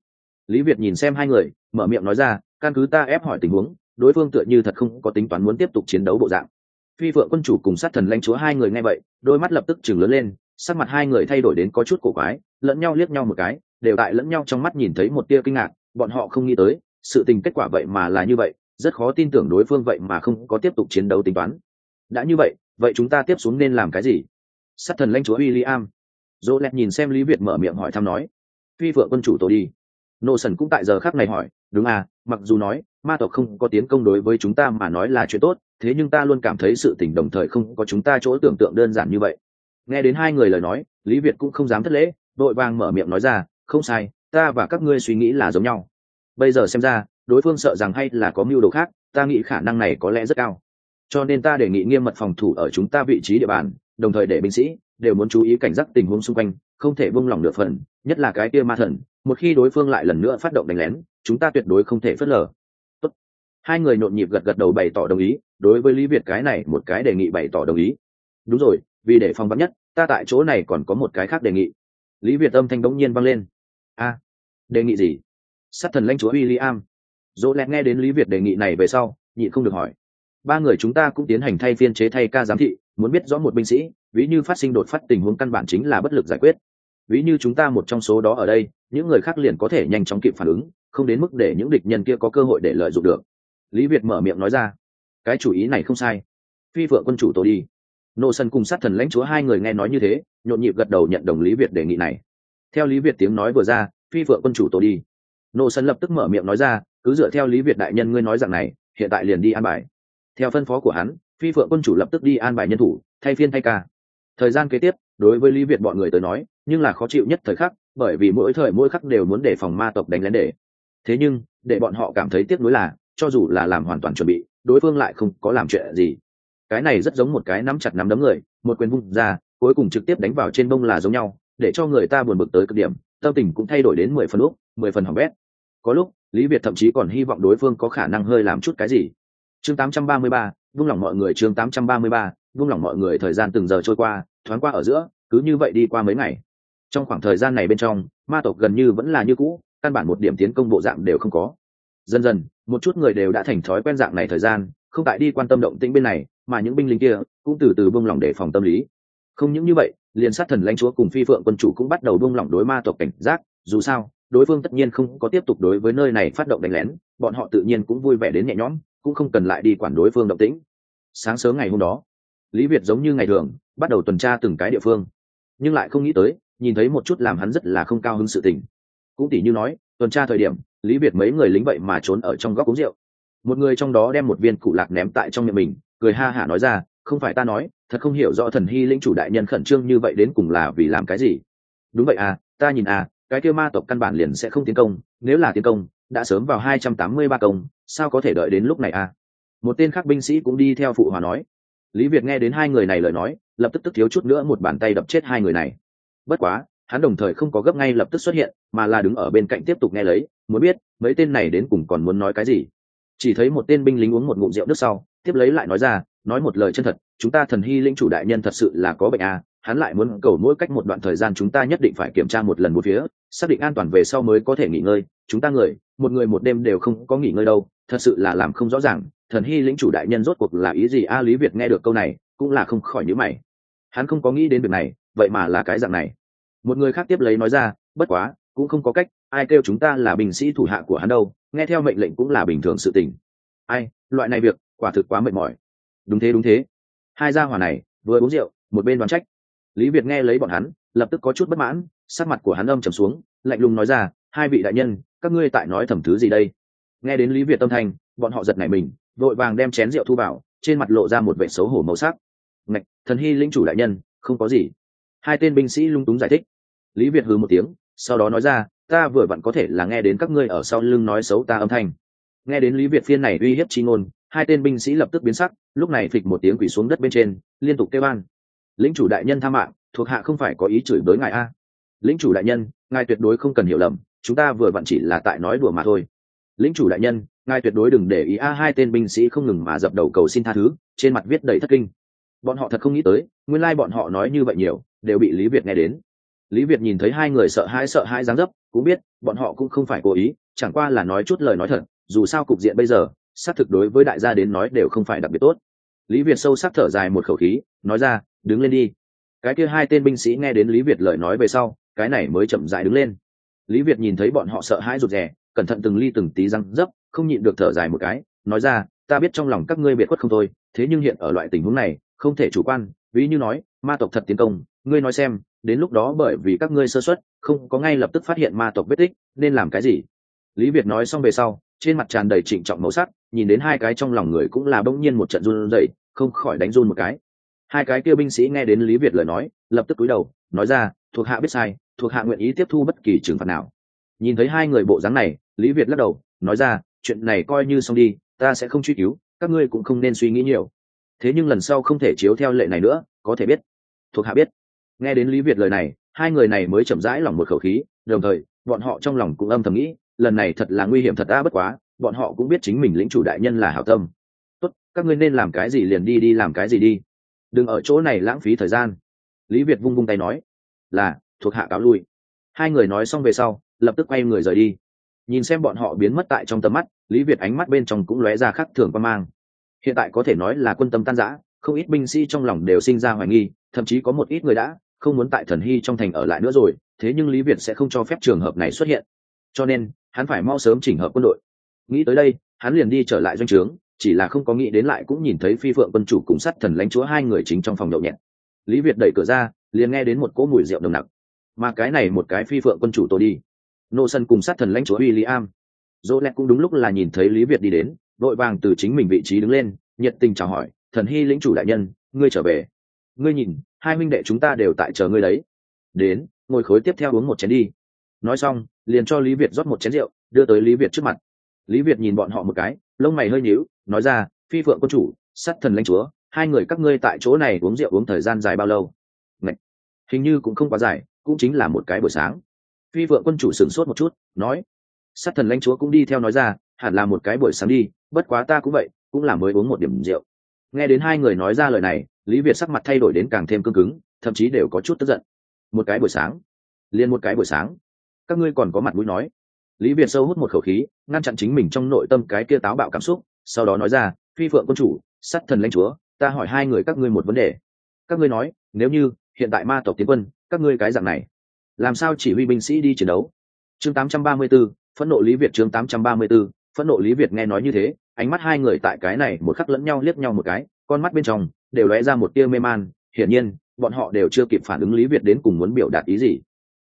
Lý việt nhìn xem hai người, mở miệng nói ra, căn cứ ta ép hỏi tình huống, đối phương tựa như thật không có tính toán muốn tiếp tục chiến đấu bộ dạng. Phi phượng quân chủ cùng sát thần lãnh chúa hai người nghe vậy, đôi mắt lập tức chừng lớn lên, sắc mặt hai người thay đổi đến có chút cổ quái lẫn nhau liếc nhau một cái, đều tại lẫn nhau trong mắt nhìn thấy một tia kinh ngạc, bọn họ không nghĩ tới, sự tình kết quả vậy mà là như vậy, rất khó tin tưởng đối phương vậy mà không có tiếp tục chiến đấu tính toán. Đã như vậy vậy chúng ta tiếp xuống nên làm cái gì? Sát thần lãnh chúa w i l l i am dỗ lẹt nhìn xem lý việt mở miệng hỏi thăm nói. Phi phượng quân chủ tổ đi. Nô sần cũng tại giờ khắc này hỏi, đúng à mặc dù nói, ma tộc không có tiến công đối với chúng ta mà nói là chuyện tốt, thế nhưng ta luôn cảm thấy sự tình đồng thời không có chúng ta chỗ tưởng tượng đơn giản như vậy. Nghe đến hai người lời nói, lý việt cũng không dám thất lễ đội vàng mở miệng nói ra, không sai, ta và các ngươi suy nghĩ là giống nhau. Bây giờ xem ra, đối phương sợ rằng hay là có mưu đồ khác, ta nghĩ khả năng này có lẽ rất cao. Cho nên ta đề nghị nghiêm mật phòng thủ ở chúng ta vị trí địa bàn, đồng thời để binh sĩ đều muốn chú ý cảnh giác tình huống xung quanh, không thể vung lòng nửa phần, nhất là cái kia ma thần, một khi đối phương lại lần nữa phát động đánh lén, chúng ta tuyệt đối không thể phớt lờ. Tốt. hai người nhộn nhịp gật gật đầu bày tỏ đồng ý, đối với lý việt cái này một cái đề nghị bày tỏ đồng ý. Đúng rồi, vì để phòng vắn nhất, ta tại chỗ này còn có một cái khác đề nghị lý việt âm thanh bỗng nhiên vang lên. A, đề nghị gì? Sát thần lãnh chúa w i l l i am dỗ lẹt nghe đến lý việt đề nghị này về sau nhị không được hỏi. Ba người chúng ta cũng tiến hành thay phiên chế thay ca giám thị, muốn biết rõ một binh sĩ, ví như phát sinh đột phát tình huống căn bản chính là bất lực giải quyết. Ví như chúng ta một trong số đó ở đây, những người khác liền có thể nhanh chóng kịp phản ứng, không đến mức để những địch nhân kia có cơ hội để lợi dụng được. Lý việt mở miệng nói ra. Cái chủ ý này không sai. Phi vợ quân chủ tôi đi nô sân cùng sát thần lãnh chúa hai người nghe nói như thế, nhộn nhịp gật đầu nhận đồng lý việt đề nghị này. Theo lý việt tiếng nói vừa ra, phi vợ quân chủ tổ đi. Nô sân lập tức mở miệng nói ra, cứ dựa theo lý việt đại nhân ngươi nói rằng này, hiện tại liền đi an bài. Theo phân phó của hắn, phi phượng quân chủ lập tức đi an bài nhân thủ, thay phiên thay ca. Thời gian kế tiếp, đối với lý việt bọn người tới nói, nhưng là khó chịu nhất thời khắc, bởi vì mỗi thời mỗi khắc đều muốn đề phòng ma tộc đánh lén để. Thế nhưng, để bọn họ cảm thấy tiếc nuối là, cho dù là làm hoàn toàn chuẩn bị, đối phương lại không có làm chuyện gì cái này rất giống một cái nắm chặt nắm đấm người một quyền vung ra cuối cùng trực tiếp đánh vào trên bông là giống nhau để cho người ta buồn bực tới cực điểm tâm tình cũng thay đổi đến mười phần lúc mười phần hỏng bét. Có lúc lý việt thậm chí còn hy vọng đối phương có khả năng hơi làm chút cái gì. Chương 833, vung lòng mọi người chương 833, vung lòng mọi người thời gian từng giờ trôi qua thoáng qua ở giữa cứ như vậy đi qua mấy ngày. Trong khoảng thời gian này bên trong ma tộc gần như vẫn là như cũ căn bản một điểm tiến công bộ dạng đều không có. Dần dần một chút người đều đã thành thói quen dạng này thời gian không tại đi quan tâm động tĩnh bên này mà những binh lính kia cũng từ từ buông lỏng để phòng tâm lý. Không những như vậy, liền sát thần lãnh chúa cùng phi phượng quân chủ cũng bắt đầu buông lỏng đối ma tộc cảnh giác. Dù sao, đối phương tất nhiên không có tiếp tục đối với nơi này phát động đánh lén, bọn họ tự nhiên cũng vui vẻ đến nhẹ nhõm, cũng không cần lại đi quản đối phương động tĩnh. Sáng sớm ngày hôm đó, lý việt giống như ngày thường, bắt đầu tuần tra từng cái địa phương. Nhưng lại không nghĩ tới, nhìn thấy một chút làm hắn rất là không cao hứng sự tình. Cũng tỉ như nói, tuần tra thời điểm, lý việt mấy người lính vậy mà trốn ở trong góc uống rượu. Một người trong đó đem một viên cụ lạc ném tại trong miệng mình cười ha hả nói ra, không phải ta nói, thật không hiểu rõ thần hy linh chủ đại nhân khẩn trương như vậy đến cùng là vì làm cái gì? Đúng vậy à ta nhìn à cái kêu ma tộc căn bản liền sẽ không tiến công, nếu là tiến công, đã sớm vào hai trăm tám mươi ba công, sao có thể đợi đến lúc này à? Một tên khác binh sĩ cũng đi theo phụ hòa nói. Lý việt nghe đến hai người này lời nói, lập tức tức thiếu chút nữa một bàn tay đập chết hai người này. Bất quá, hắn đồng thời không có gấp ngay lập tức xuất hiện, mà là đứng ở bên cạnh tiếp tục nghe lấy, muốn biết mấy tên này đến cùng còn muốn nói cái gì. Chỉ thấy một tên binh lính uống một ngụm rượu nước sau tiếp lấy lại nói ra, nói một lời chân thật, chúng ta thần hy linh chủ đại nhân thật sự là có bệnh à hắn lại muốn cầu mỗi cách một đoạn thời gian chúng ta nhất định phải kiểm tra một lần một phía, xác định an toàn về sau mới có thể nghỉ ngơi, chúng ta người, một người một đêm đều không có nghỉ ngơi đâu, thật sự là làm không rõ ràng, thần hy lĩnh chủ đại nhân rốt cuộc là ý gì? A, lý việt nghe được câu này, cũng là không khỏi nhữ mày. Hắn không có nghĩ đến việc này, vậy mà là cái dạng này. Một người khác tiếp lấy nói ra, bất quá, cũng không có cách, ai kêu chúng ta là binh sĩ thủ hạ của hắn đâu, nghe theo mệnh lệnh cũng là bình thường sự tình. Ai, loại này việc quả thực quá mệt mỏi. Đúng thế đúng thế. Hai gia hỏa này, vừa uống rượu, một bên đoán trách. Lý việt nghe lấy bọn hắn, lập tức có chút bất mãn, sắc mặt của hắn âm trầm xuống, lạnh lùng nói ra, hai vị đại nhân, các ngươi tại nói thầm thứ gì đây? Nghe đến lý việt tâm thanh, bọn họ giật nảy mình, vội vàng đem chén rượu thu vào, trên mặt lộ ra một vẻ xấu hổ màu sắc. Ngạch, thần hy linh chủ đại nhân, không có gì. Hai tên binh sĩ lung túng giải thích. Lý việt hừ một tiếng, sau đó nói ra, ta vừa vặn có thể là nghe đến các ngươi ở sau lưng nói xấu ta âm thanh. Nghe đến lý việt phiên này uy hiếp chi ngôn hai tên binh sĩ lập tức biến sắc, lúc này phịch một tiếng quỷ xuống đất bên trên, liên tục kêu an. Lính chủ đại nhân tha mạng, thuộc hạ không phải có ý chửi bới ngài a. Lính chủ đại nhân, ngài tuyệt đối không cần hiểu lầm, chúng ta vừa vặn chỉ là tại nói đùa mà thôi. Lính chủ đại nhân, ngài tuyệt đối đừng để ý a, hai tên binh sĩ không ngừng mà dập đầu cầu xin tha thứ, trên mặt viết đầy thất kinh. Bọn họ thật không nghĩ tới, nguyên lai bọn họ nói như vậy nhiều, đều bị lý việt nghe đến. Lý việt nhìn thấy hai người sợ hãi sợ hãi dáng dấp, cũng biết, bọn họ cũng không phải cố ý, chẳng qua là nói chút lời nói thật, dù sao cục diện bây giờ xác thực đối với đại gia đến nói đều không phải đặc biệt tốt. Lý việt sâu sắc thở dài một khẩu khí, nói ra, đứng lên đi. Cái kia hai tên binh sĩ nghe đến lý việt lời nói về sau, cái này mới chậm dại đứng lên. Lý việt nhìn thấy bọn họ sợ hãi rụt rè, cẩn thận từng ly từng tí răng dấp, không nhịn được thở dài một cái, nói ra, ta biết trong lòng các ngươi biệt khuất không thôi, thế nhưng hiện ở loại tình huống này, không thể chủ quan, ví như nói, ma tộc thật tiến công, ngươi nói xem, đến lúc đó bởi vì các ngươi sơ xuất không có ngay lập tức phát hiện ma tộc vết tích, nên làm cái gì? Lý việt nói xong về sau, trên mặt tràn đầy trịnh trọng màu sắc nhìn đến hai cái trong lòng người cũng là bỗng nhiên một trận run rẩy, không khỏi đánh run một cái. Hai cái kia binh sĩ nghe đến lý việt lời nói, lập tức cúi đầu, nói ra, thuộc hạ biết sai, thuộc hạ nguyện ý tiếp thu bất kỳ trừng phạt nào. Nhìn thấy hai người bộ dáng này, lý việt lắc đầu, nói ra, chuyện này coi như xong đi, ta sẽ không truy cứu, các ngươi cũng không nên suy nghĩ nhiều. Thế nhưng lần sau không thể chiếu theo lệ này nữa, có thể biết. Thuộc hạ biết. Nghe đến lý việt lời này, hai người này mới chậm rãi lòng một khẩu khí, đồng thời, bọn họ trong lòng cũng âm thầm nghĩ, lần này thật là nguy hiểm thật đã bất quá bọn họ cũng biết chính mình lĩnh chủ đại nhân là hảo tâm. Tốt, các ngươi nên làm cái gì liền đi đi làm cái gì đi. Đừng ở chỗ này lãng phí thời gian. Lý việt vung vung tay nói, là, thuộc hạ cáo lui. Hai người nói xong về sau, lập tức quay người rời đi. Nhìn xem bọn họ biến mất tại trong tầm mắt, lý việt ánh mắt bên trong cũng lóe ra khắc thường quan mang. Hiện tại có thể nói là quân tâm tan giã không ít binh sĩ trong lòng đều sinh ra hoài nghi, thậm chí có một ít người đã không muốn tại thần hy trong thành ở lại nữa rồi, thế nhưng lý việt sẽ không cho phép trường hợp này xuất hiện. Cho nên, hắn phải mau sớm chỉnh hợp quân đội nghĩ tới đây, hắn liền đi trở lại doanh trướng, chỉ là không có nghĩ đến lại cũng nhìn thấy phi phượng quân chủ cùng sắt thần lãnh chúa hai người chính trong phòng nhậu nhẹt. Lý việt đẩy cửa ra, liền nghe đến một cỗ mùi rượu nồng nặc. Mà cái này một cái phi phượng quân chủ tôi đi. Nô sân cùng sát thần lãnh chúa w i am dỗ lẹt cũng đúng lúc là nhìn thấy lý việt đi đến vội vàng từ chính mình vị trí đứng lên, nhiệt tình chào hỏi, thần hy lĩnh chủ đại nhân, ngươi trở về. Ngươi nhìn, hai minh đệ chúng ta đều tại chờ ngươi đấy. Đến, ngồi khối tiếp theo uống một chén đi. Nói xong, liền cho lý việt rót một chén rượu, đưa tới lý việt trước mặt lý việt nhìn bọn họ một cái, lông mày hơi nhíu, nói ra, phi phượng quân chủ sắt thần lãnh chúa, hai người các ngươi tại chỗ này uống rượu uống thời gian dài bao lâu? Ngậy! hình như cũng không quá dài, cũng chính là một cái buổi sáng. Phi vượng quân chủ sửng sốt một chút, nói, sát thần lãnh chúa cũng đi theo nói ra, hẳn là một cái buổi sáng đi, bất quá ta cũng vậy, cũng là mới uống một điểm rượu. Nghe đến hai người nói ra lời này, lý việt sắc mặt thay đổi đến càng thêm cương cứng, thậm chí đều có chút tức giận. Một cái buổi sáng. Liền một cái buổi sáng. Các ngươi còn có mặt mũi nói lý việt sâu hút một khẩu khí ngăn chặn chính mình trong nội tâm cái kia táo bạo cảm xúc sau đó nói ra phi phượng quân chủ sát thần lãnh chúa ta hỏi hai người các ngươi một vấn đề. Các ngươi nói nếu như hiện tại ma tộc tiến quân các ngươi cái dạng này làm sao chỉ huy binh sĩ đi chiến đấu? Chương 834, phẫn nộ lý việt chương 834, phẫn nộ lý việt nghe nói như thế ánh mắt hai người tại cái này một khắc lẫn nhau liếc nhau một cái con mắt bên trong đều lóe ra một tia mê man hiển nhiên bọn họ đều chưa kịp phản ứng lý việt đến cùng muốn biểu đạt ý gì.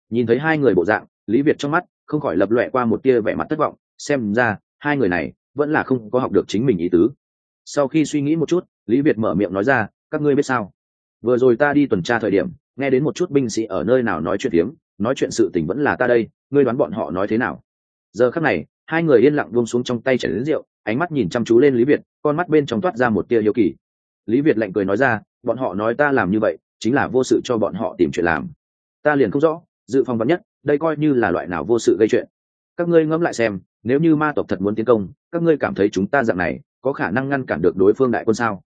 Nhìn thấy hai người bộ dạng lý việt trong mắt không khỏi lập loẹ qua một tia vẻ mặt thất vọng, xem ra, hai người này vẫn là không có học được chính mình ý tứ. Sau khi suy nghĩ một chút, lý việt mở miệng nói ra, các ngươi biết sao? Vừa rồi ta đi tuần tra thời điểm, nghe đến một chút binh sĩ ở nơi nào nói chuyện tiếng nói chuyện sự tình vẫn là ta đây, ngươi đoán bọn họ nói thế nào? Giờ khắc này, hai người yên lặng buông xuống trong tay chảy đến rượu, ánh mắt nhìn chăm chú lên lý việt, con mắt bên trong toát ra một tia hiếu kỳ. Lý việt lạnh cười nói ra, bọn họ nói ta làm như vậy, chính là vô sự cho bọn họ tìm chuyện làm. Ta liền không rõ, dự phòng vắn nhất đây coi như là loại nào vô sự gây chuyện. Các ngươi ngẫm lại xem, nếu như ma tộc thật muốn tiến công, các ngươi cảm thấy chúng ta dạng này có khả năng ngăn cản được đối phương đại quân sao?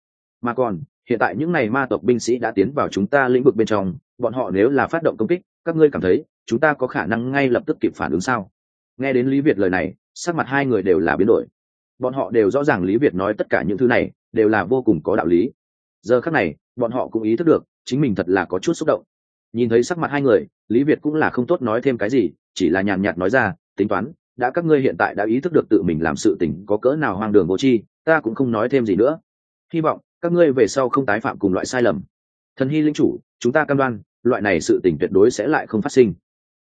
Mà còn, hiện tại những n à y ma tộc binh sĩ đã tiến vào chúng ta lĩnh vực bên trong, bọn họ nếu là phát động công kích, các ngươi cảm thấy chúng ta có khả năng ngay lập tức kịp phản ứng sao? Nghe đến lý việt lời này, sắc mặt hai người đều là biến đổi. Bọn họ đều rõ ràng lý việt nói tất cả những thứ này đều là vô cùng có đạo lý. Giờ khác này, bọn họ cũng ý thức được chính mình thật là có chút xúc động nhìn thấy sắc mặt hai người, lý việt cũng là không tốt nói thêm cái gì, chỉ là nhàn nhạt nói ra, tính toán, đã các ngươi hiện tại đã ý thức được tự mình làm sự tình có cỡ nào hoang đường vô chi ta cũng không nói thêm gì nữa. Hy vọng các ngươi về sau không tái phạm cùng loại sai lầm. Thần hy linh chủ, chúng ta cam đoan, loại này sự tình tuyệt đối sẽ lại không phát sinh.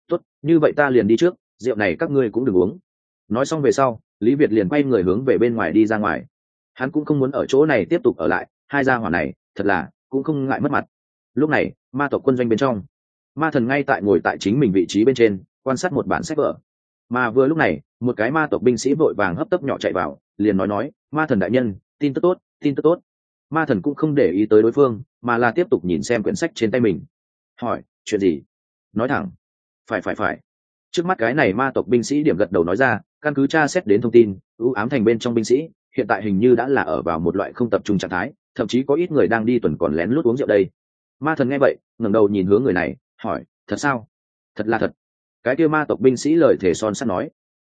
Tốt, như vậy ta liền đi trước, rượu này các ngươi cũng đừng uống. Nói xong về sau, lý việt liền quay người hướng về bên ngoài đi ra ngoài. Hắn cũng không muốn ở chỗ này tiếp tục ở lại, hai gia hỏa này, thật là cũng không ngại mất mặt lúc này, ma tộc quân doanh bên trong, ma thần ngay tại ngồi tại chính mình vị trí bên trên, quan sát một bản sách vở. Mà vừa lúc này, một cái ma tộc binh sĩ vội vàng hấp tấp nhỏ chạy vào, liền nói nói, ma thần đại nhân, tin tức tốt, tin tức tốt. Ma thần cũng không để ý tới đối phương, mà là tiếp tục nhìn xem quyển sách trên tay mình. Hỏi, chuyện gì? Nói thẳng. Phải phải phải. Trước mắt cái này ma tộc binh sĩ điểm gật đầu nói ra, căn cứ tra xét đến thông tin, ưu ám thành bên trong binh sĩ, hiện tại hình như đã là ở vào một loại không tập trung trạng thái, thậm chí có ít người đang đi tuần còn lén lút uống rượu đây ma thần nghe vậy, ngẩng đầu nhìn hướng người này, hỏi, thật sao? Thật là thật. Cái kia ma tộc binh sĩ lời thể son sắt nói.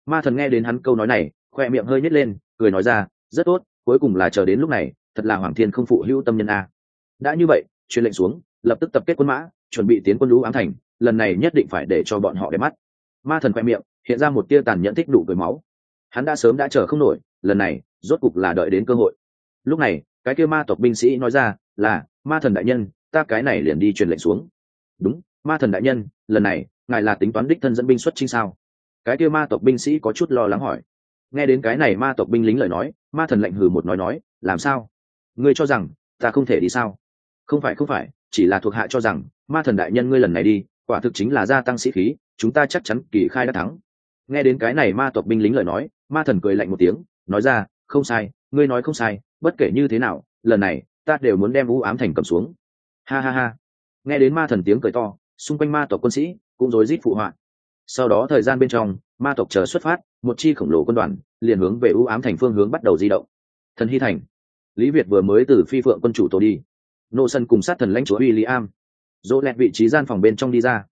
Ma thần nghe đến hắn câu nói này, khoe miệng hơi nhét lên, cười nói ra, rất tốt, cuối cùng là chờ đến lúc này, thật là hoàng thiên không phụ hữu tâm nhân a. Đã như vậy, truyền lệnh xuống, lập tức tập kết quân mã, chuẩn bị tiến quân lũ ám thành, lần này nhất định phải để cho bọn họ đẹp mắt. Ma thần khoe miệng, hiện ra một tia tàn nhẫn thích đủ cười máu. Hắn đã sớm đã chờ không nổi, lần này, rốt cục là đợi đến cơ hội. Lúc này, cái kia ma tộc binh sĩ nói ra là, ma thần đại nhân ta cái này liền đi truyền lệnh xuống. Đúng, ma thần đại nhân, lần này, ngài là tính toán đích thân dẫn binh xuất chinh sao? Cái kia ma tộc binh sĩ có chút lo lắng hỏi. Nghe đến cái này ma tộc binh lính lời nói, ma thần lệnh hừ một nói nói, làm sao? Ngươi cho rằng, ta không thể đi sao? Không phải không phải, chỉ là thuộc hạ cho rằng, ma thần đại nhân ngươi lần này đi, quả thực chính là gia tăng sĩ khí, chúng ta chắc chắn kỳ khai đã thắng. Nghe đến cái này ma tộc binh lính lời nói, ma thần cười lạnh một tiếng, nói ra, không sai, ngươi nói không sai, bất kể như thế nào, lần này, ta đều muốn đem u ám thành cầm xuống ha ha ha. Nghe đến ma thần tiếng cười to, xung quanh ma tộc quân sĩ cũng rối rít phụ họa. Sau đó thời gian bên trong, ma tộc chờ xuất phát, một chi khổng lồ quân đoàn liền hướng về ưu ám thành phương hướng bắt đầu di động. Thần hy thành. Lý việt vừa mới từ phi phượng quân chủ tổ đi. Nô sân cùng sát thần lãnh chúa w i l l i am dỗ lẹt vị trí gian phòng bên trong đi ra.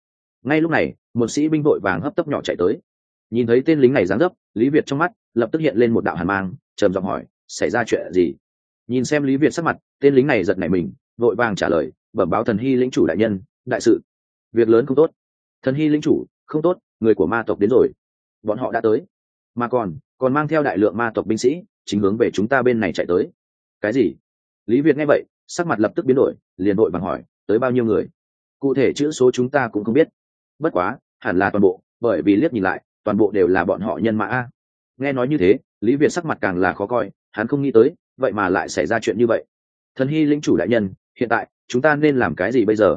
Ngay lúc này, một sĩ binh vội vàng hấp tấp nhỏ chạy tới. Nhìn thấy tên lính này dáng dấp, lý việt trong mắt lập tức hiện lên một đạo hàn mang, trầm giọng hỏi, xảy ra chuyện gì? Nhìn xem lý việt sắc mặt, tên lính này giật nảy mình vội vàng trả lời, bẩm báo thần hy lĩnh chủ đại nhân, đại sự. Việc lớn không tốt. Thần hy lĩnh chủ, không tốt, người của ma tộc đến rồi. Bọn họ đã tới. Mà còn còn mang theo đại lượng ma tộc binh sĩ, chính hướng về chúng ta bên này chạy tới. Cái gì? Lý việt nghe vậy, sắc mặt lập tức biến đổi, liền đội vàng hỏi, tới bao nhiêu người? Cụ thể chữ số chúng ta cũng không biết. Bất quá, hẳn là toàn bộ, bởi vì liếc nhìn lại, toàn bộ đều là bọn họ nhân mã a. Nghe nói như thế, lý việt sắc mặt càng là khó coi, hắn không nghĩ tới, vậy mà lại xảy ra chuyện như vậy. Thần hy lĩnh chủ đại nhân hiện tại, chúng ta nên làm cái gì bây giờ?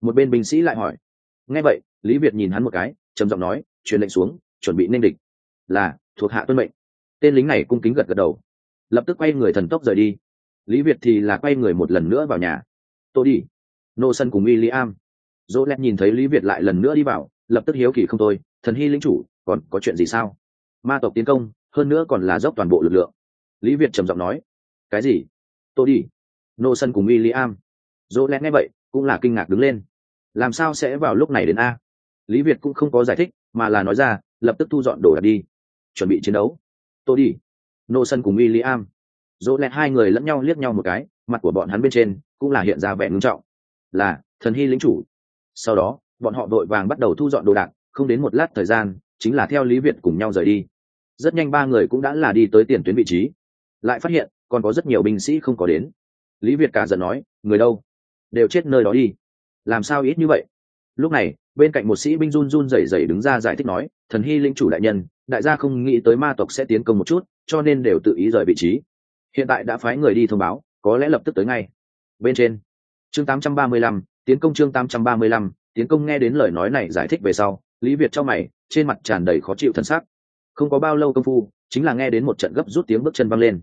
Một bên binh sĩ lại hỏi. Nghe vậy, lý việt nhìn hắn một cái, trầm giọng nói, truyền lệnh xuống, chuẩn bị nên địch. Là, thuộc hạ tuân mệnh. Tên lính này cung kính gật gật đầu. Lập tức quay người thần tốc rời đi. Lý việt thì là quay người một lần nữa vào nhà. Tôi đi. Nô sân cùng y lý am dỗ lẹt nhìn thấy lý việt lại lần nữa đi vào, lập tức hiếu kỳ không tôi thần hy lính chủ, còn có chuyện gì sao? Ma tộc tiến công, hơn nữa còn là dốc toàn bộ lực lượng. Lý việt trầm giọng nói. Cái gì? Tôi đi nô sân cùng William, dỗ lẽ nghe vậy cũng là kinh ngạc đứng lên. Làm sao sẽ vào lúc này đến a? Lý việt cũng không có giải thích mà là nói ra lập tức thu dọn đồ đạc đi. Chuẩn bị chiến đấu. Tôi đi. Nô sân cùng William, dỗ lẽ hai người lẫn nhau liếc nhau một cái mặt của bọn hắn bên trên cũng là hiện ra vẻ nghiêm trọng. Là thần hy lĩnh chủ. Sau đó bọn họ vội vàng bắt đầu thu dọn đồ đạc không đến một lát thời gian chính là theo lý việt cùng nhau rời đi. Rất nhanh ba người cũng đã là đi tới tiền tuyến vị trí. Lại phát hiện còn có rất nhiều binh sĩ không có đến lý việt cả giận nói người đâu? Đều chết nơi đó đi. Làm sao ít như vậy? Lúc này bên cạnh một sĩ binh run run rẩy rẩy đứng ra giải thích nói thần hy linh chủ đại nhân đại gia không nghĩ tới ma tộc sẽ tiến công một chút cho nên đều tự ý rời vị trí. Hiện tại đã phái người đi thông báo có lẽ lập tức tới ngay. Bên trên chương 835, tiến công chương 835, tiến công nghe đến lời nói này giải thích về sau lý việt cho mày trên mặt tràn đầy khó chịu thân xác. Không có bao lâu công phu chính là nghe đến một trận gấp rút tiếng bước chân văng lên.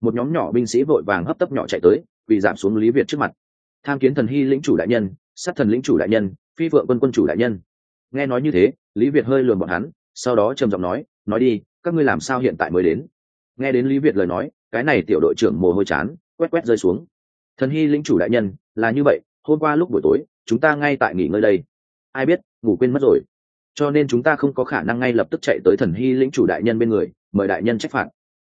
Một nhóm nhỏ binh sĩ vội vàng hấp tấp nhỏ chạy tới vì giảm xuống lý việt trước mặt. Tham kiến thần hy lĩnh chủ đại nhân, sát thần lĩnh chủ đại nhân, phi vợ quân quân chủ đại nhân. Nghe nói như thế, lý việt hơi lườm bọn hắn, sau đó trầm giọng nói nói đi, các ngươi làm sao hiện tại mới đến? Nghe đến lý việt lời nói, cái này tiểu đội trưởng mồ hôi chán, quét quét rơi xuống. Thần hy lĩnh chủ đại nhân, là như vậy, hôm qua lúc buổi tối, chúng ta ngay tại nghỉ ngơi đây. Ai biết, ngủ quên mất rồi. Cho nên chúng ta không có khả năng ngay lập tức chạy tới thần hy lĩnh chủ đại nhân bên người, mời đại nhân trách phạt.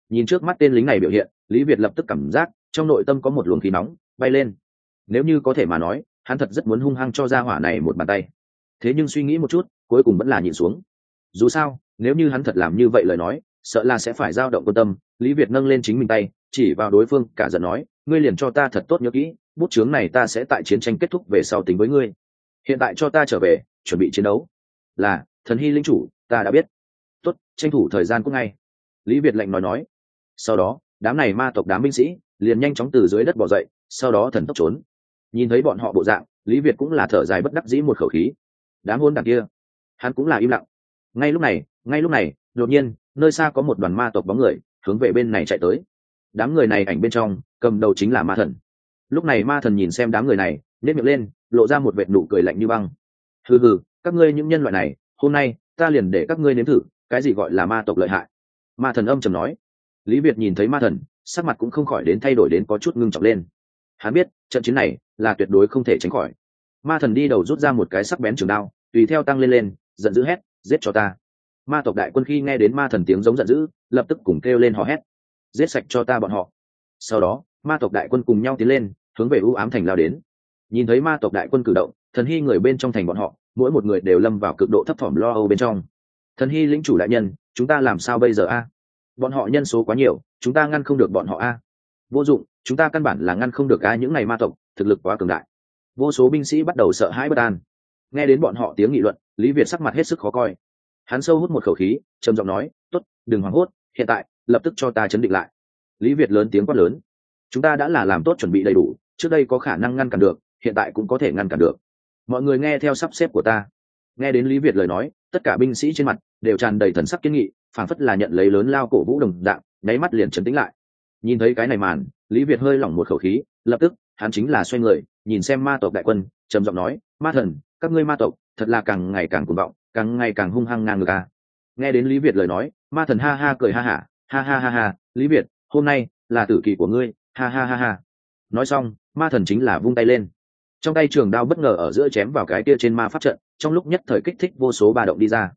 Nhìn trước mắt tên lính này biểu hiện, lý việt lập tức cảm giác trong nội tâm có một luồng khí nóng bay lên. Nếu như có thể mà nói, hắn thật rất muốn hung hăng cho ra hỏa này một bàn tay. Thế nhưng suy nghĩ một chút, cuối cùng vẫn là nhìn xuống. Dù sao, nếu như hắn thật làm như vậy lời nói, sợ là sẽ phải dao động quan tâm, lý việt nâng lên chính mình tay, chỉ vào đối phương, cả giận nói, ngươi liền cho ta thật tốt nhớ kỹ, bút chướng này ta sẽ tại chiến tranh kết thúc về sau tính với ngươi. Hiện tại cho ta trở về, chuẩn bị chiến đấu. Là, thần hy linh chủ, ta đã biết. Tốt, tranh thủ thời gian cũng ngay. Lý việt lệnh nói nói. Sau đó, đám này ma tộc đám binh sĩ liền nhanh chóng từ dưới đất bỏ dậy, sau đó thần tốc trốn. Nhìn thấy bọn họ bộ dạng, lý việt cũng là thở dài bất đắc dĩ một khẩu khí. Đám hôn đằng kia, hắn cũng là im lặng. Ngay lúc này, ngay lúc này, đột nhiên, nơi xa có một đoàn ma tộc bóng người, hướng về bên này chạy tới. Đám người này ảnh bên trong, cầm đầu chính là ma thần. Lúc này ma thần nhìn xem đám người này nếp miệng lên, lộ ra một vệt nụ cười lạnh như băng. Hừ hừ, các ngươi những nhân loại này, hôm nay, ta liền để các ngươi nếm thử, cái gì gọi là ma tộc lợi hại? Ma thần âm trầm nói. Lý việt nhìn thấy ma thần sắc mặt cũng không khỏi đến thay đổi đến có chút ngưng trọng lên. Hắn biết, trận chiến này là tuyệt đối không thể tránh khỏi. Ma thần đi đầu rút ra một cái sắc bén trường đao, tùy theo tăng lên lên, giận dữ hét, giết cho ta! Ma tộc đại quân khi nghe đến ma thần tiếng giống giận dữ, lập tức cùng kêu lên hò hét, giết sạch cho ta bọn họ! Sau đó, ma tộc đại quân cùng nhau tiến lên, hướng về u ám thành lao đến. Nhìn thấy ma tộc đại quân cử động, thần hy người bên trong thành bọn họ, mỗi một người đều lâm vào cực độ thấp thỏm lo âu bên trong. Thần hy lĩnh chủ đại nhân, chúng ta làm sao bây giờ a? Bọn họ nhân số quá nhiều chúng ta ngăn không được bọn họ a. Vô dụng, chúng ta căn bản là ngăn không được a những ngày ma tộc, thực lực quá cường đại. Vô số binh sĩ bắt đầu sợ hãi bất an. Nghe đến bọn họ tiếng nghị luận, lý việt sắc mặt hết sức khó coi. Hắn sâu hút một khẩu khí, trầm giọng nói t ố t đừng hoảng hốt, hiện tại, lập tức cho ta chấn định lại. Lý việt lớn tiếng quát lớn, chúng ta đã là làm tốt chuẩn bị đầy đủ, trước đây có khả năng ngăn cản được, hiện tại cũng có thể ngăn cản được. Mọi người nghe theo sắp xếp của ta. Nghe đến lý việt lời nói, tất cả binh sĩ trên mặt đều tràn đầy thần sắc kiến nghị, phảng phất là nhận lấy lớn lao cổ vũ đồng dạng nháy mắt liền trấn tĩnh lại. Nhìn thấy cái này màn lý việt hơi lỏng một khẩu khí lập tức hắn chính là xoay người nhìn xem ma tộc đại quân trầm giọng nói ma thần các ngươi ma tộc thật là càng ngày càng cuồng vọng càng ngày càng hung hăng ngang ngược à. nghe đến lý việt lời nói ma thần ha ha cười ha hả ha, ha ha ha ha lý việt hôm nay là tử kỳ của ngươi ha ha ha ha. Nói xong ma thần chính là vung tay lên. Trong tay trường đao bất ngờ ở giữa chém vào cái kia trên ma pháp trận trong lúc nhất thời kích thích vô số ba động đi ra.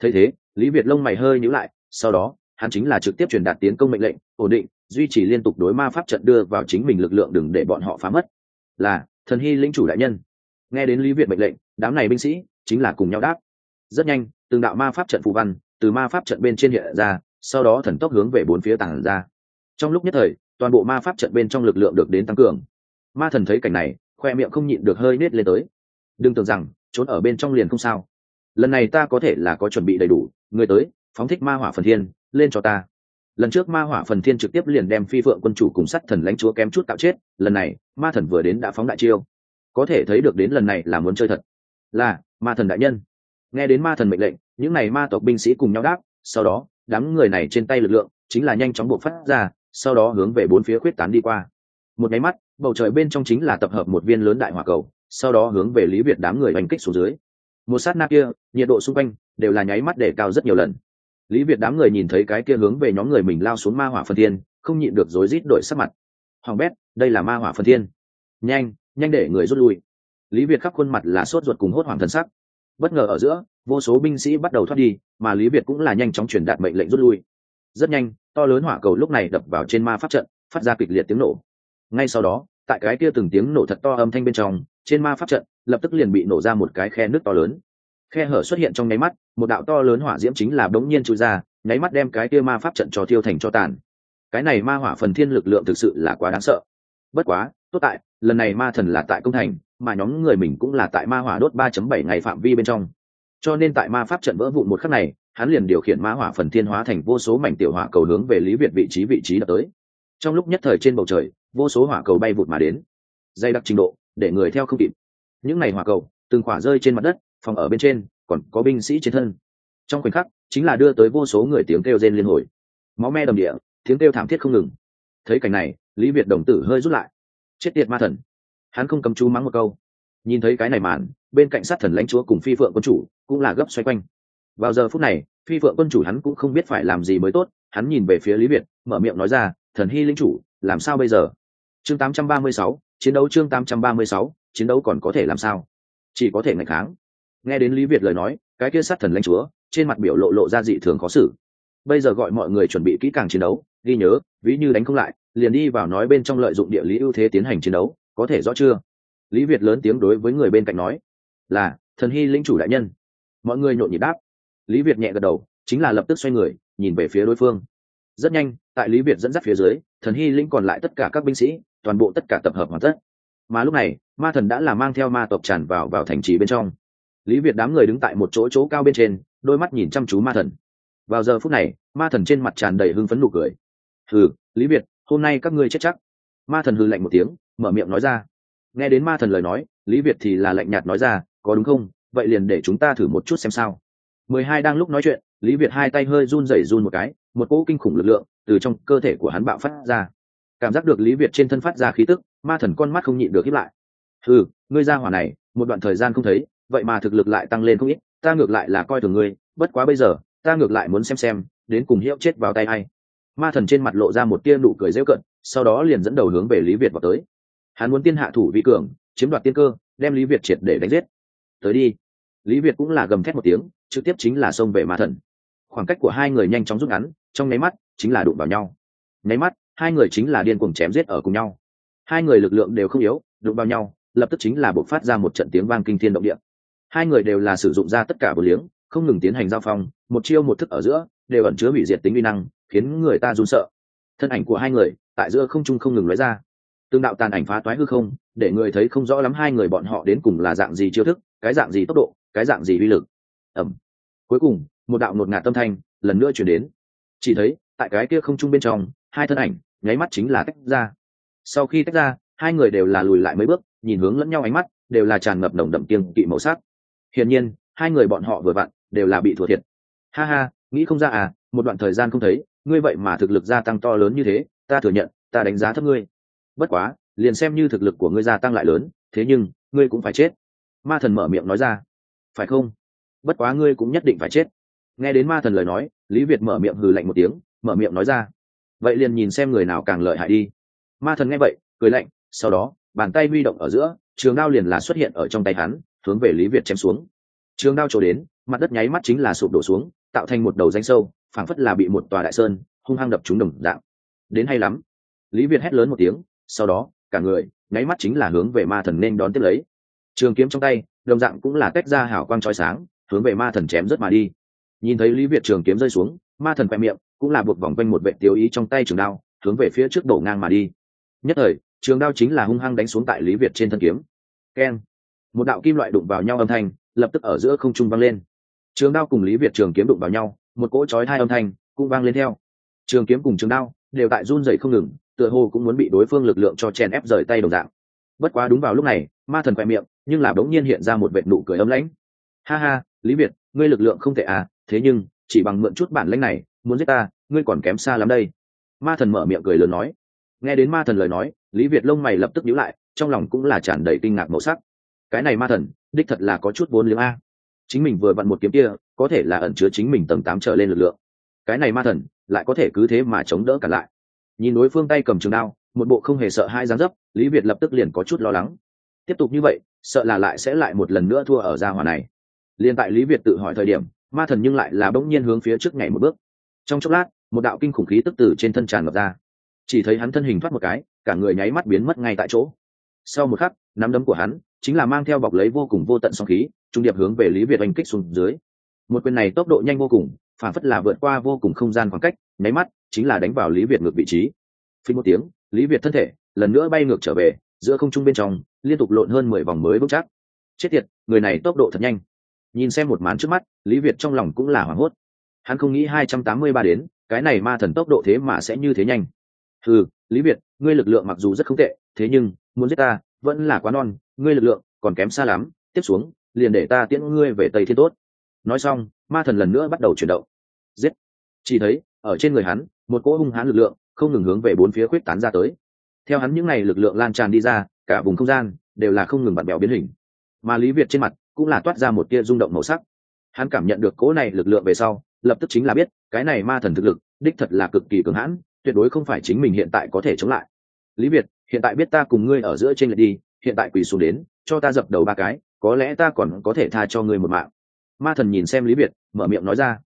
Thấy thế lý việt lông mày hơi nhíu lại sau đó hắn chính là trực tiếp truyền đạt tiến công mệnh lệnh, ổn định, duy trì liên tục đối ma pháp trận đưa vào chính mình lực lượng đừng để bọn họ phá mất. Là, thần hy lĩnh chủ đại nhân. Nghe đến lý việt mệnh lệnh, đám này binh sĩ chính là cùng nhau đáp. Rất nhanh, từng đạo ma pháp trận phù văn từ ma pháp trận bên trên hiện ra, sau đó thần tốc hướng về bốn phía tàng ra. Trong lúc nhất thời, toàn bộ ma pháp trận bên trong lực lượng được đến tăng cường. Ma thần thấy cảnh này, khoe miệng không nhịn được hơi nết lên tới. Đừng tưởng rằng, trốn ở bên trong liền không sao. Lần này ta có thể là có chuẩn bị đầy đủ, người tới, phóng thích ma hỏa phần thiên lên cho ta. Lần trước ma hỏa phần thiên trực tiếp liền đem phi phượng quân chủ cùng sắt thần lãnh chúa kém chút tạo chết, lần này, ma thần vừa đến đã phóng đại chiêu. Có thể thấy được đến lần này là muốn chơi thật. Là, ma thần đại nhân. Nghe đến ma thần mệnh lệnh, những n à y ma tộc binh sĩ cùng nhau đáp, sau đó, đám người này trên tay lực lượng chính là nhanh chóng buộc phát ra, sau đó hướng về bốn phía khuyết tán đi qua. Một nháy mắt, bầu trời bên trong chính là tập hợp một viên lớn đại hỏa cầu, sau đó hướng về lý việt đám người oanh kích xuống dưới. Một sát na kia, nhiệt độ xung quanh đều là nháy mắt để cao rất nhiều lần lý việt đám người nhìn thấy cái kia hướng về nhóm người mình lao xuống ma hỏa phân thiên, không nhịn được rối rít đổi sắc mặt. Hoàng bét, đây là ma hỏa phân thiên. Nhanh nhanh để người rút lui. Lý việt khắp khuôn mặt là sốt ruột cùng hốt hoảng thân sắc. Bất ngờ ở giữa, vô số binh sĩ bắt đầu thoát đi, mà lý việt cũng là nhanh chóng truyền đạt mệnh lệnh rút lui. Rất nhanh, to lớn hỏa cầu lúc này đập vào trên ma pháp trận, phát ra kịch liệt tiếng nổ. Ngay sau đó, tại cái kia từng tiếng nổ thật to âm thanh bên trong, trên ma pháp trận, lập tức liền bị nổ ra một cái khe nước to lớn khe hở xuất hiện trong nháy mắt, một đạo to lớn hỏa diễm chính là bỗng nhiên trôi ra, nháy mắt đem cái kia ma pháp trận cho thiêu thành cho tàn. Cái này ma hỏa phần thiên lực lượng thực sự là quá đáng sợ. Bất quá, tốt tại, lần này ma thần là tại công thành, mà nhóm người mình cũng là tại ma hỏa đốt 3.7 ngày phạm vi bên trong. Cho nên tại ma pháp trận vỡ vụn một khắc này, hắn liền điều khiển ma hỏa phần thiên hóa thành vô số mảnh tiểu hỏa cầu hướng về lý việt vị trí vị trí đã tới. Trong lúc nhất thời trên bầu trời, vô số hỏa cầu bay vụt mà đến. Dày đặc trình độ, để người theo không kịp. Những ngày hỏa cầu, từng khỏa rơi trên mặt đất phòng ở bên trên còn có binh sĩ trên thân. Trong khoảnh khắc chính là đưa tới vô số người tiếng kêu rên liên hồi. Máu me đầm địa tiếng kêu thảm thiết không ngừng. Thấy cảnh này lý việt đồng tử hơi rút lại. Chết tiệt ma thần. Hắn không cầm chú mắng một câu. Nhìn thấy cái này màn bên cạnh sát thần lãnh chúa cùng phi phượng quân chủ cũng là gấp xoay quanh. Vào giờ phút này phi phượng quân chủ hắn cũng không biết phải làm gì mới tốt hắn nhìn về phía lý việt mở miệng nói ra thần hy lính chủ làm sao bây giờ? Chương 836, chiến đấu chương 836, chiến đấu còn có thể làm sao? Chỉ có thể ngạch kháng nghe đến lý việt lời nói, cái kia sát thần lãnh chúa, trên mặt biểu lộ lộ ra dị thường khó xử. Bây giờ gọi mọi người chuẩn bị kỹ càng chiến đấu, ghi nhớ, ví như đánh không lại, liền đi vào nói bên trong lợi dụng địa lý ưu thế tiến hành chiến đấu, có thể rõ chưa? Lý việt lớn tiếng đối với người bên cạnh nói, là, thần hy lĩnh chủ đại nhân. Mọi người nhộn nhịp đáp. Lý việt nhẹ gật đầu, chính là lập tức xoay người, nhìn về phía đối phương. Rất nhanh, tại lý việt dẫn dắt phía dưới, thần hy lĩnh còn lại tất cả các binh sĩ, toàn bộ tất cả tập hợp hoàn tất. Mà lúc này, ma thần đã là mang theo ma tộc tràn vào vào thành trì bên trong lý việt đám người đứng tại một chỗ chỗ cao bên trên, đôi mắt nhìn chăm chú ma thần. Vào giờ phút này, ma thần trên mặt tràn đầy hưng phấn nụ cười. Hừ, lý việt, hôm nay các ngươi chết chắc. Ma thần hư lạnh một tiếng, mở miệng nói ra. Nghe đến ma thần lời nói, lý việt thì là lạnh nhạt nói ra, có đúng không? Vậy liền để chúng ta thử một chút xem sao. Mười hai đang lúc nói chuyện, lý việt hai tay hơi run rẩy run một cái, một cỗ kinh khủng lực lượng từ trong cơ thể của hắn bạo phát ra. Cảm giác được lý việt trên thân phát ra khí tức, ma thần con mắt không nhịn được hiếp lại. Ừ ngươi ra hỏa này, một đoạn thời gian không thấy vậy mà thực lực lại tăng lên không ít, ta ngược lại là coi thường ngươi, bất quá bây giờ, ta ngược lại muốn xem xem, đến cùng hiệu chết vào tay hay ma thần trên mặt lộ ra một tia nụ cười dễ cận sau đó liền dẫn đầu hướng về lý việt vào tới. Hắn muốn tiên hạ thủ vị cường, chiếm đoạt tiên cơ, đem lý việt triệt để đánh giết. Tới đi. Lý việt cũng là gầm thét một tiếng, trực tiếp chính là xông về ma thần. Khoảng cách của hai người nhanh chóng rút ngắn, trong nháy mắt, chính là đụng vào nhau. Nháy mắt, hai người chính là điên cuồng chém giết ở cùng nhau. Hai người lực lượng đều không yếu, đụng vào nhau, lập tức chính là bộc phát ra một trận tiếng vang kinh thiên động địa hai người đều là sử dụng ra tất cả bờ liếng, không ngừng tiến hành giao phong, một chiêu một thức ở giữa, đều ẩn chứa hủy diệt tính uy năng, khiến người ta run sợ. Thân ảnh của hai người, tại giữa không trung không ngừng lóe ra. Tương đạo tàn ảnh phá toái hư không, để người thấy không rõ lắm hai người bọn họ đến cùng là dạng gì chiêu thức, cái dạng gì tốc độ, cái dạng gì uy lực. Ẩm cuối cùng, một đạo ngột ngạt tâm thanh lần nữa chuyển đến. Chỉ thấy, tại cái kia không trung bên trong, hai thân ảnh, nháy mắt chính là tách ra. Sau khi tách ra, hai người đều là lùi lại mấy bước, nhìn hướng lẫn nhau ánh mắt, đều là tràn ngập nồng đậm kiêng kỵ màu sắc hiển nhiên, hai người bọn họ vừa vặn đều là bị thua thiệt. Ha ha, nghĩ không ra à một đoạn thời gian không thấy, ngươi vậy mà thực lực gia tăng to lớn như thế, ta thừa nhận, ta đánh giá thấp ngươi. Bất quá, liền xem như thực lực của ngươi gia tăng lại lớn, thế nhưng, ngươi cũng phải chết. Ma thần mở miệng nói ra. Phải không? Bất quá ngươi cũng nhất định phải chết. Nghe đến ma thần lời nói, lý việt mở miệng hừ lạnh một tiếng, mở miệng nói ra. Vậy liền nhìn xem người nào càng lợi hại đi. Ma thần nghe vậy, cười lạnh, sau đó, bàn tay huy động ở giữa, trường đao liền là xuất hiện ở trong tay hắn hướng về lý việt chém xuống. Trường đao trổ đến, mặt đất nháy mắt chính là sụp đổ xuống, tạo thành một đầu danh sâu, phảng phất là bị một tòa đại sơn hung hăng đập trúng đồng dạng. Đến hay lắm. Lý việt hét lớn một tiếng, sau đó, cả người, nháy mắt chính là hướng về ma thần nên đón tiếp lấy. Trường kiếm trong tay, đồng dạng cũng là tách ra hảo quang trói sáng, hướng về ma thần chém rất mà đi. Nhìn thấy lý việt trường kiếm rơi xuống, ma thần khoe miệng cũng là buộc vòng quanh một vệ tiêu ý trong tay trường đao, hướng về phía trước đổ ngang mà đi. Nhất thời, trường đao chính là hung hăng đánh xuống tại lý việt trên thân kiếm. Keng một đạo kim loại đụng vào nhau âm thanh, lập tức ở giữa không trung vang lên. Trường đao cùng lý việt trường kiếm đụng vào nhau, một cỗ chói hai âm thanh cũng vang lên theo. Trường kiếm cùng trường đao đều tại run dậy không ngừng, tựa hồ cũng muốn bị đối phương lực lượng cho chèn ép rời tay đồng dạng. Bất quá đúng vào lúc này, ma thần khoe miệng, nhưng là bỗng nhiên hiện ra một vệ nụ cười ấm lãnh. Ha ha, lý việt, ngươi lực lượng không tệ à thế nhưng, chỉ bằng mượn chút bản lãnh này, muốn giết ta, ngươi còn kém xa lắm đây. Ma thần mở miệng cười lớn nói. Nghe đến ma thần lời nói, lý việt lông mày lập tức nhíu lại, trong lòng cũng là tràn đầy kinh ngạc màu sắc cái này ma thần, đích thật là có chút vốn liếng a. Chính mình vừa vặn một kiếm kia, có thể là ẩn chứa chính mình tầng tám trở lên lực lượng. Cái này ma thần, lại có thể cứ thế mà chống đỡ cả lại. Nhìn đối phương tay cầm trường đao, một bộ không hề sợ hai dáng dấp, lý việt lập tức liền có chút lo lắng. Tiếp tục như vậy, sợ là lại sẽ lại một lần nữa thua ở gia hòa này. Liền tại lý việt tự hỏi thời điểm, ma thần nhưng lại là bỗng nhiên hướng phía trước ngày một bước. Trong chốc lát, một đạo kinh khủng khí tức từ trên thân tràn ngập ra. Chỉ thấy hắn thân hình thoát một cái, cả người nháy mắt biến mất ngay tại chỗ. Sau một khắc, nắm đấm của hắn chính là mang theo bọc lấy vô cùng vô tận song khí, trung điệp hướng về lý việt oanh kích xuống dưới. Một quyền này tốc độ nhanh vô cùng, phản phất là vượt qua vô cùng không gian khoảng cách, nháy mắt, chính là đánh vào lý việt ngược vị trí. Phí một tiếng, lý việt thân thể lần nữa bay ngược trở về, giữa không trung bên trong, liên tục lộn hơn mười vòng mới vững chắc. Chết tiệt, người này tốc độ thật nhanh. Nhìn xem một màn trước mắt, lý việt trong lòng cũng là hoảng hốt. Hắn không nghĩ hai trăm tám mươi ba đến, cái này ma thần tốc độ thế mà sẽ như thế nhanh. Ừ lý việt, ngươi lực lượng mặc dù rất không tệ, thế nhưng, muốn giết ta vẫn là quá non, ngươi lực lượng còn kém xa lắm, tiếp xuống, liền để ta tiễn ngươi về tây thiên tốt. Nói xong, ma thần lần nữa bắt đầu chuyển động. Giết! Chỉ thấy, ở trên người hắn, một cỗ hung hãn lực lượng không ngừng hướng về bốn phía khuyết tán ra tới. Theo hắn những n à y lực lượng lan tràn đi ra, cả vùng không gian đều là không ngừng bạt bèo biến hình. Mà lý việt trên mặt cũng là toát ra một tia rung động màu sắc. Hắn cảm nhận được cỗ này lực lượng về sau, lập tức chính là biết, cái này ma thần thực lực, đích thật là cực kỳ cường hãn, tuyệt đối không phải chính mình hiện tại có thể chống lại. Lý việt hiện tại biết ta cùng ngươi ở giữa trên lệch đi, hiện tại quỳ xuống đến, cho ta dập đầu ba cái, có lẽ ta còn có thể tha cho ngươi một mạng. Ma thần nhìn xem lý việt, mở miệng nói ra.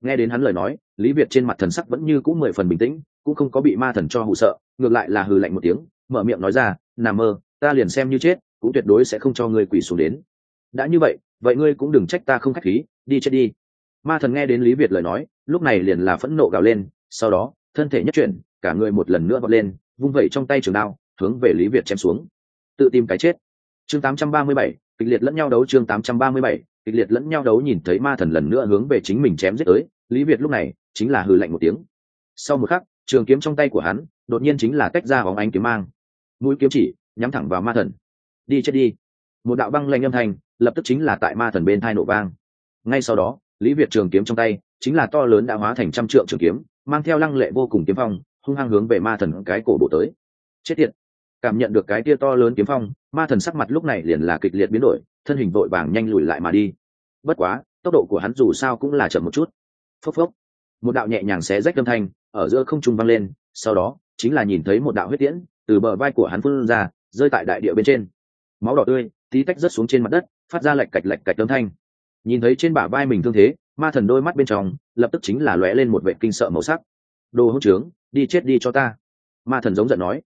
Nghe đến hắn lời nói, lý việt trên mặt thần sắc vẫn như cũng mười phần bình tĩnh, cũng không có bị ma thần cho hụ sợ, ngược lại là hừ lạnh một tiếng, mở miệng nói ra, nà mơ, ta liền xem như chết, cũng tuyệt đối sẽ không cho ngươi quỳ xuống đến. Đã như vậy vậy ngươi cũng đừng trách ta không khách khí, đi chết đi. Ma thần nghe đến lý việt lời nói, lúc này liền là phẫn nộ gào lên, sau đó, thân thể nhất chuyển, cả người một lần nữa vọt lên, vung vẩy trong tay trường đao hướng về lý việt chém xuống. Tự tìm cái chết. Chương 837, kịch liệt lẫn nhau đấu chương 837, kịch liệt lẫn nhau đấu nhìn thấy ma thần lần nữa hướng về chính mình chém giết tới. Lý việt lúc này chính là hừ lạnh một tiếng. Sau một khắc trường kiếm trong tay của hắn đột nhiên chính là tách ra bóng ánh kiếm mang. Mũi kiếm chỉ nhắm thẳng vào ma thần. Đi chết đi. Một đạo băng lanh âm thanh lập tức chính là tại ma thần bên thai nổ vang. Ngay sau đó lý việt trường kiếm trong tay chính là to lớn đã hóa thành trăm trượng trường kiếm mang theo lăng lệ vô cùng kiếm phong hung hăng hướng về ma thần cái cổ bộ tới. Chết tiệt cảm nhận được cái tia to lớn kiếm phong, ma thần sắc mặt lúc này liền là kịch liệt biến đổi, thân hình vội vàng nhanh lùi lại mà đi. Bất quá, tốc độ của hắn dù sao cũng là chậm một chút. Phốc phốc. Một đạo nhẹ nhàng xé rách âm thanh ở giữa không trung văng lên, sau đó, chính là nhìn thấy một đạo huyết tiễn từ bờ vai của hắn phun ra, rơi tại đại địa bên trên. Máu đỏ tươi, tí tách rớt xuống trên mặt đất, phát ra lạch cạch lạch cạch âm thanh. Nhìn thấy trên bả vai mình thương thế, ma thần đôi mắt bên trong lập tức chính là lóe lên một vệ kinh sợ màu sắc. Đồ hỗn trướng, đi chết đi cho ta. Ma thần giống giận nói.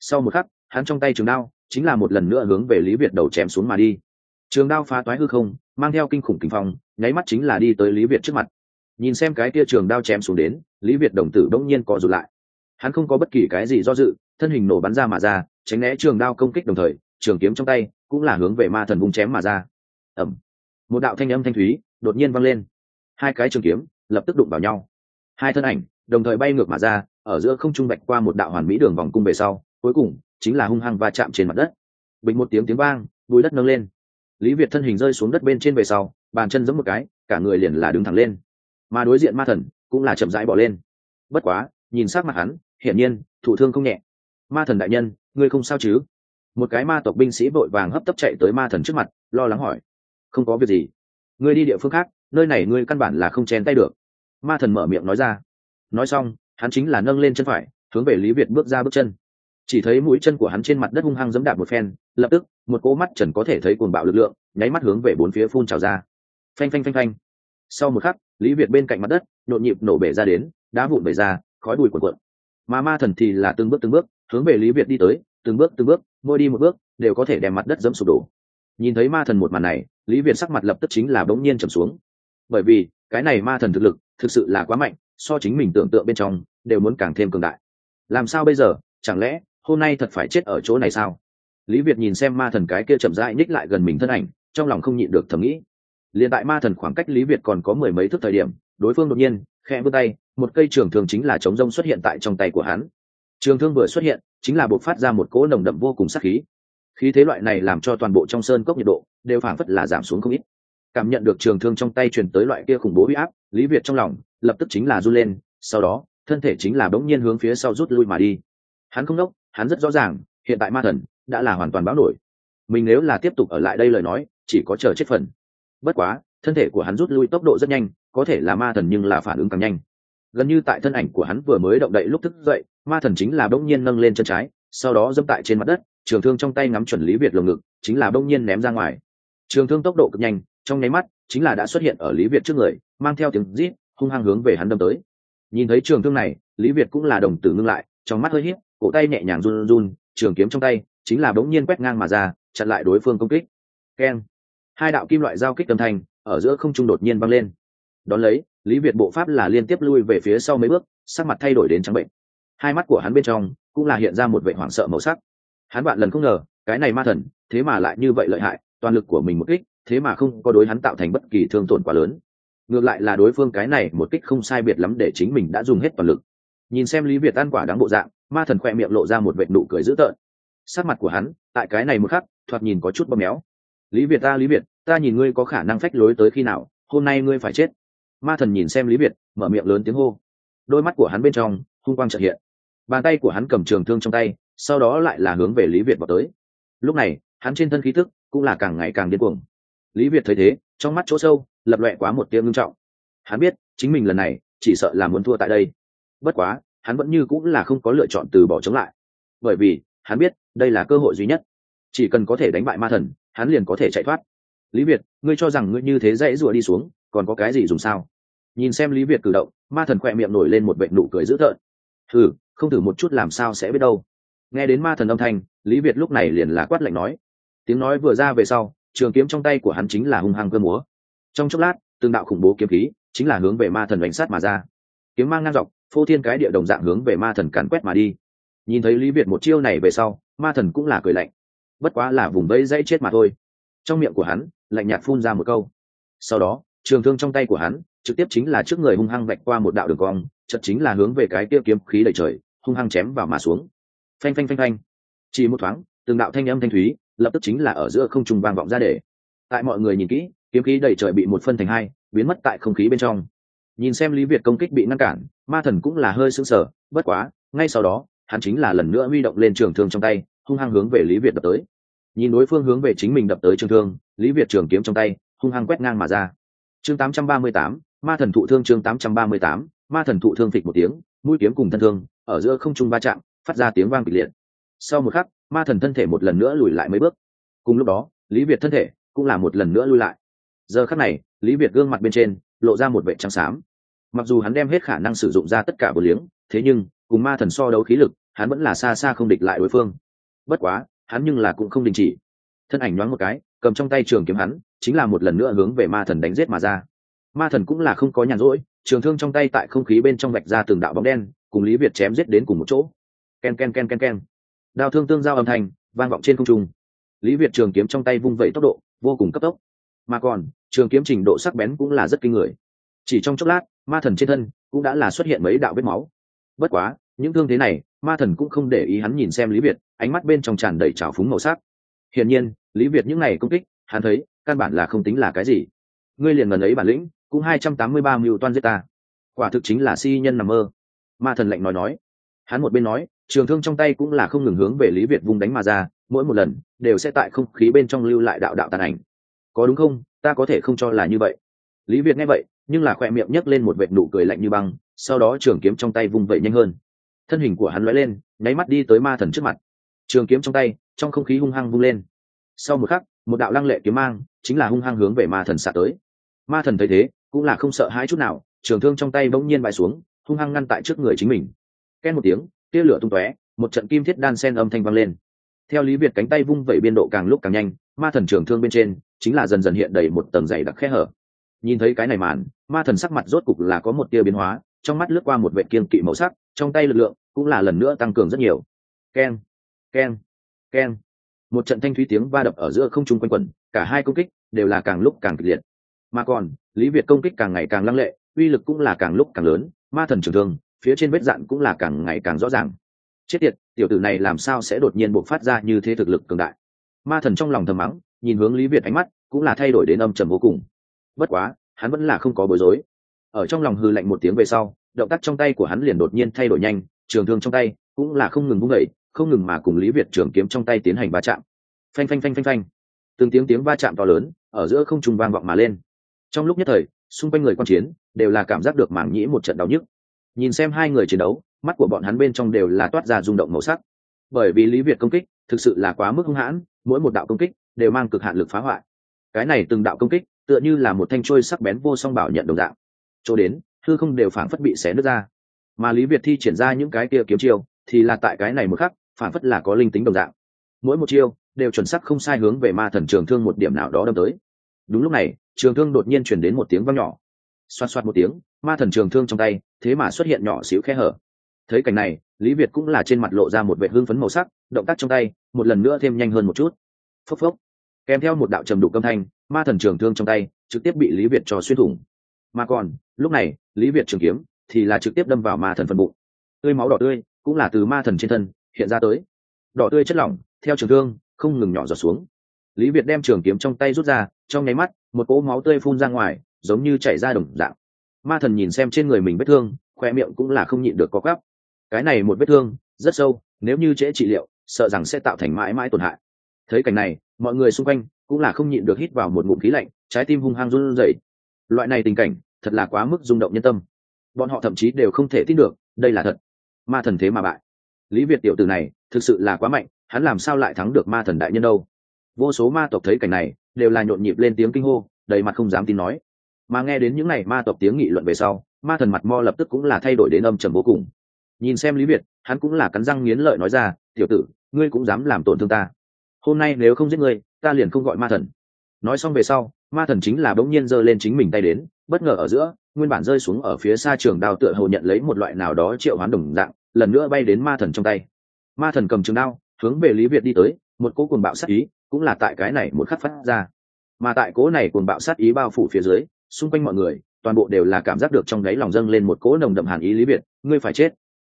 Sau một khắc hắn trong tay trường đao chính là một lần nữa hướng về lý việt đầu chém xuống mà đi trường đao phá toái hư không mang theo kinh khủng kinh phong nháy mắt chính là đi tới lý việt trước mặt nhìn xem cái kia trường đao chém xuống đến lý việt đồng tử bỗng nhiên cọ rụt lại hắn không có bất kỳ cái gì do dự thân hình nổ bắn ra mà ra tránh né trường đao công kích đồng thời trường kiếm trong tay cũng là hướng về ma thần vung chém mà ra ẩm một đạo thanh âm thanh thúy đột nhiên vang lên hai cái trường kiếm lập tức đụng vào nhau hai thân ảnh đồng thời bay ngược mà ra ở giữa không trung bạch qua một đạo hoàn mỹ đường vòng cung về sau cuối cùng chính là hung hăng va chạm trên mặt đất. Bình một tiếng tiếng vang, bùi đất nâng lên. Lý việt thân hình rơi xuống đất bên trên về sau, bàn chân giống một cái, cả người liền là đứng thẳng lên. Mà đối diện ma thần cũng là chậm rãi bỏ lên. Bất quá, nhìn sát mặt hắn, hiển nhiên, thụ thương không nhẹ. Ma thần đại nhân, ngươi không sao chứ? Một cái ma tộc binh sĩ vội vàng hấp tấp chạy tới ma thần trước mặt, lo lắng hỏi. Không có việc gì. Ngươi đi địa phương khác, nơi này ngươi căn bản là không chén tay được. Ma thần mở miệng nói ra. Nói xong, hắn chính là nâng lên chân phải, hướng về lý việt bước ra bước chân chỉ thấy mũi chân của hắn trên mặt đất hung hăng giẫm đạp một phen, lập tức, một cỗ mắt trần có thể thấy cuồng bạo lực lượng, nháy mắt hướng về bốn phía phun trào ra. Phanh phanh phanh phanh. Sau một khắc, lý việt bên cạnh mặt đất, nhộn nhịp nổ bể ra đến, đá vụn bể ra, khói bụi cuộn cuộn. Mà ma thần thì là từng bước từng bước, hướng về lý việt đi tới, từng bước từng bước, mỗi đi một bước, đều có thể đem mặt đất dẫm sụp đổ. Nhìn thấy ma thần một màn này, lý việt sắc mặt lập tức chính là bỗng nhiên trầm xuống. Bởi vì, cái này ma thần thực lực, thực sự là quá mạnh, so chính mình tưởng tượng bên trong, đều muốn càng thêm cường đại. Làm sao bây giờ, chẳng lẽ hôm nay thật phải chết ở chỗ này sao? Lý việt nhìn xem ma thần cái kia chậm rãi nhích lại gần mình thân ảnh, trong lòng không nhịn được thầm nghĩ. Liền tại ma thần khoảng cách lý việt còn có mười mấy thước thời điểm, đối phương đột nhiên, khẽ vươn tay, một cây trường thương chính là chống rông xuất hiện tại trong tay của hắn. Trường thương vừa xuất hiện, chính là buộc phát ra một cỗ nồng đậm vô cùng sắc khí. Khí thế loại này làm cho toàn bộ trong sơn cốc nhiệt độ đều phảng phất là giảm xuống không ít. Cảm nhận được trường thương trong tay truyền tới loại kia khủng bố huy áp, lý việt trong lòng lập tức chính là run lên, sau đó, thân thể chính là bỗng nhiên hướng phía sau rút lui mà đi. Hắn không đốc hắn rất rõ ràng, hiện tại ma thần đã là hoàn toàn báo nổi. Mình nếu là tiếp tục ở lại đây lời nói, chỉ có chờ chết phần. Bất quá, thân thể của hắn rút lui tốc độ rất nhanh, có thể là ma thần nhưng là phản ứng càng nhanh. Gần như tại thân ảnh của hắn vừa mới động đậy lúc thức dậy, ma thần chính là bỗng nhiên nâng lên chân trái, sau đó dẫm tại trên mặt đất, trường thương trong tay ngắm chuẩn lý việt lồng ngực, chính là bỗng nhiên ném ra ngoài. Trường thương tốc độ cực nhanh, trong nháy mắt, chính là đã xuất hiện ở lý việt trước người, mang theo tiếng rít, hung hăng hướng về hắn đâm tới. Nhìn thấy trường thương này, lý việt cũng là đồng tử ngưng lại, trong mắt hơi hiếp cổ tay nhẹ nhàng run run, trường kiếm trong tay chính là bỗng nhiên quét ngang mà ra, chặn lại đối phương công kích. Keng. Hai đạo kim loại giao kích âm thanh ở giữa không trung đột nhiên băng lên. Đón lấy, lý việt bộ pháp là liên tiếp lui về phía sau mấy bước, sắc mặt thay đổi đến trắng bệnh. Hai mắt của hắn bên trong cũng là hiện ra một vệ hoảng sợ màu sắc. Hắn bạn lần không ngờ, cái này ma thần, thế mà lại như vậy lợi hại, toàn lực của mình một kích, thế mà không có đối hắn tạo thành bất kỳ thương tổn quá lớn. Ngược lại là đối phương cái này một kích không sai biệt lắm để chính mình đã dùng hết toàn lực. Nhìn xem lý việt ăn quả đáng bộ dạng ma thần khoe miệng lộ ra một vệ nụ cười dữ tợn. Sát mặt của hắn, tại cái này một khắc, thoạt nhìn có chút bóp méo. Lý việt ta, lý việt, ta nhìn ngươi có khả năng phách lối tới khi nào, hôm nay ngươi phải chết. Ma thần nhìn xem lý việt, mở miệng lớn tiếng hô. Đôi mắt của hắn bên trong, hung quang trợ hiện. Bàn tay của hắn cầm trường thương trong tay, sau đó lại là hướng về lý việt vào tới. Lúc này, hắn trên thân khí thức cũng là càng ngày càng điên cuồng. Lý việt thấy thế, trong mắt chỗ sâu, lập loẹ quá một tiếng ngưng trọng. Hắn biết, chính mình lần này chỉ sợ là muốn thua tại đây. Bất quá hắn vẫn như cũng là không có lựa chọn từ bỏ chống lại. Bởi vì, hắn biết, đây là cơ hội duy nhất. Chỉ cần có thể đánh bại ma thần, hắn liền có thể chạy thoát. Lý việt, ngươi cho rằng ngươi như thế dãy rụa đi xuống, còn có cái gì dùng sao? Nhìn xem lý việt cử động, ma thần khỏe miệng nổi lên một vệ nụ cười dữ tợn. Ừ không thử một chút làm sao sẽ biết đâu. Nghe đến ma thần âm thanh, lý việt lúc này liền là quát lạnh nói. Tiếng nói vừa ra về sau, trường kiếm trong tay của hắn chính là hung hăng cơ múa. Trong chốc lát tương đạo khủng bố kiếm khí chính là hướng về ma thần đánh sát mà ra. Kiếm mang ngang dọc phô thiên cái địa đồng dạng hướng về ma thần càn quét mà đi. Nhìn thấy lý việt một chiêu này về sau, ma thần cũng là cười lạnh. Bất quá là vùng vẫy dãy chết mà thôi. Trong miệng của hắn, lạnh nhạt phun ra một câu. Sau đó, trường thương trong tay của hắn, trực tiếp chính là trước người hung hăng vạch qua một đạo đường cong chật chính là hướng về cái tiêu kiếm khí đầy trời, hung hăng chém vào mà xuống. Phanh phanh phanh phanh. Chỉ một thoáng, từng đạo thanh âm thanh thúy, lập tức chính là ở giữa không trung vang vọng ra để. Tại mọi người nhìn kỹ, kiếm khí đầy trời bị một phân thành hai, biến mất tại không khí bên trong. Nhìn xem lý việt công kích bị ngăn cản ma thần cũng là hơi sững sờ bất quá ngay sau đó hắn chính là lần nữa huy động lên trường thương trong tay hung hăng hướng về lý việt đập tới. Nhìn đối phương hướng về chính mình đập tới trường thương lý việt trường kiếm trong tay hung hăng quét ngang mà ra. Chương 838, ma thần thụ thương chương 838, ma thần thụ thương phịch một tiếng mũi kiếm cùng thân thương ở giữa không trung va chạm phát ra tiếng vang kịch liệt. Sau một khắc ma thần thân thể một lần nữa lùi lại mấy bước. Cùng lúc đó lý việt thân thể cũng là một lần nữa lui lại. Giờ khắc này lý việt gương mặt bên trên lộ ra một vệ trắng xám mặc dù hắn đem hết khả năng sử dụng ra tất cả vừa liếng, thế nhưng, cùng ma thần so đấu khí lực, hắn vẫn là xa xa không địch lại đối phương. Bất quá, hắn nhưng là cũng không đình chỉ. Thân ảnh nhoáng một cái, cầm trong tay trường kiếm hắn, chính là một lần nữa hướng về ma thần đánh giết mà ra. Ma thần cũng là không có nhàn rỗi, trường thương trong tay tại không khí bên trong vạch ra từng đạo bóng đen, cùng lý việt chém giết đến cùng một chỗ. Ken ken ken ken ken. Đao thương tương giao âm thanh, vang vọng trên không trung. Lý việt trường kiếm trong tay vung vẩy tốc độ, vô cùng cấp tốc. Mà còn, trường kiếm trình độ sắc bén cũng là rất kinh người chỉ trong chốc lát, ma thần trên thân cũng đã là xuất hiện mấy đạo vết máu. Bất quá, những thương thế này, ma thần cũng không để ý hắn nhìn xem lý việt, ánh mắt bên trong tràn đầy trào phúng màu sắc. Hiển nhiên, lý việt những ngày công kích, hắn thấy, căn bản là không tính là cái gì. Ngươi liền ngần ấy bản lĩnh, cũng hai trăm tám mươi ba mưu toan giết ta. Quả thực chính là si nhân nằm mơ. Ma thần lạnh nói nói. Hắn một bên nói, trường thương trong tay cũng là không ngừng hướng về lý việt vung đánh mà ra, mỗi một lần, đều sẽ tại không khí bên trong lưu lại đạo đạo tàn ảnh. Có đúng không? Ta có thể không cho là như vậy. Lý việt nghe vậy nhưng là khoe miệng nhấc lên một vệt nụ cười lạnh như băng, sau đó trường kiếm trong tay vung vậy nhanh hơn. Thân hình của hắn lóe lên, nháy mắt đi tới ma thần trước mặt. Trường kiếm trong tay, trong không khí hung hăng vung lên. Sau một khắc, một đạo lăng lệ kiếm mang chính là hung hăng hướng về ma thần xạ tới. Ma thần thấy thế, cũng là không sợ hãi chút nào, trường thương trong tay bỗng nhiên bại xuống, hung hăng ngăn tại trước người chính mình. Ken một tiếng, tia lửa tung tóe, một trận kim thiết đan sen âm thanh vang lên. Theo lý việt cánh tay vung vẩy biên độ càng lúc càng nhanh, ma thần trường thương bên trên chính là dần dần hiện đầy một tầng dày đặc khe hở nhìn thấy cái này màn, ma thần sắc mặt rốt cục là có một tia biến hóa, trong mắt lướt qua một vệ kiên kỵ màu sắc, trong tay lực lượng cũng là lần nữa tăng cường rất nhiều. Keng keng keng. Một trận thanh thúy tiếng va đập ở giữa không trung quanh quẩn, cả hai công kích đều là càng lúc càng kịch liệt. Mà còn, lý việt công kích càng ngày càng lăng lệ, uy lực cũng là càng lúc càng lớn, ma thần trường thương, phía trên vết dạn cũng là càng ngày càng rõ ràng. Chết tiệt, tiểu tử này làm sao sẽ đột nhiên bộc phát ra như thế thực lực cường đại? Ma thần trong lòng thầm mắng, nhìn hướng lý việt ánh mắt cũng là thay đổi đến âm trầm vô cùng bất quá, hắn vẫn là không có bối rối. Ở trong lòng hư lạnh một tiếng về sau, động tác trong tay của hắn liền đột nhiên thay đổi nhanh, trường thương trong tay cũng là không ngừng vung đẩy không ngừng mà cùng lý việt trường kiếm trong tay tiến hành va chạm. Phanh phanh phanh phanh phanh. Từng tiếng tiếng va chạm to lớn ở giữa không trùng vang vọng mà lên. Trong lúc nhất thời, xung quanh người quan chiến đều là cảm giác được mảng nhĩ một trận đau nhức. Nhìn xem hai người chiến đấu, mắt của bọn hắn bên trong đều là toát ra rung động màu sắc. Bởi vì lý việt công kích thực sự là quá mức hung hãn, mỗi một đạo công kích đều mang cực hạn lực phá hoại. Cái này từng đạo công kích tựa như là một thanh trôi sắc bén vô song bảo nhận đồng dạng. chỗ đến thư không đều phảng phất bị xé nước ra. Mà lý việt thi triển ra những cái kia kiếm chiêu, thì là tại cái này một khắc, phảng phất là có linh tính đồng dạng. Mỗi một chiêu, đều chuẩn sắc không sai hướng về ma thần trường thương một điểm nào đó đâm tới. Đúng lúc này, trường thương đột nhiên chuyển đến một tiếng vang nhỏ. Xoát xoát một tiếng, ma thần trường thương trong tay, thế mà xuất hiện nhỏ xíu khe hở. Thấy cảnh này, lý việt cũng là trên mặt lộ ra một vệ hương phấn màu sắc, động tác trong tay, một lần nữa thêm nhanh hơn một chút. Phốc phốc kèm theo một đạo trầm đục âm thanh, ma thần trường thương trong tay trực tiếp bị lý việt cho xuyên thủng. Mà còn, lúc này, lý việt trường kiếm thì là trực tiếp đâm vào ma thần phần bụng. Tươi máu đỏ tươi cũng là từ ma thần trên thân hiện ra tới. Đỏ tươi chất lỏng, theo trường thương, không ngừng nhỏ giọt xuống. Lý việt đem trường kiếm trong tay rút ra, trong nháy mắt, một cỗ máu tươi phun ra ngoài, giống như chảy ra đồng dạng. Ma thần nhìn xem trên người mình vết thương, khoe miệng cũng là không nhịn được có gắp cái này một vết thương, rất sâu, nếu như trễ trị liệu, sợ rằng sẽ tạo thành mãi mãi tổn hại. Thấy cảnh này mọi người xung quanh cũng là không nhịn được hít vào một ngụm khí lạnh, trái tim hung hăng run rẩy. Loại này tình cảnh thật là quá mức rung động nhân tâm. Bọn họ thậm chí đều không thể tin được, đây là thật. Ma thần thế mà bại. Lý việt tiểu tử này thực sự là quá mạnh, hắn làm sao lại thắng được ma thần đại nhân đâu? Vô số ma tộc thấy cảnh này, đều là nhộn nhịp lên tiếng kinh hô, đầy mặt không dám tin nói. Mà nghe đến những n à y ma tộc tiếng nghị luận về sau, ma thần mặt mo lập tức cũng là thay đổi đến âm trầm vô cùng. Nhìn xem lý việt, hắn cũng là cắn răng nghiến lợi nói ra, tiểu tử, ngươi cũng dám làm tổn thương ta hôm nay nếu không giết ngươi, ta liền không gọi ma thần. Nói xong về sau, ma thần chính là bỗng nhiên giơ lên chính mình tay đến, bất ngờ ở giữa, nguyên bản rơi xuống ở phía xa trường đao tựa hồ nhận lấy một loại nào đó triệu hoán đồng dạng, lần nữa bay đến ma thần trong tay. Ma thần cầm trường đao, hướng về lý việt đi tới, một cỗ cuồng bạo sát ý, cũng là tại cái này một khắc phát ra. Mà tại cỗ này cuồng bạo sát ý bao phủ phía dưới, xung quanh mọi người, toàn bộ đều là cảm giác được trong đáy lòng dâng lên một cỗ nồng đậm hàn ý lý việt, ngươi phải chết.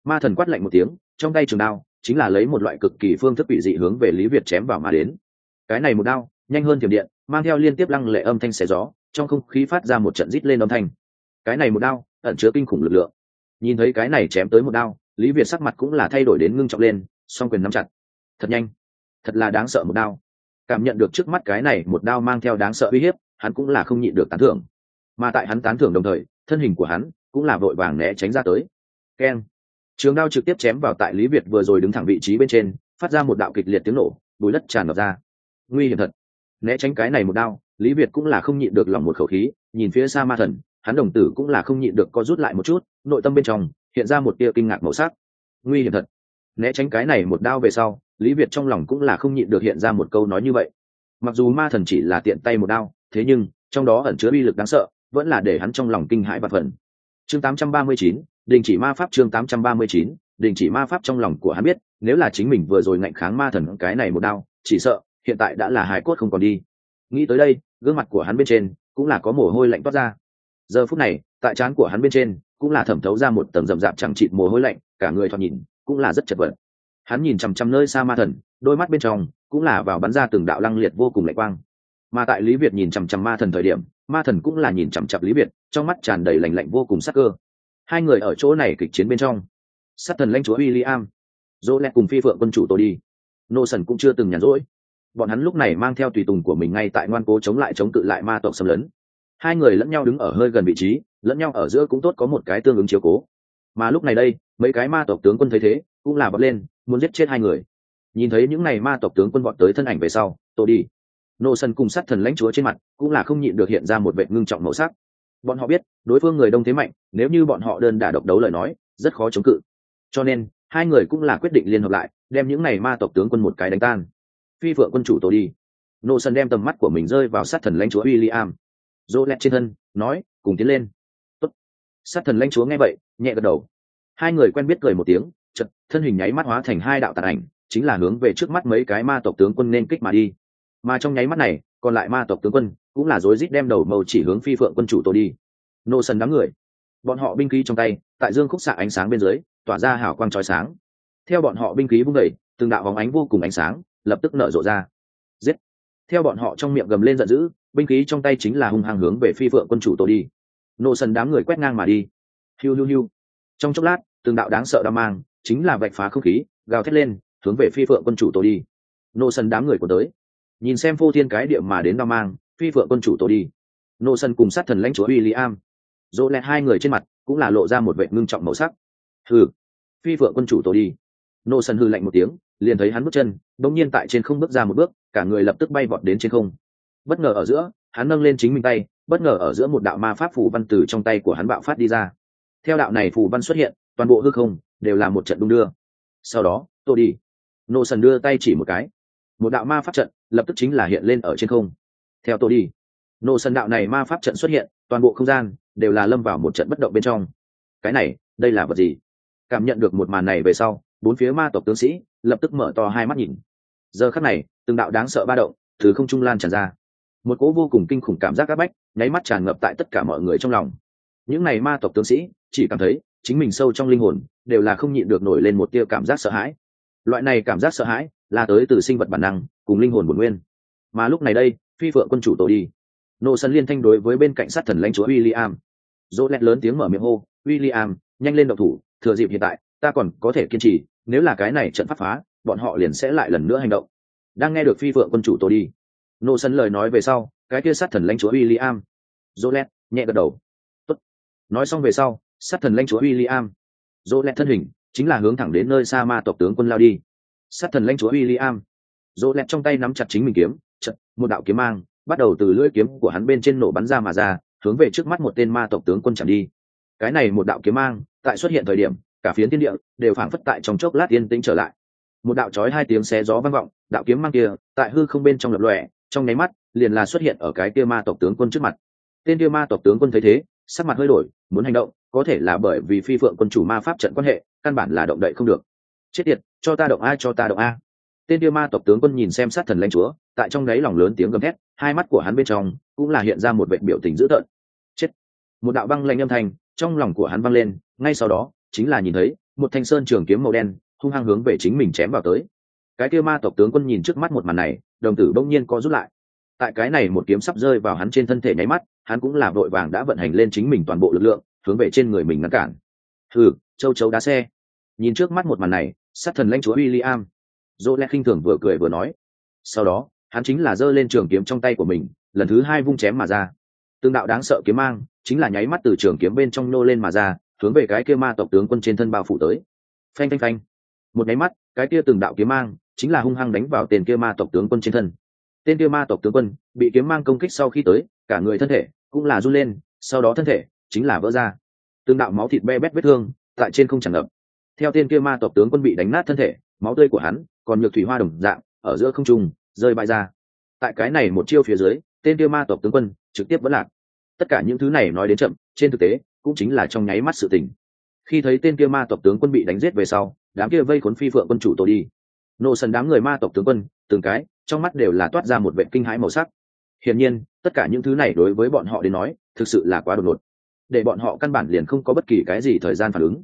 Ma thần quát lạnh một tiếng, trong tay trường đao chính là lấy một loại cực kỳ phương thức bị dị hướng về lý việt chém vào mà đến. Cái này một đao, nhanh hơn thiểm điện, mang theo liên tiếp lăng lệ âm thanh xé gió, trong không khí phát ra một trận rít lên âm thanh. Cái này một đao, ẩn chứa kinh khủng lực lượng. Nhìn thấy cái này chém tới một đao, lý việt sắc mặt cũng là thay đổi đến ngưng trọng lên, song quyền nắm chặt. Thật nhanh. Thật là đáng sợ một đao. Cảm nhận được trước mắt cái này một đao mang theo đáng sợ uy hiếp, hắn cũng là không nhịn được tán thưởng. Mà tại hắn tán thưởng đồng thời, thân hình của hắn cũng là vội vàng né tránh ra tới. Keng trường đao trực tiếp chém vào tại lý việt vừa rồi đứng thẳng vị trí bên trên phát ra một đạo kịch liệt tiếng nổ bùi đất tràn ngập ra. Nguy hiểm thật. Né tránh cái này một đao lý việt cũng là không nhịn được lòng một khẩu khí nhìn phía xa ma thần hắn đồng tử cũng là không nhịn được co rút lại một chút nội tâm bên trong hiện ra một tia kinh ngạc màu sắc. Nguy hiểm thật. Né tránh cái này một đao về sau lý việt trong lòng cũng là không nhịn được hiện ra một câu nói như vậy. Mặc dù ma thần chỉ là tiện tay một đao thế nhưng trong đó ẩn chứa uy lực đáng sợ vẫn là để hắn trong lòng kinh hãi và phần chương 839, đình chỉ ma pháp chương 839, đình chỉ ma pháp trong lòng của hắn biết nếu là chính mình vừa rồi ngạnh kháng ma thần cái này một đao chỉ sợ hiện tại đã là hài cốt không còn đi. Nghĩ tới đây gương mặt của hắn bên trên cũng là có mồ hôi lạnh toát ra. Giờ phút này tại trán của hắn bên trên cũng là thẩm thấu ra một tầng rậm rạp chẳng chịt mồ hôi lạnh cả người thoạt nhìn cũng là rất chật vật. Hắn nhìn chằm chằm nơi xa ma thần đôi mắt bên trong cũng là vào bắn ra từng đạo lăng liệt vô cùng lạnh quang. Mà tại lý việt nhìn chằm chằm ma thần thời điểm ma thần cũng là nhìn chằm chặp lý việt trong mắt tràn đầy lạnh lạnh vô cùng sắc cơ hai người ở chỗ này kịch chiến bên trong. Sát thần lãnh chúa William, dỗ lẹ cùng phi phượng quân chủ tôi đi. Nô sần cũng chưa từng nhàn rỗi. Bọn hắn lúc này mang theo tùy tùng của mình ngay tại ngoan cố chống lại chống cự lại ma tộc xâm lấn. Hai người lẫn nhau đứng ở hơi gần vị trí lẫn nhau ở giữa cũng tốt có một cái tương ứng chiếu cố. Mà lúc này đây mấy cái ma tộc tướng quân thấy thế cũng là bật lên muốn giết chết hai người. Nhìn thấy những n à y ma tộc tướng quân bọn tới thân ảnh về sau tôi đi. Nô sân cùng sát thần lãnh chúa trên mặt cũng là không nhịn được hiện ra một vệ ngưng trọng màu sắc bọn họ biết, đối phương người đông thế mạnh, nếu như bọn họ đơn đả độc đấu lời nói, rất khó chống cự. Cho nên, hai người cũng là quyết định liên hợp lại, đem những n à y ma tộc tướng quân một cái đánh tan. Phi vợ quân chủ tổ đi. Nô sân đem tầm mắt của mình rơi vào sát thần lãnh chúa w i l l i am dỗ lẹt trên thân, nói, cùng tiến lên. Tốt. sát thần lãnh chúa nghe vậy, nhẹ gật đầu. Hai người quen biết cười một tiếng chật thân hình nháy mắt hóa thành hai đạo tàn ảnh, chính là hướng về trước mắt mấy cái ma tộc tướng quân nên kích mà đi. Mà trong nháy mắt này còn lại ma tộc tướng quân cũng là rối rít đem đầu màu chỉ hướng phi phượng quân chủ tôi đi. Nô sần đám người, bọn họ binh khí trong tay, tại dương khúc xạ ánh sáng bên dưới, tỏa ra hào quang trói sáng. Theo bọn họ binh khí vung đẩy từng đạo hóng ánh vô cùng ánh sáng lập tức nở rộ ra. Giết! Theo bọn họ trong miệng gầm lên giận dữ, binh khí trong tay chính là hung hăng hướng về phi phượng quân chủ tôi đi. Nô sần đám người quét ngang mà đi. Hiu hiu hiu! Trong chốc lát, từng đạo đáng sợ đao mang chính là vạch phá không khí, gào thét lên, hướng về phi phượng quân chủ tôi đi. Nô sần đám người của tới nhìn xem phô thiên cái địa mà đến đao mang, phi vợ quân chủ tôi đi. Nô sân cùng sát thần lãnh chúa w i l l i am dỗ lẹ hai người trên mặt cũng là lộ ra một vệ ngưng trọng màu sắc. Hừ, phi vợ quân chủ tôi đi. Nô sân hư lạnh một tiếng, liền thấy hắn bước chân bỗng nhiên tại trên không bước ra một bước, cả người lập tức bay vọt đến trên không. Bất ngờ ở giữa, hắn nâng lên chính mình tay, bất ngờ ở giữa một đạo ma pháp phủ văn từ trong tay của hắn bạo phát đi ra. Theo đạo này phủ văn xuất hiện, toàn bộ hư không đều là một trận đung đưa. Sau đó tôi đi. Nô sần đưa tay chỉ một cái. Một đạo ma pháp trận lập tức chính là hiện lên ở trên không. Theo tôi đi, nô sân đạo này ma pháp trận xuất hiện, toàn bộ không gian đều là lâm vào một trận bất động bên trong. Cái này, đây là vật gì? Cảm nhận được một màn này về sau, bốn phía ma tộc tướng sĩ lập tức mở to hai mắt nhìn. Giờ khắc này, từng đạo đáng sợ ba động từ không trung lan tràn ra. Một cỗ vô cùng kinh khủng cảm giác áp bách, nháy mắt tràn ngập tại tất cả mọi người trong lòng. Những n à y ma tộc tướng sĩ chỉ cảm thấy chính mình sâu trong linh hồn đều là không nhịn được nổi lên một tia cảm giác sợ hãi. Loại này cảm giác sợ hãi là tới từ sinh vật bản năng, cùng linh hồn bổn nguyên. Mà lúc này đây, phi phượng quân chủ tổ đi. Nô sân liên thanh đối với bên cạnh sát thần lãnh chúa w i l l i am dỗ lẹt lớn tiếng mở miệng hô w i l l i am nhanh lên độc thủ, thừa dịp hiện tại, ta còn có thể kiên trì, nếu là cái này trận pháp phá, bọn họ liền sẽ lại lần nữa hành động. Đang nghe được phi vượng quân chủ tổ đi, nô sân lời nói về sau, cái kia sát thần lãnh chúa w i l l i am dỗ lẹt nhẹ gật đầu. Tốt. nói xong về sau, sát thần lãnh chúa w i l l i am dỗ lẹt thân hình chính là hướng thẳng đến nơi sa ma tộc tướng quân lao đi sát thần lãnh chúa William. I l dỗ trong tay nắm chặt chính mình kiếm chợt một đạo kiếm mang, bắt đầu từ lưỡi kiếm của hắn bên trên nổ bắn ra mà ra, hướng về trước mắt một tên ma tộc tướng quân chạm đi. Cái này một đạo kiếm mang, tại xuất hiện thời điểm, cả phiến thiên địa đều phảng phất tại trong chốc lát yên tĩnh trở lại. Một đạo chói hai tiếng xé gió vang vọng, đạo kiếm mang kia, tại hư không bên trong lập lòe, trong nháy mắt, liền là xuất hiện ở cái kia ma tộc tướng quân trước mặt. Tên kia ma tộc tướng quân thấy thế, sắc mặt hơi đổi, muốn hành động, có thể là bởi vì phi phượng quân chủ ma pháp trận quan hệ, căn bản là động đậy không được chết tiệt, cho ta động a, cho ta động a. Tên tiêu ma tộc tướng quân nhìn xem sát thần lãnh chúa, tại trong đáy lòng lớn tiếng gầm thét, hai mắt của hắn bên trong cũng là hiện ra một vệ biểu tình dữ tợn. Chết! Một đạo băng lạnh âm thanh trong lòng của hắn văng lên, ngay sau đó, chính là nhìn thấy, một thanh sơn trường kiếm màu đen, hung hăng hướng về chính mình chém vào tới. Cái kia ma tộc tướng quân nhìn trước mắt một màn này, đồng tử bỗng nhiên co rút lại. Tại cái này một kiếm sắp rơi vào hắn trên thân thể nháy mắt, hắn cũng là vội vàng đã vận hành lên chính mình toàn bộ lực lượng, hướng về trên người mình ngăn cản. Thử châu chấu đá xe. Nhìn trước mắt một màn này sát thần lãnh chúa William, dỗ lẽ khinh thường vừa cười vừa nói. Sau đó hắn chính là giơ lên trường kiếm trong tay của mình lần thứ hai vung chém mà ra. Tương đạo đáng sợ kiếm mang chính là nháy mắt từ trường kiếm bên trong nô lên mà ra hướng về cái kia ma tộc tướng quân trên thân bao phủ tới. Phanh phanh phanh. Một nháy mắt cái kia từng đạo kiếm mang chính là hung hăng đánh vào tên kia ma tộc tướng quân trên thân. Tên kia ma tộc tướng quân bị kiếm mang công kích sau khi tới cả người thân thể cũng là run lên sau đó thân thể chính là vỡ ra. Tương đạo máu thịt be bét vết thương tại trên không tràn ngập theo tên kia ma tộc tướng quân bị đánh nát thân thể, máu tươi của hắn, còn nhược thủy hoa đồng dạng, ở giữa không trung, rơi bại ra. Tại cái này một chiêu phía dưới, tên kia ma tộc tướng quân trực tiếp vẫn lạc. Tất cả những thứ này nói đến chậm, trên thực tế, cũng chính là trong nháy mắt sự tình. Khi thấy tên kia ma tộc tướng quân bị đánh giết về sau, đám kia vây khốn phi phượng quân chủ tổ đi. Nổ sần đám người ma tộc tướng quân, từng cái, trong mắt đều là toát ra một vệ kinh hãi màu sắc. Hiển nhiên, tất cả những thứ này đối với bọn họ đến nói, thực sự là quá đột ngột. Để bọn họ căn bản liền không có bất kỳ cái gì thời gian phản ứng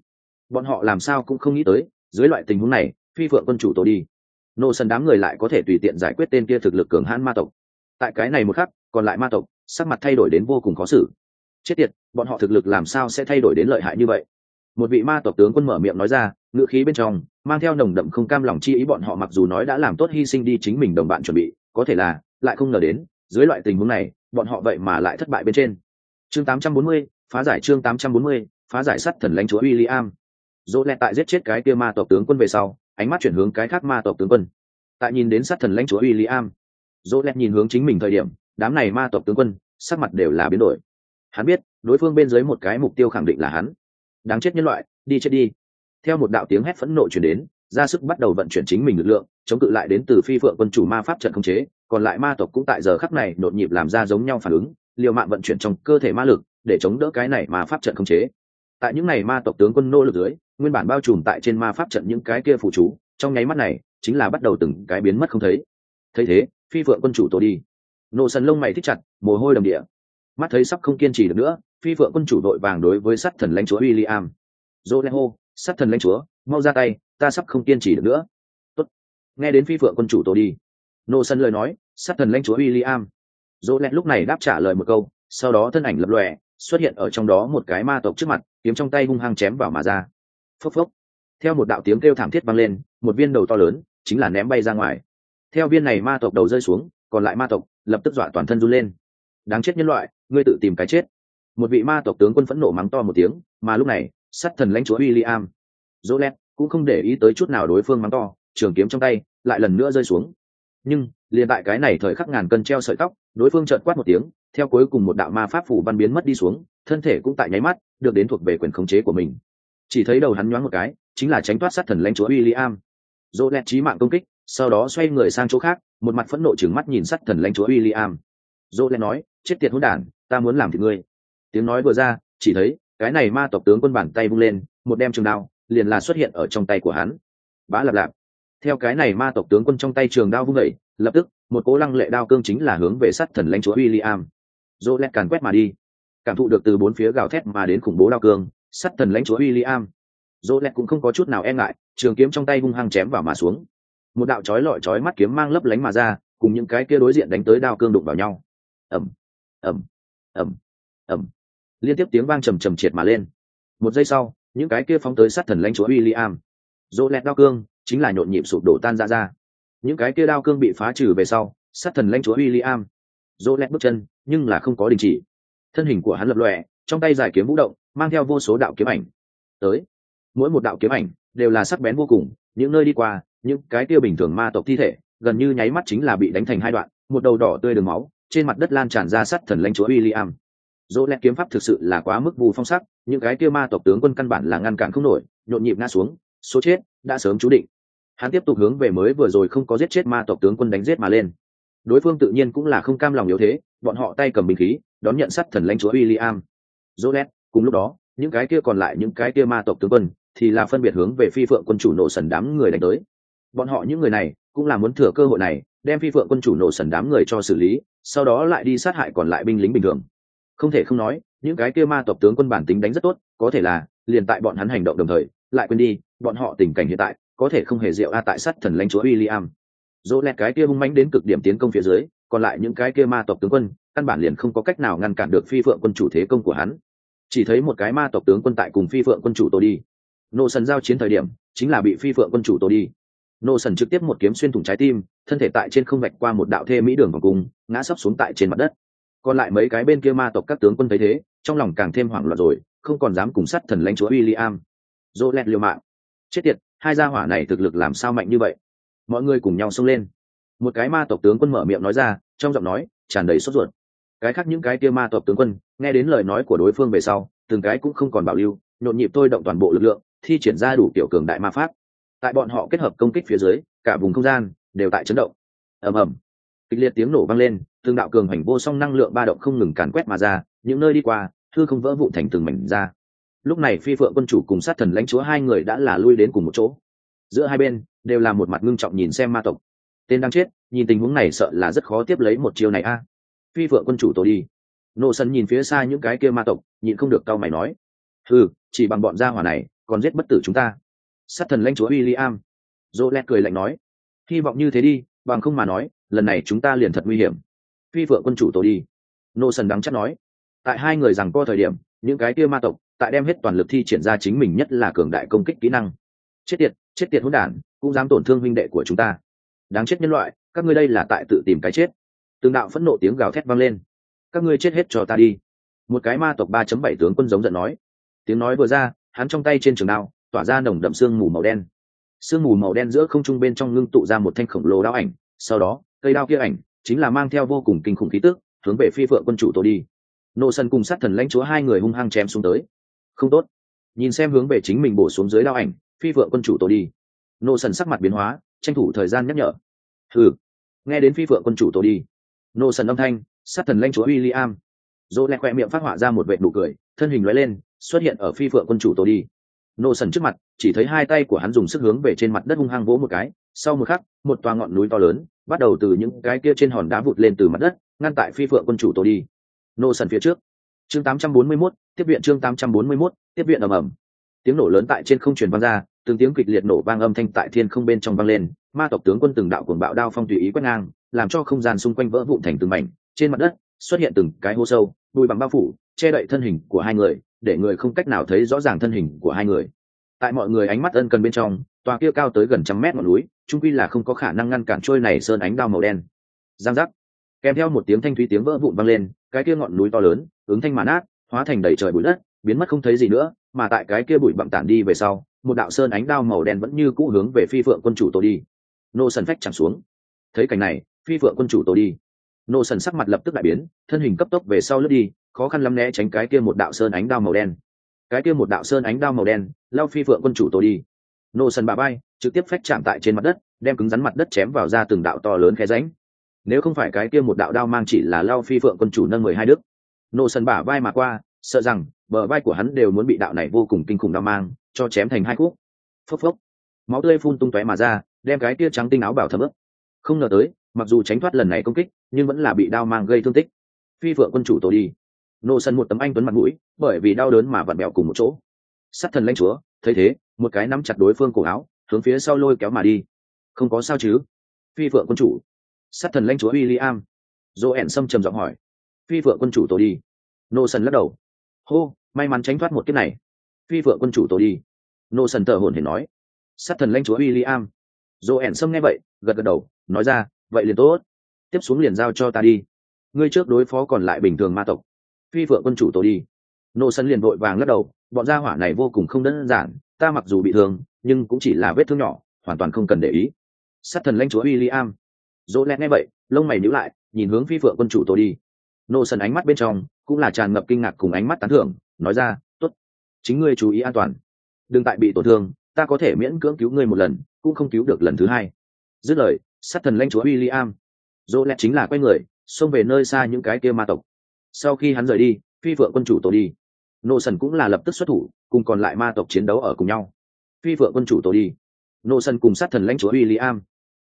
bọn họ làm sao cũng không nghĩ tới dưới loại tình huống này phi phượng quân chủ tổ đi. Nô sần đám người lại có thể tùy tiện giải quyết tên kia thực lực cường hãn ma tộc. Tại cái này một khắc còn lại ma tộc sắc mặt thay đổi đến vô cùng khó xử. Chết tiệt bọn họ thực lực làm sao sẽ thay đổi đến lợi hại như vậy? Một vị ma tộc tướng quân mở miệng nói ra ngựa khí bên trong mang theo nồng đậm không cam lòng chi ý bọn họ mặc dù nói đã làm tốt hy sinh đi chính mình đồng bạn chuẩn bị có thể là lại không ngờ đến dưới loại tình huống này bọn họ vậy mà lại thất bại bên trên. Chương 840, phá giải chương 840, phá giải sắt thần lãnh chúa William. Dỗ lẹ tại giết chết cái kia ma tộc tướng quân về sau, ánh mắt chuyển hướng cái khác ma tộc tướng quân. Tại nhìn đến sát thần lãnh chúa William, Dỗ lẹ nhìn hướng chính mình thời điểm, đám này ma tộc tướng quân, sắc mặt đều là biến đổi. Hắn biết, đối phương bên dưới một cái mục tiêu khẳng định là hắn. Đáng chết nhân loại, đi chết đi. Theo một đạo tiếng hét phẫn nộ truyền đến, ra sức bắt đầu vận chuyển chính mình lực lượng, chống cự lại đến từ phi phượng quân chủ ma pháp trận không chế, còn lại ma tộc cũng tại giờ khắc này nhộn nhịp làm ra giống nhau phản ứng, liều mạng vận chuyển trong cơ thể ma lực để chống đỡ cái này ma pháp trận không chế tại những ngày ma tộc tướng quân nô lực dưới nguyên bản bao trùm tại trên ma pháp trận những cái kia phụ chú trong nháy mắt này chính là bắt đầu từng cái biến mất không thấy thấy thế phi phượng quân chủ tổ đi nộ sần lông mày thích chặt mồ hôi đầm địa mắt thấy sắp không kiên trì được nữa phi phượng quân chủ đội vàng đối với sát thần lãnh chúa William. dô lê hô, sát thần lãnh chúa, mau ra tay, ta sắp không kiên trì được nữa. Tốt. Nghe đến phi phượng quân chủ tổ đi. Nô sân lời nói, sát thần lãnh chúa William dô lê lúc này đáp trả lời một câu sau đó thân ảnh lập lòe xuất hiện ở trong đó một cái ma tộc trước mặt kiếm trong tay hung hăng chém vào mà ra. Phốc phốc. Theo một đạo tiếng kêu thảm thiết vang lên một viên đầu to lớn chính là ném bay ra ngoài. Theo viên này ma tộc đầu rơi xuống còn lại ma tộc lập tức dọa toàn thân run lên. Đáng chết nhân loại ngươi tự tìm cái chết. Một vị ma tộc tướng quân phẫn nộ mắng to một tiếng mà lúc này sát thần lãnh chúa William, Jolet cũng không để ý tới chút nào đối phương mắng to, trường kiếm trong tay lại lần nữa rơi xuống. Nhưng, liền tại cái này thời khắc ngàn cân treo sợi tóc, đối phương trợn quát một tiếng theo cuối cùng một đạo ma pháp phủ văn biến mất đi xuống thân thể cũng tại nháy mắt được đến thuộc về quyền khống chế của mình chỉ thấy đầu hắn nhoáng một cái chính là tránh thoát sát thần lãnh chúa William. Dỗ lẹt trí mạng công kích, sau đó xoay người sang chỗ khác, một mặt phẫn nộ trừng mắt nhìn sát thần lãnh chúa William. Dỗ lẹt nói, chết tiệt hỗn đản, ta muốn làm thịt ngươi. Tiếng nói vừa ra, chỉ thấy cái này ma tộc tướng quân bàn tay vung lên, một đem trường đao liền là xuất hiện ở trong tay của hắn. Bá lạp lạp. Theo cái này ma tộc tướng quân trong tay trường đao vung dậy, lập tức một cố lăng lệ đao cương chính là hướng về sát thần lãnh chúa William. Jolet càn quét mà đi, cảm thụ được từ bốn phía gào thét mà đến khủng bố đao cương, sát thần lãnh chúa William. Jolet cũng không có chút nào e ngại, trường kiếm trong tay hung hăng chém vào mà xuống. Một đạo chói lọi chói mắt kiếm mang lấp lánh mà ra, cùng những cái kia đối diện đánh tới đao cương đụng vào nhau. Ầm, ầm, ầm, ầm. Liên tiếp tiếng vang trầm trầm triệt mà lên. Một giây sau, những cái kia phóng tới sát thần lãnh chúa William. Jolet đao cương chính là nhộn nhịp sụp đổ tan ra ra những cái kia đao cương bị phá trừ về sau, sát thần lãnh chúa William, dỗ lẹt bước chân, nhưng là không có đình chỉ. Thân hình của hắn lập lòe, trong tay giải kiếm vũ động, mang theo vô số đạo kiếm ảnh. Tới, mỗi một đạo kiếm ảnh đều là sắc bén vô cùng, những nơi đi qua, những cái kia bình thường ma tộc thi thể, gần như nháy mắt chính là bị đánh thành hai đoạn, một đầu đỏ tươi đường máu, trên mặt đất lan tràn ra sát thần lãnh chúa William. Dỗ lẹt kiếm pháp thực sự là quá mức vù phong sắc, những cái kia ma tộc tướng quân căn bản là ngăn cản không nổi, nhộn nhịp ngã xuống, số chết đã sớm chú định hắn tiếp tục hướng về mới vừa rồi không có giết chết ma tộc tướng quân đánh giết mà lên đối phương tự nhiên cũng là không cam lòng yếu thế bọn họ tay cầm bình khí đón nhận sắt thần lãnh chúa William. Jolet, cùng lúc đó, những cái kia còn lại những cái kia ma tộc tướng quân thì là phân biệt hướng về phi phượng quân chủ nổ sần đám người đánh tới. Bọn họ những người này cũng là muốn thừa cơ hội này, đem phi phượng quân chủ nổ sần đám người cho xử lý, sau đó lại đi sát hại còn lại binh lính bình thường. Không thể không nói, những cái kia ma tộc tướng quân bản tính đánh rất tốt, có thể là liền tại bọn hắn hành động đồng thời, lại quên đi, bọn họ tình cảnh hiện tại có thể không hề diệu a tại sát thần lãnh chúa William. Dỗ lẹt cái kia hung mãnh đến cực điểm tiến công phía dưới, còn lại những cái kia ma tộc tướng quân, căn bản liền không có cách nào ngăn cản được phi phượng quân chủ thế công của hắn. Chỉ thấy một cái ma tộc tướng quân tại cùng phi phượng quân chủ tô đi. Nô sần giao chiến thời điểm, chính là bị phi phượng quân chủ tô đi. Nô sần trực tiếp một kiếm xuyên thủng trái tim, thân thể tại trên không vạch qua một đạo thê mỹ đường vòng cung, ngã sấp xuống tại trên mặt đất. Còn lại mấy cái bên kia ma tộc các tướng quân thấy thế, trong lòng càng thêm hoảng loạn rồi, không còn dám cùng sát thần lãnh chúa William. Dỗ lẹt liều mạng. Chết tiệt, hai gia hỏa này thực lực làm sao mạnh như vậy? mọi người cùng nhau xông lên. Một cái ma tộc tướng quân mở miệng nói ra, trong giọng nói tràn đầy sốt ruột. Cái khác những cái kia ma tộc tướng quân, nghe đến lời nói của đối phương về sau, từng cái cũng không còn bảo lưu, nhộn nhịp tôi động toàn bộ lực lượng, thi triển ra đủ kiểu cường đại ma pháp. Tại bọn họ kết hợp công kích phía dưới, cả vùng không gian đều tại chấn động. Ầm ầm. Kịch liệt tiếng nổ vang lên, từng đạo cường hành vô song năng lượng ba động không ngừng càn quét mà ra, những nơi đi qua thư không vỡ vụn thành từng mảnh ra lúc này phi phượng quân chủ cùng sát thần lãnh chúa hai người đã là lui đến cùng một chỗ. Giữa hai bên, đều là một mặt ngưng trọng nhìn xem ma tộc. Tên đang chết, nhìn tình huống này sợ là rất khó tiếp lấy một chiêu này a. À. Phi phượng quân chủ tổ đi. Nô sân nhìn phía xa những cái kia ma tộc nhìn không được cau mày nói. Ừ chỉ bằng bọn gia hỏa này, còn giết bất tử chúng ta. Sát thần lãnh chúa w i l l i am dỗ lẹt cười lạnh nói. Hy vọng như thế đi, bằng không mà nói, lần này chúng ta liền thật nguy hiểm. Phi phượng quân chủ tổ đi. Nô sần đắng chắc nói. Tại hai người rằng co thời điểm, những cái kia ma tộc tại đem hết toàn lực thi triển ra chính mình nhất là cường đại công kích kỹ năng. Chết tiệt chết tiệt hỗn đản, cũng dám tổn thương huynh đệ của chúng ta. Đáng chết nhân loại, các ngươi đây là tại tự tìm cái chết. Tương đạo phẫn nộ tiếng gào thét vang lên. Các ngươi chết hết cho ta đi. Một cái ma tộc ba chấm bảy tướng quân giống giận nói. Tiếng nói vừa ra, hắn trong tay trên trường đao, tỏa ra nồng đậm sương mù màu đen. Sương mù màu đen giữa không trung bên trong ngưng tụ ra một thanh khổng lồ đao ảnh, sau đó, cây đao kia ảnh chính là mang theo vô cùng kinh khủng khí tức, hướng về phi phượng quân chủ tổ đi. Nô sân cùng sát thần lãnh chúa hai người hung hăng chém xuống tới không tốt. Nhìn xem hướng về chính mình bổ xuống dưới đao ảnh, phi vợ quân chủ tổ đi. Nô sần sắc mặt biến hóa, tranh thủ thời gian nhắc nhở. Hừ. Nghe đến phi vợ quân chủ tổ đi, nô sần âm thanh, sát thần lanh chúa w i l l i am dỗ lẹ khoe miệng phát họa ra một vệ nụ cười, thân hình loại lên, xuất hiện ở phi vợ quân chủ tổ đi. Nô sần trước mặt, chỉ thấy hai tay của hắn dùng sức hướng về trên mặt đất hung hăng vỗ một cái, sau một khắc, một toa ngọn núi to lớn, bắt đầu từ những cái kia trên hòn đá vụt lên từ mặt đất, ngăn tại phi phượng quân chủ tổ đi. Nô sần phía trước chương 841, tiếp viện chương 841, tiếp viện ầm ầm. Tiếng nổ lớn tại trên không truyền vang ra từng tiếng kịch liệt nổ vang âm thanh tại thiên không bên trong vang lên ma tộc tướng quân từng đạo cuồng bạo đao phong tùy ý quét ngang làm cho không gian xung quanh vỡ vụn thành từng mảnh trên mặt đất xuất hiện từng cái hố sâu bụi bằng bao phủ che đậy thân hình của hai người để người không cách nào thấy rõ ràng thân hình của hai người. Tại mọi người ánh mắt ân cần bên trong tòa kia cao tới gần trăm mét ngọn núi chung quy là không có khả năng ngăn cản trôi này sơn ánh đao màu đen. Giang giác. Kèm theo một tiếng thanh thúy tiếng vỡ vụn vang lên cái kia ngọn núi to lớn, ứng thanh màn át hóa thành đầy trời bụi đất, biến mất không thấy gì nữa, mà tại cái kia bụi bặm tản đi về sau, một đạo sơn ánh đao màu đen vẫn như cũ hướng về phi phượng quân chủ tổ đi. Nô sần phách chẳng xuống. Thấy cảnh này, phi phượng quân chủ tổ đi. Nô sần sắc mặt lập tức đại biến, thân hình cấp tốc về sau lướt đi, khó khăn lắm né tránh cái kia một đạo sơn ánh đao màu đen. Cái kia một đạo sơn ánh đao màu đen, lao phi phượng quân chủ tổ đi. Nô sần bà bay, trực tiếp phách chạm tại trên mặt đất, đem cứng rắn mặt đất chém vào ra từng đạo to lớn khe ránh nếu không phải cái kia một đạo đao mang chỉ là lao phi phượng quân chủ nâng mười hai đức. Nô sần bả vai mà qua, sợ rằng bờ vai của hắn đều muốn bị đạo này vô cùng kinh khủng đao mang cho chém thành hai khúc. Phốc phốc. Máu tươi phun tung tóe mà ra, đem cái tia trắng tinh áo bảo thấm ướp không ngờ tới, mặc dù tránh thoát lần này công kích, nhưng vẫn là bị đao mang gây thương tích. Phi phượng quân chủ tổ đi. Nô sân một tấm anh tuấn mặt mũi, bởi vì đau đớn mà vặn bẹo cùng một chỗ. Sát thần lãnh chúa, thấy thế, một cái nắm chặt đối phương cổ áo, hướng phía sau lôi kéo mà đi. Không có sao chứ? Phi phượng quân chủ sát thần lãnh chúa w i l l i am dỗ sâm trầm giọng hỏi. Phi vượng quân chủ tổ đi. Nô Sần lắc đầu. Hô, may mắn tránh thoát một kiếp này. Phi vượng quân chủ tổ đi. Nô sần thở hồn hển nói. Sát thần lãnh chúa w i l l i am dỗ sâm nghe vậy, gật gật đầu, nói ra, vậy liền tốt. Tiếp xuống liền giao cho ta đi. Ngươi trước đối phó còn lại bình thường ma tộc. Phi vượng quân chủ tổ đi. Nô Sần liền vội vàng lắc đầu, bọn gia hỏa này vô cùng không đơn giản, ta mặc dù bị thương, nhưng cũng chỉ là vết thương nhỏ, hoàn toàn không cần để ý. Sát thần lãnh chúa w i l l i am dỗ lẹt nghe vậy, lông mày nhữ lại, nhìn hướng phi phượng quân chủ tôi đi. Nô sần ánh mắt bên trong cũng là tràn ngập kinh ngạc cùng ánh mắt tán thưởng, nói ra t ố t chính ngươi chú ý an toàn. Đừng tại bị tổn thương, ta có thể miễn cưỡng cứu ngươi một lần, cũng không cứu được lần thứ hai. Dứt lời, sát thần lãnh chúa w i l l i am dỗ lẹt chính là quay người, xông về nơi xa những cái kia ma tộc. Sau khi hắn rời đi, phi phượng quân chủ tổ đi. Nô sần cũng là lập tức xuất thủ, cùng còn lại ma tộc chiến đấu ở cùng nhau. Phi phượng quân chủ tổ đi. Nô sần cùng sát thần lãnh chúa w i l l i am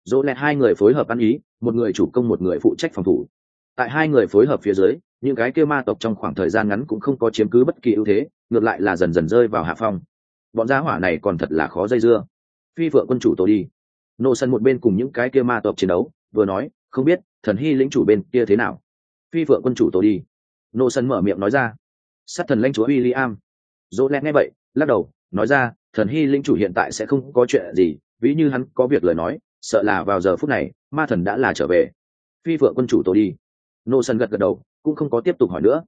dỗ lẹt hai người phối hợp ăn ý, một người chủ công, một người phụ trách phòng thủ. Tại hai người phối hợp phía dưới, những cái kia ma tộc trong khoảng thời gian ngắn cũng không có chiếm cứ bất kỳ ưu thế, ngược lại là dần dần rơi vào hạ phong. Bọn gia hỏa này còn thật là khó dây dưa. Phi phượng quân chủ tổ đi. Nô sân một bên cùng những cái kia ma tộc chiến đấu, vừa nói, không biết, thần hy lĩnh chủ bên kia thế nào? Phi phượng quân chủ tổ đi. Nô sân mở miệng nói ra, sát thần lãnh chúa w i l l i am dỗ lẹt nghe vậy, lắc đầu, nói ra, thần hy lĩnh chủ hiện tại sẽ không có chuyện gì, ví như hắn có việc lời nói sợ là vào giờ phút này, ma thần đã là trở về. Phi vợ quân chủ tổ đi. Nô sân gật gật đầu, cũng không có tiếp tục hỏi nữa.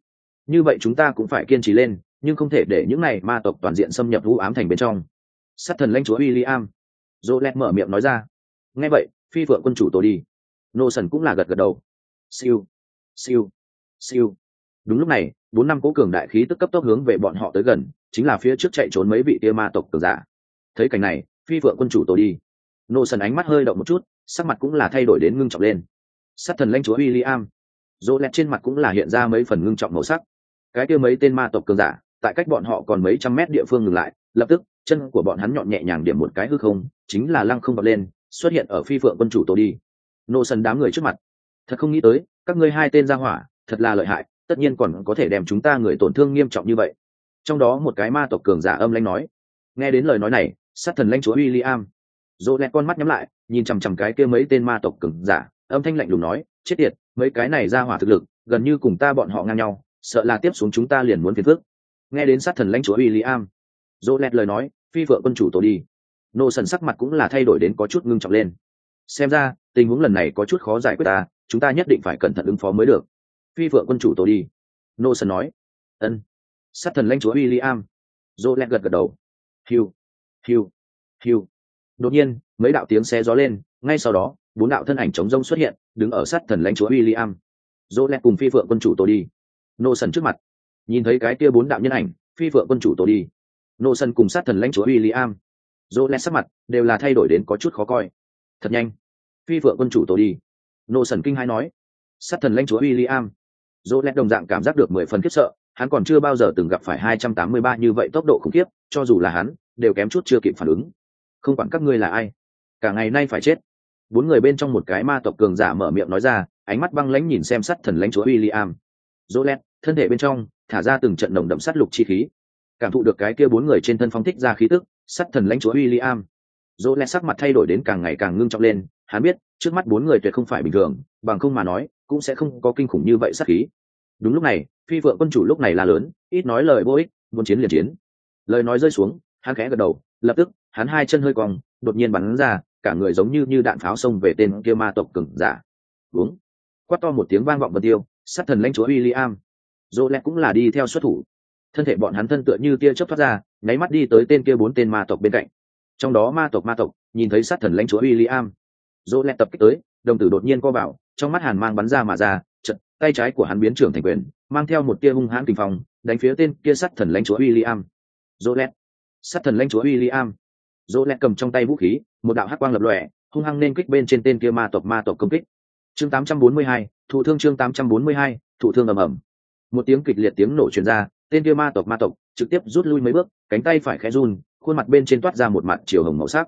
Như vậy chúng ta cũng phải kiên trì lên, nhưng không thể để những này ma tộc toàn diện xâm nhập vũ ám thành bên trong. Sát thần lãnh chúa w i l l i am dỗ lẽ mở miệng nói ra. Nghe vậy, phi phượng quân chủ tổ đi. Nô sần cũng là gật gật đầu. Siêu. Siêu. Siêu. Đúng lúc này, bốn năm cố cường đại khí tức cấp tốc hướng về bọn họ tới gần, chính là phía trước chạy trốn mấy vị tia ma tộc cường giả. Thấy cảnh này, phi vợ quân chủ tổ đi nô sần ánh mắt hơi động một chút, sắc mặt cũng là thay đổi đến ngưng trọng lên. Sát thần lãnh chúa w i l l i am dỗ lẹt trên mặt cũng là hiện ra mấy phần ngưng trọng màu sắc. Cái kia mấy tên ma tộc cường giả, tại cách bọn họ còn mấy trăm mét địa phương ngừng lại, lập tức, chân của bọn hắn nhọn nhẹ nhàng điểm một cái hư không, chính là lăng không bật lên, xuất hiện ở phi phượng quân chủ tổ đi. Nô sần đám người trước mặt. Thật không nghĩ tới, các ngươi hai tên ra hỏa, thật là lợi hại, tất nhiên còn có thể đem chúng ta người tổn thương nghiêm trọng như vậy. Trong đó một cái ma tộc cường giả âm lãnh nói. Nghe đến lời nói này, sát thần lãnh chúa w i l l i am dỗ lẹt con mắt nhắm lại, nhìn chằm chằm cái kia mấy tên ma tộc cường giả, âm thanh lạnh lùng nói, chết tiệt, mấy cái này ra hỏa thực lực, gần như cùng ta bọn họ ngang nhau, sợ là tiếp xuống chúng ta liền muốn phiền phước nghe đến sát thần lãnh chúa w i l am dỗ lẹt lời nói, phi vợ quân chủ tổ đi. Nô sần sắc mặt cũng là thay đổi đến có chút ngưng trọng lên. Xem ra, tình huống lần này có chút khó giải quyết ta, chúng ta nhất định phải cẩn thận ứng phó mới được. Phi vợ quân chủ tổ đi, nô sần nói. Ân. Sát thần lãnh chúa w i l l i am dỗ lẹt gật gật đầu. Hiu hiu hiu đột nhiên, mấy đạo tiếng xe gió lên, ngay sau đó, bốn đạo thân ảnh chống rông xuất hiện, đứng ở sát thần lãnh chúa w i l l i am dỗ lẹt cùng phi vợ quân chủ tôi đi. Nô sần trước mặt. Nhìn thấy cái kia bốn đạo nhân ảnh, phi vợ quân chủ tôi đi. Nô sần cùng sát thần lãnh chúa w i l l i am dỗ lẹt sắc mặt đều là thay đổi đến có chút khó coi. Thật nhanh. Phi vợ quân chủ tôi đi. Nô sần kinh hai nói. Sát thần lãnh chúa w i l l i am dỗ lẹt đồng dạng cảm giác được mười phần khiếp sợ, hắn còn chưa bao giờ từng gặp phải hai trăm tám mươi ba như vậy tốc độ khủng khiếp, cho dù là hắn, đều kém chút chưa kịp phản ứng không quản các ngươi là ai. Cả ngày nay phải chết. Bốn người bên trong một cái ma tộc cường giả mở miệng nói ra, ánh mắt băng lãnh nhìn xem sắt thần lãnh chúa w i l l i am dỗ lét thân thể bên trong, thả ra từng trận nồng đậm sắt lục chi khí. Cảm thụ được cái kia bốn người trên thân phong thích ra khí tức sắt thần lãnh chúa w i l l i am dỗ lét sắc mặt thay đổi đến càng ngày càng ngưng trọng lên, hắn biết, trước mắt bốn người tuyệt không phải bình thường, bằng không mà nói, cũng sẽ không có kinh khủng như vậy sát khí. Đúng lúc này, phi vợ quân chủ lúc này là lớn, ít nói lời vô ích, muốn chiến liền chiến. Lời nói rơi xuống, hắn khẽ gật đầu lập tức, hắn hai chân hơi cong, đột nhiên bắn ra, cả người giống như như đạn pháo xông về tên kia ma tộc cừng giả. Uống quát to một tiếng vang vọng vật tiêu, sát thần lãnh chúa William. Dỗ lẹ cũng là đi theo xuất thủ. Thân thể bọn hắn thân tựa như tia chớp thoát ra, nháy mắt đi tới tên kia bốn tên ma tộc bên cạnh. Trong đó ma tộc ma tộc, nhìn thấy sát thần lãnh chúa William. Dỗ lẹ tập kích tới, đồng tử đột nhiên co vào, trong mắt hàn mang bắn ra mà ra chật tay trái của hắn biến trưởng thành quyền, mang theo một tia hung hãn kinh phong, đánh phía tên kia sát thần lãnh chúa William. lẽ sắt thần lãnh chúa William. Jolet cầm trong tay vũ khí, một đạo hắc quang lập lòe, hung hăng nên kích bên trên tên kia ma tộc ma tộc công kích. Chương 842, thủ thương chương 842, thủ thương ầm ầm. Một tiếng kịch liệt tiếng nổ truyền ra, tên kia ma tộc ma tộc trực tiếp rút lui mấy bước, cánh tay phải khẽ run, khuôn mặt bên trên toát ra một mặt chiều hồng màu sắc.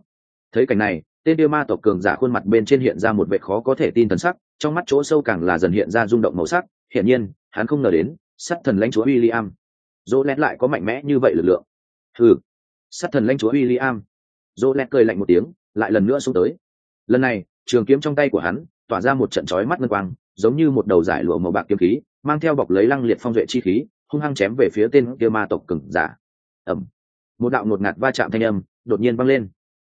Thấy cảnh này, tên kia ma tộc cường giả khuôn mặt bên trên hiện ra một vẻ khó có thể tin thần sắc, trong mắt chỗ sâu càng là dần hiện ra rung động màu sắc hiển nhiên hắn không ngờ đến sát thần lãnh chúa William dỗ lẽ lại có mạnh mẽ như vậy lực lượng Hừ sát thần lãnh chúa William. Dỗ lét cười lạnh một tiếng, lại lần nữa xuống tới. Lần này, trường kiếm trong tay của hắn, tỏa ra một trận chói mắt ngân quang, giống như một đầu giải lụa màu bạc kiếm khí, mang theo bọc lấy lăng liệt phong duệ chi khí, hung hăng chém về phía tên kia ma tộc cừng giả. Ẩm một đạo ngột ngạt va chạm thanh âm đột nhiên văng lên.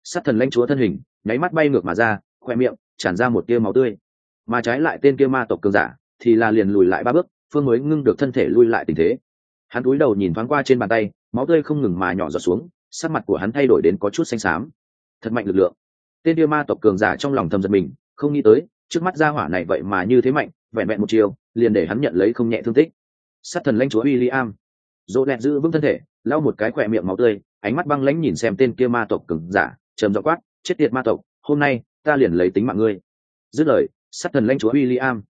Sát thần lãnh chúa thân hình, nháy mắt bay ngược mà ra, khoe miệng tràn ra một tia máu tươi. Mà trái lại tên kia ma tộc cường giả thì là liền lùi lại ba bước, phương mới ngưng được thân thể lui lại tình thế. Hắn cúi đầu nhìn thoáng qua trên bàn tay, máu tươi không ngừng mà nhỏ giọt xuống sắc mặt của hắn thay đổi đến có chút xanh xám thật mạnh lực lượng tên kia ma tộc cường giả trong lòng thầm giật mình không nghĩ tới trước mắt gia hỏa này vậy mà như thế mạnh vẹn vẹn một chiều liền để hắn nhận lấy không nhẹ thương tích sát thần lãnh chúa William. Dỗ lẹt giữ vững thân thể, lau một cái khỏe miệng máu tươi, ánh mắt băng lãnh nhìn xem tên kia ma tộc cứng giả, trầm giọng quát, chết tiệt ma tộc, hôm nay ta liền lấy tính mạng ngươi. Dứt lời, sát thần lãnh chúa William.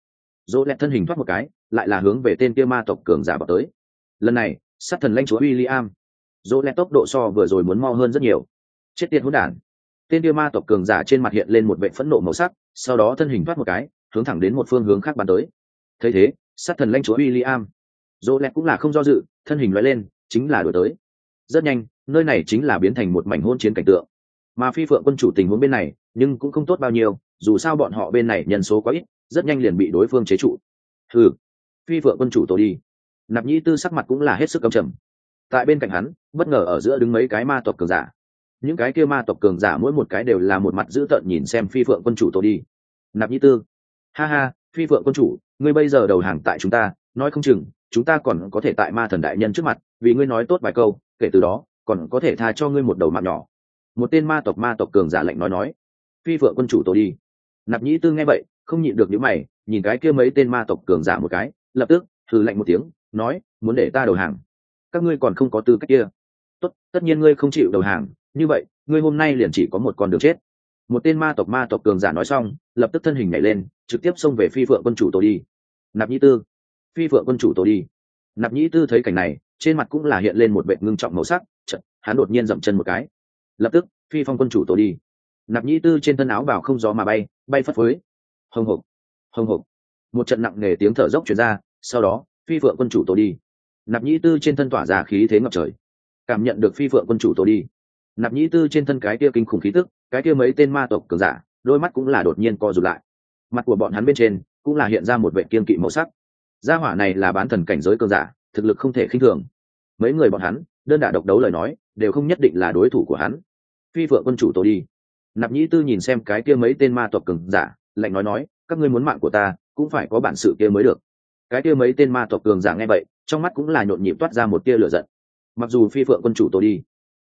Dỗ lẹt thân hình thoát một cái, lại là hướng về tên kia ma tộc cường giả vào tới. Lần này, sát thần lãnh chúa William. Dỗ lẹt tốc độ so vừa rồi muốn mo hơn rất nhiều. Chết tiệt hỗn đản. Tên kia ma tộc cường giả trên mặt hiện lên một vệ phẫn nộ màu sắc, sau đó thân hình thoát một cái, hướng thẳng đến một phương hướng khác bắn tới. Thấy thế, sát thần lanh chúa William dỗ lẹt cũng là không do dự thân hình loại lên chính là đổi tới rất nhanh nơi này chính là biến thành một mảnh hôn chiến cảnh tượng mà phi phượng quân chủ tình huống bên này nhưng cũng không tốt bao nhiêu dù sao bọn họ bên này nhân số quá ít rất nhanh liền bị đối phương chế trụ ừ phi phượng quân chủ tổ đi nạp nhĩ tư sắc mặt cũng là hết sức cầm trầm tại bên cạnh hắn bất ngờ ở giữa đứng mấy cái ma tộc cường giả. Những cái kia ma tộc cường giả mỗi một cái đều là một mặt dữ tợn nhìn xem phi phượng quân chủ tổ đi. Nạp nhĩ tư, ha ha, phi phượng quân chủ, ngươi bây giờ đầu hàng tại chúng ta, nói không chừng, chúng ta còn có thể tại ma thần đại nhân trước mặt, vì ngươi nói tốt vài câu, kể từ đó, còn có thể tha cho ngươi một đầu mạng nhỏ. Một tên ma tộc ma tộc cường giả lệnh nói nói. Phi phượng quân chủ tôi đi. Nạp nhĩ tư nghe vậy, không nhịn được những mày, nhìn cái kia mấy tên ma tộc cường giả một cái, lập tức, thử lạnh một tiếng, nói, muốn để ta đầu hàng? Các ngươi còn không có tư cách kia tốt, tất nhiên ngươi không chịu đầu hàng, như vậy, ngươi hôm nay liền chỉ có một con đường chết. Một tên ma tộc ma tộc cường giả nói xong, lập tức thân hình nhảy lên, trực tiếp xông về phi phượng quân chủ tổ đi. Nạp nhĩ tư. Phi phượng quân chủ tổ đi. Nạp nhĩ tư thấy cảnh này, trên mặt cũng là hiện lên một vệ ngưng trọng màu sắc chật hắn đột nhiên dậm chân một cái. Lập tức, phi phong quân chủ tổ đi. Nạp nhĩ tư trên thân áo bảo không gió mà bay bay phất phới. Hồng hộc hồng hộc. Một trận nặng nề tiếng thở dốc chuyển ra, sau đó, phi phượng quân chủ tổ đi. Nạp nhĩ tư trên thân tỏa ra khí thế ngập trời cảm nhận được phi phượng quân chủ tổ đi. Nạp nhĩ tư trên thân cái kia kinh khủng khí tức, cái kia mấy tên ma tộc cường giả, đôi mắt cũng là đột nhiên co rụt lại. Mặt của bọn hắn bên trên cũng là hiện ra một vệ kiên kỵ màu sắc. Gia hỏa này là bán thần cảnh giới cường giả, thực lực không thể khinh thường. Mấy người bọn hắn, đơn đả độc đấu lời nói, đều không nhất định là đối thủ của hắn. Phi vợ quân chủ tôi đi. Nạp nhĩ tư nhìn xem cái kia mấy tên ma tộc cường giả, lạnh nói nói, các ngươi muốn mạng của ta, cũng phải có bản sự kia mới được. Cái kia mấy tên ma tộc cường giả nghe vậy, trong mắt cũng là nhộn nhịp toát ra một tia lửa giận mặc dù phi phượng quân chủ tôi đi,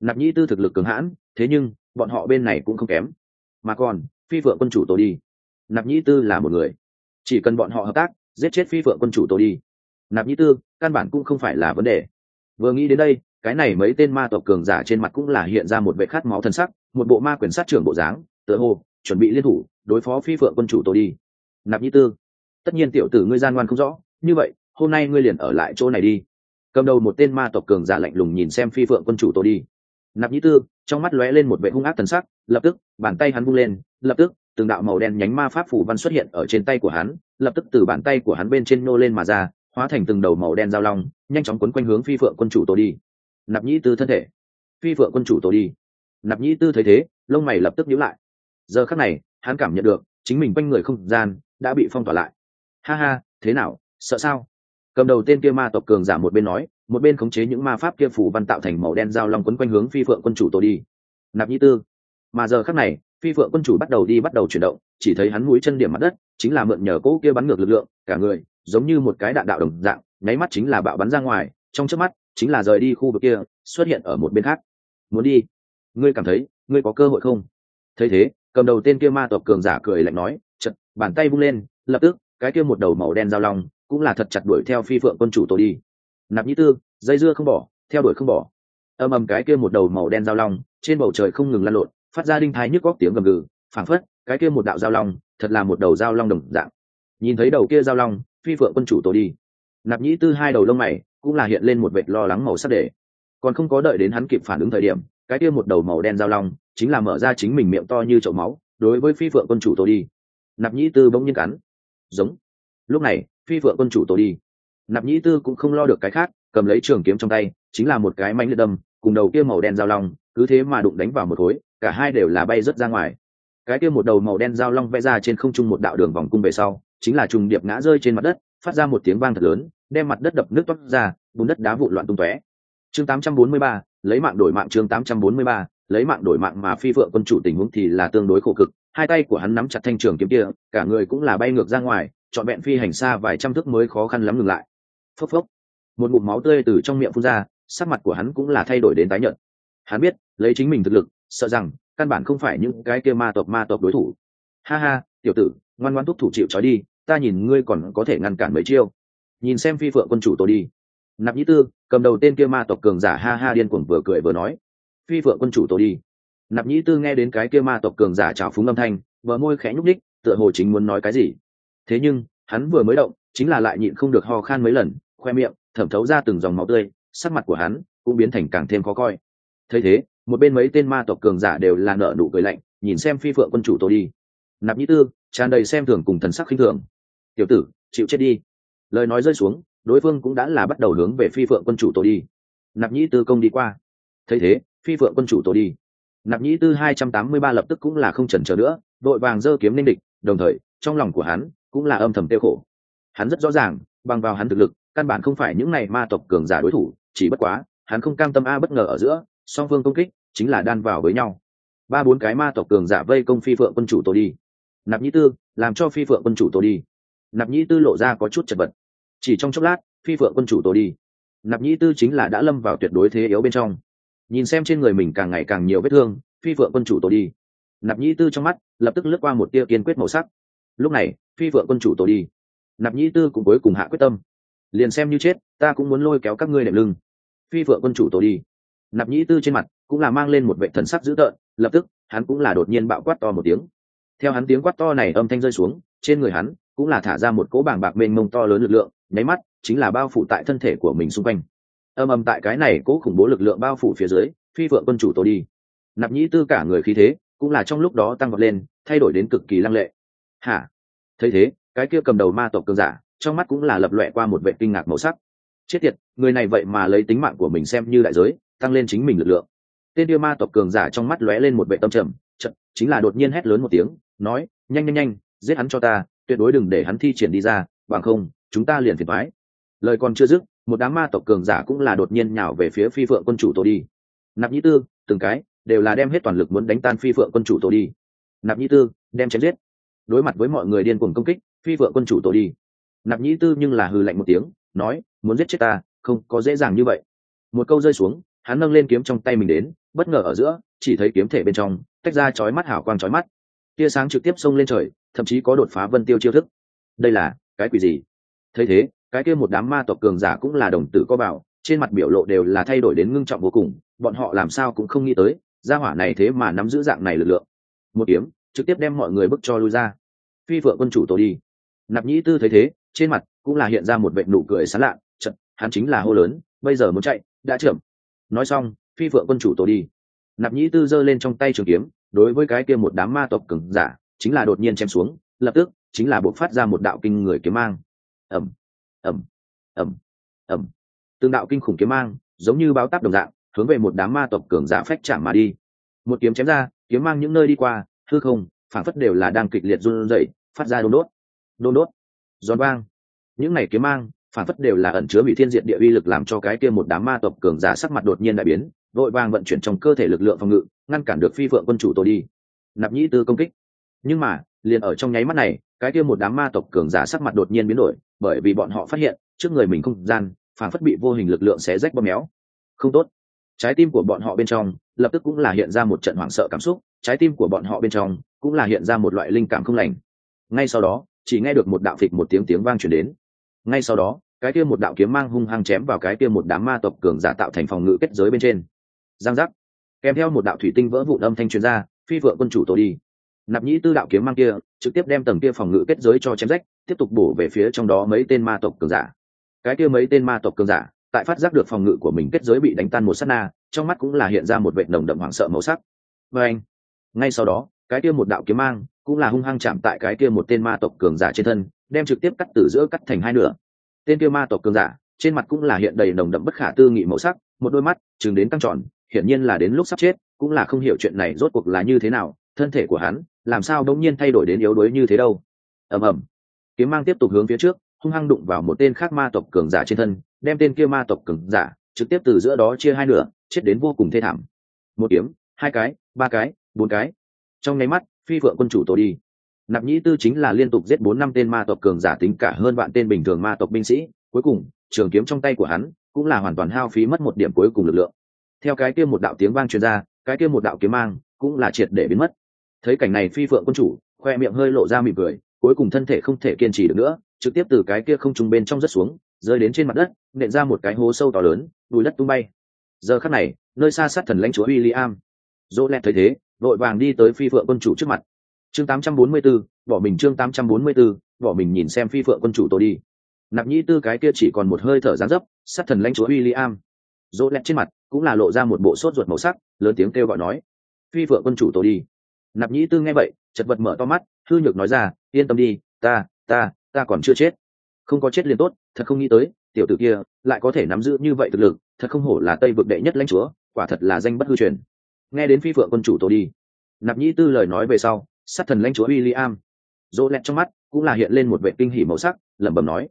nạp nhĩ tư thực lực cường hãn, thế nhưng, bọn họ bên này cũng không kém. Mà còn, phi phượng quân chủ tôi đi, nạp nhĩ tư là một người. Chỉ cần bọn họ hợp tác, giết chết phi phượng quân chủ tôi đi, nạp nhĩ tư căn bản cũng không phải là vấn đề. Vừa nghĩ đến đây, cái này mấy tên ma tộc cường giả trên mặt cũng là hiện ra một vệ khát máu thân sắc, một bộ ma quyền sát trưởng bộ dáng, tựa hồ, chuẩn bị liên thủ, đối phó phi phượng quân chủ tôi đi. Nạp nhĩ tư, tất nhiên tiểu tử ngươi gian ngoan không rõ, như vậy, hôm nay ngươi liền ở lại chỗ này đi cầm đầu một tên ma tộc cường giả lạnh lùng nhìn xem phi phượng quân chủ tôi đi. Nạp nhĩ tư, trong mắt lóe lên một vệ hung ác thần sắc, lập tức, bàn tay hắn bung lên, lập tức, từng đạo màu đen nhánh ma pháp phủ văn xuất hiện ở trên tay của hắn, lập tức từ bàn tay của hắn bên trên nô lên mà ra, hóa thành từng đầu màu đen giao long, nhanh chóng quấn quanh hướng phi phượng quân chủ tổ đi. Nạp nhĩ tư thân thể. Phi phượng quân chủ tổ đi. Nạp nhĩ tư thấy thế, lông mày lập tức nhíu lại. Giờ khắc này, hắn cảm nhận được, chính mình quanh người không gian, đã bị phong tỏa lại. Ha ha, thế nào, sợ sao? Cầm đầu tên kia ma tộc cường giả một bên nói, một bên khống chế những ma pháp kia phủ văn tạo thành màu đen dao long quấn quanh hướng phi phượng quân chủ tổ đi. Nạp nhi tư. Mà giờ khắc này, phi phượng quân chủ bắt đầu đi bắt đầu chuyển động, chỉ thấy hắn mũi chân điểm mặt đất, chính là mượn nhờ cỗ kia bắn ngược lực lượng, cả người, giống như một cái đạn đạo đồng dạng, nháy mắt chính là bạo bắn ra ngoài, trong trước mắt, chính là rời đi khu vực kia, xuất hiện ở một bên khác. Muốn đi? Ngươi cảm thấy, ngươi có cơ hội không? Thấy thế, cầm đầu tên kia ma tộc cường giả cười lạnh nói chật bàn tay vung lên, lập tức, cái kia một đầu màu đen dao long cũng là thật chặt đuổi theo phi phượng quân chủ tổ đi. Nạp nhĩ tư, dây dưa không bỏ, theo đuổi không bỏ. Âm ầm cái kia một đầu màu đen giao long, trên bầu trời không ngừng lăn lộn, phát ra đinh thái nhức góc tiếng gầm gừ, phảng phất, cái kia một đạo giao long, thật là một đầu giao long đồng dạng. Nhìn thấy đầu kia giao long, phi phượng quân chủ tổ đi. Nạp nhĩ tư hai đầu lông mày, cũng là hiện lên một vệt lo lắng màu sắc để. Còn không có đợi đến hắn kịp phản ứng thời điểm, cái kia một đầu màu đen giao long, chính là mở ra chính mình miệng to như chậu máu, đối với phi phượng quân chủ tổ đi. Nạp nhĩ tư bỗng nhiên cắn. Giống. Lúc này phi phượng quân chủ tổ đi. Nạp nhĩ tư cũng không lo được cái khác cầm lấy trường kiếm trong tay chính là một cái mánh liệt đâm cùng đầu kia màu đen dao long cứ thế mà đụng đánh vào một khối cả hai đều là bay rớt ra ngoài. Cái kia một đầu màu đen dao long vẽ ra trên không trung một đạo đường vòng cung về sau chính là trùng điệp ngã rơi trên mặt đất phát ra một tiếng vang thật lớn đem mặt đất đập nước toát ra bùn đất đá vụn loạn tung tóe. Chương 843, lấy mạng đổi mạng chương 843, lấy mạng đổi mạng mà phi phượng quân chủ tình huống thì là tương đối khổ cực. Hai tay của hắn nắm chặt thanh trường kiếm kia cả người cũng là bay ngược ra ngoài trọn vẹn phi hành xa vài trăm thước mới khó khăn lắm ngừng lại. Phốc phốc. Một bụng máu tươi từ trong miệng phun ra, sắc mặt của hắn cũng là thay đổi đến tái nhợt. Hắn biết, lấy chính mình thực lực, sợ rằng, căn bản không phải những cái kia ma tộc ma tộc đối thủ. Ha ha, tiểu tử, ngoan ngoan thúc thủ chịu trói đi, ta nhìn ngươi còn có thể ngăn cản mấy chiêu. Nhìn xem phi phượng quân chủ tôi đi. Nạp nhĩ tư, cầm đầu tên kia ma tộc cường giả ha ha điên cuồng vừa cười vừa nói. Phi phượng quân chủ tôi đi. Nạp nhĩ tư nghe đến cái kia ma tộc cường giả trào phúng âm thanh vợ môi khẽ nhúc ních tựa hồ chính muốn nói cái gì thế nhưng, hắn vừa mới động, chính là lại nhịn không được ho khan mấy lần, khoe miệng, thẩm thấu ra từng dòng máu tươi, sắc mặt của hắn cũng biến thành càng thêm khó coi. Thấy thế, một bên mấy tên ma tộc cường giả đều là nợ nụ cười lạnh, nhìn xem phi phượng quân chủ tôi đi. Nạp nhĩ tư, tràn đầy xem thường cùng thần sắc khinh thường. Tiểu tử, chịu chết đi. Lời nói rơi xuống, đối phương cũng đã là bắt đầu hướng về phi phượng quân chủ tôi đi. Nạp nhĩ tư công đi qua. Thấy thế, phi phượng quân chủ tôi đi. Nạp nhĩ tư hai trăm tám mươi ba lập tức cũng là không chần chờ nữa, đội vàng giơ kiếm ninh địch, đồng thời, trong lòng của hắn cũng là âm thầm tiêu khổ. Hắn rất rõ ràng, bằng vào hắn thực lực, căn bản không phải những này ma tộc cường giả đối thủ, chỉ bất quá, hắn không cam tâm a bất ngờ ở giữa, song phương công kích chính là đan vào với nhau. Ba bốn cái ma tộc cường giả vây công phi phượng quân chủ tổ đi. Nạp nhĩ tư, làm cho phi phượng quân chủ tổ đi. Nạp nhĩ tư lộ ra có chút chật vật. Chỉ trong chốc lát, phi phượng quân chủ tổ đi. Nạp nhĩ tư chính là đã lâm vào tuyệt đối thế yếu bên trong. Nhìn xem trên người mình càng ngày càng nhiều vết thương, phi phượng quân chủ tổ đi. Nạp nhĩ tư trong mắt lập tức lướt qua một tia kiên quyết màu sắc. Lúc này phi vượng quân chủ tổ đi. Nạp nhĩ tư cũng cuối cùng hạ quyết tâm. Liền xem như chết, ta cũng muốn lôi kéo các ngươi đệm lưng. Phi vượng quân chủ tổ đi. Nạp nhĩ tư trên mặt cũng là mang lên một vệ thần sắc dữ tợn, lập tức, hắn cũng là đột nhiên bạo quát to một tiếng. Theo hắn tiếng quát to này âm thanh rơi xuống, trên người hắn cũng là thả ra một cỗ bảng bạc mênh mông to lớn lực lượng, nháy mắt, chính là bao phủ tại thân thể của mình xung quanh. Âm âm tại cái này cỗ khủng bố lực lượng bao phủ phía dưới, phi vượng quân chủ tổ đi. Nạp nhĩ tư cả người khí thế cũng là trong lúc đó tăng vọt lên, thay đổi đến cực kỳ lăng lệ. Hả? Thấy thế, cái kia cầm đầu ma tộc cường giả, trong mắt cũng là lập lọe qua một vệ kinh ngạc màu sắc. Chết tiệt, người này vậy mà lấy tính mạng của mình xem như đại giới, tăng lên chính mình lực lượng. Tên đưa ma tộc cường giả trong mắt lóe lên một vệ tâm trầm chật chính là đột nhiên hét lớn một tiếng, nói, nhanh nhanh nhanh, giết hắn cho ta, tuyệt đối đừng để hắn thi triển đi ra, bằng không, chúng ta liền phiền thoái lời còn chưa dứt, một đám ma tộc cường giả cũng là đột nhiên nhào về phía phi phượng quân chủ tổ đi. Nạp nhĩ tư, từng cái, đều là đem hết toàn lực muốn đánh tan phi phượng quân chủ tổ đi. Nạp nhĩ tư, đem chém giết đối mặt với mọi người điên cuồng công kích, phi vợ quân chủ tổ đi. Nạp nhĩ tư nhưng là hừ lạnh một tiếng, nói, muốn giết chết ta, không, có dễ dàng như vậy. Một câu rơi xuống, hắn nâng lên kiếm trong tay mình đến, bất ngờ ở giữa, chỉ thấy kiếm thể bên trong, tách ra chói mắt hảo quang chói mắt. Tia sáng trực tiếp xông lên trời, thậm chí có đột phá vân tiêu chiêu thức. Đây là cái quỷ gì? Thấy thế, cái kia một đám ma tộc cường giả cũng là đồng tử có bảo, trên mặt biểu lộ đều là thay đổi đến ngưng trọng vô cùng, bọn họ làm sao cũng không nghĩ tới, gia hỏa này thế mà nắm giữ dạng này lực lượng. Một kiếm trực tiếp đem mọi người bức cho lui ra. Phi vợ quân chủ tổ đi. Nạp nhĩ tư thấy thế, trên mặt cũng là hiện ra một vệ nụ cười sán lạ chật hắn chính là hô lớn, bây giờ muốn chạy, đã trưởng. Nói xong, phi vợ quân chủ tổ đi. Nạp nhĩ tư giơ lên trong tay trường kiếm, đối với cái kia một đám ma tộc cứng giả, chính là đột nhiên chém xuống, lập tức chính là buộc phát ra một đạo kinh người kiếm mang. Ẩm ẩm ẩm ẩm tương đạo kinh khủng kiếm mang, giống như báo táp đồng dạng, hướng về một đám ma tộc cường giả phách chạm mà đi. Một kiếm chém ra, kiếm mang những nơi đi qua hư không phản phất đều là đang kịch liệt run rẩy, phát ra đôn đốt. Đôn đốt. Giòn vang. Những này kiếm mang phản phất đều là ẩn chứa bị thiên diện địa uy lực làm cho cái kia một đám ma tộc cường giả sắc mặt đột nhiên đại biến vội vàng vận chuyển trong cơ thể lực lượng phòng ngự, ngăn cản được phi phượng quân chủ tôi đi. Nạp nhĩ tư công kích. Nhưng mà, liền ở trong nháy mắt này, cái kia một đám ma tộc cường giả sắc mặt đột nhiên biến đổi, bởi vì bọn họ phát hiện, trước người mình không gian phản phất bị vô hình lực lượng xé rách bóp méo. Không tốt. Trái tim của bọn họ bên trong lập tức cũng là hiện ra một trận hoảng sợ cảm xúc, trái tim của bọn họ bên trong cũng là hiện ra một loại linh cảm không lành. Ngay sau đó, chỉ nghe được một đạo phịch một tiếng tiếng vang chuyển đến. Ngay sau đó, cái kia một đạo kiếm mang hung hăng chém vào cái kia một đám ma tộc cường giả tạo thành phòng ngự kết giới bên trên. Giang giác. Kèm theo một đạo thủy tinh vỡ vụn âm thanh truyền ra, phi vượng quân chủ tổ đi. Nạp nhĩ tư đạo kiếm mang kia, trực tiếp đem tầng kia phòng ngự kết giới cho chém rách, tiếp tục bổ về phía trong đó mấy tên ma tộc cường giả. Cái kia mấy tên ma tộc cường giả, tại phát giác được phòng ngự của mình kết giới bị đánh tan một sát na trong mắt cũng là hiện ra một vệt nồng đậm hoảng sợ màu sắc. Và anh, ngay sau đó, cái kia một đạo kiếm mang cũng là hung hăng chạm tại cái kia một tên ma tộc cường giả trên thân, đem trực tiếp cắt từ giữa cắt thành hai nửa. Tên kia ma tộc cường giả, trên mặt cũng là hiện đầy nồng đậm bất khả tư nghị màu sắc, một đôi mắt chừng đến căng tròn, hiển nhiên là đến lúc sắp chết, cũng là không hiểu chuyện này rốt cuộc là như thế nào, thân thể của hắn làm sao đông nhiên thay đổi đến yếu đuối như thế đâu. Ầm ầm. Kiếm mang tiếp tục hướng phía trước, hung hăng đụng vào một tên khác ma tộc cường giả trên thân, đem tên kia ma tộc cường giả trực tiếp từ giữa đó chia hai nửa chết đến vô cùng thê thảm. Một kiếm, hai cái, ba cái, bốn cái. Trong nháy mắt, phi phượng quân chủ tổ đi. Nạp nhĩ tư chính là liên tục giết bốn năm tên ma tộc cường giả tính cả hơn vạn tên bình thường ma tộc binh sĩ. Cuối cùng, trường kiếm trong tay của hắn cũng là hoàn toàn hao phí mất một điểm cuối cùng lực lượng. Theo cái kia một đạo tiếng vang truyền ra, cái kia một đạo kiếm mang cũng là triệt để biến mất. Thấy cảnh này phi phượng quân chủ, khoe miệng hơi lộ ra mỉm cười, cuối cùng thân thể không thể kiên trì được nữa, trực tiếp từ cái kia không trùng bên trong rất xuống, rơi đến trên mặt đất, nện ra một cái hố sâu to lớn, đùi đất tung bay giờ khắc này nơi xa sát thần lãnh chúa William. Dỗ lẹt thấy thế vội vàng đi tới phi phượng quân chủ trước mặt. Chương 844, bỏ mình chương 844, bỏ mình nhìn xem phi phượng quân chủ tôi đi. Nạp nhĩ tư cái kia chỉ còn một hơi thở dáng dấp sát thần lãnh chúa William. Dỗ lẹt trên mặt cũng là lộ ra một bộ sốt ruột màu sắc lớn tiếng kêu gọi nói phi phượng quân chủ tôi đi. Nạp nhĩ tư nghe vậy chật vật mở to mắt thư nhược nói ra yên tâm đi ta ta ta còn chưa chết. Không có chết liền tốt thật không nghĩ tới tiểu tử kia lại có thể nắm giữ như vậy thực lực thật không hổ là tây vực đệ nhất lãnh chúa, quả thật là danh bất hư truyền. Nghe đến phi phượng quân chủ tôi đi, nạp nhĩ tư lời nói về sau, sát thần lãnh chúa William dỗ lẹt trong mắt, cũng là hiện lên một vệ kinh hỉ màu sắc, lẩm bẩm nói,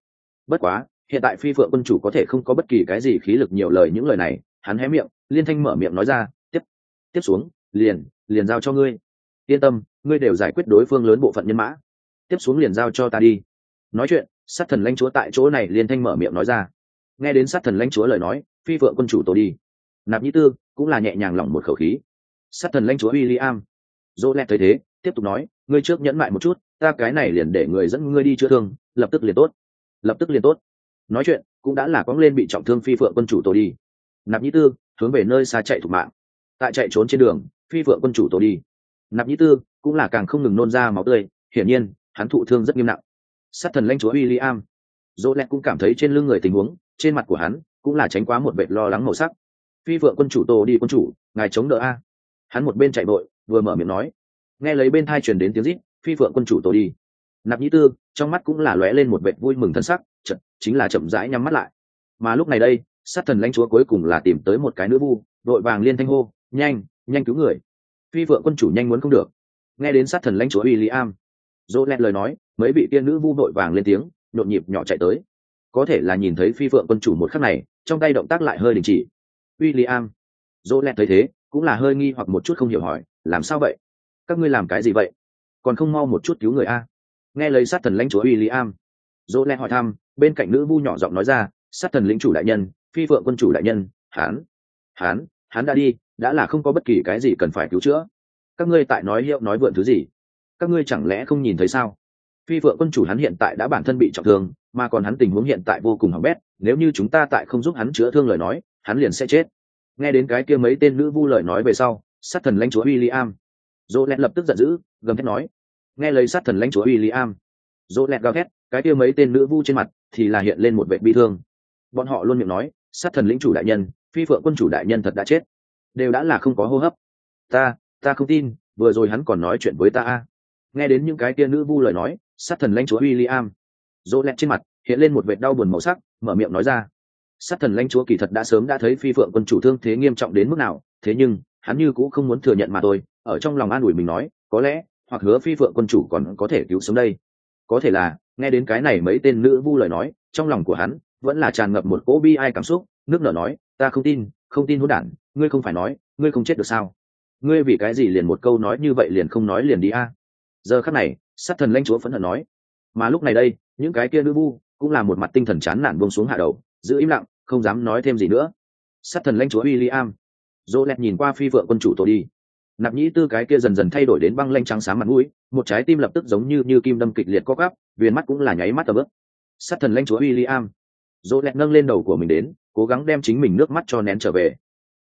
bất quá, hiện tại phi phượng quân chủ có thể không có bất kỳ cái gì khí lực nhiều lời những lời này. Hắn hé miệng, liên thanh mở miệng nói ra, tiếp tiếp xuống, liền liền giao cho ngươi. Yên tâm, ngươi đều giải quyết đối phương lớn bộ phận nhân mã. Tiếp xuống liền giao cho ta đi. Nói chuyện, sát thần lãnh chúa tại chỗ này liên thanh mở miệng nói ra. Nghe đến sát thần lãnh chúa lời nói phi phượng quân chủ tổ đi. Nạp nhĩ tư cũng là nhẹ nhàng lỏng một khẩu khí. Sát thần lãnh chúa w i l l i am dỗ lẹt thấy thế, tiếp tục nói, ngươi trước nhẫn mại một chút, ta cái này liền để người dẫn ngươi đi chữa thương, lập tức liền tốt. Lập tức liền tốt. Nói chuyện cũng đã là quăng lên bị trọng thương phi phượng quân chủ tổ đi. Nạp nhĩ tư hướng về nơi xa chạy thủ mạng. Tại chạy trốn trên đường, phi phượng quân chủ tổ đi. Nạp nhĩ tư cũng là càng không ngừng nôn ra máu tươi, hiển nhiên, hắn thụ thương rất nghiêm nặng. Sát thần lãnh chúa w i l l i am dỗ lẹt cũng cảm thấy trên lưng người tình huống, trên mặt của hắn cũng là tránh quá một vệt lo lắng màu sắc. Phi vượng quân chủ tô đi quân chủ ngài chống đỡ a. Hắn một bên chạy vội vừa mở miệng nói. Nghe lấy bên thai truyền đến tiếng rít phi vượng quân chủ tô đi. Nạp nhĩ tư trong mắt cũng là lóe lên một vệt vui mừng thân sắc chậm chính là chậm rãi nhắm mắt lại. Mà lúc này đây sát thần lãnh chúa cuối cùng là tìm tới một cái nữ vu đội vàng liên thanh hô nhanh nhanh cứu người. Phi vượng quân chủ nhanh muốn không được. Nghe đến sát thần lãnh chúa william, am dỗ lẹt lời nói mấy vị tiên nữ vu đội vàng lên tiếng nhộn nhịp nhỏ chạy tới. Có thể là nhìn thấy phi vượng quân chủ một khắc này trong tay động tác lại hơi đình chỉ. William, dỗ lẹt thấy thế cũng là hơi nghi hoặc một chút không hiểu hỏi làm sao vậy? Các ngươi làm cái gì vậy? Còn không mau một chút cứu người a? Nghe lời sát thần lãnh chúa William, dỗ lẹt hỏi thăm bên cạnh nữ vu nhỏ giọng nói ra sát thần lĩnh chủ đại nhân phi phượng quân chủ đại nhân hán hán hắn đã đi đã là không có bất kỳ cái gì cần phải cứu chữa. Các ngươi tại nói hiệu nói vượn thứ gì? Các ngươi chẳng lẽ không nhìn thấy sao? Phi phượng quân chủ hắn hiện tại đã bản thân bị trọng thương, mà còn hắn tình huống hiện tại vô cùng hỏng bét, nếu như chúng ta tại không giúp hắn chữa thương lời nói, hắn liền sẽ chết. Nghe đến cái kia mấy tên nữ vu lời nói về sau, sát thần lãnh chúa w i l l i am dỗ lẹt lập tức giận dữ, gầm thét nói. Nghe lời sát thần lãnh chúa w i l l i am dỗ lẹt gào thét, cái kia mấy tên nữ vu trên mặt thì là hiện lên một vệ bi thương. Bọn họ luôn miệng nói, sát thần lĩnh chủ đại nhân, phi phượng quân chủ đại nhân thật đã chết. Đều đã là không có hô hấp. Ta ta không tin, vừa rồi hắn còn nói chuyện với ta nghe đến những cái kia nữ vu lời nói sát thần lãnh chúa w i l l i am dỗ lẹt trên mặt, hiện lên một vệt đau buồn màu sắc, mở miệng nói ra. Sát thần lãnh chúa kỳ thật đã sớm đã thấy phi phượng quân chủ thương thế nghiêm trọng đến mức nào, thế nhưng, hắn như cũng không muốn thừa nhận mà tôi ở trong lòng an ủi mình nói, có lẽ, hoặc hứa phi phượng quân chủ còn có thể cứu sống đây. Có thể là, nghe đến cái này mấy tên nữ vu lời nói, trong lòng của hắn, vẫn là tràn ngập một cỗ bi ai cảm xúc, nước nở nói, ta không tin không tin hỗn đản, ngươi không phải nói, ngươi không chết được sao? Ngươi vì cái gì liền một câu nói như vậy liền không nói liền đi a? Giờ khắc này sát thần lãnh chúa phẫn hận nói, mà lúc này đây, những cái kia nữ vu cũng là một mặt tinh thần chán nản buông xuống hạ đầu, giữ im lặng, không dám nói thêm gì nữa. Sát thần lãnh chúa William dỗ lẹt nhìn qua phi vợ quân chủ tổ đi. Nạp nhĩ tư cái kia dần dần thay đổi đến băng lanh trắng sáng mặt mũi, một trái tim lập tức giống như như kim đâm kịch liệt co gắp viền mắt cũng là nháy mắt tầm ướp sát thần lãnh chúa William dỗ lẹt nâng lên đầu của mình đến, cố gắng đem chính mình nước mắt cho nén trở về.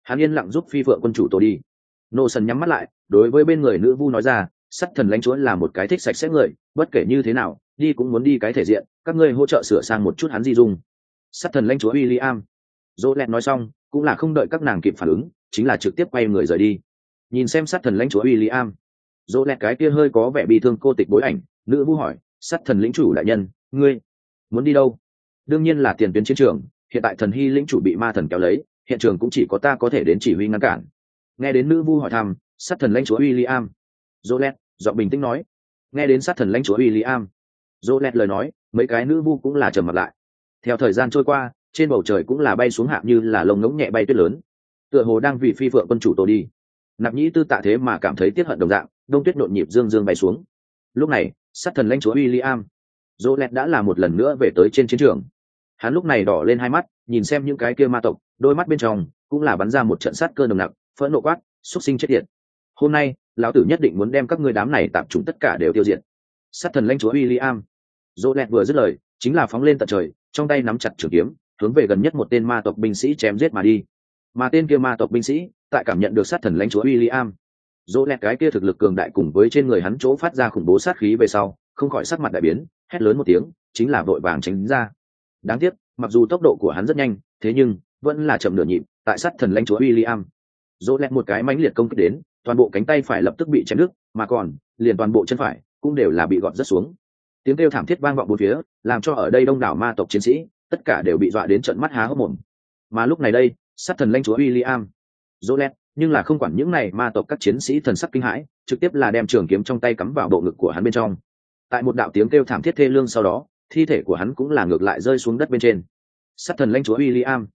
Hắn yên lặng giúp phi vợ quân chủ tổ đi. Nô sần nhắm mắt lại, đối với bên người nữ vu nói ra Sắt thần lãnh chúa là một cái thích sạch sẽ người bất kể như thế nào đi cũng muốn đi cái thể diện các ngươi hỗ trợ sửa sang một chút hắn di dung Sắt thần lãnh chúa William. Dỗ lẹt nói xong, cũng là không đợi các nàng kịp phản ứng, chính là trực tiếp quay người rời đi. Nhìn xem sát thần lãnh chúa William. Dỗ lẹt cái kia hơi có vẻ bị thương cô tịch bối ảnh, nữ vu hỏi, sát thần lĩnh chủ đại nhân, ngươi muốn đi đâu? Đương nhiên là tiền tuyến chiến trường, hiện tại thần hy lĩnh chủ bị ma thần kéo lấy, hiện trường cũng chỉ có ta có thể đến chỉ huy ngăn cản. Nghe đến nữ vu hỏi thăm, sát thần lãnh chúa William. am Jolet, giọng bình tĩnh nói. Nghe đến sát thần lãnh chúa William. Jolet lời nói, mấy cái nữ vu cũng là trầm mặt lại theo thời gian trôi qua trên bầu trời cũng là bay xuống hạ như là lông ngỗng nhẹ bay tuyết lớn tựa hồ đang vì phi vượng quân chủ tổ đi nạp nhĩ tư tạ thế mà cảm thấy tiết hận đồng dạng đông tuyết nộn nhịp dương dương bay xuống lúc này sát thần lãnh chúa William, Jolet đã là một lần nữa về tới trên chiến trường hắn lúc này đỏ lên hai mắt nhìn xem những cái kia ma tộc đôi mắt bên trong cũng là bắn ra một trận sát cơ nồng nặc phẫn nộ quát xuất sinh chết tiệt hôm nay lão tử nhất định muốn đem các ngươi đám này tạm chúng tất cả đều tiêu diệt. Sát thần lãnh chúa William, dỗ lẹt vừa dứt lời chính là phóng lên tận trời trong tay nắm chặt trường kiếm hướng về gần nhất một tên ma tộc binh sĩ chém giết mà đi. Mà tên kia ma tộc binh sĩ tại cảm nhận được sát thần lãnh chúa William. Dỗ lẹt cái kia thực lực cường đại cùng với trên người hắn chỗ phát ra khủng bố sát khí về sau không khỏi sắc mặt đại biến hét lớn một tiếng chính là vội vàng tránh ra. Đáng tiếc mặc dù tốc độ của hắn rất nhanh thế nhưng vẫn là chậm nửa nhịp tại sát thần lãnh chúa William. Dỗ lẹt một cái mãnh liệt công kích đến toàn bộ cánh tay phải lập tức bị chém nước, mà còn liền toàn bộ chân phải cũng đều là bị gọt rất xuống tiếng kêu thảm thiết vang vọng bốn phía làm cho ở đây đông đảo ma tộc chiến sĩ tất cả đều bị dọa đến trận mắt há hốc mồm mà lúc này đây sát thần lãnh chúa William Jolet, nhưng là không quản những này ma tộc các chiến sĩ thần sắc kinh hãi, trực tiếp là đem trường kiếm trong tay cắm vào bộ ngực của hắn bên trong. Tại một đạo tiếng kêu thảm thiết thê lương sau đó, thi thể của hắn cũng là ngược lại rơi xuống đất bên trên. Sát thần lãnh chúa William,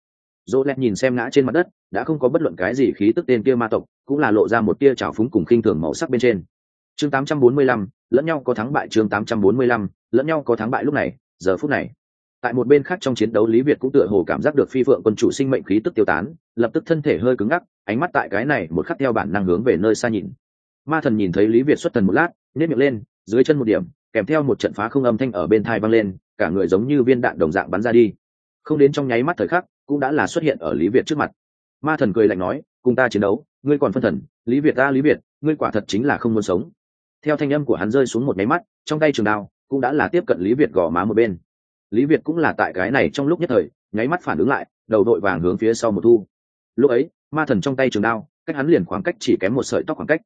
Jolet nhìn xem ngã trên mặt đất, đã không có bất luận cái gì khí tức tên kia ma tộc, cũng là lộ ra một tia trào phúng cùng khinh thường màu sắc bên trên. Chương 845, lẫn nhau có thắng bại chương 845, lẫn nhau có thắng bại lúc này, giờ phút này. Tại một bên khác trong chiến đấu lý việt cũng tựa hồ cảm giác được phi phượng quân chủ sinh mệnh khí tức tiêu tán lập tức thân thể hơi cứng ngắc ánh mắt tại cái này một khắc theo bản năng hướng về nơi xa nhìn. Ma thần nhìn thấy lý việt xuất thần một lát nếp miệng lên dưới chân một điểm kèm theo một trận phá không âm thanh ở bên thai văng lên cả người giống như viên đạn đồng dạng bắn ra đi không đến trong nháy mắt thời khắc, cũng đã là xuất hiện ở lý việt trước mặt. Ma thần cười lạnh nói, cùng ta chiến đấu, ngươi còn phân thần, lý việt ta lý việt, ngươi quả thật chính là không muốn sống. Theo thanh âm của hắn rơi xuống một nháy mắt, trong tay trường đao cũng đã là tiếp cận lý việt gò má một bên. Lý việt cũng là tại cái này trong lúc nhất thời, nháy mắt phản ứng lại, đầu đội vàng hướng phía sau một thu. Lúc ấy, ma thần trong tay trường đao, cách hắn liền khoảng cách chỉ kém một sợi tóc khoảng cách.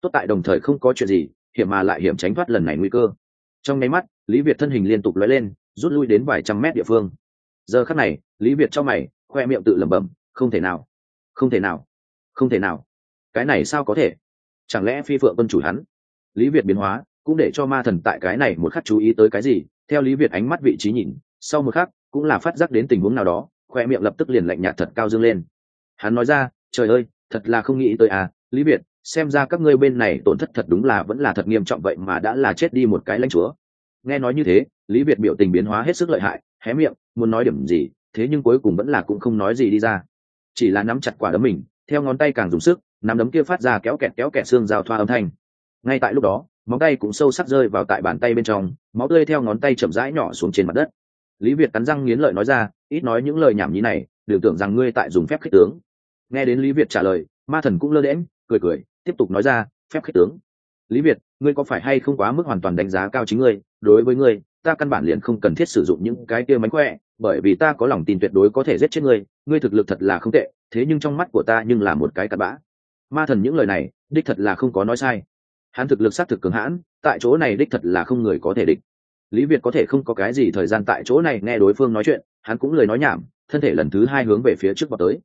Tốt tại đồng thời không có chuyện gì, hiểm mà lại hiểm tránh thoát lần này nguy cơ. Trong nháy mắt, lý việt thân hình liên tục lóe lên, rút lui đến vài trăm mét địa phương giờ khắc này, lý việt cho mày, khoe miệng tự lẩm bẩm, không thể nào, không thể nào, không thể nào. Cái này sao có thể? Chẳng lẽ phi phượng quân chủ hắn? Lý việt biến hóa, cũng để cho ma thần tại cái này một khắc chú ý tới cái gì. Theo lý việt ánh mắt vị trí nhìn, sau một khắc, cũng là phát giác đến tình huống nào đó, khoe miệng lập tức liền lạnh nhạt thật cao dương lên. Hắn nói ra, trời ơi, thật là không nghĩ tới à lý việt, xem ra các ngươi bên này tổn thất thật đúng là vẫn là thật nghiêm trọng vậy mà đã là chết đi một cái lãnh chúa. Nghe nói như thế, lý việt biểu tình biến hóa hết sức lợi hại, hé miệng muốn nói điểm gì, thế nhưng cuối cùng vẫn là cũng không nói gì đi ra. Chỉ là nắm chặt quả đấm mình, theo ngón tay càng dùng sức, nắm đấm kia phát ra kéo kẹt kéo kẹt xương rào thoa âm thanh. Ngay tại lúc đó, móng tay cũng sâu sắc rơi vào tại bàn tay bên trong, máu tươi theo ngón tay chậm rãi nhỏ xuống trên mặt đất. Lý việt cắn răng nghiến lợi nói ra, ít nói những lời nhảm nhí này, đừng tưởng rằng ngươi tại dùng phép khích tướng. Nghe đến lý việt trả lời, ma thần cũng lơ đễm cười cười, tiếp tục nói ra, phép khích tướng. Lý việt, ngươi có phải hay không quá mức hoàn toàn đánh giá cao chính ngươi đối với ngươi, ta căn bản liền không cần thiết sử dụng những cái kia mánh khỏe, bởi vì ta có lòng tin tuyệt đối có thể giết chết ngươi ngươi thực lực thật là không tệ, thế nhưng trong mắt của ta nhưng là một cái cặn bã. Ma thần những lời này, đích thật là không có nói sai. Hắn thực lực xác thực cường hãn, tại chỗ này đích thật là không người có thể địch. Lý việt có thể không có cái gì thời gian tại chỗ này nghe đối phương nói chuyện, hắn cũng lời nói nhảm, thân thể lần thứ hai hướng về phía trước vào tới.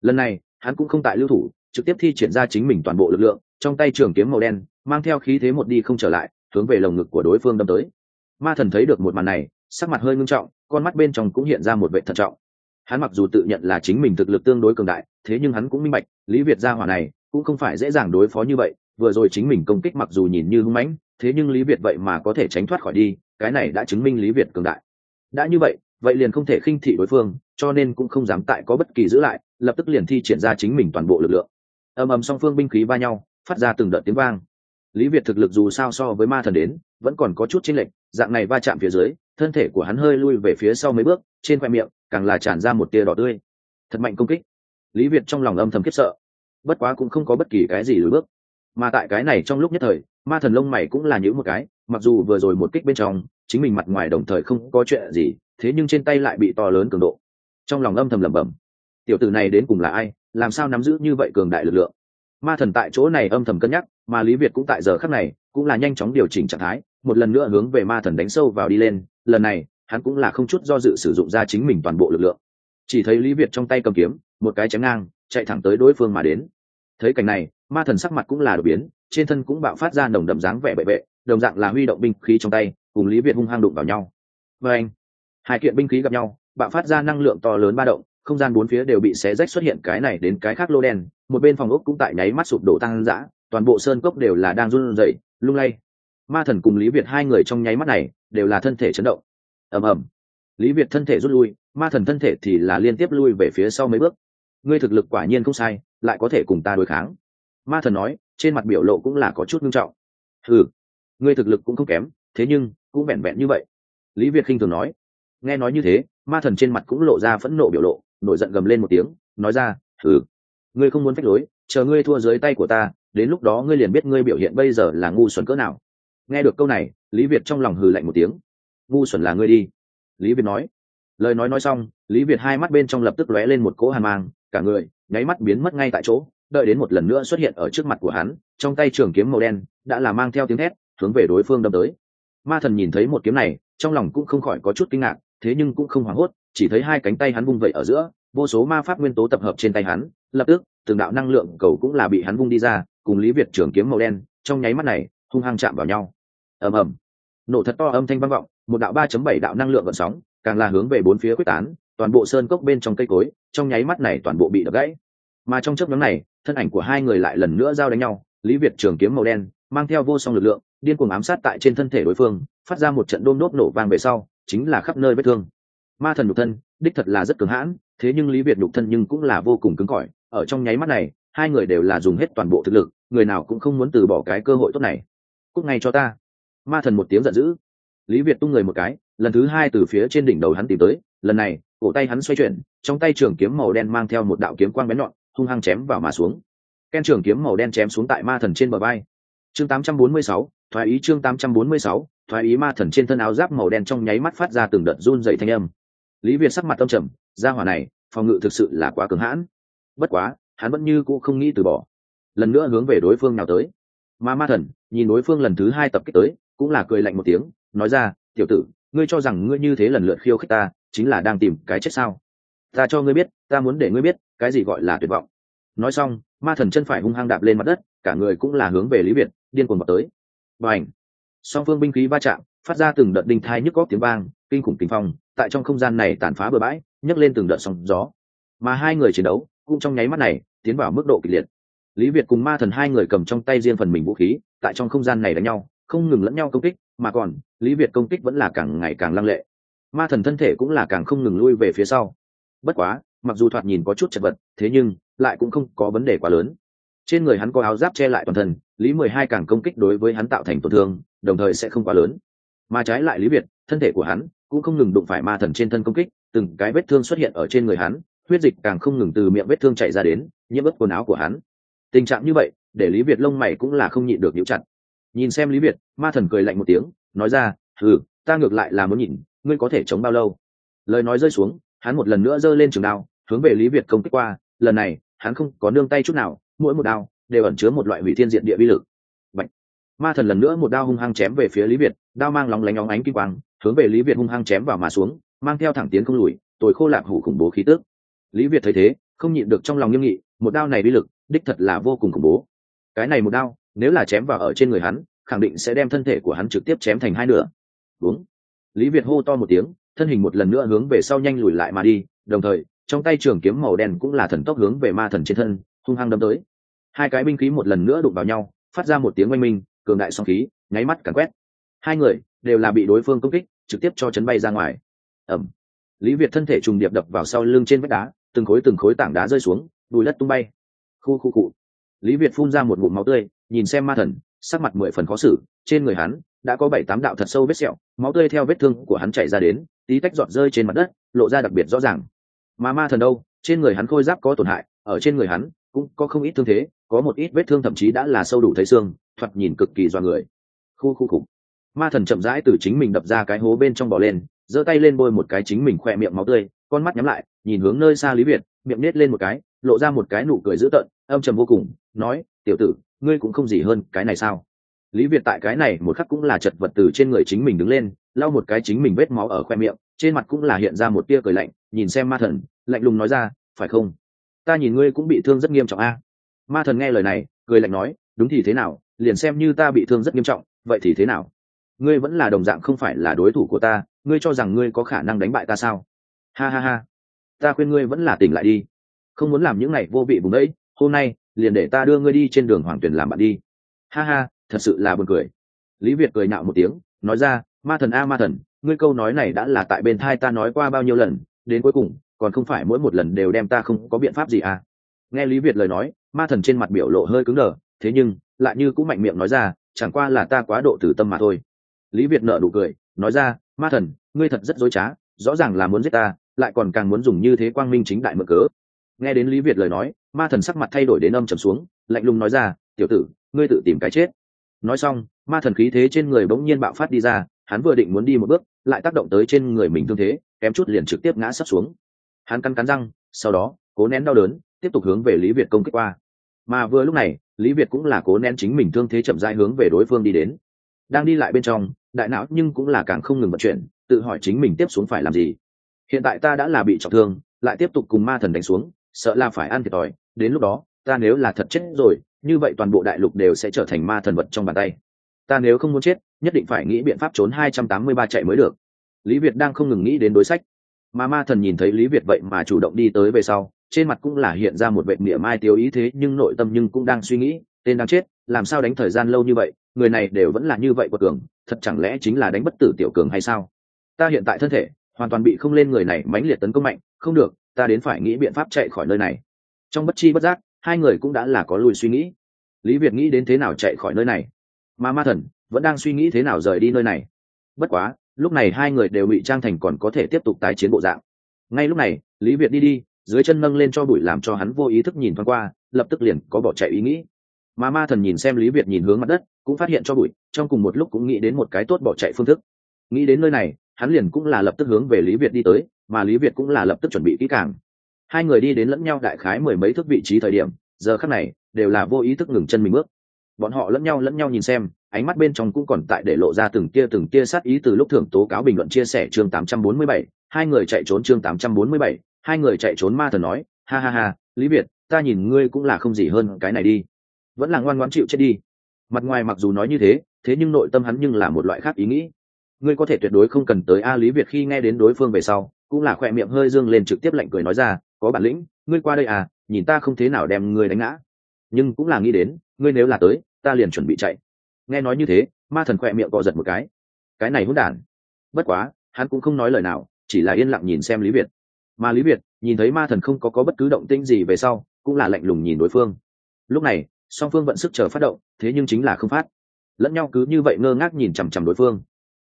Lần này, hắn cũng không tại lưu thủ, trực tiếp thi triển ra chính mình toàn bộ lực lượng, trong tay trường kiếm màu đen, mang theo khí thế một đi không trở lại, hướng về lồng ngực của đối phương đâm tới ma thần thấy được một màn này, sắc mặt hơi ngưng trọng, con mắt bên trong cũng hiện ra một vệ thận trọng. Hắn mặc dù tự nhận là chính mình thực lực tương đối cường đại, thế nhưng hắn cũng minh bạch, lý việt gia hỏa này cũng không phải dễ dàng đối phó như vậy, vừa rồi chính mình công kích mặc dù nhìn như hung mãnh, thế nhưng lý việt vậy mà có thể tránh thoát khỏi đi, cái này đã chứng minh lý việt cường đại. Đã như vậy vậy liền không thể khinh thị đối phương, cho nên cũng không dám tại có bất kỳ giữ lại, lập tức liền thi triển ra chính mình toàn bộ lực lượng. Ầm ầm song phương binh khí va nhau, phát ra từng đợt tiếng vang. Lý việt thực lực dù sao so với ma thần đến, vẫn còn có chút chênh lệch dạng này va chạm phía dưới, thân thể của hắn hơi lui về phía sau mấy bước, trên khoe miệng càng là tràn ra một tia đỏ tươi. Thật mạnh công kích. Lý việt trong lòng âm thầm khiếp sợ. Bất quá cũng không có bất kỳ cái gì lùi bước. Mà tại cái này trong lúc nhất thời, ma thần lông mày cũng là những một cái, mặc dù vừa rồi một kích bên trong, chính mình mặt ngoài đồng thời không có chuyện gì, thế nhưng trên tay lại bị to lớn cường độ. Trong lòng âm thầm lẩm bẩm, tiểu tử này đến cùng là ai? Làm sao nắm giữ như vậy cường đại lực lượng? Ma thần tại chỗ này âm thầm cân nhắc, mà lý việt cũng tại giờ khắc này, cũng là nhanh chóng điều chỉnh trạng thái một lần nữa hướng về ma thần đánh sâu vào đi lên, lần này, hắn cũng là không chút do dự sử dụng ra chính mình toàn bộ lực lượng. Chỉ thấy lý việt trong tay cầm kiếm, một cái chém ngang, chạy thẳng tới đối phương mà đến. Thấy cảnh này, ma thần sắc mặt cũng là đột biến, trên thân cũng bạo phát ra nồng đậm dáng vẻ bệ bệ, đồng dạng là huy động binh khí trong tay, cùng lý việt hung hăng đụng vào nhau. Và anh, hai kiện binh khí gặp nhau, bạo phát ra năng lượng to lớn ba động, không gian bốn phía đều bị xé rách xuất hiện cái này đến cái khác lô đen, một bên phòng ốc cũng tại nháy mắt sụp đổ tăng dã, toàn bộ sơn cốc đều là đang run rẩy, lung lay ma thần cùng lý việt hai người trong nháy mắt này đều là thân thể chấn động. Ầm ầm. Lý việt thân thể rút lui, ma thần thân thể thì là liên tiếp lui về phía sau mấy bước. Ngươi thực lực quả nhiên không sai, lại có thể cùng ta đối kháng. Ma thần nói, trên mặt biểu lộ cũng là có chút nghiêm trọng. Ừ ngươi thực lực cũng không kém, thế nhưng, cũng vẹn vẹn như vậy. Lý việt khinh thường nói. Nghe nói như thế, ma thần trên mặt cũng lộ ra phẫn nộ biểu lộ, nổi giận gầm lên một tiếng, nói ra ừ ngươi không muốn phách lối, chờ ngươi thua dưới tay của ta, đến lúc đó ngươi liền biết ngươi biểu hiện bây giờ là ngu xuẩn cỡ nào nghe được câu này, lý việt trong lòng hừ lạnh một tiếng. Ngu xuẩn là ngươi đi. Lý việt nói. Lời nói nói xong, lý việt hai mắt bên trong lập tức lóe lên một cỗ hàn mang, cả người, nháy mắt biến mất ngay tại chỗ, đợi đến một lần nữa xuất hiện ở trước mặt của hắn, trong tay trường kiếm màu đen đã là mang theo tiếng thét, hướng về đối phương đâm tới. Ma thần nhìn thấy một kiếm này, trong lòng cũng không khỏi có chút kinh ngạc, thế nhưng cũng không hoảng hốt, chỉ thấy hai cánh tay hắn vung vẩy ở giữa, vô số ma pháp nguyên tố tập hợp trên tay hắn, lập tức, từng đạo năng lượng cầu cũng là bị hắn vung đi ra, cùng lý việt trường kiếm màu đen, trong nháy mắt này, hung hăng chạm vào nhau ầm ầm. Nổ thật to âm thanh vang vọng, một đạo ba chấm bảy đạo năng lượng gợn sóng, càng là hướng về bốn phía quyết tán, toàn bộ sơn cốc bên trong cây cối, trong nháy mắt này toàn bộ bị đập gãy. Mà trong chớp nhóm này, thân ảnh của hai người lại lần nữa giao đánh nhau, lý việt trường kiếm màu đen, mang theo vô song lực lượng, điên cuồng ám sát tại trên thân thể đối phương, phát ra một trận đôm đốt nổ vang về sau, chính là khắp nơi vết thương. Ma thần nhục thân, đích thật là rất cường hãn, thế nhưng lý việt nhục thân nhưng cũng là vô cùng cứng cỏi, ở trong nháy mắt này, hai người đều là dùng hết toàn bộ thực lực, người nào cũng không muốn từ bỏ cái cơ hội tốt này. Cúc ngay cho ta ma thần một tiếng giận dữ. Lý việt tung người một cái lần thứ hai từ phía trên đỉnh đầu hắn tìm tới lần này cổ tay hắn xoay chuyển trong tay trường kiếm màu đen mang theo một đạo kiếm quang bén nhọn hung hăng chém vào mà xuống. Ken trường kiếm màu đen chém xuống tại ma thần trên bờ vai. Chương 846, thoái ý chương 846, thoái ý ma thần trên thân áo giáp màu đen trong nháy mắt phát ra từng đợt run dày thanh âm. Lý việt sắc mặt tâm trầm ra hỏa này phòng ngự thực sự là quá cứng hãn. Bất quá hắn vẫn như cũ không nghĩ từ bỏ. Lần nữa hướng về đối phương nào tới. Mà ma thần nhìn đối phương lần thứ hai tập kích tới cũng là cười lạnh một tiếng, nói ra, tiểu tử, ngươi cho rằng ngươi như thế lần lượt khiêu khích ta, chính là đang tìm cái chết sao? Ta cho ngươi biết, ta muốn để ngươi biết, cái gì gọi là tuyệt vọng. Nói xong, ma thần chân phải hung hăng đạp lên mặt đất, cả người cũng là hướng về lý việt, điên cuồng vào tới. Và ảnh song phương binh khí va chạm, phát ra từng đợt đinh thai nhức góc tiếng vang, kinh khủng kinh phong, tại trong không gian này tàn phá bừa bãi, nhấc lên từng đợt sóng gió. Mà hai người chiến đấu, cũng trong nháy mắt này, tiến vào mức độ kịch liệt. Lý việt cùng ma thần hai người cầm trong tay riêng phần mình vũ khí, tại trong không gian này đánh nhau không ngừng lẫn nhau công kích, mà còn, lý việt công kích vẫn là càng ngày càng lăng lệ. Ma thần thân thể cũng là càng không ngừng lui về phía sau. Bất quá, mặc dù thoạt nhìn có chút chật vật, thế nhưng, lại cũng không có vấn đề quá lớn. Trên người hắn có áo giáp che lại toàn thân, lý mười hai càng công kích đối với hắn tạo thành tổn thương, đồng thời sẽ không quá lớn. Mà trái lại lý việt, thân thể của hắn cũng không ngừng đụng phải ma thần trên thân công kích, từng cái vết thương xuất hiện ở trên người hắn, huyết dịch càng không ngừng từ miệng vết thương chảy ra đến, nhiễm ướt quần áo của hắn. Tình trạng như vậy, để lý việt lông mày cũng là không nhịn được nhũ chặt nhìn xem lý việt, ma thần cười lạnh một tiếng, nói ra ừ ta ngược lại là muốn nhìn, ngươi có thể chống bao lâu? Lời nói rơi xuống, hắn một lần nữa giơ lên trường đao, hướng về lý việt công kích qua, lần này, hắn không có nương tay chút nào, mỗi một đao đều ẩn chứa một loại hủy thiên diện địa vi lực. Bạch. ma thần lần nữa một đao hung hăng chém về phía lý việt, đao mang lóng lánh óng ánh kim quang, hướng về lý việt hung hăng chém vào mà xuống, mang theo thẳng tiến không lùi tôi khô lạc hủ khủng bố khí tước lý việt thấy thế, không nhịn được trong lòng nghiêm nghị, một đao này vi lực, đích thật là vô cùng khủng bố. Cái này một đao nếu là chém vào ở trên người hắn, khẳng định sẽ đem thân thể của hắn trực tiếp chém thành hai nửa. Đúng. Lý việt hô to một tiếng, thân hình một lần nữa hướng về sau nhanh lùi lại mà đi, đồng thời, trong tay trường kiếm màu đen cũng là thần tốc hướng về ma thần trên thân, hung hăng đâm tới. Hai cái binh khí một lần nữa đụng vào nhau, phát ra một tiếng oanh minh, cường đại song khí, nháy mắt càn quét. Hai người đều là bị đối phương công kích, trực tiếp cho chấn bay ra ngoài. Ẩm lý việt thân thể trùng điệp đập vào sau lưng trên vách đá, từng khối từng khối tảng đá rơi xuống, đùi đất tung bay. Khu khu cụ lý việt phun ra một bụng máu tươi nhìn xem ma thần, sắc mặt mười phần khó xử, trên người hắn đã có bảy tám đạo thật sâu vết sẹo, máu tươi theo vết thương của hắn chảy ra đến, tí tách giọt rơi trên mặt đất, lộ ra đặc biệt rõ ràng. Mà ma thần đâu? Trên người hắn khôi giáp có tổn hại, ở trên người hắn cũng có không ít thương thế, có một ít vết thương thậm chí đã là sâu đủ thấy xương, thoạt nhìn cực kỳ do người. Khu khu khủng. Ma thần chậm rãi từ chính mình đập ra cái hố bên trong bò lên, giơ tay lên bôi một cái chính mình khoe miệng máu tươi, con mắt nhắm lại, nhìn hướng nơi xa lý việt, miệng nết lên một cái, lộ ra một cái nụ cười dữ tợn, âm trầm vô cùng, nói, tiểu tử ngươi cũng không gì hơn cái này sao? Lý việt tại cái này một khắc cũng là chật vật từ trên người chính mình đứng lên, lau một cái chính mình vết máu ở khoe miệng, trên mặt cũng là hiện ra một tia cười lạnh, nhìn xem ma thần, lạnh lùng nói ra, phải không? Ta nhìn ngươi cũng bị thương rất nghiêm trọng a. Ma thần nghe lời này, cười lạnh nói, đúng thì thế nào? Liền xem như ta bị thương rất nghiêm trọng, vậy thì thế nào? Ngươi vẫn là đồng dạng không phải là đối thủ của ta, ngươi cho rằng ngươi có khả năng đánh bại ta sao? Ha ha ha, ta khuyên ngươi vẫn là tỉnh lại đi. Không muốn làm những này vô vị vùng đấy hôm nay liền để ta đưa ngươi đi trên đường hoàng tuyển làm bạn đi. Ha ha, thật sự là buồn cười. Lý việt cười nhạo một tiếng, nói ra, ma thần a, ma thần, ngươi câu nói này đã là tại bên thai ta nói qua bao nhiêu lần, đến cuối cùng, còn không phải mỗi một lần đều đem ta không có biện pháp gì à? Nghe lý việt lời nói, ma thần trên mặt biểu lộ hơi cứng đờ, thế nhưng, lại như cũng mạnh miệng nói ra, chẳng qua là ta quá độ từ tâm mà thôi. Lý việt nợ nụ cười, nói ra, ma thần, ngươi thật rất dối trá, rõ ràng là muốn giết ta, lại còn càng muốn dùng như thế quang minh chính đại mở cớ. Nghe đến lý việt lời nói ma thần sắc mặt thay đổi đến âm trầm xuống, lạnh lùng nói ra, tiểu tử, ngươi tự tìm cái chết. Nói xong, ma thần khí thế trên người bỗng nhiên bạo phát đi ra, hắn vừa định muốn đi một bước, lại tác động tới trên người mình thương thế, kém chút liền trực tiếp ngã sấp xuống. Hắn cắn cắn răng, sau đó, cố nén đau đớn, tiếp tục hướng về lý việt công kích qua. Mà vừa lúc này, lý việt cũng là cố nén chính mình thương thế chậm rãi hướng về đối phương đi đến. Đang đi lại bên trong, đại não nhưng cũng là càng không ngừng vận chuyển, tự hỏi chính mình tiếp xuống phải làm gì. Hiện tại ta đã là bị trọng thương, lại tiếp tục cùng ma thần đánh xuống, sợ là phải ăn thiệt thòi đến lúc đó, ta nếu là thật chết rồi, như vậy toàn bộ đại lục đều sẽ trở thành ma thần vật trong bàn tay. Ta nếu không muốn chết, nhất định phải nghĩ biện pháp trốn hai trăm tám mươi ba chạy mới được. Lý việt đang không ngừng nghĩ đến đối sách. Mà ma thần nhìn thấy lý việt vậy mà chủ động đi tới về sau, trên mặt cũng là hiện ra một vệ mỉa mai tiêu ý thế, nhưng nội tâm nhưng cũng đang suy nghĩ, tên đang chết, làm sao đánh thời gian lâu như vậy, người này đều vẫn là như vậy của cường, thật chẳng lẽ chính là đánh bất tử tiểu cường hay sao? Ta hiện tại thân thể hoàn toàn bị không lên người này mãnh liệt tấn công mạnh, không được, ta đến phải nghĩ biện pháp chạy khỏi nơi này trong bất chi bất giác, hai người cũng đã là có lùi suy nghĩ. Lý việt nghĩ đến thế nào chạy khỏi nơi này? Mà ma thần vẫn đang suy nghĩ thế nào rời đi nơi này. Bất quá, lúc này hai người đều bị trang thành còn có thể tiếp tục tái chiến bộ dạng. Ngay lúc này, lý việt đi đi, dưới chân nâng lên cho bụi làm cho hắn vô ý thức nhìn thoáng qua, lập tức liền có bỏ chạy ý nghĩ. Mà ma thần nhìn xem lý việt nhìn hướng mặt đất, cũng phát hiện cho bụi, trong cùng một lúc cũng nghĩ đến một cái tốt bỏ chạy phương thức. Nghĩ đến nơi này, hắn liền cũng là lập tức hướng về lý việt đi tới, mà lý việt cũng là lập tức chuẩn bị kỹ càng hai người đi đến lẫn nhau đại khái mười mấy thước vị trí thời điểm giờ khắc này đều là vô ý thức ngừng chân mình bước. Bọn họ lẫn nhau lẫn nhau nhìn xem ánh mắt bên trong cũng còn tại để lộ ra từng tia từng tia sát ý từ lúc thưởng tố cáo bình luận chia sẻ chương 847, hai người chạy trốn chương 847, hai người chạy trốn ma thần nói ha ha ha lý việt ta nhìn ngươi cũng là không gì hơn cái này đi. Vẫn là ngoan ngoãn chịu chết đi. Mặt ngoài mặc dù nói như thế thế nhưng nội tâm hắn nhưng là một loại khác ý nghĩ. Ngươi có thể tuyệt đối không cần tới a lý việt khi nghe đến đối phương về sau cũng là khỏe miệng hơi dương lên trực tiếp lạnh cười nói ra, có bản lĩnh, ngươi qua đây à nhìn ta không thế nào đem ngươi đánh ngã. Nhưng cũng là nghĩ đến, ngươi nếu là tới, ta liền chuẩn bị chạy. Nghe nói như thế, ma thần khỏe miệng cọ giật một cái. Cái này hỗn đản. Bất quá, hắn cũng không nói lời nào, chỉ là yên lặng nhìn xem lý việt. Mà lý việt, nhìn thấy ma thần không có có bất cứ động tĩnh gì về sau, cũng là lạnh lùng nhìn đối phương. Lúc này, song phương vận sức chờ phát động, thế nhưng chính là không phát. Lẫn nhau cứ như vậy ngơ ngác nhìn chằm chằm đối phương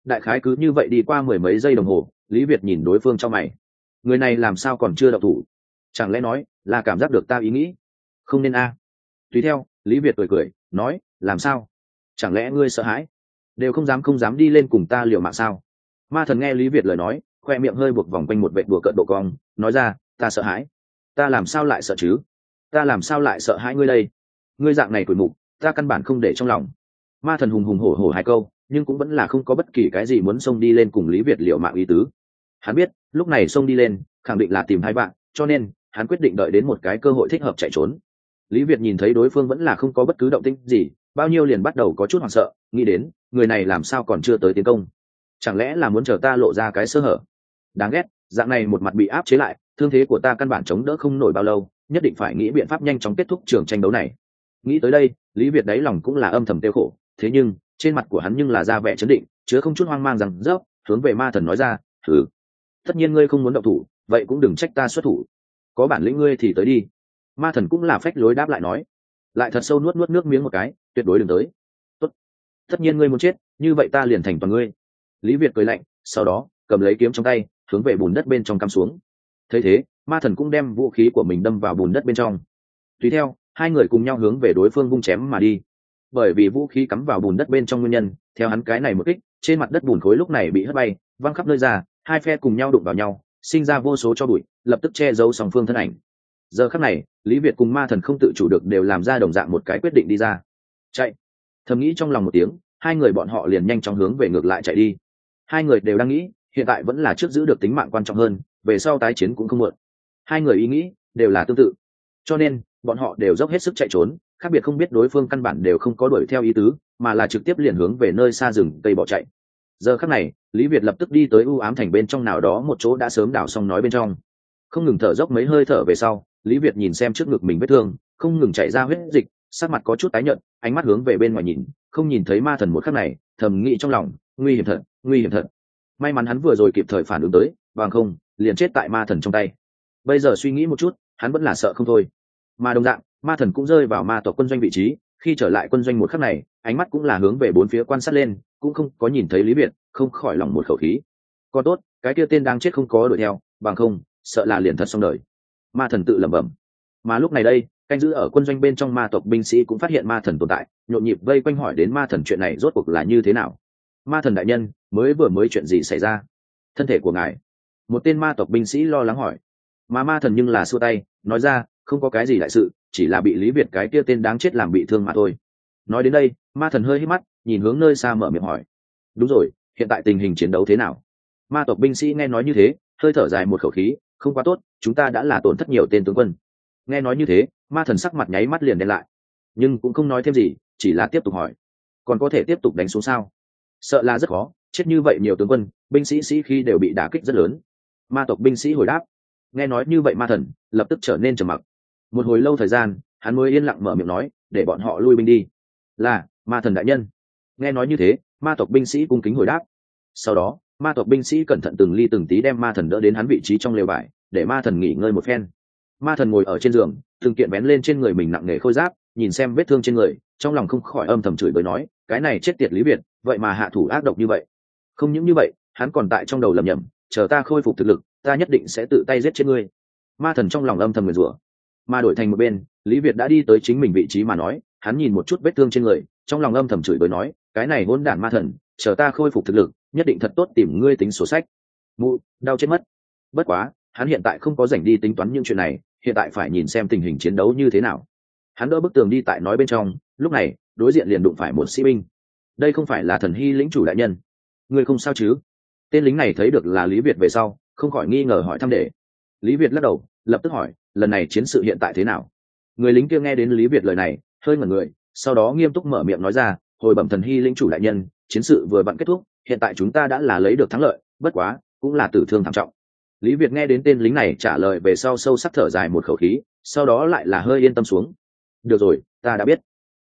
đại khái cứ như vậy đi qua mười mấy giây đồng hồ, lý việt nhìn đối phương trong mày. Người này làm sao còn chưa đậu thủ? Chẳng lẽ nói là cảm giác được ta ý nghĩ? Không nên a. Tùy theo, lý việt cười cười, nói, làm sao? Chẳng lẽ ngươi sợ hãi? Đều không dám không dám đi lên cùng ta liều mạng sao? Ma thần nghe lý việt lời nói, khoe miệng hơi buộc vòng quanh một vệ đùa cợt độ cong, nói ra, ta sợ hãi. Ta làm sao lại sợ chứ? Ta làm sao lại sợ hãi ngươi đây? Ngươi dạng này tuổi mục, ta căn bản không để trong lòng. Ma thần hùng hùng hổ hổ hai câu nhưng cũng vẫn là không có bất kỳ cái gì muốn xông đi lên cùng lý việt liệu mạng ý tứ. Hắn biết, lúc này xông đi lên, khẳng định là tìm hai bạn, cho nên, hắn quyết định đợi đến một cái cơ hội thích hợp chạy trốn. Lý việt nhìn thấy đối phương vẫn là không có bất cứ động tĩnh gì, bao nhiêu liền bắt đầu có chút hoảng sợ, nghĩ đến, người này làm sao còn chưa tới tiến công. Chẳng lẽ là muốn chờ ta lộ ra cái sơ hở? Đáng ghét, dạng này một mặt bị áp chế lại, thương thế của ta căn bản chống đỡ không nổi bao lâu, nhất định phải nghĩ biện pháp nhanh chóng kết thúc trường tranh đấu này. Nghĩ tới đây, lý việt đáy lòng cũng là âm thầm tiêu khổ, thế nhưng trên mặt của hắn nhưng là ra vẻ chấn định, chứa không chút hoang mang rằng rớp hướng về ma thần nói ra thử tất nhiên ngươi không muốn động thủ, vậy cũng đừng trách ta xuất thủ. Có bản lĩnh ngươi thì tới đi. Ma thần cũng là phách lối đáp lại nói. Lại thật sâu nuốt nuốt nước miếng một cái, tuyệt đối đừng tới. Tốt. tất nhiên ngươi muốn chết, như vậy ta liền thành toàn ngươi. Lý việt cười lạnh, sau đó, cầm lấy kiếm trong tay, hướng về bùn đất bên trong cắm xuống. Thấy thế, ma thần cũng đem vũ khí của mình đâm vào bùn đất bên trong. Tùy theo, hai người cùng nhau hướng về đối phương vung chém mà đi bởi vì vũ khí cắm vào bùn đất bên trong nguyên nhân, theo hắn cái này một kích, trên mặt đất bùn khối lúc này bị hất bay, văng khắp nơi ra, hai phe cùng nhau đụng vào nhau, sinh ra vô số cho bụi, lập tức che giấu song phương thân ảnh. Giờ khắc này, lý việt cùng ma thần không tự chủ được đều làm ra đồng dạng một cái quyết định đi ra. Chạy. Thầm nghĩ trong lòng một tiếng, hai người bọn họ liền nhanh chóng hướng về ngược lại chạy đi. Hai người đều đang nghĩ, hiện tại vẫn là trước giữ được tính mạng quan trọng hơn, về sau tái chiến cũng không muộn. Hai người ý nghĩ đều là tương tự. Cho nên, bọn họ đều dốc hết sức chạy trốn khác biệt không biết đối phương căn bản đều không có đuổi theo ý tứ, mà là trực tiếp liền hướng về nơi xa rừng cây bỏ chạy. Giờ khắc này, lý việt lập tức đi tới u ám thành bên trong nào đó một chỗ đã sớm đảo xong nói bên trong. Không ngừng thở dốc mấy hơi thở về sau, lý việt nhìn xem trước ngực mình vết thương, không ngừng chạy ra huyết dịch, sắc mặt có chút tái nhợt, ánh mắt hướng về bên ngoài nhìn, không nhìn thấy ma thần một khắc này, thầm nghĩ trong lòng, nguy hiểm thật, nguy hiểm thật. May mắn hắn vừa rồi kịp thời phản ứng tới, bằng không, liền chết tại ma thần trong tay. Bây giờ suy nghĩ một chút, hắn vẫn là sợ không thôi. Mà đồng dạng ma thần cũng rơi vào ma tộc quân doanh vị trí, khi trở lại quân doanh một khắc này, ánh mắt cũng là hướng về bốn phía quan sát lên, cũng không có nhìn thấy lý biệt, không khỏi lòng một khẩu khí. Còn tốt, cái kia tên đang chết không có đuổi theo, bằng không, sợ là liền thật xong đời. Ma thần tự lẩm bẩm. Mà lúc này đây, canh giữ ở quân doanh bên trong ma tộc binh sĩ cũng phát hiện ma thần tồn tại, nhộn nhịp vây quanh hỏi đến ma thần chuyện này rốt cuộc là như thế nào. Ma thần đại nhân, mới vừa mới chuyện gì xảy ra? Thân thể của ngài. Một tên ma tộc binh sĩ lo lắng hỏi. Mà ma thần nhưng là xua tay, nói ra không có cái gì đại sự, chỉ là bị lý việt cái kia tên đáng chết làm bị thương mà thôi. Nói đến đây, ma thần hơi hít mắt, nhìn hướng nơi xa mở miệng hỏi. Đúng rồi, hiện tại tình hình chiến đấu thế nào? Ma tộc binh sĩ nghe nói như thế, hơi thở dài một khẩu khí, không quá tốt, chúng ta đã là tổn thất nhiều tên tướng quân. Nghe nói như thế, ma thần sắc mặt nháy mắt liền đen lại. Nhưng cũng không nói thêm gì, chỉ là tiếp tục hỏi. Còn có thể tiếp tục đánh xuống sao? Sợ là rất khó, chết như vậy nhiều tướng quân, binh sĩ sĩ khi đều bị đả kích rất lớn. Ma tộc binh sĩ hồi đáp. Nghe nói như vậy ma thần, lập tức trở nên trầm mặc một hồi lâu thời gian, hắn mới yên lặng mở miệng nói, để bọn họ lui binh đi. Là, ma thần đại nhân. Nghe nói như thế, ma tộc binh sĩ cung kính hồi đáp. Sau đó, ma tộc binh sĩ cẩn thận từng ly từng tí đem ma thần đỡ đến hắn vị trí trong lều vải để ma thần nghỉ ngơi một phen. Ma thần ngồi ở trên giường từng kiện bén lên trên người mình nặng nề khôi giáp, nhìn xem vết thương trên người, trong lòng không khỏi âm thầm chửi bới nói, cái này chết tiệt lý việt vậy mà hạ thủ ác độc như vậy. Không những như vậy, hắn còn tại trong đầu lầm nhầm chờ ta khôi phục thực lực, ta nhất định sẽ tự tay giết chết ngươi. Ma thần trong lòng âm thầm nguyền rủa mà đổi thành một bên, lý việt đã đi tới chính mình vị trí mà nói, hắn nhìn một chút vết thương trên người, trong lòng âm thầm chửi bới nói, cái này hôn đản ma thần, chờ ta khôi phục thực lực, nhất định thật tốt tìm ngươi tính sổ sách. Mụ, đau chết mất. Bất quá, hắn hiện tại không có dành đi tính toán những chuyện này, hiện tại phải nhìn xem tình hình chiến đấu như thế nào. Hắn đỡ bức tường đi tại nói bên trong, lúc này, đối diện liền đụng phải một sĩ binh. Đây không phải là thần hy lĩnh chủ đại nhân. Ngươi không sao chứ? Tên lính này thấy được là lý việt về sau, không khỏi nghi ngờ hỏi thăm để. Lý việt lắc đầu, lập tức hỏi lần này chiến sự hiện tại thế nào? Người lính kia nghe đến lý việt lời này, hơi ngẩn người, sau đó nghiêm túc mở miệng nói ra, hồi bẩm thần hy linh chủ đại nhân, chiến sự vừa bận kết thúc, hiện tại chúng ta đã là lấy được thắng lợi, bất quá, cũng là tử thương thảm trọng. Lý việt nghe đến tên lính này trả lời về sau sâu sắc thở dài một khẩu khí, sau đó lại là hơi yên tâm xuống. Được rồi, ta đã biết.